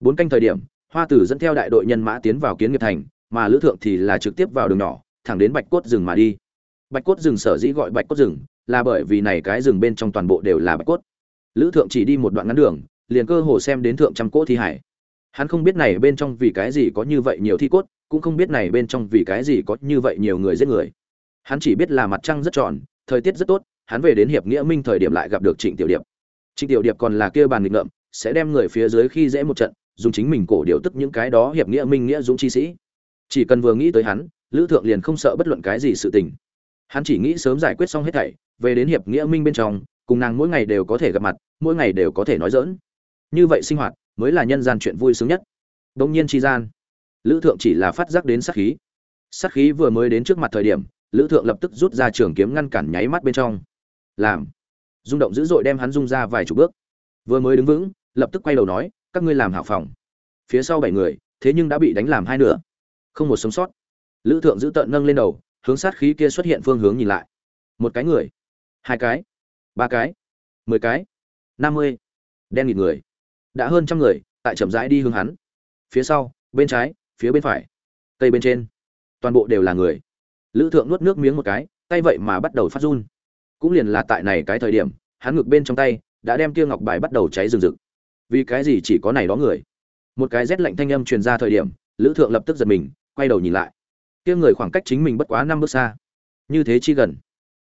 Bốn canh thời điểm, hoa tử dẫn theo đại đội nhân mã tiến vào kiến nghiệp thành, mà lữ thượng thì là trực tiếp vào đường nhỏ, thẳng đến bạch cốt rừng mà đi. Bạch cốt rừng sở dĩ gọi bạch cốt rừng là bởi vì này cái rừng bên trong toàn bộ đều là bạch cốt. Lữ thượng chỉ đi một đoạn ngắn đường, liền cơ hồ xem đến thượng trăm cỗ thi hải. Hắn không biết này bên trong vì cái gì có như vậy nhiều thi cốt, cũng không biết này bên trong vì cái gì có như vậy nhiều người giết người. Hắn chỉ biết là mặt trăng rất tròn thời tiết rất tốt, hắn về đến hiệp nghĩa minh thời điểm lại gặp được trịnh tiểu điệp. Trịnh tiểu điệp còn là kia bàn nghịch ngợm, sẽ đem người phía dưới khi dễ một trận, dùng chính mình cổ điều tức những cái đó hiệp nghĩa minh nghĩa dũng chi sĩ. Chỉ cần vừa nghĩ tới hắn, lữ thượng liền không sợ bất luận cái gì sự tình. Hắn chỉ nghĩ sớm giải quyết xong hết thảy, về đến hiệp nghĩa minh bên trong, cùng nàng mỗi ngày đều có thể gặp mặt, mỗi ngày đều có thể nói dỡn như vậy sinh hoạt, mới là nhân gian chuyện vui sướng nhất. Đông nhiên tri gian, lữ thượng chỉ là phát giác đến sát khí. Sát khí vừa mới đến trước mặt thời điểm lữ thượng lập tức rút ra trường kiếm ngăn cản nháy mắt bên trong. Làm. Rung động dữ dội đem hắn rung ra vài chục bước. Vừa mới đứng vững, lập tức quay đầu nói, các ngươi làm hảo phòng. Phía sau bảy người, thế nhưng đã bị đánh làm hai nửa. Không một sống sót. Lữ thượng giữ tợn nâng lên đầu, hướng sát khí kia xuất hiện phương hướng nhìn lại. Một cái người. Hai cái. Ba cái. Mười cái. Năm mươi. Đen nghịt người. Đã hơn trăm người, tại chậm rãi đi hướng hắn. Phía sau, bên trái, phía bên phải. Cây bên trên. Toàn bộ đều là người lữ thượng nuốt nước miếng một cái, tay vậy mà bắt đầu phát run. Cũng liền là tại này cái thời điểm, hắn ngực bên trong tay đã đem kia ngọc bài bắt đầu cháy rừng rực. Vì cái gì chỉ có này đó người? Một cái rét lạnh thanh âm truyền ra thời điểm, lữ thượng lập tức giật mình, quay đầu nhìn lại. Kia người khoảng cách chính mình bất quá năm bước xa. Như thế chi gần?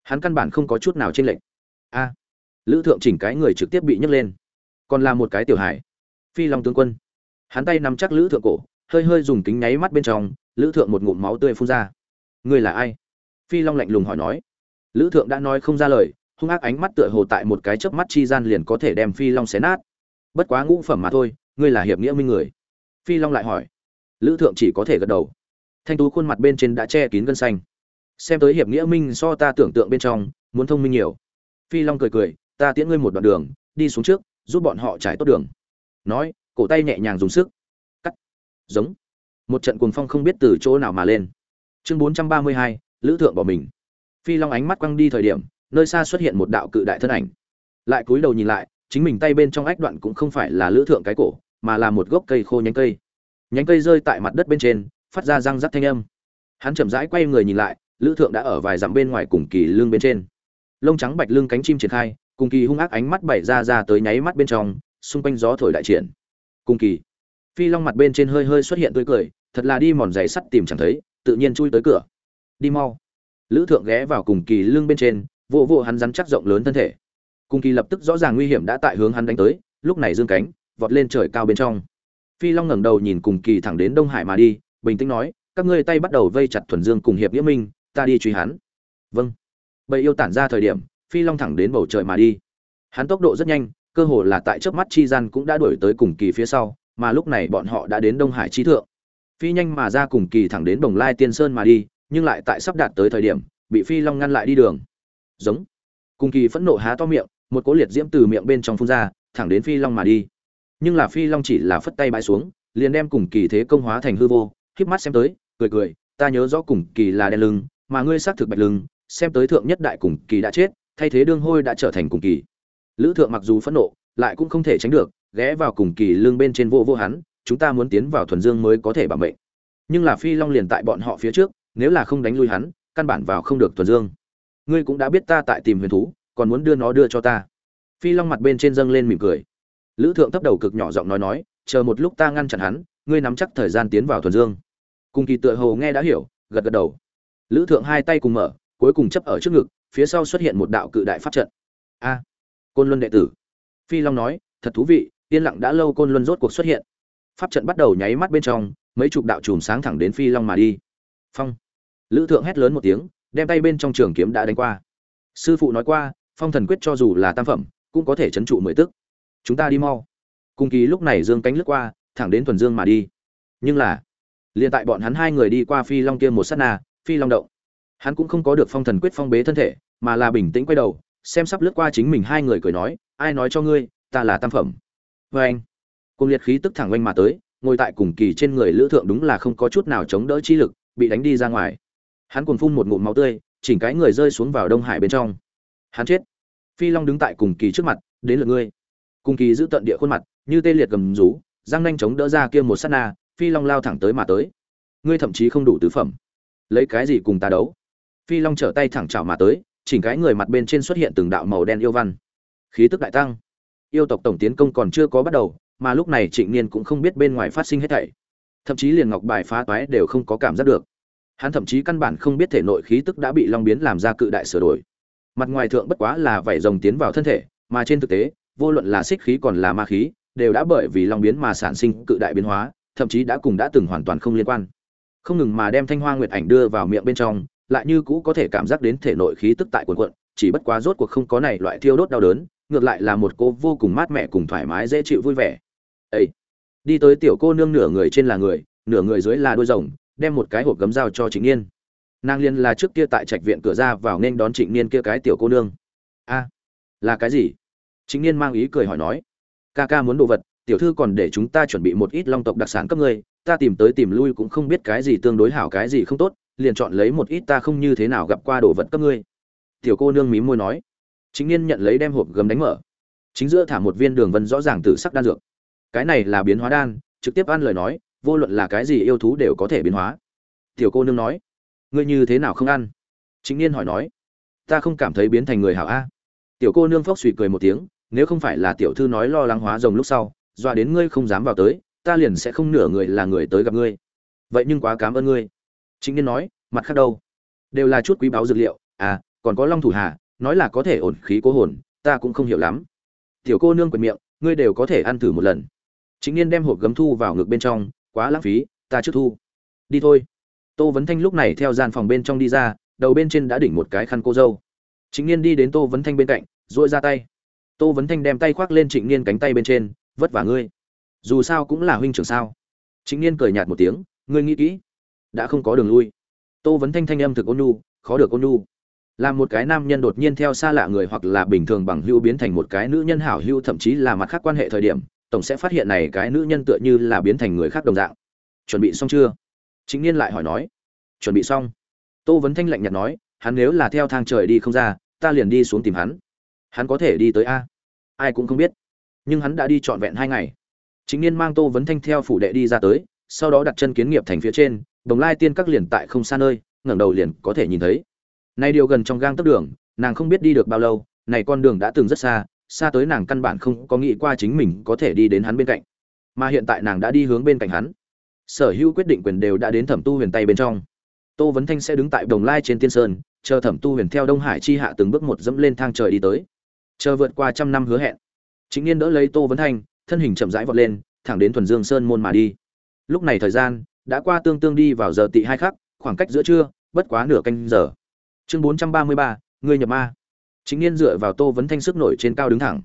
Hắn căn bản không có chút nào trên lệnh a! Lữ thượng chỉnh cái người trực tiếp bị nhấc lên. Còn là một cái tiểu hải phi long tướng quân. Hắn tay nắm chắc lữ thượng cổ, hơi hơi dùng kính nháy mắt bên trong, lữ thượng một ngụm máu tươi phun ra ngươi là ai? Phi long lạnh lùng hỏi nói. Lữ thượng đã nói không ra lời, hung ác ánh mắt tựa hồ tại một cái chớp mắt chi gian liền có thể đem phi long xé nát. Bất quá ngũ phẩm mà thôi, ngươi là hiệp nghĩa minh người. Phi long lại hỏi. Lữ thượng chỉ có thể gật đầu. Thanh tú khuôn mặt bên trên đã che kín gân xanh. Xem tới hiệp nghĩa minh so ta tưởng tượng bên trong, muốn thông minh nhiều. Phi long cười cười, ta tiễn ngươi một đoạn đường, đi xuống trước, giúp bọn họ trải tốt đường. Nói, cổ tay nhẹ nhàng dùng sức. Cắt. Giống. Một trận cuồng phong không biết từ chỗ nào mà lên chương bốn trăm ba mươi hai, lữ thượng bỏ mình. Phi long ánh mắt quăng đi thời điểm, nơi xa xuất hiện một đạo cự đại thân ảnh. Lại cúi đầu nhìn lại, chính mình tay bên trong ách đoạn cũng không phải là lữ thượng cái cổ, mà là một gốc cây khô nhánh cây. Nhánh cây rơi tại mặt đất bên trên, phát ra răng rắc thanh âm. Hắn chậm rãi quay người nhìn lại, lữ thượng đã ở vài dặm bên ngoài cùng kỳ lưng bên trên. Lông trắng bạch lưng cánh chim triển khai, cùng kỳ hung ác ánh mắt bảy ra ra tới nháy mắt bên trong, xung quanh gió thổi đại triển. Cùng kỳ. Phi long mặt bên trên hơi hơi xuất hiện tươi cười, thật là đi mòn giày sắt tìm chẳng thấy tự nhiên chui tới cửa. Đi mau. Lữ thượng ghé vào cùng kỳ lưng bên trên vô vô hắn rắn chắc rộng lớn thân thể. Cùng kỳ lập tức rõ ràng nguy hiểm đã tại hướng hắn đánh tới, lúc này dương cánh, vọt lên trời cao bên trong. Phi long ngẩng đầu nhìn cùng kỳ thẳng đến đông hải mà đi, bình tĩnh nói, các ngươi tay bắt đầu vây chặt thuần dương cùng hiệp nghĩa minh, ta đi truy hắn. Vâng. Bầy yêu tản ra thời điểm, phi long thẳng đến bầu trời mà đi. Hắn tốc độ rất nhanh, cơ hồ là tại chớp mắt chi gian cũng đã đuổi tới cùng kỳ phía sau, mà lúc này bọn họ đã đến đông hải chi thượng phi nhanh mà ra cùng kỳ thẳng đến đồng lai tiên sơn mà đi, nhưng lại tại sắp đạt tới thời điểm, bị phi long ngăn lại đi đường. Giống. Cùng kỳ phẫn nộ há to miệng, một cỗ liệt diễm từ miệng bên trong phun ra, thẳng đến phi long mà đi. Nhưng là phi long chỉ là phất tay bãi xuống, liền đem cùng kỳ thế công hóa thành hư vô, híp mắt xem tới, cười cười, ta nhớ rõ cùng kỳ là đen lưng, mà ngươi xác thực bạch lưng, xem tới thượng nhất đại cùng kỳ đã chết, thay thế đương hôi đã trở thành cùng kỳ. Lữ thượng mặc dù phẫn nộ, lại cũng không thể tránh được, ghé vào cùng kỳ lưng bên trên vô vô hắn chúng ta muốn tiến vào thuần dương mới có thể bảo mệnh. Nhưng là phi long liền tại bọn họ phía trước, nếu là không đánh lui hắn, căn bản vào không được thuần dương. Ngươi cũng đã biết ta tại tìm huyền thú, còn muốn đưa nó đưa cho ta. Phi long mặt bên trên dâng lên mỉm cười. Lữ thượng thấp đầu cực nhỏ giọng nói nói, chờ một lúc ta ngăn chặn hắn, ngươi nắm chắc thời gian tiến vào thuần dương. Cùng kỳ tựa hồ nghe đã hiểu, gật gật đầu. Lữ thượng hai tay cùng mở, cuối cùng chấp ở trước ngực, phía sau xuất hiện một đạo cự đại pháp trận. A, côn luân đệ tử. Phi long nói, thật thú vị, yên lặng đã lâu côn luân rốt cuộc xuất hiện pháp trận bắt đầu nháy mắt bên trong, mấy chục đạo chùm sáng thẳng đến phi long mà đi. Phong. Lữ thượng hét lớn một tiếng, đem tay bên trong trường kiếm đã đánh qua. Sư phụ nói qua, phong thần quyết cho dù là tam phẩm, cũng có thể chấn trụ mười tức. Chúng ta đi mau. Cung kỳ lúc này dương cánh lướt qua, thẳng đến thuần dương mà đi. Nhưng là, liền tại bọn hắn hai người đi qua phi long kia một sát na, phi long động. Hắn cũng không có được phong thần quyết phong bế thân thể, mà là bình tĩnh quay đầu, xem sắp lướt qua chính mình hai người cười nói, ai nói cho ngươi, ta là tam phẩm. Vê anh cùng liệt khí tức thẳng oanh mà tới, ngồi tại cùng kỳ trên người lữ thượng đúng là không có chút nào chống đỡ chi lực, bị đánh đi ra ngoài. Hắn cùng phun một ngụm máu tươi, chỉnh cái người rơi xuống vào đông hải bên trong. Hắn chết. Phi long đứng tại cùng kỳ trước mặt, đến lượt ngươi. Cùng kỳ giữ tận địa khuôn mặt, như tê liệt gầm rú, răng nanh chống đỡ ra kia một sát na, phi long lao thẳng tới mà tới. Ngươi thậm chí không đủ tứ phẩm. Lấy cái gì cùng ta đấu? Phi long trở tay thẳng chảo mà tới, chỉnh cái người mặt bên trên xuất hiện từng đạo màu đen yêu văn. Khí tức đại tăng. Yêu tộc tổng tiến công còn chưa có bắt đầu mà lúc này trịnh niên cũng không biết bên ngoài phát sinh hết thảy. Thậm chí liền ngọc bài phá toái đều không có cảm giác được. Hắn thậm chí căn bản không biết thể nội khí tức đã bị long biến làm ra cự đại sửa đổi. Mặt ngoài thượng bất quá là vảy rồng tiến vào thân thể, mà trên thực tế, vô luận là xích khí còn là ma khí, đều đã bởi vì long biến mà sản sinh cự đại biến hóa, thậm chí đã cùng đã từng hoàn toàn không liên quan. Không ngừng mà đem thanh hoa nguyệt ảnh đưa vào miệng bên trong, lại như cũ có thể cảm giác đến thể nội khí tức tại quần quận chỉ bất quá rốt cuộc không có này loại thiêu đốt đau đớn, ngược lại là một cô vô cùng mát mẻ cùng thoải mái dễ chịu vui vẻ ấy đi tới tiểu cô nương nửa người trên là người, nửa người dưới là đôi rồng, đem một cái hộp gấm dao cho trịnh niên. Nàng liên là trước kia tại trạch viện cửa ra vào nên đón trịnh niên kia cái tiểu cô nương. A, là cái gì? Trịnh niên mang ý cười hỏi nói. Ca ca muốn đồ vật, tiểu thư còn để chúng ta chuẩn bị một ít long tộc đặc sản cấp ngươi, ta tìm tới tìm lui cũng không biết cái gì tương đối hảo cái gì không tốt, liền chọn lấy một ít ta không như thế nào gặp qua đồ vật cấp ngươi. Tiểu cô nương mím môi nói. Chính niên nhận lấy đem hộp gấm đánh mở. Chính giữa thả một viên đường vân rõ ràng từ sắc đan dược cái này là biến hóa đan, trực tiếp ăn lời nói, vô luận là cái gì yêu thú đều có thể biến hóa. Tiểu cô nương nói, ngươi như thế nào không ăn? Chính niên hỏi nói, ta không cảm thấy biến thành người hảo a. Tiểu cô nương phốc suy cười một tiếng, nếu không phải là tiểu thư nói lo lắng hóa rồng lúc sau, dọa đến ngươi không dám vào tới, ta liền sẽ không nửa người là người tới gặp ngươi. Vậy nhưng quá cảm ơn ngươi. Chính niên nói, mặt khác đâu? Đều là chút quý báu dược liệu à còn có long thủ hà, nói là có thể ổn khí cố hồn, ta cũng không hiểu lắm. Tiểu cô nương quệt miệng, ngươi đều có thể ăn thử một lần chính niên đem hộp gấm thu vào ngực bên trong, quá lãng phí, ta trước thu. Đi thôi. Tô vấn thanh lúc này theo gian phòng bên trong đi ra, đầu bên trên đã đỉnh một cái khăn cô dâu. Chính niên đi đến tô vấn thanh bên cạnh dội ra tay. Tô vấn thanh đem tay khoác lên trịnh niên cánh tay bên trên, vất vả ngươi. Dù sao cũng là huynh trưởng sao. Chính niên cười nhạt một tiếng, ngươi nghĩ kỹ. Đã không có đường lui. Tô vấn thanh thanh âm thực ôn nhu, khó được ôn nhu. Là một cái nam nhân đột nhiên theo xa lạ người hoặc là bình thường bằng hưu biến thành một cái nữ nhân hảo hưu thậm chí là mặt khác quan hệ thời điểm tổng sẽ phát hiện này cái nữ nhân tựa như là biến thành người khác đồng dạng. Chuẩn bị xong chưa? Chính niên lại hỏi nói. Chuẩn bị xong. Tô vấn thanh lạnh nhạt nói, hắn nếu là theo thang trời đi không ra, ta liền đi xuống tìm hắn. Hắn có thể đi tới a? Ai cũng không biết. Nhưng hắn đã đi trọn vẹn hai ngày. Chính niên mang tô vấn thanh theo phủ đệ đi ra tới, sau đó đặt chân kiến nghiệp thành phía trên, đồng lai tiên các liền tại không xa nơi, ngẩng đầu liền có thể nhìn thấy. Nay điều gần trong gang tấc đường, nàng không biết đi được bao lâu, này con đường đã từng rất xa xa tới nàng căn bản không có nghĩ qua chính mình có thể đi đến hắn bên cạnh, mà hiện tại nàng đã đi hướng bên cạnh hắn. Sở hữu quyết định quyền đều đã đến thẩm tu huyền tay bên trong. Tô vấn thanh sẽ đứng tại đồng lai trên tiên sơn, chờ thẩm tu huyền theo đông hải chi hạ từng bước một dẫm lên thang trời đi tới. Chờ vượt qua trăm năm hứa hẹn chính niên đỡ lấy tô vấn thanh, thân hình chậm rãi vọt lên, thẳng đến thuần dương sơn môn mà đi. Lúc này thời gian đã qua tương tương đi vào giờ tị hai khắc, khoảng cách giữa trưa, bất quá nửa canh giờ. Chương bốn trăm ba mươi ba người nhập ma chính niên dựa vào tô vấn thanh sức nổi trên cao đứng thẳng.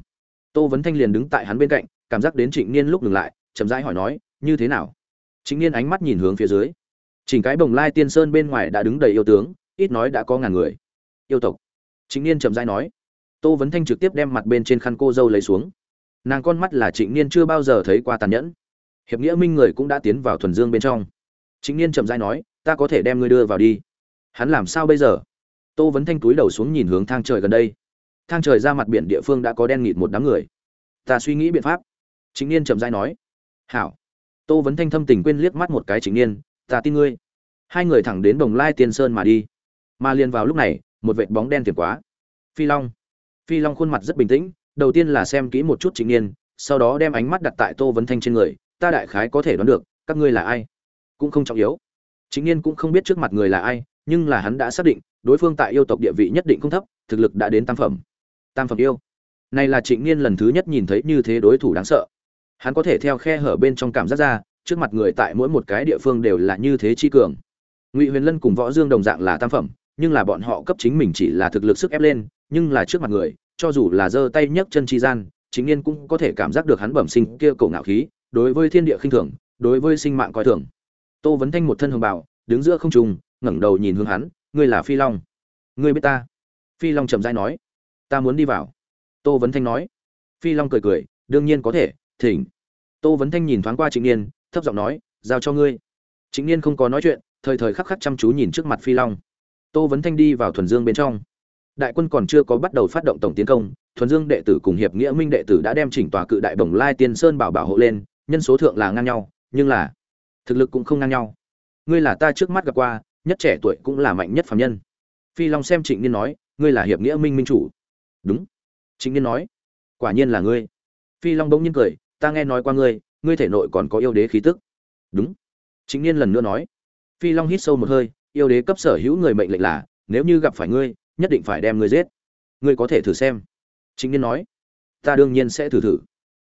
Tô vấn thanh liền đứng tại hắn bên cạnh, cảm giác đến trịnh niên lúc dừng lại, chậm rãi hỏi nói, như thế nào? Chính niên ánh mắt nhìn hướng phía dưới. Chỉnh cái bồng lai tiên sơn bên ngoài đã đứng đầy yêu tướng, ít nói đã có ngàn người. Yêu tộc? Chính niên chậm rãi nói. Tô vấn thanh trực tiếp đem mặt bên trên khăn cô dâu lấy xuống. Nàng con mắt là trịnh niên chưa bao giờ thấy qua tàn nhẫn. Hiệp nghĩa minh người cũng đã tiến vào thuần dương bên trong. Trịnh niên chậm rãi nói, ta có thể đem ngươi đưa vào đi. Hắn làm sao bây giờ? Tô vấn thanh túi đầu xuống nhìn hướng thang trời gần đây. Thang trời ra mặt biển địa phương đã có đen nghịt một đám người. Ta suy nghĩ biện pháp. Chính niên chậm dai nói. Hảo. Tô vấn thanh thâm tình quên liếc mắt một cái chính niên. Ta tin ngươi. Hai người thẳng đến bồng lai tiên sơn mà đi. Mà liền vào lúc này, một vệt bóng đen tiềm quá. Phi long. Phi long khuôn mặt rất bình tĩnh, đầu tiên là xem kỹ một chút chính niên, sau đó đem ánh mắt đặt tại tô vấn thanh trên người. Ta đại khái có thể đoán được, các ngươi là ai? Cũng không trọng yếu. Chính niên cũng không biết trước mặt người là ai, nhưng là hắn đã xác định đối phương tại yêu tộc địa vị nhất định không thấp, thực lực đã đến tam phẩm. Tam phẩm yêu. Này là trịnh niên lần thứ nhất nhìn thấy như thế đối thủ đáng sợ. Hắn có thể theo khe hở bên trong cảm giác ra, trước mặt người tại mỗi một cái địa phương đều là như thế chi cường. Ngụy huyền lân cùng võ dương đồng dạng là tam phẩm, nhưng là bọn họ cấp chính mình chỉ là thực lực sức ép lên, nhưng là trước mặt người, cho dù là giơ tay nhấc chân chi gian chính niên cũng có thể cảm giác được hắn bẩm sinh kia cổ ngạo khí, đối với thiên địa khinh thường, đối với sinh mạng coi thường. Tô vấn thanh một thân hồng bảo đứng giữa không trung, ngẩng đầu nhìn hướng hắn ngươi là phi long. Ngươi biết ta? Phi long chậm rãi nói. Ta muốn đi vào. Tô vấn thanh nói. Phi long cười cười. Đương nhiên có thể. Thỉnh. Tô vấn thanh nhìn thoáng qua trịnh niên, thấp giọng nói, giao cho ngươi. Trịnh niên không có nói chuyện, thời thời khắc khắc chăm chú nhìn trước mặt phi long. Tô vấn thanh đi vào thuần dương bên trong. Đại quân còn chưa có bắt đầu phát động tổng tiến công, thuần dương đệ tử cùng hiệp nghĩa minh đệ tử đã đem chỉnh tòa cự đại bồng lai tiên sơn bảo bảo hộ lên, nhân số thượng là ngang nhau, nhưng là thực lực cũng không ngang nhau. Ngươi là ta trước mắt gặp qua nhất trẻ tuổi cũng là mạnh nhất phạm nhân. Phi long xem trịnh niên nói, ngươi là hiệp nghĩa minh minh chủ. Đúng. Trịnh niên nói, quả nhiên là ngươi. Phi long bỗng nhiên cười, ta nghe nói qua ngươi ngươi thể nội còn có yêu đế khí tức. Đúng. Trịnh niên lần nữa nói, phi long hít sâu một hơi, yêu đế cấp sở hữu người mệnh lệnh là, nếu như gặp phải ngươi, nhất định phải đem ngươi giết. Ngươi có thể thử xem. Trịnh niên nói, ta đương nhiên sẽ thử thử.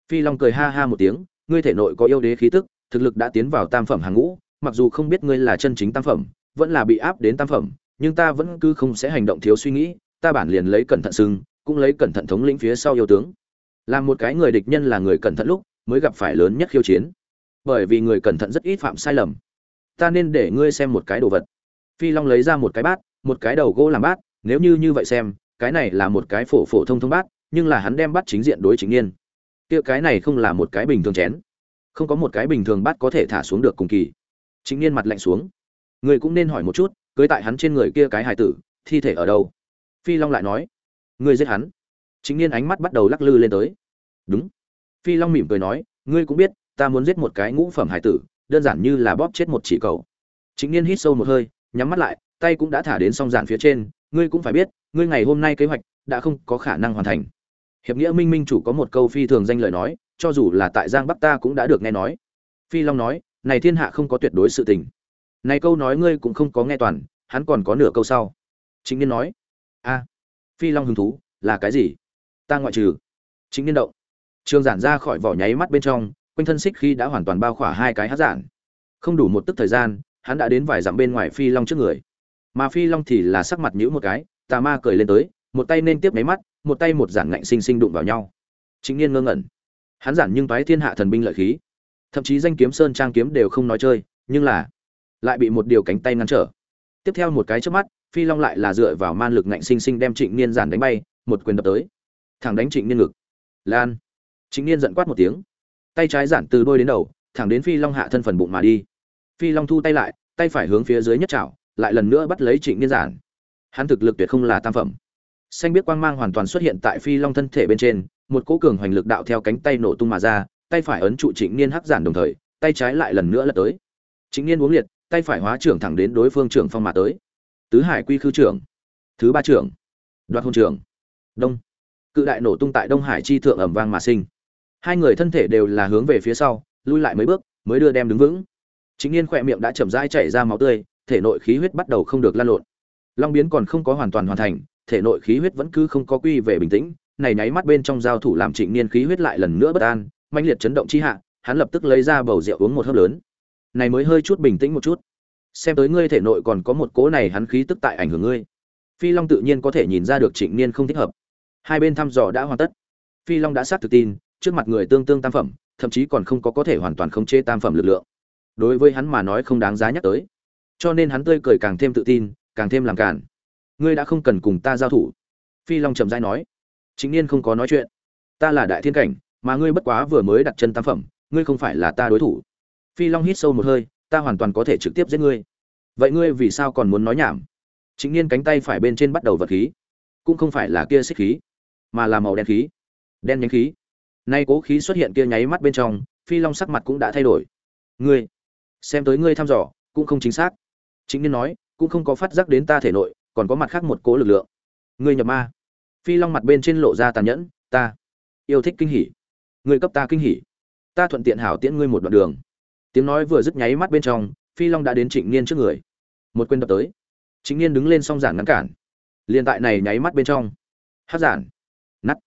Phi long cười ha ha một tiếng, ngươi thể nội có yêu đế khí tức, thực lực đã tiến vào tam phẩm hàng ngũ, mặc dù không biết ngươi là chân chính tam phẩm vẫn là bị áp đến tam phẩm, nhưng ta vẫn cứ không sẽ hành động thiếu suy nghĩ, ta bản liền lấy cẩn thận sưng cũng lấy cẩn thận thống lĩnh phía sau yêu tướng. Làm một cái người địch nhân là người cẩn thận lúc, mới gặp phải lớn nhất khiêu chiến. Bởi vì người cẩn thận rất ít phạm sai lầm. Ta nên để ngươi xem một cái đồ vật. Phi long lấy ra một cái bát, một cái đầu gỗ làm bát, nếu như như vậy xem, cái này là một cái phổ phổ thông thông bát, nhưng là hắn đem bát chính diện đối chính niên. Kia cái này không là một cái bình thường chén. Không có một cái bình thường bát có thể thả xuống được cùng kỳ. Chính niên mặt lạnh xuống người cũng nên hỏi một chút, cưới tại hắn trên người kia cái hài tử, thi thể ở đâu? Phi long lại nói. Ngươi giết hắn. Chính niên ánh mắt bắt đầu lắc lư lên tới. Đúng. Phi long mỉm cười nói, ngươi cũng biết, ta muốn giết một cái ngũ phẩm hải tử, đơn giản như là bóp chết một chỉ cầu. Chính niên hít sâu một hơi, nhắm mắt lại, tay cũng đã thả đến song giản phía trên. Ngươi cũng phải biết, ngươi ngày hôm nay kế hoạch đã không có khả năng hoàn thành. Hiệp nghĩa minh minh chủ có một câu phi thường danh lời nói, cho dù là tại giang bắc ta cũng đã được nghe nói. Phi long nói, này thiên hạ không có tuyệt đối sự tình này câu nói ngươi cũng không có nghe toàn, hắn còn có nửa câu sau. Chính niên nói, a, phi long hứng thú, là cái gì? Ta ngoại trừ. Chính niên động. Trường giản ra khỏi vỏ nháy mắt bên trong, quanh thân xích khi đã hoàn toàn bao khỏa hai cái hát giản. Không đủ một tức thời gian, hắn đã đến vài dặm bên ngoài phi long trước người. Mà phi long thì là sắc mặt nhữ một cái, tà ma cười lên tới, một tay nên tiếp mấy mắt, một tay một giản ngạnh sinh sinh đụng vào nhau. Chính niên ngơ ngẩn. Hắn giản nhưng toái thiên hạ thần binh lợi khí. Thậm chí danh kiếm sơn trang kiếm đều không nói chơi, nhưng là lại bị một điều cánh tay ngăn trở. Tiếp theo một cái trước mắt, phi long lại là dựa vào man lực ngạnh sinh sinh đem trịnh niên giản đánh bay, một quyền đập tới. Thẳng đánh trịnh niên ngực. Lan. Trịnh niên giận quát một tiếng. Tay trái giản từ đôi đến đầu, thẳng đến phi long hạ thân phần bụng mà đi. Phi long thu tay lại, tay phải hướng phía dưới nhất chảo, lại lần nữa bắt lấy trịnh niên giản. Hắn thực lực tuyệt không là tam phẩm. Xanh biết quang mang hoàn toàn xuất hiện tại phi long thân thể bên trên, một cỗ cường hoành lực đạo theo cánh tay nổ tung mà ra, tay phải ấn trụ trịnh niên hắc giản đồng thời, tay trái lại lần nữa lật tới. Trịnh niên uống liệt tay phải hóa trưởng thẳng đến đối phương trưởng phong mà tới. Tứ hải quy khư trưởng. Thứ ba trưởng. Đoạt hôn trưởng. Đông. Cự đại nổ tung tại đông hải chi thượng ẩm vang mà sinh. Hai người thân thể đều là hướng về phía sau, lui lại mấy bước, mới đưa đem đứng vững. Chính niên khỏe miệng đã chậm rãi chảy ra máu tươi, thể nội khí huyết bắt đầu không được lan lộn. Long biến còn không có hoàn toàn hoàn thành, thể nội khí huyết vẫn cứ không có quy về bình tĩnh, này nháy mắt bên trong giao thủ làm trịnh niên khí huyết lại lần nữa bất an, mãnh liệt chấn động chi hạ, hắn lập tức lấy ra bầu rượu uống một hớp lớn này mới hơi chút bình tĩnh một chút. Xem tới ngươi thể nội còn có một cố này hắn khí tức tại ảnh hưởng ngươi. Phi long tự nhiên có thể nhìn ra được trịnh niên không thích hợp. Hai bên thăm dò đã hoàn tất. Phi long đã xác thực tin, trước mặt người tương tương tam phẩm, thậm chí còn không có có thể hoàn toàn khống chế tam phẩm lực lượng. Đối với hắn mà nói không đáng giá nhắc tới. Cho nên hắn tươi cười càng thêm tự tin, càng thêm làm cản ngươi đã không cần cùng ta giao thủ. Phi long trầm dai nói. Chính niên không có nói chuyện. Ta là đại thiên cảnh, mà ngươi bất quá vừa mới đặt chân tam phẩm, ngươi không phải là ta đối thủ phi long hít sâu một hơi, ta hoàn toàn có thể trực tiếp giết ngươi. Vậy ngươi vì sao còn muốn nói nhảm? Chính niên cánh tay phải bên trên bắt đầu vật khí. Cũng không phải là kia xích khí, mà là màu đen khí. Đen nhánh khí. Nay cố khí xuất hiện kia nháy mắt bên trong, phi long sắc mặt cũng đã thay đổi. Ngươi, xem tới ngươi thăm dò, cũng không chính xác. Chính niên nói, cũng không có phát giác đến ta thể nội, còn có mặt khác một cố lực lượng. Ngươi nhập ma. Phi long mặt bên trên lộ ra tàn nhẫn, ta yêu thích kinh hỉ. Ngươi cấp ta kinh hỉ. Ta thuận tiện hảo tiễn ngươi một đoạn đường tiếng nói vừa dứt nháy mắt bên trong, phi long đã đến trịnh niên trước người. Một quên đập tới. Trịnh niên đứng lên song giản ngăn cản. Liền tại này nháy mắt bên trong. Hát giản. Nắt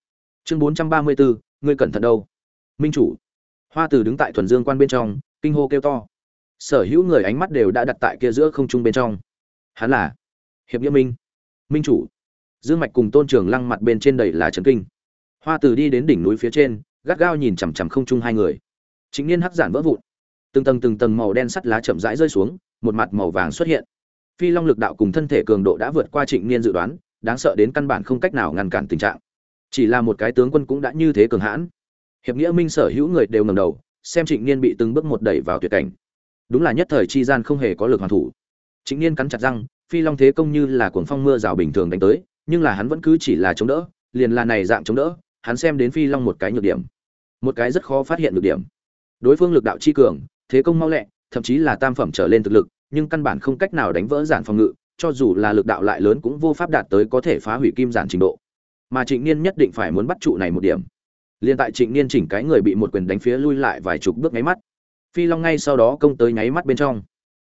chương bốn trăm ba mươi bốn ngươi cẩn thận đâu? Minh chủ. Hoa tử đứng tại thuần dương quan bên trong, kinh hô kêu to. Sở hữu người ánh mắt đều đã đặt tại kia giữa không trung bên trong. Hắn là hiệp nghĩa minh. Minh chủ. Dương mạch cùng tôn trường lăng mặt bên trên đầy là trấn kinh. Hoa tử đi đến đỉnh núi phía trên, gắt gao nhìn chằm chằm không trung hai người. Chính niên hắc giản vỡ vụn từng tầng từng tầng màu đen sắt lá chậm rãi rơi xuống, một mặt màu vàng xuất hiện. Phi long lực đạo cùng thân thể cường độ đã vượt qua trịnh niên dự đoán, đáng sợ đến căn bản không cách nào ngăn cản tình trạng. Chỉ là một cái tướng quân cũng đã như thế cường hãn. Hiệp nghĩa minh sở hữu người đều ngầm đầu, xem trịnh niên bị từng bước một đẩy vào tuyệt cảnh. Đúng là nhất thời chi gian không hề có lực hoàn thủ. Trịnh niên cắn chặt răng, phi long thế công như là cuồng phong mưa rào bình thường đánh tới, nhưng là hắn vẫn cứ chỉ là chống đỡ, liền là này dạng chống đỡ, hắn xem đến phi long một cái nhược điểm. Một cái rất khó phát hiện được điểm. Đối phương lực đạo chi cường thế công mau lẹ, thậm chí là tam phẩm trở lên thực lực, nhưng căn bản không cách nào đánh vỡ giản phòng ngự, cho dù là lực đạo lại lớn cũng vô pháp đạt tới có thể phá hủy kim giản trình độ. Mà trịnh niên nhất định phải muốn bắt trụ này một điểm. Liền tại trịnh niên chỉnh cái người bị một quyền đánh phía lui lại vài chục bước nháy mắt. Phi long ngay sau đó công tới nháy mắt bên trong.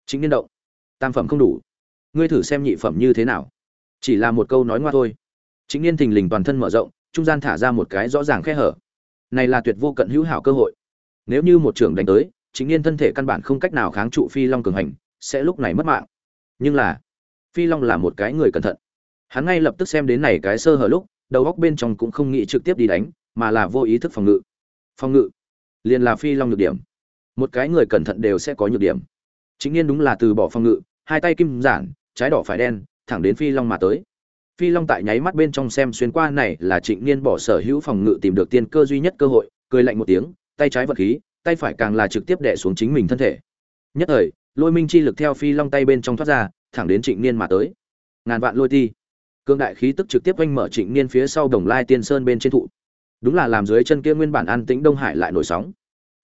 Trịnh niên động. Tam phẩm không đủ. Ngươi thử xem nhị phẩm như thế nào. Chỉ là một câu nói ngoa thôi. Trịnh niên thình lình toàn thân mở rộng, trung gian thả ra một cái rõ ràng khe hở. Này là tuyệt vô cận hữu hảo cơ hội. Nếu như một trưởng đánh tới chính niên thân thể căn bản không cách nào kháng trụ phi long cường hành, sẽ lúc này mất mạng. Nhưng là, phi long là một cái người cẩn thận. Hắn ngay lập tức xem đến này cái sơ hở lúc, đầu góc bên trong cũng không nghĩ trực tiếp đi đánh, mà là vô ý thức phòng ngự. Phòng ngự, liền là phi long nhược điểm. Một cái người cẩn thận đều sẽ có nhược điểm. Chính niên đúng là từ bỏ phòng ngự, hai tay kim giản, trái đỏ phải đen, thẳng đến phi long mà tới. Phi long tại nháy mắt bên trong xem xuyên qua này là trịnh niên bỏ sở hữu phòng ngự tìm được tiên cơ duy nhất cơ hội, cười lạnh một tiếng, tay trái vật khí tay phải càng là trực tiếp đè xuống chính mình thân thể. Nhất thời, lôi minh chi lực theo phi long tay bên trong thoát ra, thẳng đến trịnh niên mà tới. Ngàn vạn lôi ti. Cương đại khí tức trực tiếp quanh mở trịnh niên phía sau đồng lai tiên sơn bên trên thụ. Đúng là làm dưới chân kia nguyên bản an tĩnh đông hải lại nổi sóng.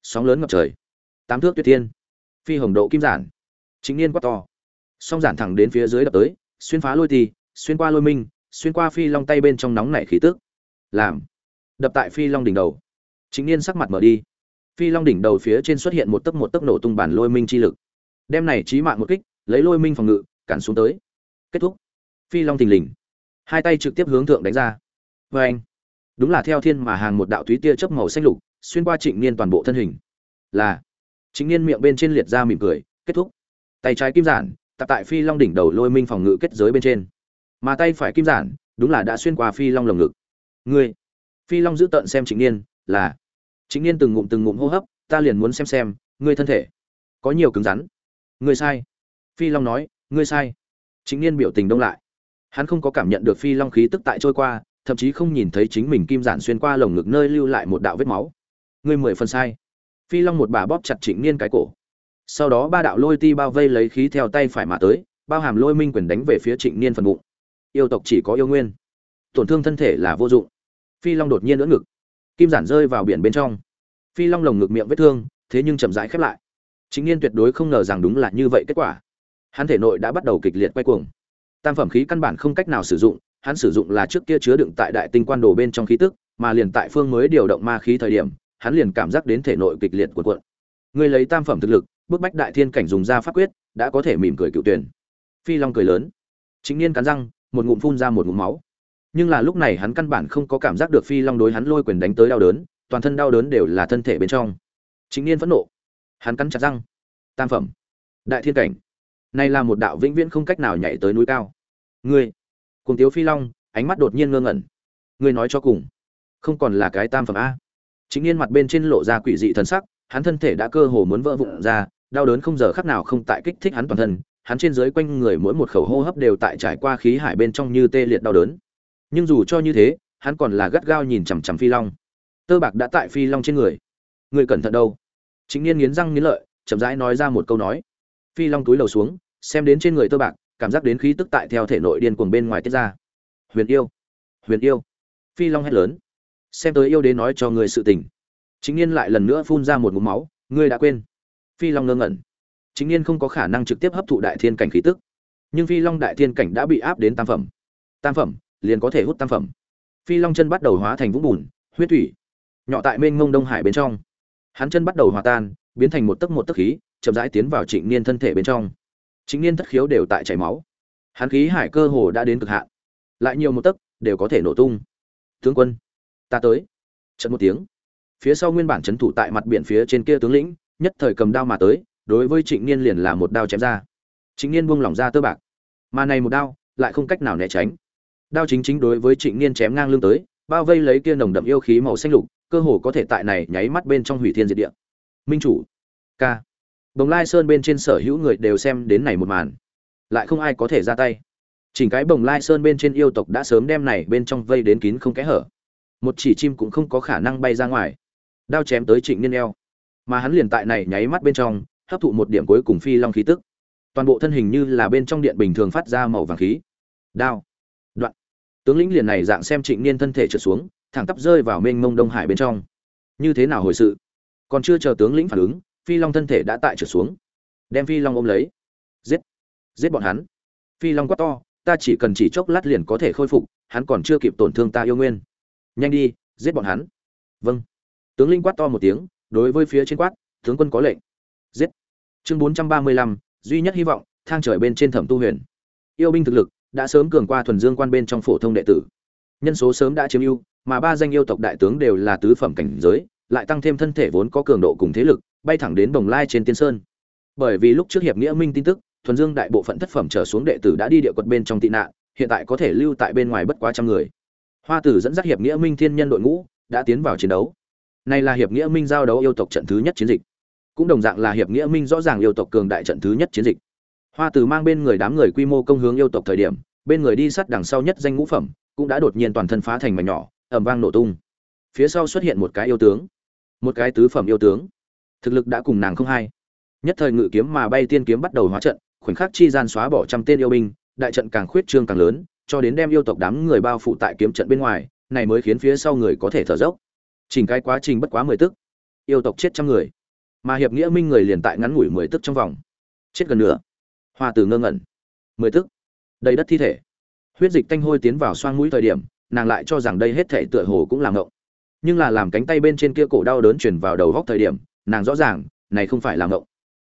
Sóng lớn ngập trời. Tám thước tuyệt tiên phi hồng độ kim giản. Trịnh niên quát to. Song giản thẳng đến phía dưới đập tới, xuyên phá lôi tì xuyên qua lôi minh, xuyên qua phi long tay bên trong nóng nảy khí tức. Làm. Đập tại phi long đỉnh đầu. Trịnh niên sắc mặt mở đi phi long đỉnh đầu phía trên xuất hiện một tấc một tấc nổ tung bản lôi minh chi lực. Đem này trí mạng một kích, lấy lôi minh phòng ngự, cản xuống tới. Kết thúc. Phi long thình lình. Hai tay trực tiếp hướng thượng đánh ra. Vê anh đúng là theo thiên mà hàng một đạo thúy tia chớp màu xanh lục, xuyên qua trịnh niên toàn bộ thân hình. Là. Trịnh niên miệng bên trên liệt ra mỉm cười, kết thúc. Tay trái kim giản, tập tại phi long đỉnh đầu lôi minh phòng ngự kết giới bên trên. Mà tay phải kim giản, đúng là đã xuyên qua phi long lồng ngực. Ngươi. Phi long giữ tận xem trịnh niên, là. Chính niên từng ngụm từng ngụm hô hấp, ta liền muốn xem xem, ngươi thân thể có nhiều cứng rắn. Ngươi sai. Phi long nói, ngươi sai. Chính niên biểu tình đông lại. Hắn không có cảm nhận được phi long khí tức tại trôi qua, thậm chí không nhìn thấy chính mình kim giản xuyên qua lồng ngực nơi lưu lại một đạo vết máu. Ngươi mười phần sai. Phi long một bà bóp chặt trịnh niên cái cổ. Sau đó ba đạo lôi ti bao vây lấy khí theo tay phải mà tới, bao hàm lôi minh quyền đánh về phía trịnh niên phần bụng. Yêu tộc chỉ có yêu nguyên. Tổn thương thân thể là vô dụng. Phi long đột nhiên lưỡng ngực kim giản rơi vào biển bên trong. Phi long lồng ngực miệng vết thương, thế nhưng chậm rãi khép lại. Chính niên tuyệt đối không ngờ rằng đúng là như vậy kết quả. Hắn thể nội đã bắt đầu kịch liệt quay cuồng. Tam phẩm khí căn bản không cách nào sử dụng, hắn sử dụng là trước kia chứa đựng tại đại tinh quan đồ bên trong khí tức, mà liền tại phương mới điều động ma khí thời điểm, hắn liền cảm giác đến thể nội kịch liệt của cuộn. Người lấy tam phẩm thực lực, bức bách đại thiên cảnh dùng ra pháp quyết, đã có thể mỉm cười cựu tuyển. Phi long cười lớn. Chính niên cắn răng, một ngụm phun ra một ngụm máu nhưng là lúc này hắn căn bản không có cảm giác được phi long đối hắn lôi quyền đánh tới đau đớn, toàn thân đau đớn đều là thân thể bên trong. Chính niên phẫn nộ. Hắn cắn chặt răng. Tam phẩm. Đại thiên cảnh. Này là một đạo vĩnh viễn không cách nào nhảy tới núi cao. Ngươi cùng tiếu phi long, ánh mắt đột nhiên ngơ ngẩn. Ngươi nói cho cùng. Không còn là cái tam phẩm a. Chính niên mặt bên trên lộ ra quỷ dị thần sắc, hắn thân thể đã cơ hồ muốn vỡ vụn ra, đau đớn không giờ khắc nào không tại kích thích hắn toàn thân, hắn trên dưới quanh người mỗi một khẩu hô hấp đều tại trải qua khí hải bên trong như tê liệt đau đớn nhưng dù cho như thế, hắn còn là gắt gao nhìn chằm chằm phi long. Tơ bạc đã tại phi long trên người. Người cẩn thận đâu? Chính niên nghiến răng nghiến lợi, chậm rãi nói ra một câu nói. Phi long túi lầu xuống, xem đến trên người tơ bạc, cảm giác đến khí tức tại theo thể nội điên cuồng bên ngoài tiết ra. Huyền yêu! Huyền yêu! Phi long hét lớn. Xem tới yêu đến nói cho người sự tình. Chính niên lại lần nữa phun ra một ngụm máu, ngươi đã quên. Phi long ngơ ngẩn. Chính niên không có khả năng trực tiếp hấp thụ đại thiên cảnh khí tức. Nhưng phi long đại thiên cảnh đã bị áp đến tam phẩm. Tam phẩm liền có thể hút tam phẩm. Phi long chân bắt đầu hóa thành vũng bùn, huyết thủy, nhỏ tại mênh ngông đông hải bên trong. Hắn chân bắt đầu hòa tan, biến thành một tấc một tấc khí, chậm rãi tiến vào trịnh niên thân thể bên trong. Trịnh niên thất khiếu đều tại chảy máu. Hắn khí hải cơ hồ đã đến cực hạn. Lại nhiều một tấc, đều có thể nổ tung. Tướng quân, ta tới. Trận một tiếng, phía sau nguyên bản trấn thủ tại mặt biển phía trên kia tướng lĩnh, nhất thời cầm đao mà tới, đối với trịnh niên liền là một đao chém ra. Trịnh niên buông lỏng ra tơ bạc. Mà này một đao, lại không cách nào né tránh đao chính chính đối với trịnh niên chém ngang lưng tới, bao vây lấy kia nồng đậm yêu khí màu xanh lục, cơ hồ có thể tại này nháy mắt bên trong hủy thiên diệt địa. Minh chủ k bồng lai sơn bên trên sở hữu người đều xem đến này một màn. Lại không ai có thể ra tay. Chỉnh cái bồng lai sơn bên trên yêu tộc đã sớm đem này bên trong vây đến kín không kẽ hở. Một chỉ chim cũng không có khả năng bay ra ngoài. Đao chém tới trịnh niên eo. Mà hắn liền tại này nháy mắt bên trong, hấp thụ một điểm cuối cùng phi long khí tức. Toàn bộ thân hình như là bên trong điện bình thường phát ra màu vàng khí. Đao tướng lĩnh liền này dạng xem trịnh niên thân thể trượt xuống, thẳng tắp rơi vào mênh mông đông hải bên trong. Như thế nào hồi sự? Còn chưa chờ tướng lĩnh phản ứng, phi long thân thể đã tại trượt xuống. Đem phi long ôm lấy. Giết! Giết bọn hắn! Phi long quát to, ta chỉ cần chỉ chốc lát liền có thể khôi phục, hắn còn chưa kịp tổn thương ta yêu nguyên. Nhanh đi, giết bọn hắn! Vâng. Tướng linh quát to một tiếng, đối với phía trên quát, tướng quân có lệnh. Giết! Chương bốn trăm ba mươi lăm, duy nhất hy vọng, thang trời bên trên thẩm tu huyền. Yêu binh thực lực đã sớm cường qua thuần dương quan bên trong phổ thông đệ tử. Nhân số sớm đã chiếm ưu, mà ba danh yêu tộc đại tướng đều là tứ phẩm cảnh giới, lại tăng thêm thân thể vốn có cường độ cùng thế lực, bay thẳng đến bồng lai trên tiên sơn. Bởi vì lúc trước hiệp nghĩa minh tin tức, thuần dương đại bộ phận thất phẩm trở xuống đệ tử đã đi địa quật bên trong tị nạn, hiện tại có thể lưu tại bên ngoài bất quá trăm người. Hoa tử dẫn dắt hiệp nghĩa minh thiên nhân đội ngũ, đã tiến vào chiến đấu. Này là hiệp nghĩa minh giao đấu yêu tộc trận thứ nhất chiến dịch. Cũng đồng dạng là hiệp nghĩa minh rõ ràng yêu tộc cường đại trận thứ nhất chiến dịch hoa Từ mang bên người đám người quy mô công hướng yêu tộc thời điểm, bên người đi sát đằng sau nhất danh ngũ phẩm, cũng đã đột nhiên toàn thân phá thành mảnh nhỏ ẩm vang nổ tung. Phía sau xuất hiện một cái yêu tướng. Một cái tứ phẩm yêu tướng. Thực lực đã cùng nàng không hai. nhất thời ngự kiếm mà bay tiên kiếm bắt đầu hóa trận, khoảnh khắc chi gian xóa bỏ trăm tên yêu binh, đại trận càng khuyết trương càng lớn, cho đến đem yêu tộc đám người bao phủ tại kiếm trận bên ngoài, này mới khiến phía sau người có thể thở dốc. Chỉnh cái quá trình bất quá mười tức. Yêu tộc chết trăm người. Mà hiệp nghĩa minh người liền tại ngắn ngủi mười tức trong vòng. Chết gần nửa hoa từ ngơ ngẩn. Mười tức. Đầy đất thi thể. Huyết dịch tanh hôi tiến vào xoang mũi thời điểm, nàng lại cho rằng đây hết thể tựa hồ cũng làm ngộng. Nhưng là làm cánh tay bên trên kia cổ đau đớn chuyển vào đầu góc thời điểm, nàng rõ ràng, này không phải làm ngộng.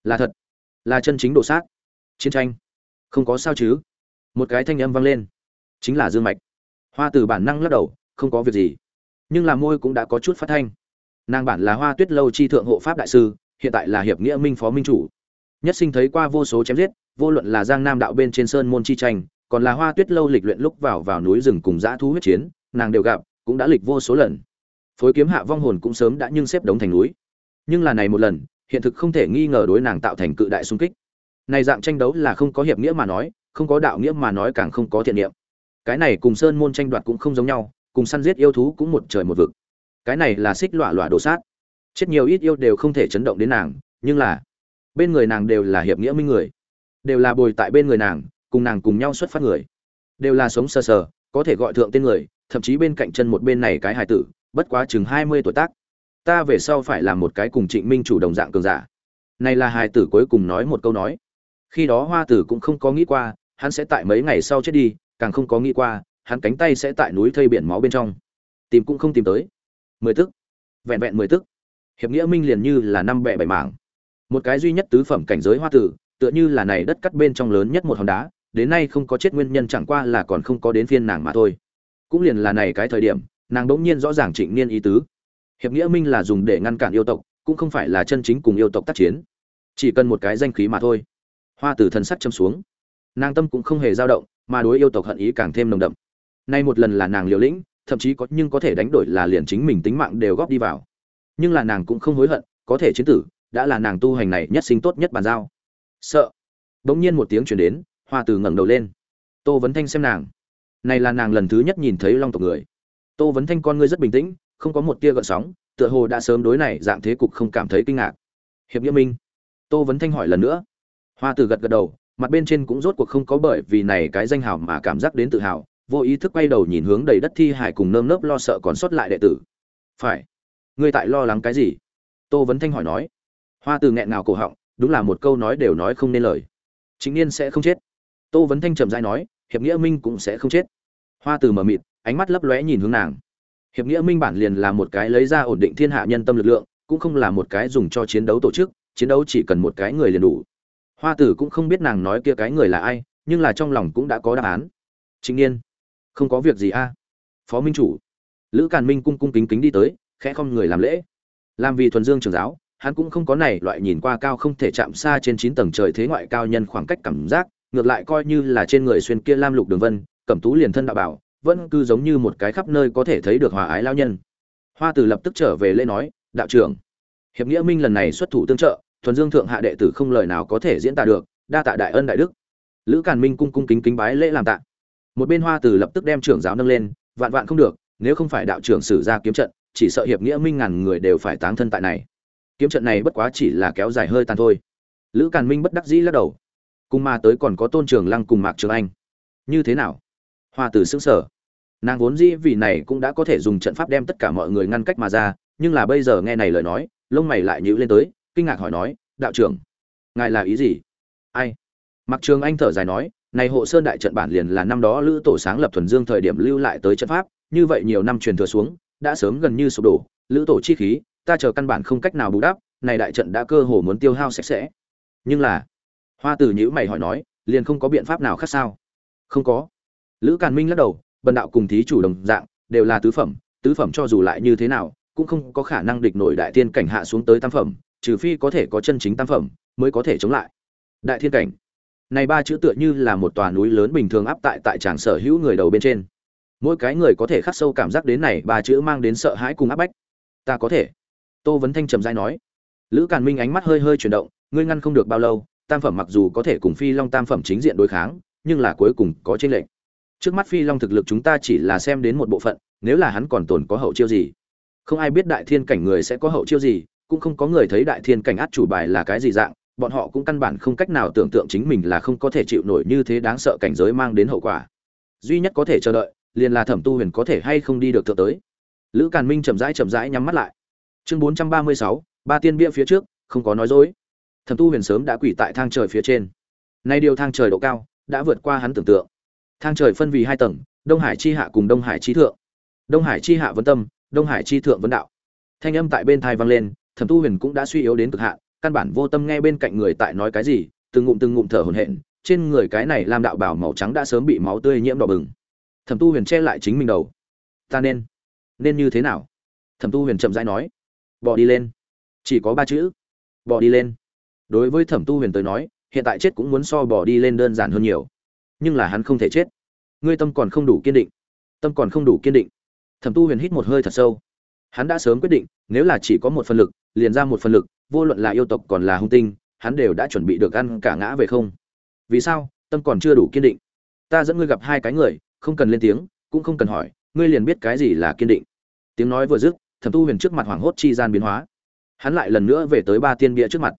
Là thật. Là chân chính đổ sát chiến tranh. Không có sao chứ. Một cái thanh âm vang lên. Chính là dương mạch. Hoa từ bản năng lắc đầu, không có việc gì. Nhưng làm môi cũng đã có chút phát thanh. Nàng bản là hoa tuyết lâu chi thượng hộ pháp đại sư, hiện tại là hiệp nghĩa minh phó minh chủ nhất sinh thấy qua vô số chém giết, vô luận là giang nam đạo bên trên sơn môn chi tranh, còn là hoa tuyết lâu lịch luyện lúc vào vào núi rừng cùng dã thú huyết chiến, nàng đều gặp, cũng đã lịch vô số lần. Phối kiếm hạ vong hồn cũng sớm đã nhưng xếp đống thành núi. Nhưng là này một lần, hiện thực không thể nghi ngờ đối nàng tạo thành cự đại sung kích. Này dạng tranh đấu là không có hiệp nghĩa mà nói, không có đạo nghĩa mà nói càng không có thiện niệm. Cái này cùng sơn môn tranh đoạt cũng không giống nhau, cùng săn giết yêu thú cũng một trời một vực. Cái này là xích lọa lọa đổ sát. Chết nhiều ít yêu đều không thể chấn động đến nàng, nhưng là bên người nàng đều là hiệp nghĩa minh người. Đều là bồi tại bên người nàng, cùng nàng cùng nhau xuất phát người. Đều là sống sờ sờ, có thể gọi thượng tên người, thậm chí bên cạnh chân một bên này cái hài tử, bất quá chừng hai mươi tuổi tác. Ta về sau phải làm một cái cùng trịnh minh chủ đồng dạng cường giả. Này là hài tử cuối cùng nói một câu nói. Khi đó hoa tử cũng không có nghĩ qua, hắn sẽ tại mấy ngày sau chết đi, càng không có nghĩ qua, hắn cánh tay sẽ tại núi thây biển máu bên trong. Tìm cũng không tìm tới. Mười tức. Vẹn vẹn mười tức. Hiệp nghĩa minh liền như là năm bẹ bảy mảng một cái duy nhất tứ phẩm cảnh giới hoa tử, tựa như là này đất cắt bên trong lớn nhất một hòn đá, đến nay không có chết nguyên nhân chẳng qua là còn không có đến phiên nàng mà thôi. Cũng liền là này cái thời điểm, nàng bỗng nhiên rõ ràng trịnh niên ý tứ. Hiệp nghĩa minh là dùng để ngăn cản yêu tộc, cũng không phải là chân chính cùng yêu tộc tác chiến. Chỉ cần một cái danh khí mà thôi. Hoa tử thần sắc châm xuống. Nàng tâm cũng không hề dao động, mà đối yêu tộc hận ý càng thêm nồng đậm. Nay một lần là nàng liều lĩnh, thậm chí có nhưng có thể đánh đổi là liền chính mình tính mạng đều góp đi vào. Nhưng là nàng cũng không hối hận, có thể chiến tử đã là nàng tu hành này nhất sinh tốt nhất bàn giao. Sợ. Bỗng nhiên một tiếng chuyển đến, hoa từ ngẩng đầu lên. Tô vấn thanh xem nàng. Này là nàng lần thứ nhất nhìn thấy long tộc người. Tô vấn thanh con ngươi rất bình tĩnh, không có một tia gợn sóng, tựa hồ đã sớm đối này dạng thế cục không cảm thấy kinh ngạc. Hiệp nghĩa minh. Tô vấn thanh hỏi lần nữa. Hoa từ gật gật đầu, mặt bên trên cũng rốt cuộc không có bởi vì này cái danh hào mà cảm giác đến tự hào, vô ý thức quay đầu nhìn hướng đầy đất thi hải cùng nơm nớp lo sợ còn sót lại đệ tử. Phải. Ngươi tại lo lắng cái gì? Tô vấn thanh hỏi nói hoa từ nghẹn ngào cổ họng, đúng là một câu nói đều nói không nên lời. Chính niên sẽ không chết. Tô vấn thanh trầm dai nói, hiệp nghĩa minh cũng sẽ không chết. Hoa từ mờ mịt, ánh mắt lấp lóe nhìn hướng nàng. Hiệp nghĩa minh bản liền là một cái lấy ra ổn định thiên hạ nhân tâm lực lượng, cũng không là một cái dùng cho chiến đấu tổ chức, chiến đấu chỉ cần một cái người liền đủ. Hoa tử cũng không biết nàng nói kia cái người là ai, nhưng là trong lòng cũng đã có đáp án. Chính niên, không có việc gì a. Phó minh chủ. Lữ càn minh cung cung kính kính đi tới, khẽ không người làm lễ. Làm vì thuần dương trường giáo hắn cũng không có này loại nhìn qua cao không thể chạm xa trên chín tầng trời thế ngoại cao nhân khoảng cách cảm giác, ngược lại coi như là trên người xuyên kia lam lục đường vân, cẩm tú liền thân đạo bảo, vẫn cứ giống như một cái khắp nơi có thể thấy được hòa ái lao nhân. Hoa tử lập tức trở về lễ nói, đạo trưởng, hiệp nghĩa minh lần này xuất thủ tương trợ, thuần dương thượng hạ đệ tử không lời nào có thể diễn tả được, đa tạ đại ân đại đức. Lữ càn minh cung cung kính kính bái lễ làm tạ. Một bên hoa tử lập tức đem trưởng giáo nâng lên, vạn vạn không được, nếu không phải đạo trưởng sử ra kiếm trận, chỉ sợ hiệp nghĩa minh ngàn người đều phải táng thân tại này kiếm trận này bất quá chỉ là kéo dài hơi tàn thôi. Lữ càn minh bất đắc dĩ lắc đầu. Cùng mà tới còn có tôn trường lăng cùng mạc trường anh. Như thế nào? Hoa tử xứng sở nàng vốn dĩ vì này cũng đã có thể dùng trận pháp đem tất cả mọi người ngăn cách mà ra, nhưng là bây giờ nghe này lời nói, lông mày lại nhữ lên tới, kinh ngạc hỏi nói, đạo trưởng, ngài là ý gì? Ai? Mặc trường anh thở dài nói, này hộ sơn đại trận bản liền là năm đó lữ tổ sáng lập thuần dương thời điểm lưu lại tới trận pháp, như vậy nhiều năm truyền thừa xuống, đã sớm gần như sụp đổ, lữ tổ chi khí ta chờ căn bản không cách nào bù đắp, này đại trận đã cơ hồ muốn tiêu hao sạch sẽ. Nhưng là, hoa tử nhữ mày hỏi nói, liền không có biện pháp nào khác sao? Không có. Lữ càn minh lắc đầu, bần đạo cùng thí chủ đồng dạng, đều là tứ phẩm tứ phẩm cho dù lại như thế nào, cũng không có khả năng địch nổi đại thiên cảnh hạ xuống tới tam phẩm, trừ phi có thể có chân chính tam phẩm, mới có thể chống lại. Đại thiên cảnh. Này ba chữ tựa như là một tòa núi lớn bình thường áp tại tại tràng sở hữu người đầu bên trên. Mỗi cái người có thể khắc sâu cảm giác đến này ba chữ mang đến sợ hãi cùng áp bách. Ta có thể tô vấn thanh trầm dai nói. Lữ càn minh ánh mắt hơi hơi chuyển động, ngươi ngăn không được bao lâu, tam phẩm mặc dù có thể cùng phi long tam phẩm chính diện đối kháng, nhưng là cuối cùng có tranh lệch. Trước mắt phi long thực lực chúng ta chỉ là xem đến một bộ phận, nếu là hắn còn tồn có hậu chiêu gì? Không ai biết đại thiên cảnh người sẽ có hậu chiêu gì, cũng không có người thấy đại thiên cảnh át chủ bài là cái gì dạng, bọn họ cũng căn bản không cách nào tưởng tượng chính mình là không có thể chịu nổi như thế đáng sợ cảnh giới mang đến hậu quả. Duy nhất có thể chờ đợi, liền là thẩm tu huyền có thể hay không đi được thượng tới. Lữ càn minh chậm rãi chậm rãi nhắm mắt lại chương bốn trăm ba mươi sáu, ba tiên bia phía trước, không có nói dối. Thẩm tu huyền sớm đã quỷ tại thang trời phía trên. Nay điều thang trời độ cao đã vượt qua hắn tưởng tượng. Thang trời phân vì hai tầng, đông hải chi hạ cùng đông hải chi thượng. Đông hải chi hạ vấn tâm, đông hải chi thượng vấn đạo. Thanh âm tại bên thai vang lên, thẩm tu huyền cũng đã suy yếu đến cực hạn, căn bản vô tâm nghe bên cạnh người tại nói cái gì, từng ngụm từng ngụm thở hổn hển, trên người cái này làm đạo bảo màu trắng đã sớm bị máu tươi nhiễm đỏ bừng. Thẩm tu huyền che lại chính mình đầu. Ta nên nên như thế nào? Thẩm tu huyền chậm rãi nói bỏ đi lên. Chỉ có ba chữ. Bỏ đi lên. Đối với thẩm tu huyền tới nói, hiện tại chết cũng muốn so bỏ đi lên đơn giản hơn nhiều. Nhưng là hắn không thể chết. Ngươi tâm còn không đủ kiên định. Tâm còn không đủ kiên định. Thẩm tu huyền hít một hơi thật sâu. Hắn đã sớm quyết định, nếu là chỉ có một phần lực, liền ra một phần lực, vô luận là yêu tộc còn là hung tinh, hắn đều đã chuẩn bị được ăn cả ngã về không. Vì sao? Tâm còn chưa đủ kiên định. Ta dẫn ngươi gặp hai cái người, không cần lên tiếng, cũng không cần hỏi, ngươi liền biết cái gì là kiên định. Tiếng nói vừa dứt thẩm tu huyền trước mặt hoảng hốt chi gian biến hóa. Hắn lại lần nữa về tới ba tiên bia trước mặt.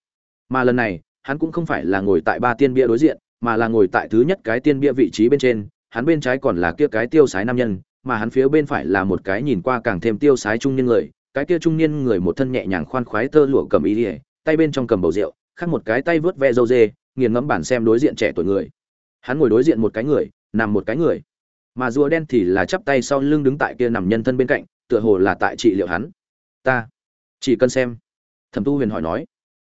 Mà lần này, hắn cũng không phải là ngồi tại ba tiên bia đối diện, mà là ngồi tại thứ nhất cái tiên bia vị trí bên trên, hắn bên trái còn là kia cái tiêu sái nam nhân, mà hắn phía bên phải là một cái nhìn qua càng thêm tiêu sái trung niên người, cái kia trung niên người một thân nhẹ nhàng khoan khoái tơ lụa cầm ý ỉa tay bên trong cầm bầu rượu, khác một cái tay vớt ve dâu dê, nghiền ngẫm bản xem đối diện trẻ tuổi người. Hắn ngồi đối diện một cái người, nằm một cái người. Mà rùa đen thì là chắp tay sau lưng đứng tại kia nằm nhân thân bên cạnh tựa hồ là tại trị liệu hắn. Ta, chỉ cần xem. Thẩm tu huyền hỏi nói.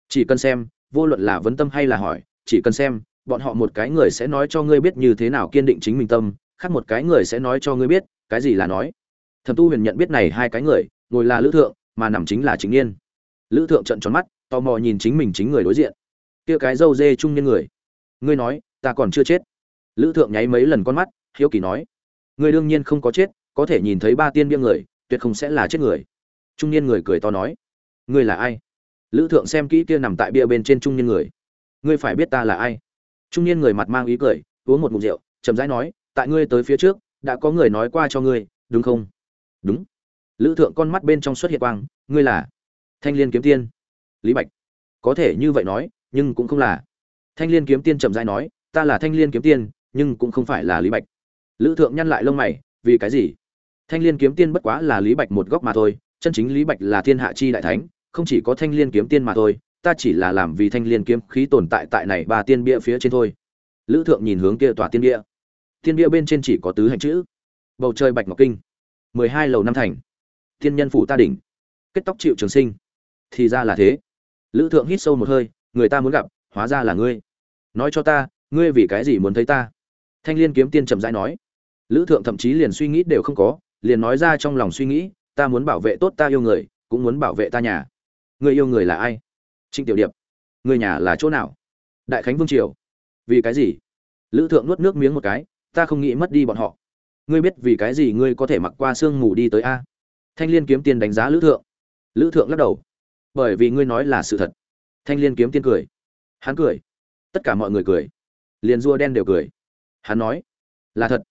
Chỉ cần xem, vô luận là vấn tâm hay là hỏi, chỉ cần xem, bọn họ một cái người sẽ nói cho ngươi biết như thế nào kiên định chính mình tâm, khác một cái người sẽ nói cho ngươi biết, cái gì là nói. Thẩm tu huyền nhận biết này hai cái người, ngồi là lữ thượng, mà nằm chính là chính niên. Lữ thượng trận tròn mắt, tò mò nhìn chính mình chính người đối diện. Kia cái dâu dê trung niên người. Ngươi nói, ta còn chưa chết. Lữ thượng nháy mấy lần con mắt, hiếu kỳ nói. Ngươi đương nhiên không có chết, có thể nhìn thấy ba tiên bia người tuyệt không sẽ là chết người. Trung niên người cười to nói, ngươi là ai? Lữ thượng xem kỹ kia nằm tại bia bên trên trung niên người. Ngươi phải biết ta là ai. Trung niên người mặt mang ý cười, uống một ngụm rượu, chậm rãi nói, tại ngươi tới phía trước, đã có người nói qua cho ngươi, đúng không? Đúng. Lữ thượng con mắt bên trong xuất hiện quang, ngươi là thanh liên kiếm tiên. Lý bạch. Có thể như vậy nói, nhưng cũng không là. Thanh liên kiếm tiên chậm rãi nói, ta là thanh liên kiếm tiên, nhưng cũng không phải là lý bạch. Lữ thượng nhăn lại lông mày, vì cái gì? Thanh liên kiếm tiên bất quá là lý bạch một góc mà thôi, chân chính lý bạch là thiên hạ chi đại thánh, không chỉ có thanh liên kiếm tiên mà thôi, ta chỉ là làm vì thanh liên kiếm khí tồn tại tại này ba tiên bia phía trên thôi. Lữ thượng nhìn hướng kia tòa tiên bia. Tiên bia bên trên chỉ có tứ hành chữ. Bầu trời bạch ngọc kinh, mười hai lầu năm thành. Thiên nhân phủ ta đỉnh. Kết tóc chịu trường sinh. Thì ra là thế. Lữ thượng hít sâu một hơi, người ta muốn gặp, hóa ra là ngươi. Nói cho ta, ngươi vì cái gì muốn thấy ta? Thanh liên kiếm tiên chậm rãi nói. Lữ thượng thậm chí liền suy nghĩ đều không có liền nói ra trong lòng suy nghĩ, ta muốn bảo vệ tốt ta yêu người, cũng muốn bảo vệ ta nhà. Người yêu người là ai? Trịnh tiểu điệp. Người nhà là chỗ nào? Đại khánh vương triều. Vì cái gì? Lữ thượng nuốt nước miếng một cái, ta không nghĩ mất đi bọn họ. Ngươi biết vì cái gì ngươi có thể mặc qua sương mù đi tới a? Thanh liên kiếm tiên đánh giá lữ thượng. Lữ thượng lắc đầu. Bởi vì ngươi nói là sự thật. Thanh liên kiếm tiên cười. Hắn cười. Tất cả mọi người cười. Liền rua đen đều cười. Hắn nói, là thật.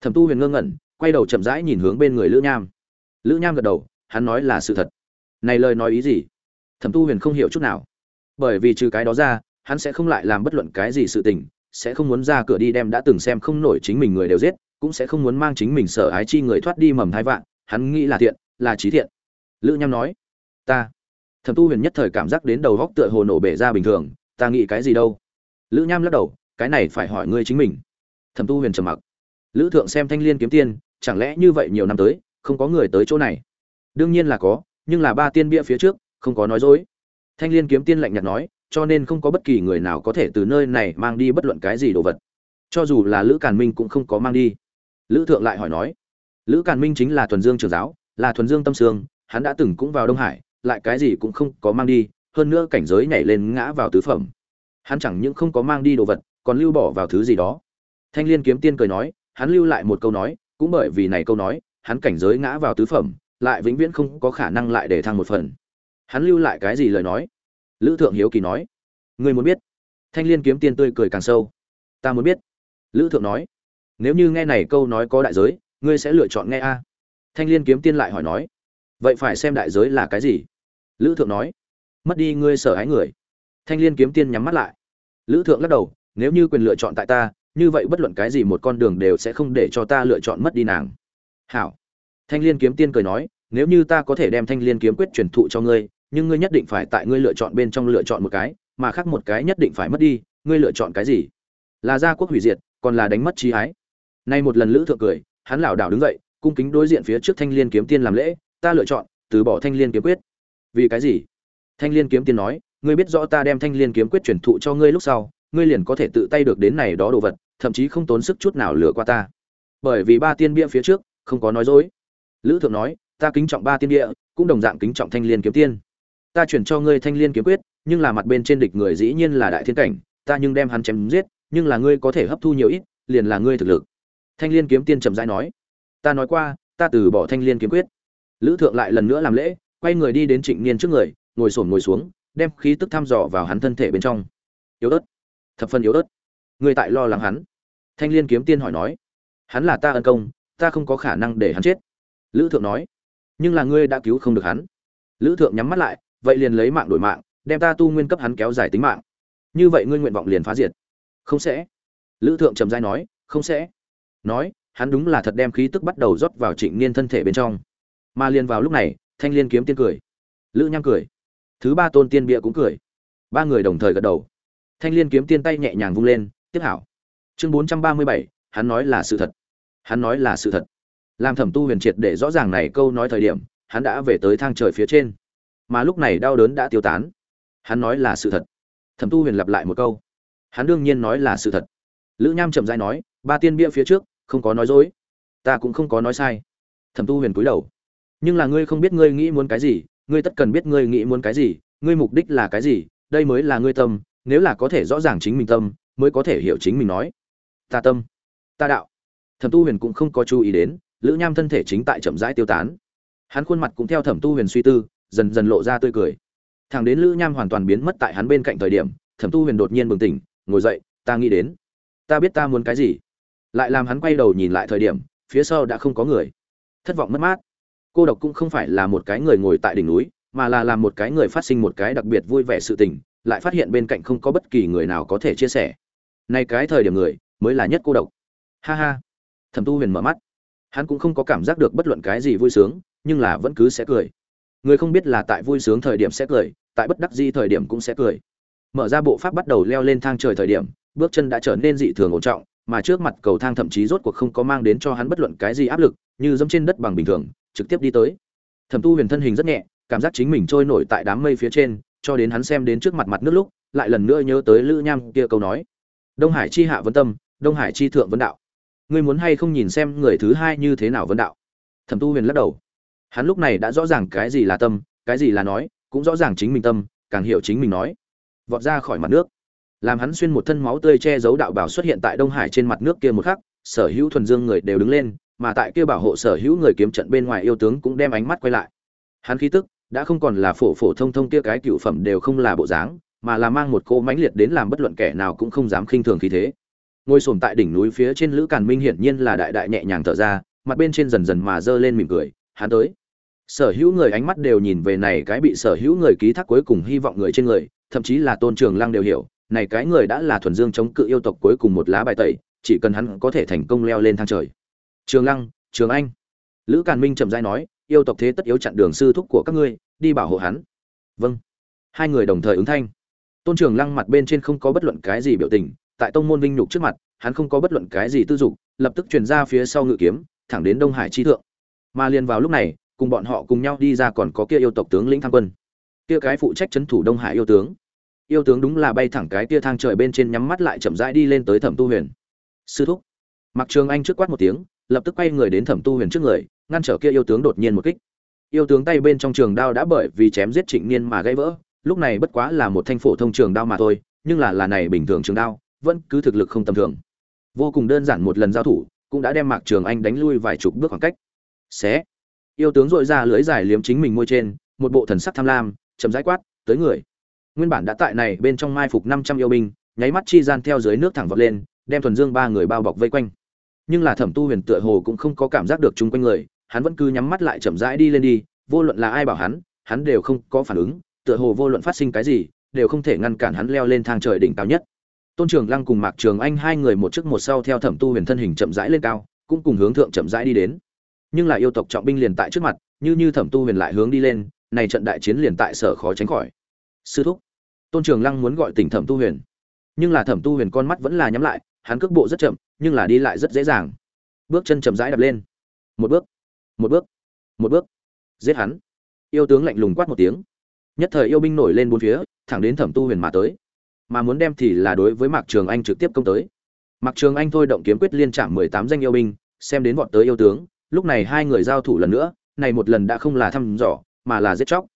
Thẩm tu huyền ngơ ngẩn quay đầu chậm rãi nhìn hướng bên người lữ nham. Lữ nham gật đầu, hắn nói là sự thật. Này lời nói ý gì? Thẩm tu huyền không hiểu chút nào. Bởi vì trừ cái đó ra, hắn sẽ không lại làm bất luận cái gì sự tình, sẽ không muốn ra cửa đi đem đã từng xem không nổi chính mình người đều giết, cũng sẽ không muốn mang chính mình sợ ái chi người thoát đi mầm thai vạn, hắn nghĩ là thiện, là trí thiện. Lữ nham nói, ta. Thẩm tu huyền nhất thời cảm giác đến đầu góc tựa hồ nổ bể ra bình thường, ta nghĩ cái gì đâu? Lữ nham lắc đầu, cái này phải hỏi ngươi chính mình. Thẩm tu huyền trầm mặc. Lữ thượng xem thanh liên kiếm tiên chẳng lẽ như vậy nhiều năm tới, không có người tới chỗ này? Đương nhiên là có, nhưng là ba tiên bia phía trước, không có nói dối. Thanh liên kiếm tiên lạnh nhạt nói, cho nên không có bất kỳ người nào có thể từ nơi này mang đi bất luận cái gì đồ vật. Cho dù là lữ càn minh cũng không có mang đi. Lữ thượng lại hỏi nói, lữ càn minh chính là thuần dương trường giáo, là thuần dương tâm sương, hắn đã từng cũng vào đông hải, lại cái gì cũng không có mang đi, hơn nữa cảnh giới nhảy lên ngã vào tứ phẩm. Hắn chẳng những không có mang đi đồ vật, còn lưu bỏ vào thứ gì đó. Thanh liên kiếm tiên cười nói, hắn lưu lại một câu nói cũng bởi vì này câu nói, hắn cảnh giới ngã vào tứ phẩm, lại vĩnh viễn không có khả năng lại để thăng một phần. Hắn lưu lại cái gì lời nói? Lữ thượng hiếu kỳ nói. Ngươi muốn biết. Thanh liên kiếm tiên tươi cười càng sâu. Ta muốn biết. Lữ thượng nói. Nếu như nghe này câu nói có đại giới, ngươi sẽ lựa chọn nghe a. Thanh liên kiếm tiên lại hỏi nói. Vậy phải xem đại giới là cái gì? Lữ thượng nói. Mất đi ngươi sở ái người. Thanh liên kiếm tiên nhắm mắt lại. Lữ thượng lắc đầu. Nếu như quyền lựa chọn tại ta như vậy bất luận cái gì một con đường đều sẽ không để cho ta lựa chọn mất đi nàng. Hảo. Thanh liên kiếm tiên cười nói, nếu như ta có thể đem thanh liên kiếm quyết truyền thụ cho ngươi, nhưng ngươi nhất định phải tại ngươi lựa chọn bên trong lựa chọn một cái, mà khác một cái nhất định phải mất đi, ngươi lựa chọn cái gì? Là gia quốc hủy diệt, còn là đánh mất trí ái? Nay một lần lữ thượng cười, hắn lảo đảo đứng dậy, cung kính đối diện phía trước thanh liên kiếm tiên làm lễ, ta lựa chọn, từ bỏ thanh liên kiếm quyết. Vì cái gì? Thanh liên kiếm tiên nói, ngươi biết rõ ta đem thanh liên kiếm quyết truyền thụ cho ngươi lúc sau ngươi liền có thể tự tay được đến này đó đồ vật, thậm chí không tốn sức chút nào lừa qua ta. Bởi vì ba tiên bia phía trước, không có nói dối. Lữ thượng nói, ta kính trọng ba tiên bia, cũng đồng dạng kính trọng thanh liên kiếm tiên. Ta chuyển cho ngươi thanh liên kiếm quyết, nhưng là mặt bên trên địch người dĩ nhiên là đại thiên cảnh, ta nhưng đem hắn chém giết, nhưng là ngươi có thể hấp thu nhiều ít, liền là ngươi thực lực. Thanh liên kiếm tiên chậm rãi nói, ta nói qua, ta từ bỏ thanh liên kiếm quyết. Lữ thượng lại lần nữa làm lễ, quay người đi đến trịnh niên trước người, ngồi xổm ngồi xuống, đem khí tức thăm dò vào hắn thân thể bên trong. Yếu ớt thập phần yếu ớt. Ngươi tại lo lắng hắn. Thanh liên kiếm tiên hỏi nói, hắn là ta ân công, ta không có khả năng để hắn chết. Lữ thượng nói, nhưng là ngươi đã cứu không được hắn. Lữ thượng nhắm mắt lại, vậy liền lấy mạng đổi mạng, đem ta tu nguyên cấp hắn kéo dài tính mạng. Như vậy ngươi nguyện vọng liền phá diệt. Không sẽ. Lữ thượng trầm dai nói, không sẽ. Nói, hắn đúng là thật đem khí tức bắt đầu rót vào trịnh niên thân thể bên trong. Mà liền vào lúc này, thanh liên kiếm tiên cười. Lữ nham cười. Thứ ba tôn tiên bịa cũng cười. Ba người đồng thời gật đầu thanh liên kiếm tiên tay nhẹ nhàng vung lên, tiếp hảo. Chương bốn trăm ba mươi bảy, hắn nói là sự thật. Hắn nói là sự thật. Làm thẩm tu huyền triệt để rõ ràng này câu nói thời điểm, hắn đã về tới thang trời phía trên. Mà lúc này đau đớn đã tiêu tán. Hắn nói là sự thật. Thẩm tu huyền lặp lại một câu. Hắn đương nhiên nói là sự thật. Lữ nham chậm rãi nói, ba tiên bia phía trước, không có nói dối. Ta cũng không có nói sai. Thẩm tu huyền cúi đầu. Nhưng là ngươi không biết ngươi nghĩ muốn cái gì, ngươi tất cần biết ngươi nghĩ muốn cái gì, ngươi mục đích là cái gì, đây mới là ngươi tâm nếu là có thể rõ ràng chính mình tâm, mới có thể hiểu chính mình nói. Ta tâm, ta đạo. Thẩm tu huyền cũng không có chú ý đến, lữ nham thân thể chính tại chậm rãi tiêu tán. Hắn khuôn mặt cũng theo thẩm tu huyền suy tư, dần dần lộ ra tươi cười. Thằng đến lữ nham hoàn toàn biến mất tại hắn bên cạnh thời điểm, thẩm tu huyền đột nhiên bừng tỉnh, ngồi dậy, ta nghĩ đến, ta biết ta muốn cái gì. Lại làm hắn quay đầu nhìn lại thời điểm, phía sau đã không có người. Thất vọng mất mát. Cô độc cũng không phải là một cái người ngồi tại đỉnh núi, mà là làm một cái người phát sinh một cái đặc biệt vui vẻ sự tình lại phát hiện bên cạnh không có bất kỳ người nào có thể chia sẻ. Nay cái thời điểm người, mới là nhất cô độc. Ha ha. Thẩm tu huyền mở mắt. Hắn cũng không có cảm giác được bất luận cái gì vui sướng, nhưng là vẫn cứ sẽ cười. Người không biết là tại vui sướng thời điểm sẽ cười, tại bất đắc di thời điểm cũng sẽ cười. Mở ra bộ pháp bắt đầu leo lên thang trời thời điểm, bước chân đã trở nên dị thường ổn trọng, mà trước mặt cầu thang thậm chí rốt cuộc không có mang đến cho hắn bất luận cái gì áp lực, như dẫm trên đất bằng bình thường, trực tiếp đi tới. Thẩm tu huyền thân hình rất nhẹ, cảm giác chính mình trôi nổi tại đám mây phía trên cho đến hắn xem đến trước mặt mặt nước lúc, lại lần nữa nhớ tới lữ nham kia câu nói. Đông hải chi hạ vấn tâm, đông hải chi thượng vấn đạo. Ngươi muốn hay không nhìn xem người thứ hai như thế nào vấn đạo? Thẩm tu huyền lắc đầu. Hắn lúc này đã rõ ràng cái gì là tâm, cái gì là nói, cũng rõ ràng chính mình tâm, càng hiểu chính mình nói. Vọt ra khỏi mặt nước. Làm hắn xuyên một thân máu tươi che giấu đạo bảo xuất hiện tại đông hải trên mặt nước kia một khắc, sở hữu thuần dương người đều đứng lên, mà tại kia bảo hộ sở hữu người kiếm trận bên ngoài yêu tướng cũng đem ánh mắt quay lại. Hắn khí tức đã không còn là phổ phổ thông thông kia cái cựu phẩm đều không là bộ dáng, mà là mang một cô mãnh liệt đến làm bất luận kẻ nào cũng không dám khinh thường khí thế. Ngồi sồn tại đỉnh núi phía trên lữ càn minh hiển nhiên là đại đại nhẹ nhàng thở ra, mặt bên trên dần dần mà giơ lên mỉm cười, hắn tới. Sở hữu người ánh mắt đều nhìn về này cái bị sở hữu người ký thác cuối cùng hy vọng người trên người, thậm chí là tôn trường lăng đều hiểu, này cái người đã là thuần dương chống cự yêu tộc cuối cùng một lá bài tẩy, chỉ cần hắn có thể thành công leo lên thang trời. Trường lăng, trường anh. Lữ càn minh trầm dai nói yêu tộc thế tất yếu chặn đường sư thúc của các ngươi, đi bảo hộ hắn. Vâng. Hai người đồng thời ứng thanh. Tôn trường lăng mặt bên trên không có bất luận cái gì biểu tình, tại tông môn vinh nhục trước mặt, hắn không có bất luận cái gì tư dục, lập tức truyền ra phía sau ngự kiếm, thẳng đến đông hải chi thượng. Mà liền vào lúc này, cùng bọn họ cùng nhau đi ra còn có kia yêu tộc tướng lĩnh tham quân. Kia cái phụ trách trấn thủ đông hải yêu tướng. Yêu tướng đúng là bay thẳng cái kia thang trời bên trên nhắm mắt lại chậm rãi đi lên tới thẩm tu huyền. Sư thúc. Mặc trường anh trước quát một tiếng lập tức quay người đến thẩm tu huyền trước người, ngăn trở kia yêu tướng đột nhiên một kích. Yêu tướng tay bên trong trường đao đã bởi vì chém giết trịnh niên mà gãy vỡ, lúc này bất quá là một thanh phổ thông trường đao mà thôi, nhưng là là này bình thường trường đao, vẫn cứ thực lực không tầm thường. Vô cùng đơn giản một lần giao thủ, cũng đã đem mạc trường anh đánh lui vài chục bước khoảng cách. Xé. Yêu tướng dội ra lưới dài liếm chính mình môi trên, một bộ thần sắc tham lam chấm rãi quát, tới người. Nguyên bản đã tại này bên trong mai phục năm trăm yêu binh, nháy mắt chi gian theo dưới nước thẳng vọt lên, đem thuần dương ba người bao bọc vây quanh nhưng là thẩm tu huyền tựa hồ cũng không có cảm giác được chung quanh người, hắn vẫn cứ nhắm mắt lại chậm rãi đi lên đi, vô luận là ai bảo hắn hắn đều không có phản ứng, tựa hồ vô luận phát sinh cái gì, đều không thể ngăn cản hắn leo lên thang trời đỉnh cao nhất. Tôn trường lăng cùng mạc trường anh hai người một trước một sau theo thẩm tu huyền thân hình chậm rãi lên cao, cũng cùng hướng thượng chậm rãi đi đến. Nhưng là yêu tộc trọng binh liền tại trước mặt, như như thẩm tu huyền lại hướng đi lên, này trận đại chiến liền tại sở khó tránh khỏi. Sư thúc. Tôn trường lăng muốn gọi tỉnh thẩm tu huyền. Nhưng là thẩm tu huyền con mắt vẫn là nhắm lại hắn cước bộ rất chậm, nhưng là đi lại rất dễ dàng. Bước chân chậm rãi đập lên. Một bước một bước một bước. Giết hắn. Yêu tướng lạnh lùng quát một tiếng. Nhất thời yêu binh nổi lên bốn phía, thẳng đến thẩm tu huyền mà tới. Mà muốn đem thì là đối với mạc trường anh trực tiếp công tới. Mạc trường anh thôi động kiếm quyết liên trạm mười tám danh yêu binh, xem đến bọn tới yêu tướng. Lúc này hai người giao thủ lần nữa, này một lần đã không là thăm dò, mà là giết chóc.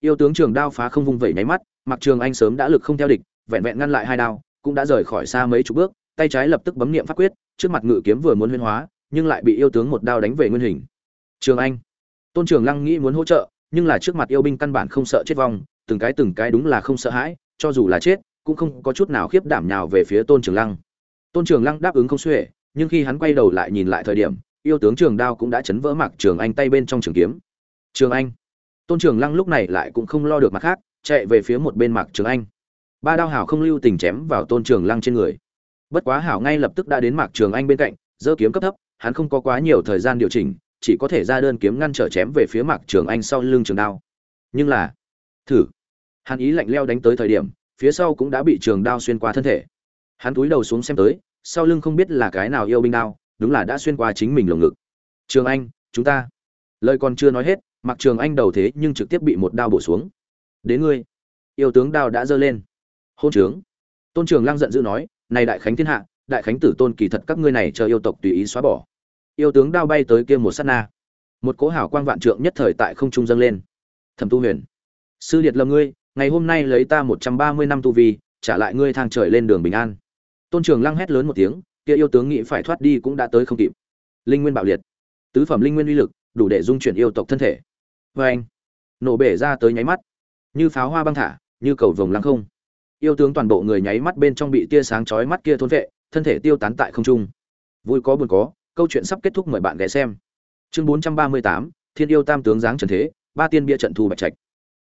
Yêu tướng trường đao phá không vung vẩy nháy mắt, mạc trường anh sớm đã lực không theo địch, vẹn vẹn ngăn lại hai đao, cũng đã rời khỏi xa mấy chục bước tay trái lập tức bấm niệm pháp quyết, trước mặt ngự kiếm vừa muốn huyên hóa, nhưng lại bị yêu tướng một đao đánh về nguyên hình. Trường anh. Tôn trường lăng nghĩ muốn hỗ trợ, nhưng là trước mặt yêu binh căn bản không sợ chết vong, từng cái từng cái đúng là không sợ hãi, cho dù là chết, cũng không có chút nào khiếp đảm nào về phía tôn trường lăng. Tôn trường lăng đáp ứng không xuể, nhưng khi hắn quay đầu lại nhìn lại thời điểm, yêu tướng trường đao cũng đã chấn vỡ mặc trường anh tay bên trong trường kiếm. Trường anh. Tôn trường lăng lúc này lại cũng không lo được mặt khác, chạy về phía một bên mặc trường anh. Ba đao hảo không lưu tình chém vào tôn trường lăng trên người bất quá hảo ngay lập tức đã đến mạc trường anh bên cạnh, giơ kiếm cấp thấp, hắn không có quá nhiều thời gian điều chỉnh, chỉ có thể ra đơn kiếm ngăn trở chém về phía mạc trường anh sau lưng trường đao. Nhưng là, thử. Hắn ý lạnh leo đánh tới thời điểm, phía sau cũng đã bị trường đao xuyên qua thân thể. Hắn túi đầu xuống xem tới, sau lưng không biết là cái nào yêu binh đao, đúng là đã xuyên qua chính mình lồng ngực. Trường anh, chúng ta. Lời còn chưa nói hết mặc trường anh đầu thế nhưng trực tiếp bị một đao bổ xuống. Đến ngươi. Yêu tướng đao đã giơ lên. Hôn trướng. Tôn trường lăng giận dữ nói này đại khánh thiên hạ, đại khánh tử tôn kỳ thật các ngươi này chờ yêu tộc tùy ý xóa bỏ. Yêu tướng đao bay tới kia một sát na. Một cỗ hảo quang vạn trượng nhất thời tại không trung dâng lên. Thẩm tu huyền, sư liệt lầm ngươi, ngày hôm nay lấy ta một trăm ba mươi năm tu vi, trả lại ngươi thang trời lên đường bình an. Tôn trường lăng hét lớn một tiếng, kia yêu tướng nghĩ phải thoát đi cũng đã tới không kịp. Linh nguyên bạo liệt. Tứ phẩm linh nguyên uy lực, đủ để dung chuyển yêu tộc thân thể. Vê anh nổ bể ra tới nháy mắt. Như pháo hoa băng thả, như cầu vồng lăng không yêu tướng toàn bộ người nháy mắt bên trong bị tia sáng chói mắt kia thôn vệ, thân thể tiêu tán tại không trung. Vui có buồn có, câu chuyện sắp kết thúc mời bạn ghé xem. Chương bốn trăm ba mươi tám, thiên yêu tam tướng giáng trần thế, ba tiên bia trận thu bạch trạch.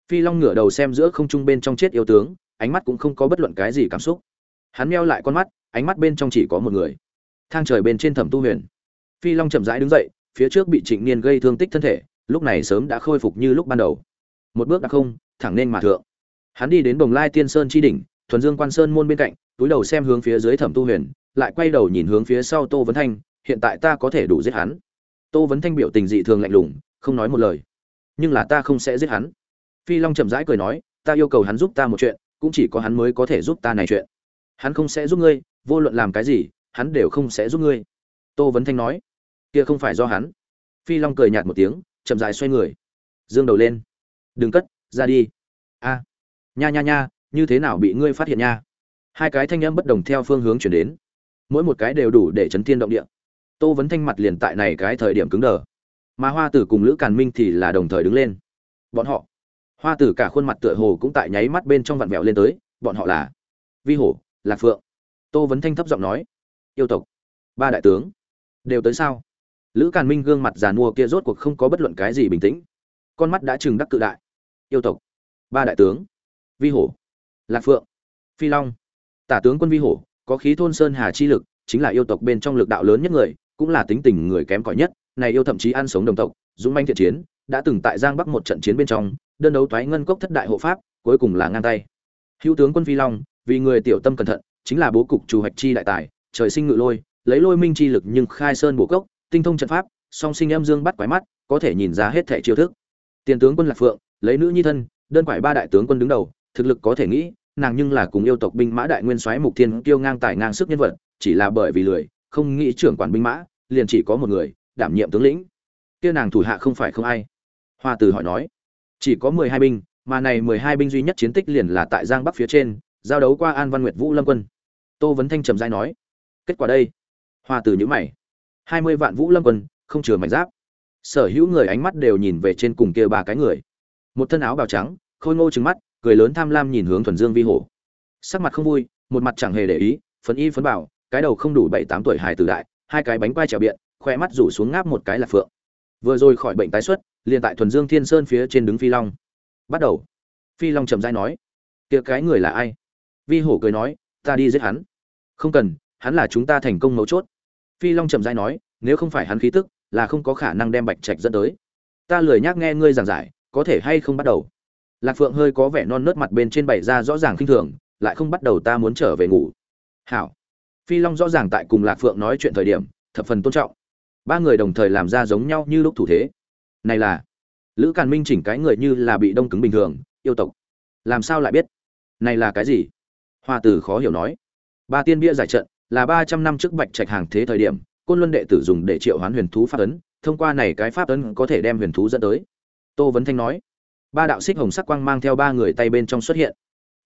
Phi long ngửa đầu xem giữa không trung bên trong chết yêu tướng, ánh mắt cũng không có bất luận cái gì cảm xúc. Hắn meo lại con mắt, ánh mắt bên trong chỉ có một người. Thang trời bên trên thẩm tu huyền. Phi long chậm rãi đứng dậy, phía trước bị trịnh niên gây thương tích thân thể, lúc này sớm đã khôi phục như lúc ban đầu. Một bước đã không, thẳng nên mà thượng. Hắn đi đến đồng lai tiên sơn chi đỉnh thuần dương quan sơn môn bên cạnh, túi đầu xem hướng phía dưới thẩm tu huyền, lại quay đầu nhìn hướng phía sau tô vấn thanh, hiện tại ta có thể đủ giết hắn. Tô vấn thanh biểu tình dị thường lạnh lùng, không nói một lời. Nhưng là ta không sẽ giết hắn. Phi long chậm rãi cười nói, ta yêu cầu hắn giúp ta một chuyện, cũng chỉ có hắn mới có thể giúp ta này chuyện. Hắn không sẽ giúp ngươi, vô luận làm cái gì, hắn đều không sẽ giúp ngươi. Tô vấn thanh nói, kia không phải do hắn. Phi long cười nhạt một tiếng, chậm dài xoay người. Dương đầu lên. Đừng cất, ra đi. A. Nha nha nha như thế nào bị ngươi phát hiện nha? Hai cái thanh âm bất đồng theo phương hướng chuyển đến. Mỗi một cái đều đủ để chấn thiên động địa. Tô vấn thanh mặt liền tại này cái thời điểm cứng đờ. Mà hoa tử cùng lữ càn minh thì là đồng thời đứng lên. Bọn họ. Hoa tử cả khuôn mặt tựa hồ cũng tại nháy mắt bên trong vặn vẹo lên tới. Bọn họ là vi hổ, lạc phượng. Tô vấn thanh thấp giọng nói, yêu tộc, ba đại tướng, đều tới sao? Lữ càn minh gương mặt già mua kia rốt cuộc không có bất luận cái gì bình tĩnh. Con mắt đã trừng đắc cự đại. Yêu tộc, ba đại tướng, vi hổ lạc phượng, phi long. Tả tướng quân vi hổ, có khí thôn sơn hà chi lực, chính là yêu tộc bên trong lực đạo lớn nhất người, cũng là tính tình người kém cỏi nhất, này yêu thậm chí ăn sống đồng tộc, dũng manh thiện chiến, đã từng tại giang bắc một trận chiến bên trong, đơn đấu thoái ngân cốc thất đại hộ pháp, cuối cùng là ngang tay. Hữu tướng quân phi long, vì người tiểu tâm cẩn thận, chính là bố cục chủ hoạch chi đại tài, trời sinh ngự lôi, lấy lôi minh chi lực nhưng khai sơn bổ cốc, tinh thông trận pháp, song sinh em dương bắt quái mắt, có thể nhìn ra hết thể chiêu thức. Tiền tướng quân lạc phượng, lấy nữ nhi thân, đơn quải ba đại tướng quân đứng đầu, thực lực có thể nghĩ nàng nhưng là cùng yêu tộc binh mã đại nguyên soái mục thiên kiêu ngang tài ngang sức nhân vật, chỉ là bởi vì lười, không nghĩ trưởng quản binh mã, liền chỉ có một người, đảm nhiệm tướng lĩnh. Kia nàng thủ hạ không phải không ai. Hoa từ hỏi nói, chỉ có mười hai binh, mà này mười hai binh duy nhất chiến tích liền là tại giang bắc phía trên, giao đấu qua an văn nguyệt vũ lâm quân. Tô vấn thanh trầm dai nói, kết quả đây. Hoa từ nhữ mày, hai mươi vạn vũ lâm quân, không chừa mảnh giáp. Sở hữu người ánh mắt đều nhìn về trên cùng kia ba cái người. Một thân áo bào trắng, khôi ngô trừng mắt cười lớn tham lam nhìn hướng thuần dương vi hổ. Sắc mặt không vui, một mặt chẳng hề để ý, phấn y phấn bảo, cái đầu không đủ bảy tám tuổi hài tử đại, hai cái bánh quai trèo biện khoe mắt rủ xuống ngáp một cái là phượng. Vừa rồi khỏi bệnh tái xuất, liền tại thuần dương thiên sơn phía trên đứng phi long. Bắt đầu. Phi long trầm dai nói, kia cái người là ai? Vi hổ cười nói, ta đi giết hắn. Không cần, hắn là chúng ta thành công mấu chốt. Phi long trầm dai nói, nếu không phải hắn khí tức, là không có khả năng đem bạch trạch dẫn tới. Ta lười nhắc nghe ngươi giảng giải, có thể hay không bắt đầu? Lạc phượng hơi có vẻ non nớt mặt bên trên bày ra rõ ràng khinh thường, lại không bắt đầu ta muốn trở về ngủ. Hảo. Phi long rõ ràng tại cùng lạc phượng nói chuyện thời điểm, thập phần tôn trọng. Ba người đồng thời làm ra giống nhau như lúc thủ thế. Này là, lữ càn minh chỉnh cái người như là bị đông cứng bình thường, yêu tộc. Làm sao lại biết? Này là cái gì? Hoa tử khó hiểu nói. Ba tiên bia giải trận, là ba trăm năm trước bạch trạch hàng thế thời điểm, côn luân đệ tử dùng để triệu hoán huyền thú pháp ấn, thông qua này cái pháp ấn có thể đem huyền thú dẫn tới. Tô vấn thanh nói ba đạo xích hồng sắc quang mang theo ba người tay bên trong xuất hiện.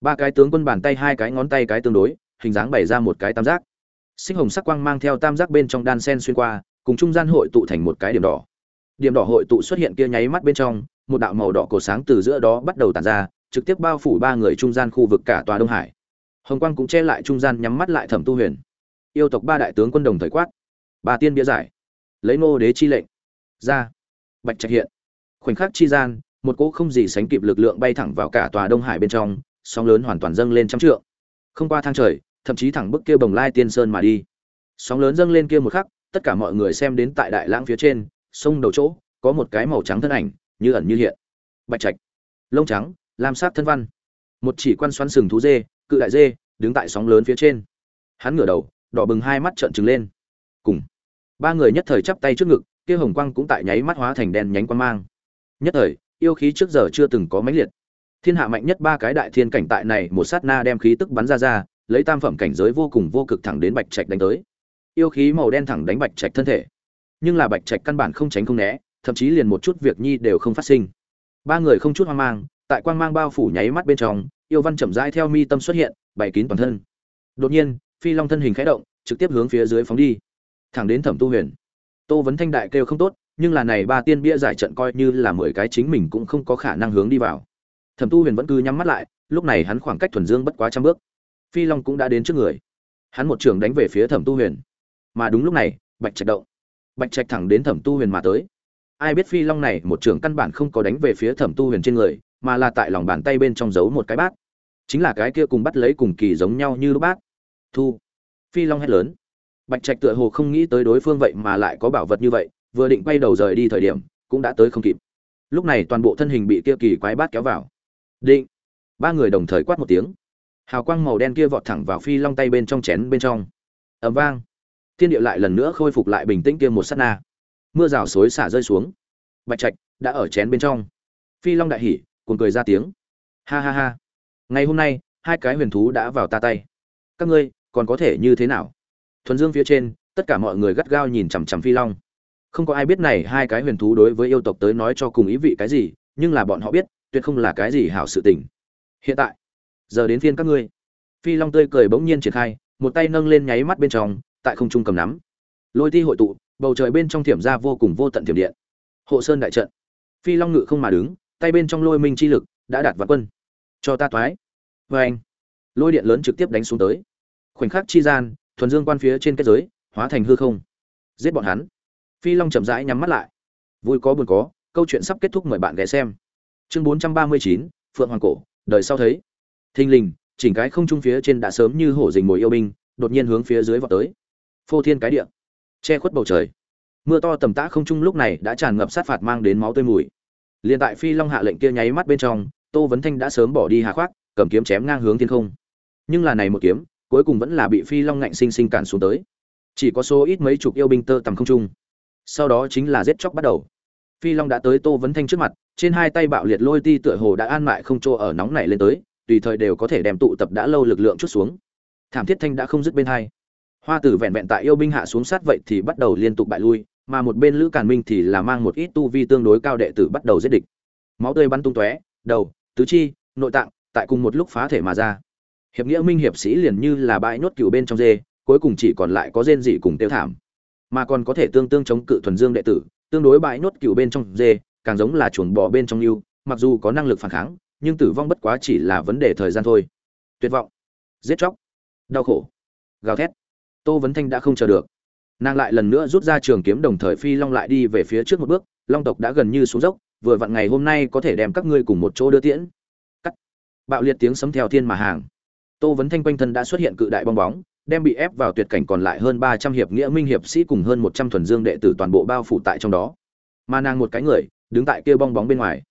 Ba cái tướng quân bàn tay, hai cái ngón tay, cái tương đối, hình dáng bày ra một cái tam giác. Xích hồng sắc quang mang theo tam giác bên trong đan sen xuyên qua, cùng trung gian hội tụ thành một cái điểm đỏ. Điểm đỏ hội tụ xuất hiện kia nháy mắt bên trong, một đạo màu đỏ cổ sáng từ giữa đó bắt đầu tàn ra, trực tiếp bao phủ ba người trung gian khu vực cả tòa đông hải. Hồng quang cũng che lại trung gian nhắm mắt lại thẩm tu huyền. Yêu tộc ba đại tướng quân đồng thời quát. Ba tiên bia giải. Lấy nô đế chi lệnh. Ra. Bạch trạch hiện. Khoảnh khắc chi gian một cỗ không gì sánh kịp lực lượng bay thẳng vào cả tòa đông hải bên trong, sóng lớn hoàn toàn dâng lên trăm trượng. Không qua thang trời, thậm chí thẳng bức kia bồng lai tiên sơn mà đi. Sóng lớn dâng lên kia một khắc, tất cả mọi người xem đến tại đại lãng phía trên, sông đầu chỗ, có một cái màu trắng thân ảnh, như ẩn như hiện. Bạch trạch. Lông trắng, lam sắc thân văn. Một chỉ quan xoắn sừng thú dê, cự đại dê, đứng tại sóng lớn phía trên. Hắn ngửa đầu, đỏ bừng hai mắt trợn trừng lên. Cùng. Ba người nhất thời chắp tay trước ngực, kia hồng quang cũng tại nháy mắt hóa thành đen nhánh quan mang. Nhất thời yêu khí trước giờ chưa từng có mãnh liệt. Thiên hạ mạnh nhất ba cái đại thiên cảnh tại này, một sát na đem khí tức bắn ra ra, lấy tam phẩm cảnh giới vô cùng vô cực thẳng đến bạch trạch đánh tới. Yêu khí màu đen thẳng đánh bạch trạch thân thể. Nhưng là bạch trạch căn bản không tránh không né, thậm chí liền một chút việc nhi đều không phát sinh. Ba người không chút hoang mang, tại quang mang bao phủ nháy mắt bên trong, yêu văn chậm rãi theo mi tâm xuất hiện, bày kín toàn thân. Đột nhiên, phi long thân hình khẽ động, trực tiếp hướng phía dưới phóng đi. Thẳng đến thẩm tu huyền. Tô vấn thanh đại kêu không tốt nhưng là này ba tiên bia giải trận coi như là mười cái chính mình cũng không có khả năng hướng đi vào. Thẩm tu huyền vẫn cứ nhắm mắt lại, lúc này hắn khoảng cách thuần dương bất quá trăm bước. Phi long cũng đã đến trước người. Hắn một trường đánh về phía thẩm tu huyền. Mà đúng lúc này, bạch trạch động. Bạch trạch thẳng đến thẩm tu huyền mà tới. Ai biết phi long này một trường căn bản không có đánh về phía thẩm tu huyền trên người, mà là tại lòng bàn tay bên trong giấu một cái bát. Chính là cái kia cùng bắt lấy cùng kỳ giống nhau như lúc bát. Thu. Phi long hét lớn. Bạch trạch tựa hồ không nghĩ tới đối phương vậy mà lại có bảo vật như vậy vừa định quay đầu rời đi thời điểm, cũng đã tới không kịp. Lúc này toàn bộ thân hình bị kia kỳ quái bát kéo vào. Định. Ba người đồng thời quát một tiếng. Hào quang màu đen kia vọt thẳng vào phi long tay bên trong chén bên trong. Ẩm vang. Thiên địa lại lần nữa khôi phục lại bình tĩnh kia một sát na. Mưa rào xối xả rơi xuống. Bạch trạch đã ở chén bên trong. Phi long đại hỉ, cuồng cười ra tiếng. Ha ha ha. Ngày hôm nay, hai cái huyền thú đã vào ta tay. Các ngươi, còn có thể như thế nào? Thuần dương phía trên, tất cả mọi người gắt gao nhìn chằm chằm phi long không có ai biết này hai cái huyền thú đối với yêu tộc tới nói cho cùng ý vị cái gì, nhưng là bọn họ biết, tuyệt không là cái gì hảo sự tình. Hiện tại, giờ đến phiên các ngươi. Phi long tươi cười bỗng nhiên triển khai, một tay nâng lên nháy mắt bên trong, tại không trung cầm nắm. Lôi ti hội tụ, bầu trời bên trong thiểm ra vô cùng vô tận thiểm điện. Hộ sơn đại trận. Phi long ngự không mà đứng, tay bên trong lôi minh chi lực đã đạt vạn quân. Cho ta toái. Vê anh, lôi điện lớn trực tiếp đánh xuống tới. Khoảnh khắc chi gian, thuần dương quan phía trên kết giới, hóa thành hư không. Giết bọn hắn phi long chậm rãi nhắm mắt lại. Vui có buồn có câu chuyện sắp kết thúc mời bạn ghé xem. Chương bốn trăm ba mươi chín phượng hoàng cổ đời sau thấy. Thinh linh, chỉnh cái không trung phía trên đã sớm như hổ dình mồi yêu binh đột nhiên hướng phía dưới vọt tới. Phô thiên cái địa. Che khuất bầu trời. Mưa to tầm tã không trung lúc này đã tràn ngập sát phạt mang đến máu tươi mùi. Liên tại phi long hạ lệnh kia nháy mắt bên trong tô vấn thanh đã sớm bỏ đi hạ khoác cầm kiếm chém ngang hướng thiên không. Nhưng là này một kiếm cuối cùng vẫn là bị phi long ngạnh sinh sinh cản xuống tới. Chỉ có số ít mấy chục yêu binh tơ tầm không trung sau đó chính là giết chóc bắt đầu. Phi long đã tới tô vấn thanh trước mặt, trên hai tay bạo liệt lôi ti tựa hồ đã an mại không chỗ ở nóng này lên tới, tùy thời đều có thể đem tụ tập đã lâu lực lượng chút xuống. Thảm thiết thanh đã không dứt bên hai. Hoa tử vẹn vẹn tại yêu binh hạ xuống sát vậy thì bắt đầu liên tục bại lui, mà một bên lữ càn minh thì là mang một ít tu vi tương đối cao đệ tử bắt đầu giết địch. Máu tươi bắn tung tóe, đầu, tứ chi, nội tạng, tại cùng một lúc phá thể mà ra. Hiệp nghĩa minh hiệp sĩ liền như là bãi nốt cựu bên trong dê, cuối cùng chỉ còn lại có rên dị cùng tiêu thảm mà còn có thể tương tương chống cự thuần dương đệ tử, tương đối bãi nốt cựu bên trong dê, càng giống là chuồn bò bên trong yêu, mặc dù có năng lực phản kháng, nhưng tử vong bất quá chỉ là vấn đề thời gian thôi. Tuyệt vọng, giết chóc, đau khổ, gào thét. Tô vấn thanh đã không chờ được. Nàng lại lần nữa rút ra trường kiếm đồng thời phi long lại đi về phía trước một bước, long tộc đã gần như xuống dốc, vừa vặn ngày hôm nay có thể đem các ngươi cùng một chỗ đưa tiễn. Cắt. Bạo liệt tiếng sấm theo thiên mà hàng. Tô vấn thanh quanh thân đã xuất hiện cự đại bong bóng đem bị ép vào tuyệt cảnh còn lại hơn ba trăm hiệp nghĩa minh hiệp sĩ cùng hơn một trăm thuần dương đệ tử toàn bộ bao phủ tại trong đó. Mà nàng một cái người, đứng tại kia bong bóng bên ngoài.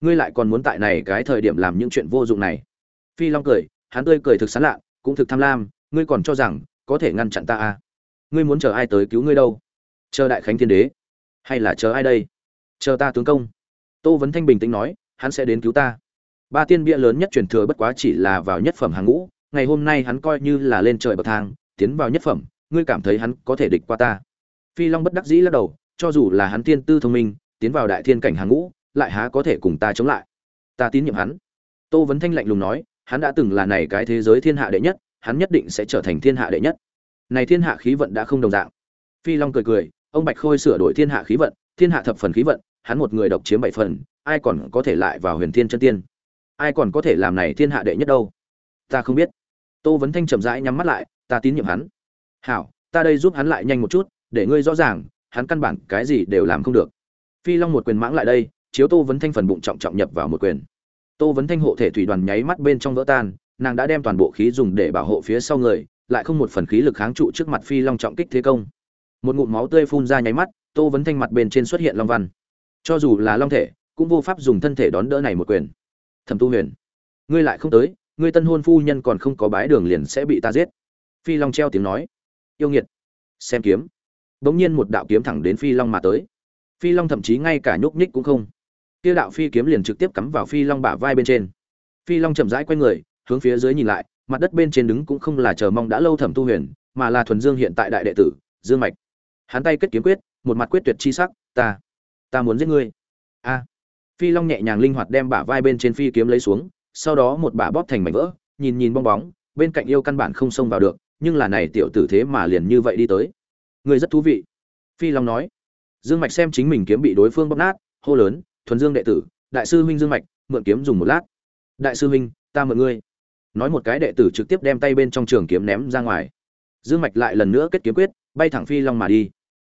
Ngươi lại còn muốn tại này cái thời điểm làm những chuyện vô dụng này. Phi long cười, hắn tươi cười thực sán lạ, cũng thực tham lam, ngươi còn cho rằng, có thể ngăn chặn ta à? Ngươi muốn chờ ai tới cứu ngươi đâu? Chờ đại khánh thiên đế. Hay là chờ ai đây? Chờ ta tướng công. Tô vấn thanh bình tĩnh nói, hắn sẽ đến cứu ta. Ba tiên bia lớn nhất truyền thừa bất quá chỉ là vào nhất phẩm hàng ngũ ngày hôm nay hắn coi như là lên trời bậc thang, tiến vào nhất phẩm, ngươi cảm thấy hắn có thể địch qua ta? Phi long bất đắc dĩ lắc đầu, cho dù là hắn tiên tư thông minh, tiến vào đại thiên cảnh hàng ngũ, lại há có thể cùng ta chống lại? Ta tín nhiệm hắn. Tô vấn thanh lạnh lùng nói, hắn đã từng là này cái thế giới thiên hạ đệ nhất, hắn nhất định sẽ trở thành thiên hạ đệ nhất. Này thiên hạ khí vận đã không đồng dạng. Phi long cười cười, ông bạch khôi sửa đổi thiên hạ khí vận, thiên hạ thập phần khí vận, hắn một người độc chiếm bảy phần, ai còn có thể lại vào huyền thiên chân tiên? Ai còn có thể làm này thiên hạ đệ nhất đâu? Ta không biết tô vấn thanh chậm rãi nhắm mắt lại, ta tín nhiệm hắn. Hảo, ta đây giúp hắn lại nhanh một chút, để ngươi rõ ràng, hắn căn bản cái gì đều làm không được. Phi long một quyền mãng lại đây, chiếu tô vấn thanh phần bụng trọng trọng nhập vào một quyền. Tô vấn thanh hộ thể thủy đoàn nháy mắt bên trong vỡ tan, nàng đã đem toàn bộ khí dùng để bảo hộ phía sau người, lại không một phần khí lực kháng trụ trước mặt phi long trọng kích thế công. Một ngụm máu tươi phun ra nháy mắt, tô vấn thanh mặt bên trên xuất hiện long văn. Cho dù là long thể, cũng vô pháp dùng thân thể đón đỡ này một quyền. Thẩm tu huyền, ngươi lại không tới ngươi tân hôn phu nhân còn không có bái đường liền sẽ bị ta giết. Phi long treo tiếng nói. Yêu nghiệt. Xem kiếm. Bỗng nhiên một đạo kiếm thẳng đến phi long mà tới. Phi long thậm chí ngay cả nhúc nhích cũng không. Kia đạo phi kiếm liền trực tiếp cắm vào phi long bả vai bên trên. Phi long chậm rãi quay người, hướng phía dưới nhìn lại, mặt đất bên trên đứng cũng không là chờ mong đã lâu thẩm tu huyền, mà là thuần dương hiện tại đại đệ tử, dương mạch. Hắn tay kết kiếm quyết, một mặt quyết tuyệt chi sắc, ta ta muốn giết ngươi. A. Phi long nhẹ nhàng linh hoạt đem bả vai bên trên phi kiếm lấy xuống sau đó một bà bóp thành mảnh vỡ, nhìn nhìn bong bóng, bên cạnh yêu căn bản không xông vào được, nhưng là này tiểu tử thế mà liền như vậy đi tới. Người rất thú vị. Phi long nói. Dương mạch xem chính mình kiếm bị đối phương bóp nát, hô lớn, thuần dương đệ tử, đại sư huynh dương mạch, mượn kiếm dùng một lát. Đại sư huynh, ta mượn ngươi. Nói một cái đệ tử trực tiếp đem tay bên trong trường kiếm ném ra ngoài. Dương mạch lại lần nữa kết kiếm quyết, bay thẳng phi long mà đi.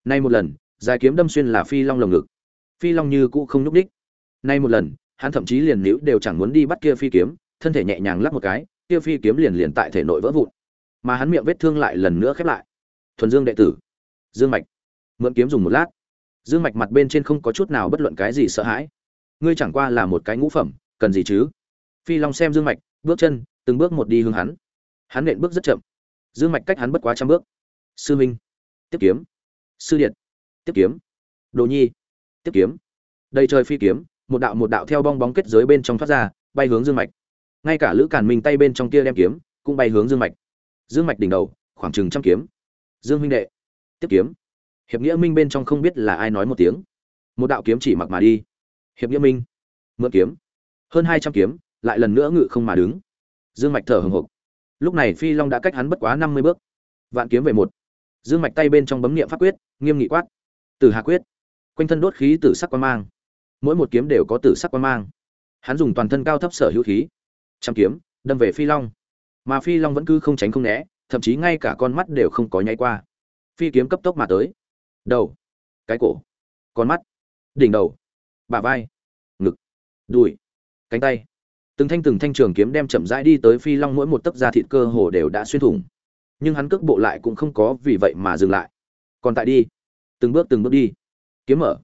Nay một lần, dài kiếm đâm xuyên là phi long lồng ngực. Phi long như cũ không nhúc đích nay một lần hắn thậm chí liền níu đều chẳng muốn đi bắt kia phi kiếm, thân thể nhẹ nhàng lắc một cái, kia phi kiếm liền liền tại thể nội vỡ vụn. Mà hắn miệng vết thương lại lần nữa khép lại. Thuần dương đệ tử, dương mạch, mượn kiếm dùng một lát. Dương mạch mặt bên trên không có chút nào bất luận cái gì sợ hãi. Ngươi chẳng qua là một cái ngũ phẩm, cần gì chứ? Phi long xem dương mạch, bước chân, từng bước một đi hướng hắn. Hắn nện bước rất chậm. Dương mạch cách hắn bất quá trăm bước. Sư minh, tiếp kiếm. Sư điện, tiếp kiếm. Đồ nhi, tiếp kiếm. Đây trời phi kiếm một đạo một đạo theo bong bóng kết giới bên trong thoát ra, bay hướng dương mạch. Ngay cả lữ cản minh tay bên trong kia đem kiếm, cũng bay hướng dương mạch. Dương mạch đỉnh đầu, khoảng chừng trăm kiếm. Dương huynh đệ, tiếp kiếm. Hiệp nghĩa minh bên trong không biết là ai nói một tiếng. Một đạo kiếm chỉ mặc mà đi. Hiệp nghĩa minh, mượn kiếm. Hơn hai trăm kiếm, lại lần nữa ngự không mà đứng. Dương mạch thở hừng hực lúc này phi long đã cách hắn bất quá năm mươi bước. Vạn kiếm về một. Dương mạch tay bên trong bấm niệm pháp quyết, nghiêm nghị quát. Từ hà quyết. Quanh thân đốt khí tử sắc quan mang mỗi một kiếm đều có tử sắc quan mang. Hắn dùng toàn thân cao thấp sở hữu khí, trăm kiếm, đâm về phi long. Mà phi long vẫn cứ không tránh không né, thậm chí ngay cả con mắt đều không có nháy qua. Phi kiếm cấp tốc mà tới. Đầu. Cái cổ. Con mắt. Đỉnh đầu. Bả vai. Ngực. Đùi. Cánh tay. Từng thanh từng thanh trường kiếm đem chậm rãi đi tới phi long mỗi một tấc da thịt cơ hồ đều đã xuyên thủng. Nhưng hắn cước bộ lại cũng không có vì vậy mà dừng lại. Còn tại đi. Từng bước từng bước đi. Kiếm mở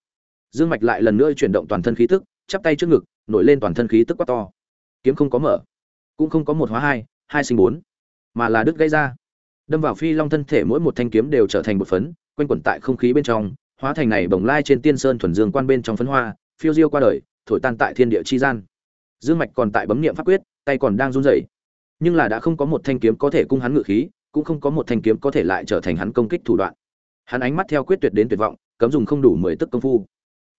dương mạch lại lần nữa chuyển động toàn thân khí tức, chắp tay trước ngực, nổi lên toàn thân khí tức quá to. Kiếm không có mở, cũng không có một hóa hai hai sinh bốn, mà là đứt gây ra. Đâm vào phi long thân thể mỗi một thanh kiếm đều trở thành một phấn, quanh quẩn tại không khí bên trong, hóa thành này bồng lai trên tiên sơn thuần dương quan bên trong phấn hoa, phiêu diêu qua đời, thổi tan tại thiên địa chi gian. Dương mạch còn tại bấm niệm pháp quyết, tay còn đang run rẩy. Nhưng là đã không có một thanh kiếm có thể cung hắn ngự khí, cũng không có một thanh kiếm có thể lại trở thành hắn công kích thủ đoạn. Hắn ánh mắt theo quyết tuyệt đến tuyệt vọng, cấm dùng không đủ mười tức công phu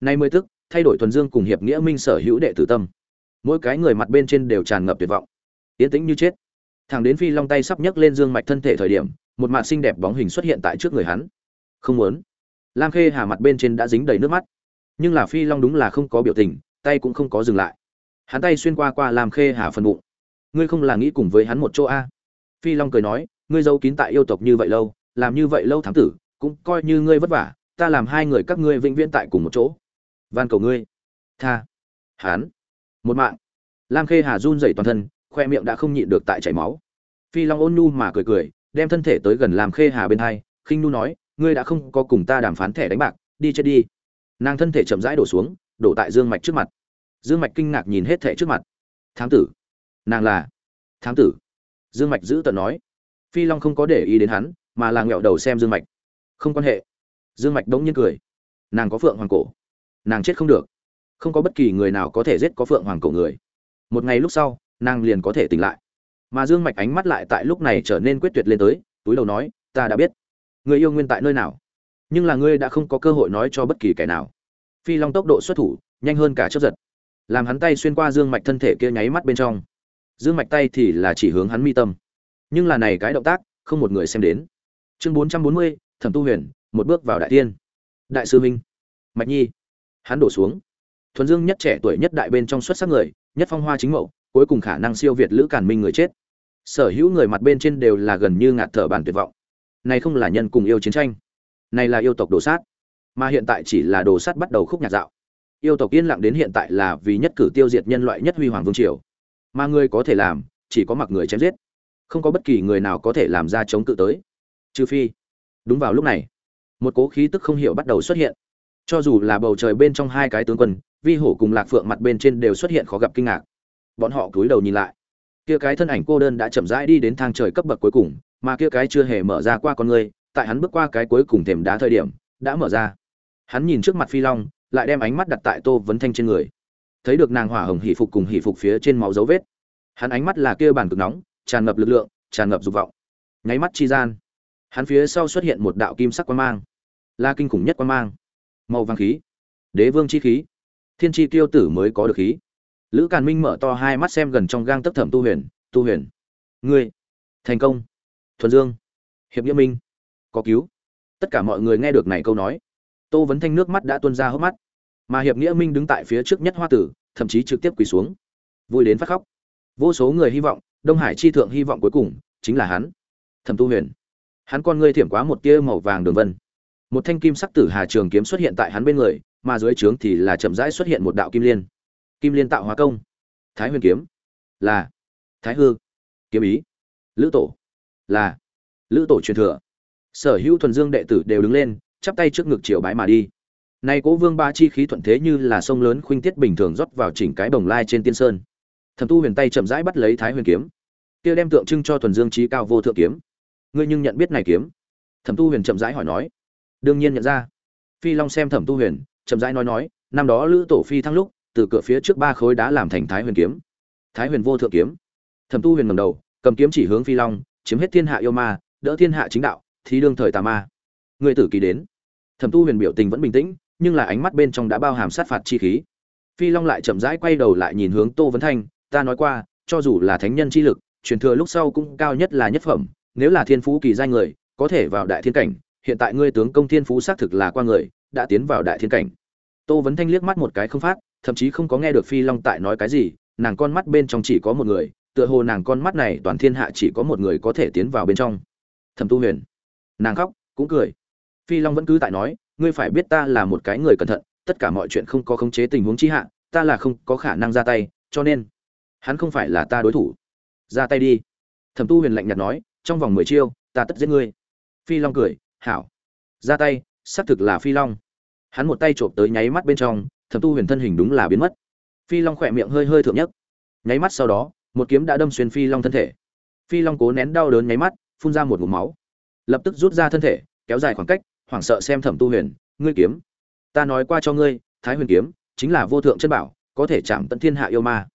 nay mới tức, thay đổi thuần dương cùng hiệp nghĩa minh sở hữu đệ tử tâm. Mỗi cái người mặt bên trên đều tràn ngập tuyệt vọng. Yến tĩnh như chết. Thằng đến phi long tay sắp nhấc lên dương mạch thân thể thời điểm, một màn xinh đẹp bóng hình xuất hiện tại trước người hắn. Không muốn. Lam khê hà mặt bên trên đã dính đầy nước mắt. Nhưng là phi long đúng là không có biểu tình, tay cũng không có dừng lại. Hắn tay xuyên qua qua lam khê hà phần bụng. Ngươi không là nghĩ cùng với hắn một chỗ a? Phi long cười nói, ngươi giấu kín tại yêu tộc như vậy lâu, làm như vậy lâu thám tử, cũng coi như ngươi vất vả, ta làm hai người các ngươi vĩnh viễn tại cùng một chỗ van cầu ngươi. Tha. Hán. Một mạng. Lam khê hà run rẩy toàn thân, khoe miệng đã không nhịn được tại chảy máu. Phi long ôn nhu mà cười cười, đem thân thể tới gần lam khê hà bên hai, khinh nu nói, ngươi đã không có cùng ta đàm phán thẻ đánh bạc, đi chết đi. Nàng thân thể chậm rãi đổ xuống, đổ tại dương mạch trước mặt. Dương mạch kinh ngạc nhìn hết thẻ trước mặt. Thám tử. Nàng là thám tử. Dương mạch giữ tận nói. Phi long không có để ý đến hắn, mà là nghẹo đầu xem dương mạch. Không quan hệ. Dương mạch đống nhiên cười. Nàng có phượng hoàng cổ nàng chết không được. Không có bất kỳ người nào có thể giết có phượng hoàng cổ người. Một ngày lúc sau, nàng liền có thể tỉnh lại. Mà dương mạch ánh mắt lại tại lúc này trở nên quyết tuyệt lên tới, túi đầu nói, ta đã biết. Người yêu nguyên tại nơi nào? Nhưng là ngươi đã không có cơ hội nói cho bất kỳ kẻ nào. Phi long tốc độ xuất thủ, nhanh hơn cả chớp giật. Làm hắn tay xuyên qua dương mạch thân thể kia nháy mắt bên trong. Dương mạch tay thì là chỉ hướng hắn mi tâm. Nhưng là này cái động tác, không một người xem đến. Chương bốn trăm bốn mươi, thẩm tu huyền, một bước vào đại tiên đại sư minh. Mạch nhi hắn đổ xuống. Thuần dương nhất trẻ tuổi nhất đại bên trong xuất sắc người, nhất phong hoa chính mẫu, cuối cùng khả năng siêu việt lữ cản minh người chết. Sở hữu người mặt bên trên đều là gần như ngạt thở bản tuyệt vọng. Này không là nhân cùng yêu chiến tranh. Này là yêu tộc đồ sát. Mà hiện tại chỉ là đồ sát bắt đầu khúc nhạc dạo. Yêu tộc yên lặng đến hiện tại là vì nhất cử tiêu diệt nhân loại nhất huy hoàng vương triều. Mà người có thể làm, chỉ có mặc người chém giết. Không có bất kỳ người nào có thể làm ra chống cự tới. Trừ phi, đúng vào lúc này, một cố khí tức không hiểu bắt đầu xuất hiện cho dù là bầu trời bên trong hai cái tướng quân, vi hổ cùng lạc phượng mặt bên trên đều xuất hiện khó gặp kinh ngạc. Bọn họ cúi đầu nhìn lại. Kia cái thân ảnh cô đơn đã chậm rãi đi đến thang trời cấp bậc cuối cùng, mà kia cái chưa hề mở ra qua con người, tại hắn bước qua cái cuối cùng thềm đá thời điểm, đã mở ra. Hắn nhìn trước mặt phi long, lại đem ánh mắt đặt tại tô vấn thanh trên người. Thấy được nàng hỏa hồng hỷ phục cùng hỷ phục phía trên máu dấu vết, hắn ánh mắt là kia bản cực nóng, tràn ngập lực lượng, tràn ngập dục vọng. Nháy mắt chi gian, hắn phía sau xuất hiện một đạo kim sắc quan mang. Là kinh khủng nhất quan mang màu vàng khí. Đế vương chi khí. Thiên chi tiêu tử mới có được khí. Lữ càn minh mở to hai mắt xem gần trong gang tấp thẩm tu huyền. Tu huyền, ngươi, thành công. Thuần dương, hiệp nghĩa minh, có cứu. Tất cả mọi người nghe được này câu nói. Tô vấn thanh nước mắt đã tuôn ra hốc mắt. Mà hiệp nghĩa minh đứng tại phía trước nhất hoa tử, thậm chí trực tiếp quỳ xuống. Vui đến phát khóc. Vô số người hy vọng, đông hải chi thượng hy vọng cuối cùng chính là hắn. Thẩm tu huyền, hắn con ngươi thiểm quá một tia màu vàng đường vân một thanh kim sắc tử hà trường kiếm xuất hiện tại hắn bên người, mà dưới trướng thì là chậm rãi xuất hiện một đạo kim liên. Kim liên tạo hóa công. Thái huyền kiếm. Là. Thái hư. Kiếm ý. Lữ tổ. Là. Lữ tổ truyền thừa. Sở hữu thuần dương đệ tử đều đứng lên, chắp tay trước ngực triều bái mà đi. Nay cố vương ba chi khí thuận thế như là sông lớn khuynh tiết bình thường rót vào chỉnh cái bồng lai trên tiên sơn. Thầm tu huyền tay chậm rãi bắt lấy thái huyền kiếm. Kia đem tượng trưng cho thuần dương trí cao vô thượng kiếm. Ngươi nhưng nhận biết này kiếm? Thầm tu huyền chậm rãi hỏi nói đương nhiên nhận ra. Phi long xem thẩm tu huyền, chậm rãi nói nói, năm đó lữ tổ phi thăng lúc, từ cửa phía trước ba khối đá làm thành thái huyền kiếm. Thái huyền vô thượng kiếm. Thẩm tu huyền ngầm đầu, cầm kiếm chỉ hướng phi long, chiếm hết thiên hạ yêu ma, đỡ thiên hạ chính đạo thì đương thời tà ma. Người tử kỳ đến. Thẩm tu huyền biểu tình vẫn bình tĩnh, nhưng là ánh mắt bên trong đã bao hàm sát phạt chi khí. Phi long lại chậm rãi quay đầu lại nhìn hướng tô vấn thanh, ta nói qua, cho dù là thánh nhân chi lực, truyền thừa lúc sau cũng cao nhất là nhất phẩm, nếu là thiên phú kỳ giai người, có thể vào đại thiên cảnh hiện tại ngươi tướng công thiên phú xác thực là qua người, đã tiến vào đại thiên cảnh. Tô vấn thanh liếc mắt một cái không phát, thậm chí không có nghe được phi long tại nói cái gì, nàng con mắt bên trong chỉ có một người, tựa hồ nàng con mắt này toàn thiên hạ chỉ có một người có thể tiến vào bên trong. Thẩm tu huyền, nàng khóc, cũng cười. Phi long vẫn cứ tại nói, ngươi phải biết ta là một cái người cẩn thận, tất cả mọi chuyện không có khống chế tình huống chi hạ, ta là không có khả năng ra tay, cho nên, hắn không phải là ta đối thủ. Ra tay đi. Thẩm tu huyền lạnh nhạt nói, trong vòng mười chiêu, ta tất giết ngươi. Phi long cười hảo. Ra tay, xác thực là phi long. Hắn một tay trộm tới nháy mắt bên trong, thẩm tu huyền thân hình đúng là biến mất. Phi long khỏe miệng hơi hơi thượng nhất nháy mắt sau đó, một kiếm đã đâm xuyên phi long thân thể. Phi long cố nén đau đớn nháy mắt, phun ra một ngụm máu. Lập tức rút ra thân thể, kéo dài khoảng cách, hoảng sợ xem thẩm tu huyền, ngươi kiếm, ta nói qua cho ngươi, thái huyền kiếm chính là vô thượng chân bảo, có thể chạm tận thiên hạ yêu ma.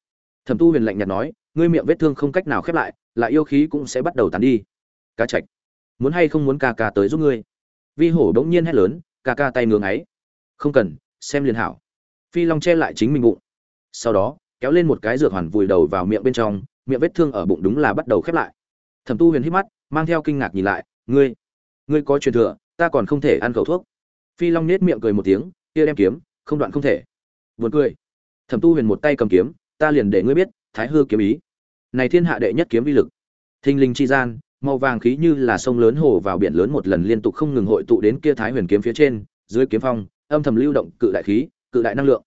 Thẩm tu huyền lạnh nhạt nói, ngươi miệng vết thương không cách nào khép lại lại yêu khí cũng sẽ bắt đầu tàn đi. Cá chạch muốn hay không muốn ca ca tới giúp ngươi. Vi hổ đống nhiên hét lớn, ca ca tay ngưỡng ấy không cần, xem liền hảo. Phi long che lại chính mình bụng. Sau đó, kéo lên một cái dược hoàn vùi đầu vào miệng bên trong, miệng vết thương ở bụng đúng là bắt đầu khép lại. Thẩm tu huyền hít mắt, mang theo kinh ngạc nhìn lại, ngươi ngươi có truyền thừa, ta còn không thể ăn khẩu thuốc. Phi long nết miệng cười một tiếng, kia đem kiếm, không đoạn không thể. Vượt cười. Thẩm tu huyền một tay cầm kiếm, ta liền để ngươi biết, thái hư kiếm ý. Này thiên hạ đệ nhất kiếm vi lực. Thinh linh chi gian màu vàng khí như là sông lớn hồ vào biển lớn một lần liên tục không ngừng hội tụ đến kia thái huyền kiếm phía trên, dưới kiếm phong, âm thầm lưu động cự đại khí, cự đại năng lượng.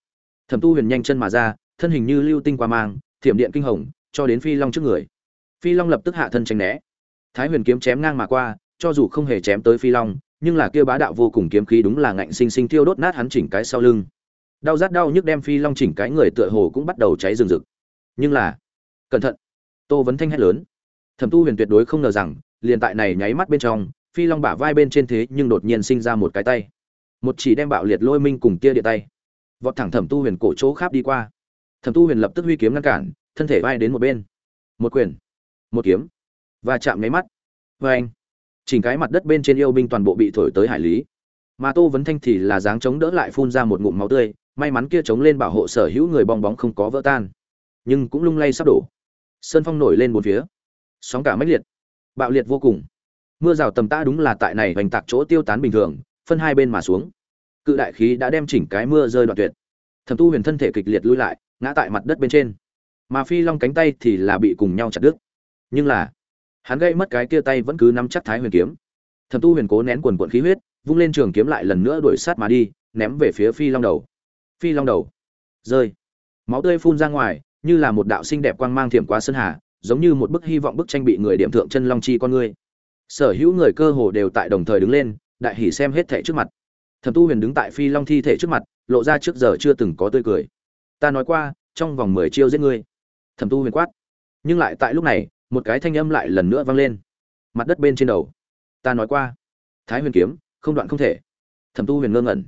Thẩm tu huyền nhanh chân mà ra, thân hình như lưu tinh qua mang, thiểm điện kinh hồng, cho đến phi long trước người. Phi long lập tức hạ thân tránh né. Thái huyền kiếm chém ngang mà qua, cho dù không hề chém tới phi long, nhưng là kia bá đạo vô cùng kiếm khí đúng là ngạnh sinh sinh thiêu đốt nát hắn chỉnh cái sau lưng. Đau rát đau nhức đem phi long chỉnh cái người tựa hồ cũng bắt đầu cháy rừng rực. Nhưng là, cẩn thận. Tô vấn thanh hét lớn thẩm tu huyền tuyệt đối không ngờ rằng, liền tại này nháy mắt bên trong, phi long bả vai bên trên thế nhưng đột nhiên sinh ra một cái tay. Một chỉ đem bạo liệt lôi minh cùng tia địa tay. Vọt thẳng thẩm tu huyền cổ chỗ kháp đi qua. Thẩm tu huyền lập tức huy kiếm ngăn cản, thân thể vai đến một bên. Một quyền, một kiếm. Và chạm nháy mắt. Vê anh, chỉnh cái mặt đất bên trên yêu binh toàn bộ bị thổi tới hải lý. Mà tô vấn thanh thì là dáng chống đỡ lại phun ra một ngụm máu tươi, may mắn kia chống lên bảo hộ sở hữu người bong bóng không có vỡ tan. Nhưng cũng lung lay sắp đổ. Sơn phong nổi lên bốn phía sóng cả mãnh liệt, bạo liệt vô cùng. Mưa rào tầm ta đúng là tại này hoành tạc chỗ tiêu tán bình thường, phân hai bên mà xuống. Cự đại khí đã đem chỉnh cái mưa rơi đoạn tuyệt. Thẩm tu huyền thân thể kịch liệt lui lại, ngã tại mặt đất bên trên. Mà phi long cánh tay thì là bị cùng nhau chặt đứt. Nhưng là, hắn gây mất cái kia tay vẫn cứ nắm chắc thái huyền kiếm. Thẩm tu huyền cố nén quần quận khí huyết, vung lên trường kiếm lại lần nữa đuổi sát mà đi, ném về phía phi long đầu. Phi long đầu. Rơi. Máu tươi phun ra ngoài, như là một đạo sinh đẹp quang mang thiểm qua sơn hà giống như một bức hy vọng bức tranh bị người điểm thượng chân long chi con ngươi. Sở hữu người cơ hồ đều tại đồng thời đứng lên, đại hỉ xem hết thể trước mặt. Thẩm tu huyền đứng tại phi long thi thể trước mặt, lộ ra trước giờ chưa từng có tươi cười. Ta nói qua, trong vòng mười chiêu giết ngươi. Thẩm tu huyền quát. Nhưng lại tại lúc này, một cái thanh âm lại lần nữa vang lên. Mặt đất bên trên đầu. Ta nói qua, thái huyền kiếm, không đoạn không thể. Thẩm tu huyền ngơ ngẩn.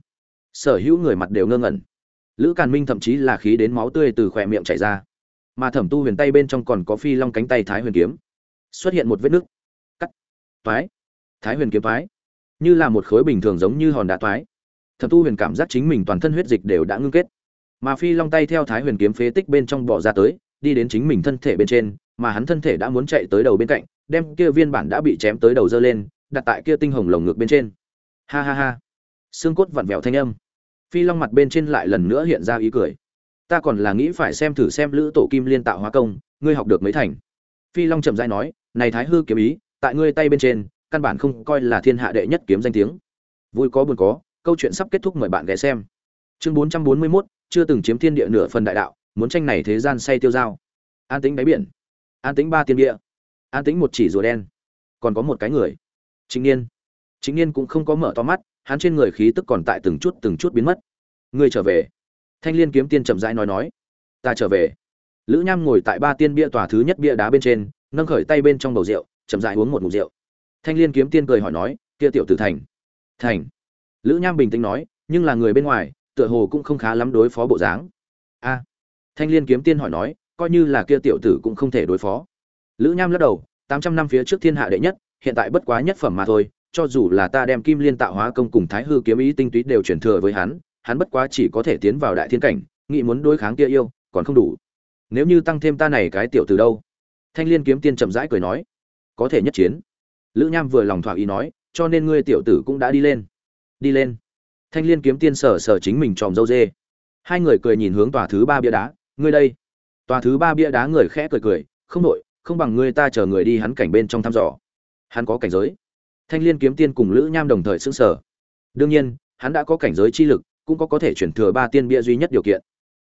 Sở hữu người mặt đều ngơ ngẩn. Lữ càn minh thậm chí là khí đến máu tươi từ khỏe miệng chảy ra mà thẩm tu huyền tay bên trong còn có phi long cánh tay thái huyền kiếm. Xuất hiện một vết nứt. Cắt. Toái. Thái huyền kiếm toái. Như là một khối bình thường giống như hòn đá toái. Thẩm tu huyền cảm giác chính mình toàn thân huyết dịch đều đã ngưng kết. Mà phi long tay theo thái huyền kiếm phế tích bên trong bỏ ra tới, đi đến chính mình thân thể bên trên, mà hắn thân thể đã muốn chạy tới đầu bên cạnh, đem kia viên bản đã bị chém tới đầu dơ lên, đặt tại kia tinh hồng lồng ngực bên trên. Ha ha ha. Xương cốt vặn vẹo thanh âm. Phi long mặt bên trên lại lần nữa hiện ra ý cười ta còn là nghĩ phải xem thử xem lữ tổ kim liên tạo hóa công ngươi học được mấy thành? Phi long chậm dai nói này thái hư kiếm ý tại ngươi tay bên trên căn bản không coi là thiên hạ đệ nhất kiếm danh tiếng. Vui có buồn có câu chuyện sắp kết thúc mời bạn ghé xem. Chương bốn trăm bốn mươi 441, chưa từng chiếm thiên địa nửa phần đại đạo muốn tranh này thế gian say tiêu dao. An tính đáy biển. An tính ba tiên địa. An tính một chỉ rùa đen. Còn có một cái người. Chính niên. Chính niên cũng không có mở to mắt hắn trên người khí tức còn tại từng chút từng chút biến mất. Ngươi trở về thanh liên kiếm tiên chậm rãi nói nói, ta trở về. Lữ nham ngồi tại ba tiên bia tòa thứ nhất bia đá bên trên, nâng khởi tay bên trong bầu rượu, chậm rãi uống một ngụm rượu. Thanh liên kiếm tiên cười hỏi nói, kia tiểu tử thành thành. Lữ nham bình tĩnh nói, nhưng là người bên ngoài, tựa hồ cũng không khá lắm đối phó bộ dáng. A. Thanh liên kiếm tiên hỏi nói, coi như là kia tiểu tử cũng không thể đối phó. Lữ nham lắc đầu, tám trăm năm phía trước thiên hạ đệ nhất, hiện tại bất quá nhất phẩm mà thôi, cho dù là ta đem kim liên tạo hóa công cùng thái hư kiếm ý tinh túy đều chuyển thừa với hắn hắn bất quá chỉ có thể tiến vào đại thiên cảnh, nghĩ muốn đối kháng kia yêu, còn không đủ. Nếu như tăng thêm ta này cái tiểu từ đâu? Thanh liên kiếm tiên chậm rãi cười nói. Có thể nhất chiến. Lữ nham vừa lòng thỏa ý nói, cho nên ngươi tiểu tử cũng đã đi lên. Đi lên. Thanh liên kiếm tiên sở sở chính mình tròm dâu dê. Hai người cười nhìn hướng tòa thứ ba bia đá. Ngươi đây. Tòa thứ ba bia đá người khẽ cười cười, không nội không bằng ngươi ta chờ người đi hắn cảnh bên trong thăm dò. Hắn có cảnh giới. Thanh liên kiếm tiên cùng lữ nham đồng thời xứng sở đương nhiên, hắn đã có cảnh giới chi lực cũng có có thể chuyển thừa ba tiên bia duy nhất điều kiện.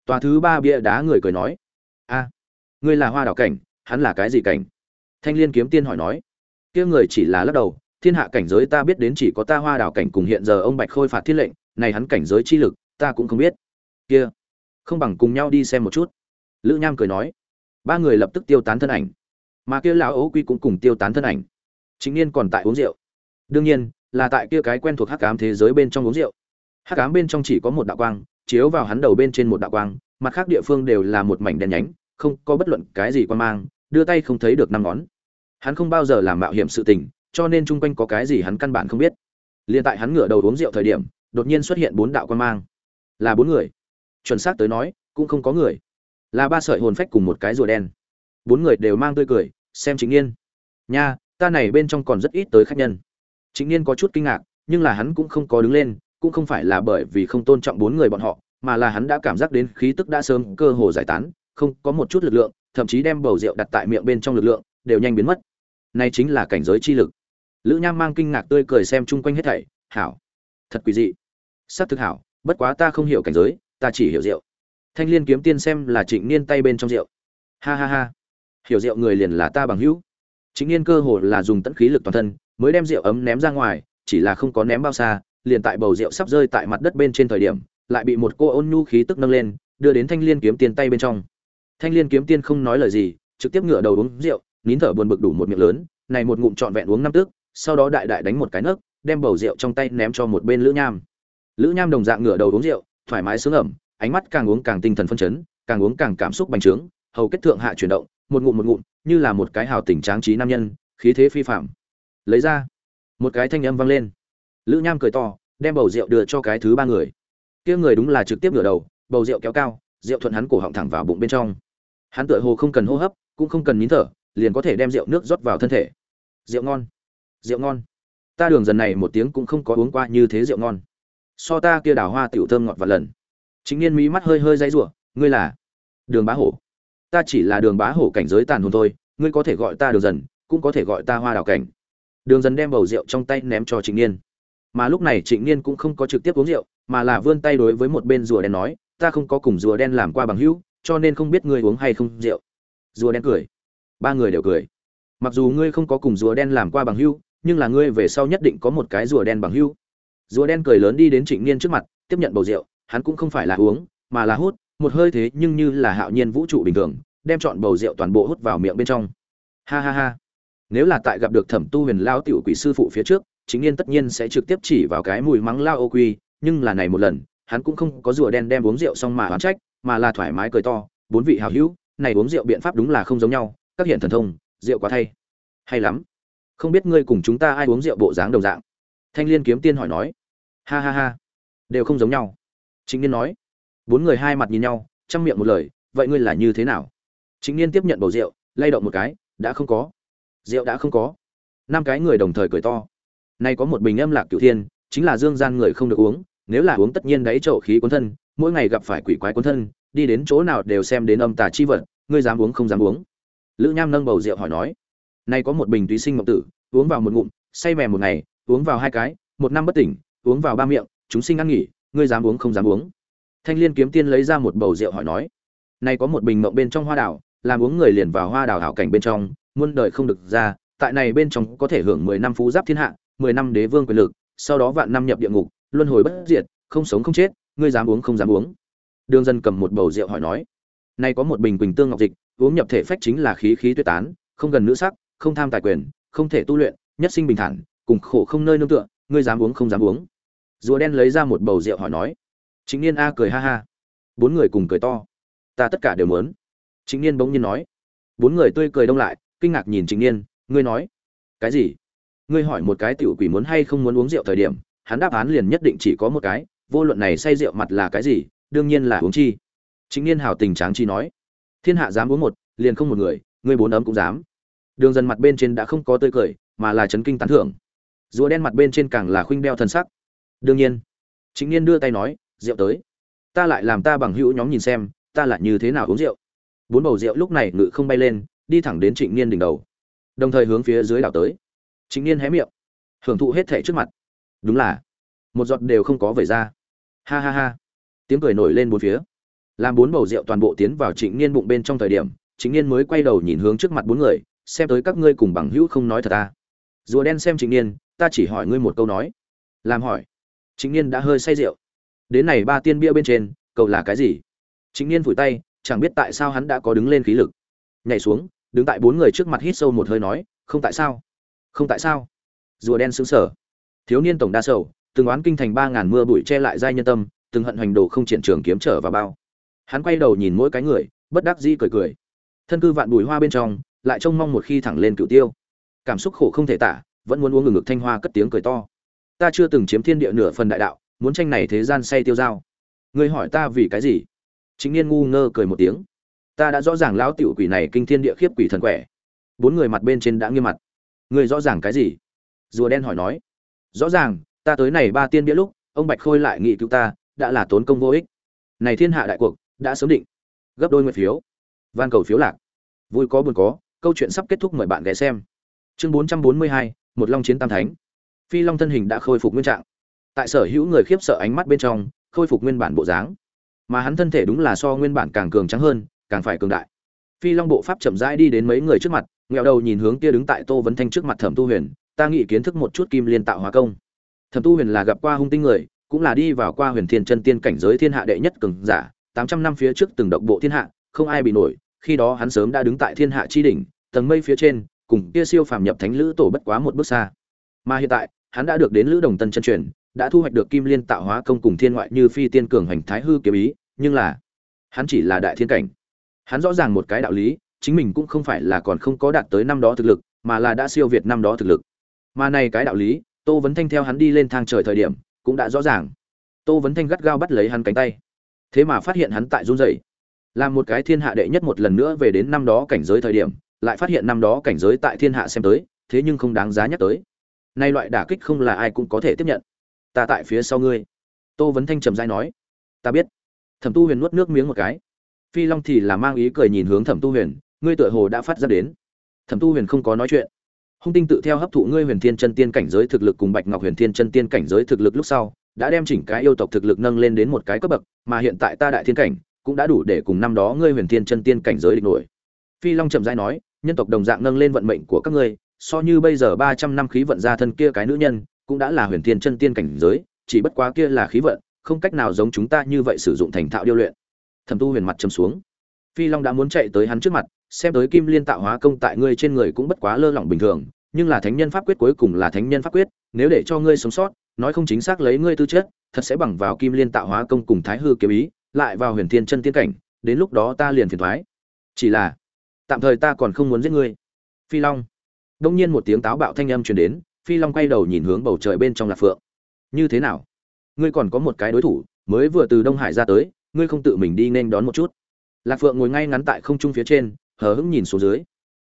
Tòa thứ ba bia đá người cười nói, a, ngươi là hoa đảo cảnh, hắn là cái gì cảnh? Thanh liên kiếm tiên hỏi nói, kia người chỉ là lắc đầu, thiên hạ cảnh giới ta biết đến chỉ có ta hoa đảo cảnh cùng hiện giờ ông bạch khôi phạt thiết lệnh, này hắn cảnh giới chi lực, ta cũng không biết. Kia, không bằng cùng nhau đi xem một chút. Lữ nham cười nói, ba người lập tức tiêu tán thân ảnh, mà kia lão ấu quy cũng cùng tiêu tán thân ảnh. Chính niên còn tại uống rượu. Đương nhiên, là tại kia cái quen thuộc hắc ám thế giới bên trong uống rượu hắc ám bên trong chỉ có một đạo quang, chiếu vào hắn đầu bên trên một đạo quang, mặt khác địa phương đều là một mảnh đen nhánh, không có bất luận cái gì quan mang, đưa tay không thấy được năm ngón. Hắn không bao giờ làm mạo hiểm sự tình, cho nên chung quanh có cái gì hắn căn bản không biết. Liền tại hắn ngửa đầu uống rượu thời điểm, đột nhiên xuất hiện bốn đạo quan mang. Là bốn người. Chuẩn xác tới nói, cũng không có người. Là ba sợi hồn phách cùng một cái rùa đen. Bốn người đều mang tươi cười, xem chính niên. Nha, ta này bên trong còn rất ít tới khách nhân. Chính niên có chút kinh ngạc, nhưng là hắn cũng không có đứng lên cũng không phải là bởi vì không tôn trọng bốn người bọn họ, mà là hắn đã cảm giác đến khí tức đã sớm cơ hồ giải tán, không có một chút lực lượng, thậm chí đem bầu rượu đặt tại miệng bên trong lực lượng, đều nhanh biến mất. Này chính là cảnh giới chi lực. Lữ nham mang kinh ngạc tươi cười xem chung quanh hết thảy, hảo, thật quỷ dị. Sát thực hảo, bất quá ta không hiểu cảnh giới, ta chỉ hiểu rượu. Thanh liên kiếm tiên xem là trịnh niên tay bên trong rượu. Ha ha ha, hiểu rượu người liền là ta bằng hữu. Trịnh niên cơ hồ là dùng tận khí lực toàn thân, mới đem rượu ấm ném ra ngoài, chỉ là không có ném bao xa liền tại bầu rượu sắp rơi tại mặt đất bên trên thời điểm lại bị một cô ôn nhu khí tức nâng lên đưa đến thanh liên kiếm tiên tay bên trong. Thanh liên kiếm tiên không nói lời gì trực tiếp ngửa đầu uống rượu nín thở buồn bực đủ một miệng lớn này một ngụm trọn vẹn uống năm tức, sau đó đại đại đánh một cái nấc đem bầu rượu trong tay ném cho một bên lữ nham. Lữ nham đồng dạng ngửa đầu uống rượu thoải mái sướng ẩm ánh mắt càng uống càng tinh thần phân chấn càng uống càng cảm xúc bành trướng hầu kết thượng hạ chuyển động một ngụm một ngụm như là một cái hào tình tráng trí nam nhân khí thế phi phàm. lấy ra một cái thanh âm vang lên lữ nham cười to, đem bầu rượu đưa cho cái thứ ba người. Kia người đúng là trực tiếp ngửa đầu, bầu rượu kéo cao, rượu thuận hắn cổ họng thẳng vào bụng bên trong. Hắn tựa hồ không cần hô hấp, cũng không cần nín thở, liền có thể đem rượu nước rót vào thân thể. Rượu ngon rượu ngon. Ta đường dần này một tiếng cũng không có uống qua như thế rượu ngon. So ta kia đào hoa tiểu thơm ngọt và lần. Chính niên mí mắt hơi hơi dãy rủa, ngươi là đường bá hổ. Ta chỉ là đường bá hổ cảnh giới tàn hồn thôi, ngươi có thể gọi ta đường dần, cũng có thể gọi ta hoa đào cảnh. Đường dần đem bầu rượu trong tay ném cho Chính niên mà lúc này trịnh niên cũng không có trực tiếp uống rượu, mà là vươn tay đối với một bên rùa đen nói, ta không có cùng rùa đen làm qua bằng hữu, cho nên không biết ngươi uống hay không rượu. Rùa đen cười. Ba người đều cười. Mặc dù ngươi không có cùng rùa đen làm qua bằng hữu, nhưng là ngươi về sau nhất định có một cái rùa đen bằng hữu. Rùa đen cười lớn đi đến trịnh niên trước mặt, tiếp nhận bầu rượu, hắn cũng không phải là uống, mà là hút, một hơi thế nhưng như là hạo nhiên vũ trụ bình thường, đem chọn bầu rượu toàn bộ hút vào miệng bên trong. Ha ha ha. Nếu là tại gặp được thẩm tu huyền lao tiểu quỷ sư phụ phía trước chính niên tất nhiên sẽ trực tiếp chỉ vào cái mùi mắng lao ô quy, nhưng là này một lần, hắn cũng không có rùa đen đem uống rượu xong mà oán trách, mà là thoải mái cười to, bốn vị hào hữu, này uống rượu biện pháp đúng là không giống nhau, các hiện thần thông, rượu quá thay. Hay lắm. Không biết ngươi cùng chúng ta ai uống rượu bộ dáng đồng dạng? Thanh liên kiếm tiên hỏi nói. Ha ha ha, đều không giống nhau. Chính niên nói. Bốn người hai mặt nhìn nhau, chăm miệng một lời, vậy ngươi là như thế nào? Chính niên tiếp nhận bầu rượu, lay động một cái, đã không có. Rượu đã không có. Năm cái người đồng thời cười to nay có một bình âm lạc cửu thiên, chính là dương gian người không được uống, nếu là uống tất nhiên đáy chậu khí cuốn thân, mỗi ngày gặp phải quỷ quái cuốn thân, đi đến chỗ nào đều xem đến âm tà chi vật, ngươi dám uống không dám uống. Lữ nham nâng bầu rượu hỏi nói, nay có một bình túy sinh mộng tử, uống vào một ngụm, say mềm một ngày, uống vào hai cái, một năm bất tỉnh, uống vào ba miệng, chúng sinh ăn nghỉ, ngươi dám uống không dám uống. Thanh liên kiếm tiên lấy ra một bầu rượu hỏi nói, nay có một bình mộng bên trong hoa đảo làm uống người liền vào hoa đảo hảo cảnh bên trong, muôn đời không được ra, tại này bên trong có thể hưởng mười năm phú giáp thiên hạ mười năm đế vương quyền lực, sau đó vạn năm nhập địa ngục, luân hồi bất diệt, không sống không chết, ngươi dám uống không dám uống. Đường dân cầm một bầu rượu hỏi nói, nay có một bình quỳnh tương ngọc dịch, uống nhập thể phách chính là khí khí tuyệt tán, không gần nữ sắc, không tham tài quyền, không thể tu luyện, nhất sinh bình thản, cùng khổ không nơi nương tựa, ngươi dám uống không dám uống. Rùa đen lấy ra một bầu rượu hỏi nói chính niên a cười ha ha. Bốn người cùng cười to. Ta tất cả đều muốn. Chính niên bỗng nhiên nói. Bốn người tươi cười đông lại, kinh ngạc nhìn chính niên, ngươi nói, cái gì? Ngươi hỏi một cái tiểu quỷ muốn hay không muốn uống rượu thời điểm, hắn đáp án liền nhất định chỉ có một cái, vô luận này say rượu mặt là cái gì, đương nhiên là uống chi. Chính niên hào tình tráng chi nói. Thiên hạ dám uống một, liền không một người, ngươi bốn ấm cũng dám. Đường dần mặt bên trên đã không có tươi cười, mà là chấn kinh tán thưởng. Rùa đen mặt bên trên càng là khuynh đeo thần sắc. Đương nhiên chính niên đưa tay nói, rượu tới. Ta lại làm ta bằng hữu nhóm nhìn xem, ta lại như thế nào uống rượu? Bốn bầu rượu lúc này ngự không bay lên, đi thẳng đến trịnh niên đỉnh đầu. Đồng thời hướng phía dưới đảo tới chính niên hé miệng, hưởng thụ hết thể trước mặt. Đúng là, một giọt đều không có vẩy ra. Ha ha ha. Tiếng cười nổi lên bốn phía. Làm bốn bầu rượu toàn bộ tiến vào trịnh niên bụng bên trong thời điểm, trịnh niên mới quay đầu nhìn hướng trước mặt bốn người, xem tới các ngươi cùng bằng hữu không nói thật ta rùa đen xem trịnh niên, ta chỉ hỏi ngươi một câu nói. Làm hỏi. Trịnh niên đã hơi say rượu. Đến này ba tiên bia bên trên cầu là cái gì? Trịnh niên phủi tay, chẳng biết tại sao hắn đã có đứng lên khí lực. Nhảy xuống, đứng tại bốn người trước mặt hít sâu một hơi nói, không tại sao? Không tại sao? Rùa đen xứng sở thiếu niên tổng đa sầu, từng oán kinh thành ba ngàn mưa bụi che lại giai nhân tâm, từng hận hoành đồ không triển trường kiếm trở vào bao. Hắn quay đầu nhìn mỗi cái người, bất đắc dĩ cười cười. Thân cư vạn bùi hoa bên trong, lại trông mong một khi thẳng lên cựu tiêu. Cảm xúc khổ không thể tả, vẫn muốn uống ngừng ngực thanh hoa cất tiếng cười to. Ta chưa từng chiếm thiên địa nửa phần đại đạo, muốn tranh này thế gian say tiêu dao. Ngươi hỏi ta vì cái gì? Chính niên ngu ngơ cười một tiếng. Ta đã rõ ràng lão tiểu quỷ này kinh thiên địa khiếp quỷ thần quẻ. Bốn người mặt bên trên đã nghiêm mặt ngươi rõ ràng cái gì? Rùa đen hỏi nói. Rõ ràng, ta tới này ba tiên bia lúc, ông bạch khôi lại nghị cứu ta, đã là tốn công vô ích. Này thiên hạ đại cuộc, đã sớm định. Gấp đôi nguyện phiếu. Van cầu phiếu lạc. Vui có buồn có, câu chuyện sắp kết thúc mời bạn ghé xem. Chương bốn trăm bốn mươi hai, một long chiến tam thánh. Phi long thân hình đã khôi phục nguyên trạng. Tại sở hữu người khiếp sợ ánh mắt bên trong, khôi phục nguyên bản bộ dáng. Mà hắn thân thể đúng là so nguyên bản càng cường trắng hơn, càng phải cường đại. Phi long bộ pháp chậm rãi đi đến mấy người trước mặt nghẹo đầu nhìn hướng kia đứng tại tô vấn thanh trước mặt thẩm tu huyền, ta nghĩ kiến thức một chút kim liên tạo hóa công. Thẩm tu huyền là gặp qua hung tinh người, cũng là đi vào qua huyền thiên chân tiên cảnh giới thiên hạ đệ nhất cường giả, tám trăm năm phía trước từng độc bộ thiên hạ, không ai bị nổi, khi đó hắn sớm đã đứng tại thiên hạ chi đỉnh, tầng mây phía trên, cùng kia siêu phàm nhập thánh lữ tổ bất quá một bước xa. Mà hiện tại, hắn đã được đến lữ đồng tân chân truyền, đã thu hoạch được kim liên tạo hóa công cùng thiên ngoại như phi tiên cường hành thái hư kiếm ý, nhưng là, hắn chỉ là đại thiên cảnh. Hắn rõ ràng một cái đạo lý chính mình cũng không phải là còn không có đạt tới năm đó thực lực, mà là đã siêu việt năm đó thực lực. Mà này cái đạo lý, tô vấn thanh theo hắn đi lên thang trời thời điểm, cũng đã rõ ràng. Tô vấn thanh gắt gao bắt lấy hắn cánh tay. Thế mà phát hiện hắn tại run rẩy. Làm một cái thiên hạ đệ nhất một lần nữa về đến năm đó cảnh giới thời điểm, lại phát hiện năm đó cảnh giới tại thiên hạ xem tới, thế nhưng không đáng giá nhắc tới. Nay loại đả kích không là ai cũng có thể tiếp nhận. Ta tại phía sau ngươi. Tô vấn thanh trầm dai nói. Ta biết. Thẩm tu huyền nuốt nước miếng một cái. Phi long thì là mang ý cười nhìn hướng thẩm tu huyền ngươi tựa hồ đã phát ra đến. Thẩm tu huyền không có nói chuyện. Hung tinh tự theo hấp thụ ngươi huyền thiên chân tiên cảnh giới thực lực cùng bạch ngọc huyền thiên chân tiên cảnh giới thực lực lúc sau, đã đem chỉnh cái yêu tộc thực lực nâng lên đến một cái cấp bậc, mà hiện tại ta đại thiên cảnh, cũng đã đủ để cùng năm đó ngươi huyền thiên chân tiên cảnh giới địch nổi. Phi long trầm rãi nói, nhân tộc đồng dạng nâng lên vận mệnh của các ngươi, so như bây giờ ba trăm năm khí vận ra thân kia cái nữ nhân, cũng đã là huyền thiên chân tiên cảnh giới, chỉ bất quá kia là khí vận, không cách nào giống chúng ta như vậy sử dụng thành thạo điêu luyện. Thẩm tu huyền mặt châm xuống. Phi long đã muốn chạy tới hắn trước mặt xem tới kim liên tạo hóa công tại ngươi trên người cũng bất quá lơ lỏng bình thường, nhưng là thánh nhân pháp quyết cuối cùng là thánh nhân pháp quyết, nếu để cho ngươi sống sót, nói không chính xác lấy ngươi tư chất, thật sẽ bằng vào kim liên tạo hóa công cùng thái hư kiếm ý, lại vào huyền thiên chân tiên cảnh, đến lúc đó ta liền phiền thoái. Chỉ là, tạm thời ta còn không muốn giết ngươi. Phi long. Đông nhiên một tiếng táo bạo thanh âm truyền đến, phi long quay đầu nhìn hướng bầu trời bên trong lạc phượng. Như thế nào? Ngươi còn có một cái đối thủ, mới vừa từ đông hải ra tới, ngươi không tự mình đi nên đón một chút. Lạc phượng ngồi ngay ngắn tại không trung phía trên hờ hững nhìn xuống dưới.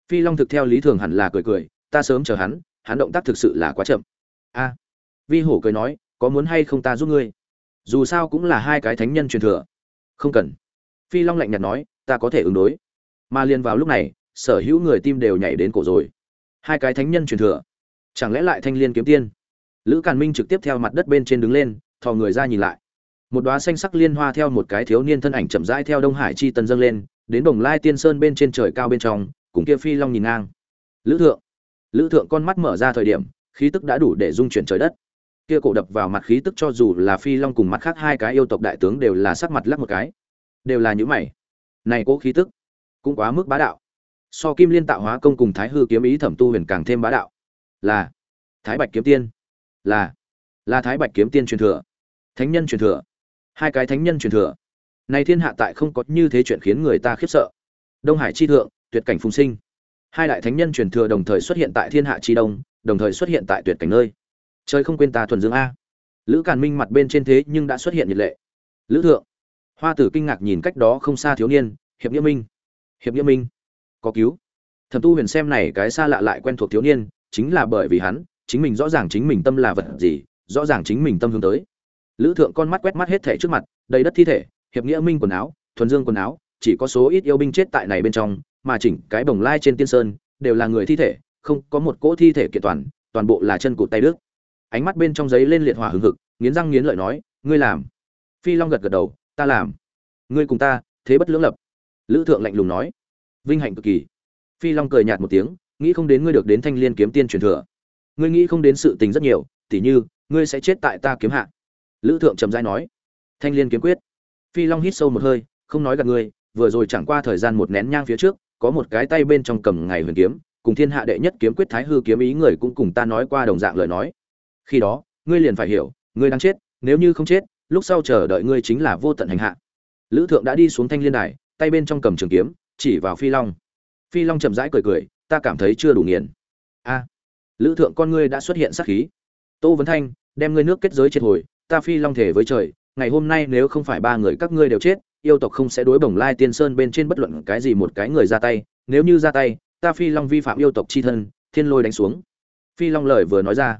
Phi long thực theo lý thường hẳn là cười cười, ta sớm chờ hắn hắn động tác thực sự là quá chậm. A. Vi hổ cười nói, có muốn hay không ta giúp ngươi? Dù sao cũng là hai cái thánh nhân truyền thừa. Không cần. Phi long lạnh nhạt nói, ta có thể ứng đối. Mà liền vào lúc này, sở hữu người tim đều nhảy đến cổ rồi. Hai cái thánh nhân truyền thừa. Chẳng lẽ lại thanh liên kiếm tiên? Lữ càn minh trực tiếp theo mặt đất bên trên đứng lên, thò người ra nhìn lại. Một đóa xanh sắc liên hoa theo một cái thiếu niên thân ảnh chậm rãi theo đông hải chi tân dâng lên đến đồng lai tiên sơn bên trên trời cao bên trong, cùng kia phi long nhìn ngang. Lữ thượng lữ thượng con mắt mở ra thời điểm, khí tức đã đủ để dung chuyển trời đất. Kia cổ đập vào mặt khí tức cho dù là phi long cùng mặt khác hai cái yêu tộc đại tướng đều là sắc mặt lắc một cái. Đều là những mày. Này cố khí tức, cũng quá mức bá đạo. So kim liên tạo hóa công cùng thái hư kiếm ý thẩm tu huyền càng thêm bá đạo. Là thái bạch kiếm tiên. Là là thái bạch kiếm tiên truyền thừa. Thánh nhân truyền thừa. Hai cái thánh nhân truyền thừa này thiên hạ tại không có như thế chuyện khiến người ta khiếp sợ. Đông hải chi thượng, tuyệt cảnh phùng sinh. Hai đại thánh nhân truyền thừa đồng thời xuất hiện tại thiên hạ chi đông, đồng thời xuất hiện tại tuyệt cảnh nơi. Trời không quên ta thuần dương a. Lữ càn minh mặt bên trên thế nhưng đã xuất hiện nhiệt lệ. Lữ thượng. Hoa tử kinh ngạc nhìn cách đó không xa thiếu niên, hiệp nghĩa minh. Hiệp nghĩa minh. Có cứu. Thẩm tu huyền xem này cái xa lạ lại quen thuộc thiếu niên, chính là bởi vì hắn, chính mình rõ ràng chính mình tâm là vật gì, rõ ràng chính mình tâm hướng tới. Lữ thượng con mắt quét mắt hết thể trước mặt, đầy đất thi thể hiệp nghĩa minh quần áo, thuần dương quần áo, chỉ có số ít yêu binh chết tại này bên trong, mà chỉnh cái bồng lai trên tiên sơn, đều là người thi thể, không có một cỗ thi thể kiện toàn toàn bộ là chân cụt tay đức ánh mắt bên trong giấy lên liệt hỏa hừng hực, nghiến răng nghiến lợi nói, ngươi làm. Phi long gật gật đầu, ta làm. Ngươi cùng ta, thế bất lưỡng lập. Lữ thượng lạnh lùng nói. Vinh hạnh cực kỳ. Phi long cười nhạt một tiếng, nghĩ không đến ngươi được đến thanh liên kiếm tiên truyền thừa. Ngươi nghĩ không đến sự tình rất nhiều, tỉ như, ngươi sẽ chết tại ta kiếm hạ. Lữ thượng trầm dai nói. Thanh liên kiếm quyết phi long hít sâu một hơi, không nói gặp ngươi vừa rồi chẳng qua thời gian một nén nhang phía trước, có một cái tay bên trong cầm ngày huyền kiếm, cùng thiên hạ đệ nhất kiếm quyết thái hư kiếm ý người cũng cùng ta nói qua đồng dạng lời nói. Khi đó, ngươi liền phải hiểu, ngươi đang chết, nếu như không chết, lúc sau chờ đợi ngươi chính là vô tận hành hạ. Lữ thượng đã đi xuống thanh liên đài, tay bên trong cầm trường kiếm, chỉ vào phi long. Phi long chậm rãi cười cười, ta cảm thấy chưa đủ nghiền. A, lữ thượng con ngươi đã xuất hiện sát khí. Tô vấn thanh, đem ngươi nước kết giới triệt hồi, ta phi long thể với trời ngày hôm nay nếu không phải ba người các ngươi đều chết, yêu tộc không sẽ đối bổng lai tiên sơn bên trên bất luận cái gì một cái người ra tay. Nếu như ra tay, ta phi long vi phạm yêu tộc c h i thân, thiên lôi đánh xuống. Phi long lời vừa nói ra,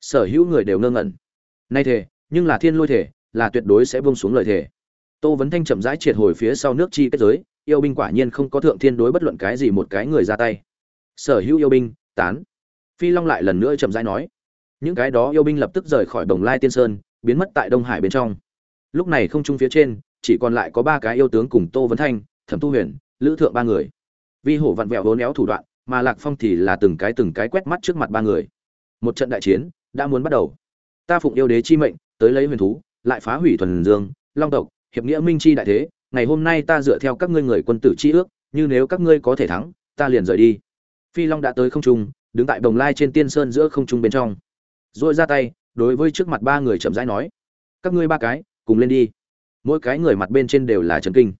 sở hữu người đều ngơ ngẩn. Nay thể nhưng là thiên lôi thể là tuyệt đối sẽ bông xuống lời thể tô vấn thanh chậm rãi triệt hồi phía sau nước chi kết giới, yêu binh quả nhiên không có thượng thiên đối bất luận cái gì một cái người ra tay. Sở hữu yêu binh, tán. Phi long lại lần nữa chậm rãi nói, những cái đó yêu binh lập tức rời khỏi đồng lai tiên sơn, biến mất tại đông hải bên trong lúc này không trung phía trên, chỉ còn lại có ba cái yêu tướng cùng tô vấn thanh, thẩm tu huyền, lữ thượng ba người. Vi hổ vặn vẹo hố néo thủ đoạn, mà lạc phong thì là từng cái từng cái quét mắt trước mặt ba người. Một trận đại chiến đã muốn bắt đầu. Ta phụng yêu đế chi mệnh, tới lấy huyền thú, lại phá hủy thuần dương, long tộc, hiệp nghĩa minh chi đại thế, ngày hôm nay ta dựa theo các ngươi người quân tử chi ước, như nếu các ngươi có thể thắng, ta liền rời đi. Phi long đã tới không trung, đứng tại bồng lai trên tiên sơn giữa không trung bên trong. Dội ra tay, đối với trước mặt ba người chậm rãi nói, các ngươi ba cái cùng lên đi. Mỗi cái người mặt bên trên đều là trần kinh.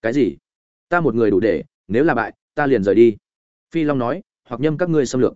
Cái gì? Ta một người đủ để, nếu là bại, ta liền rời đi. Phi long nói, hoặc nhâm các ngươi xâm lược.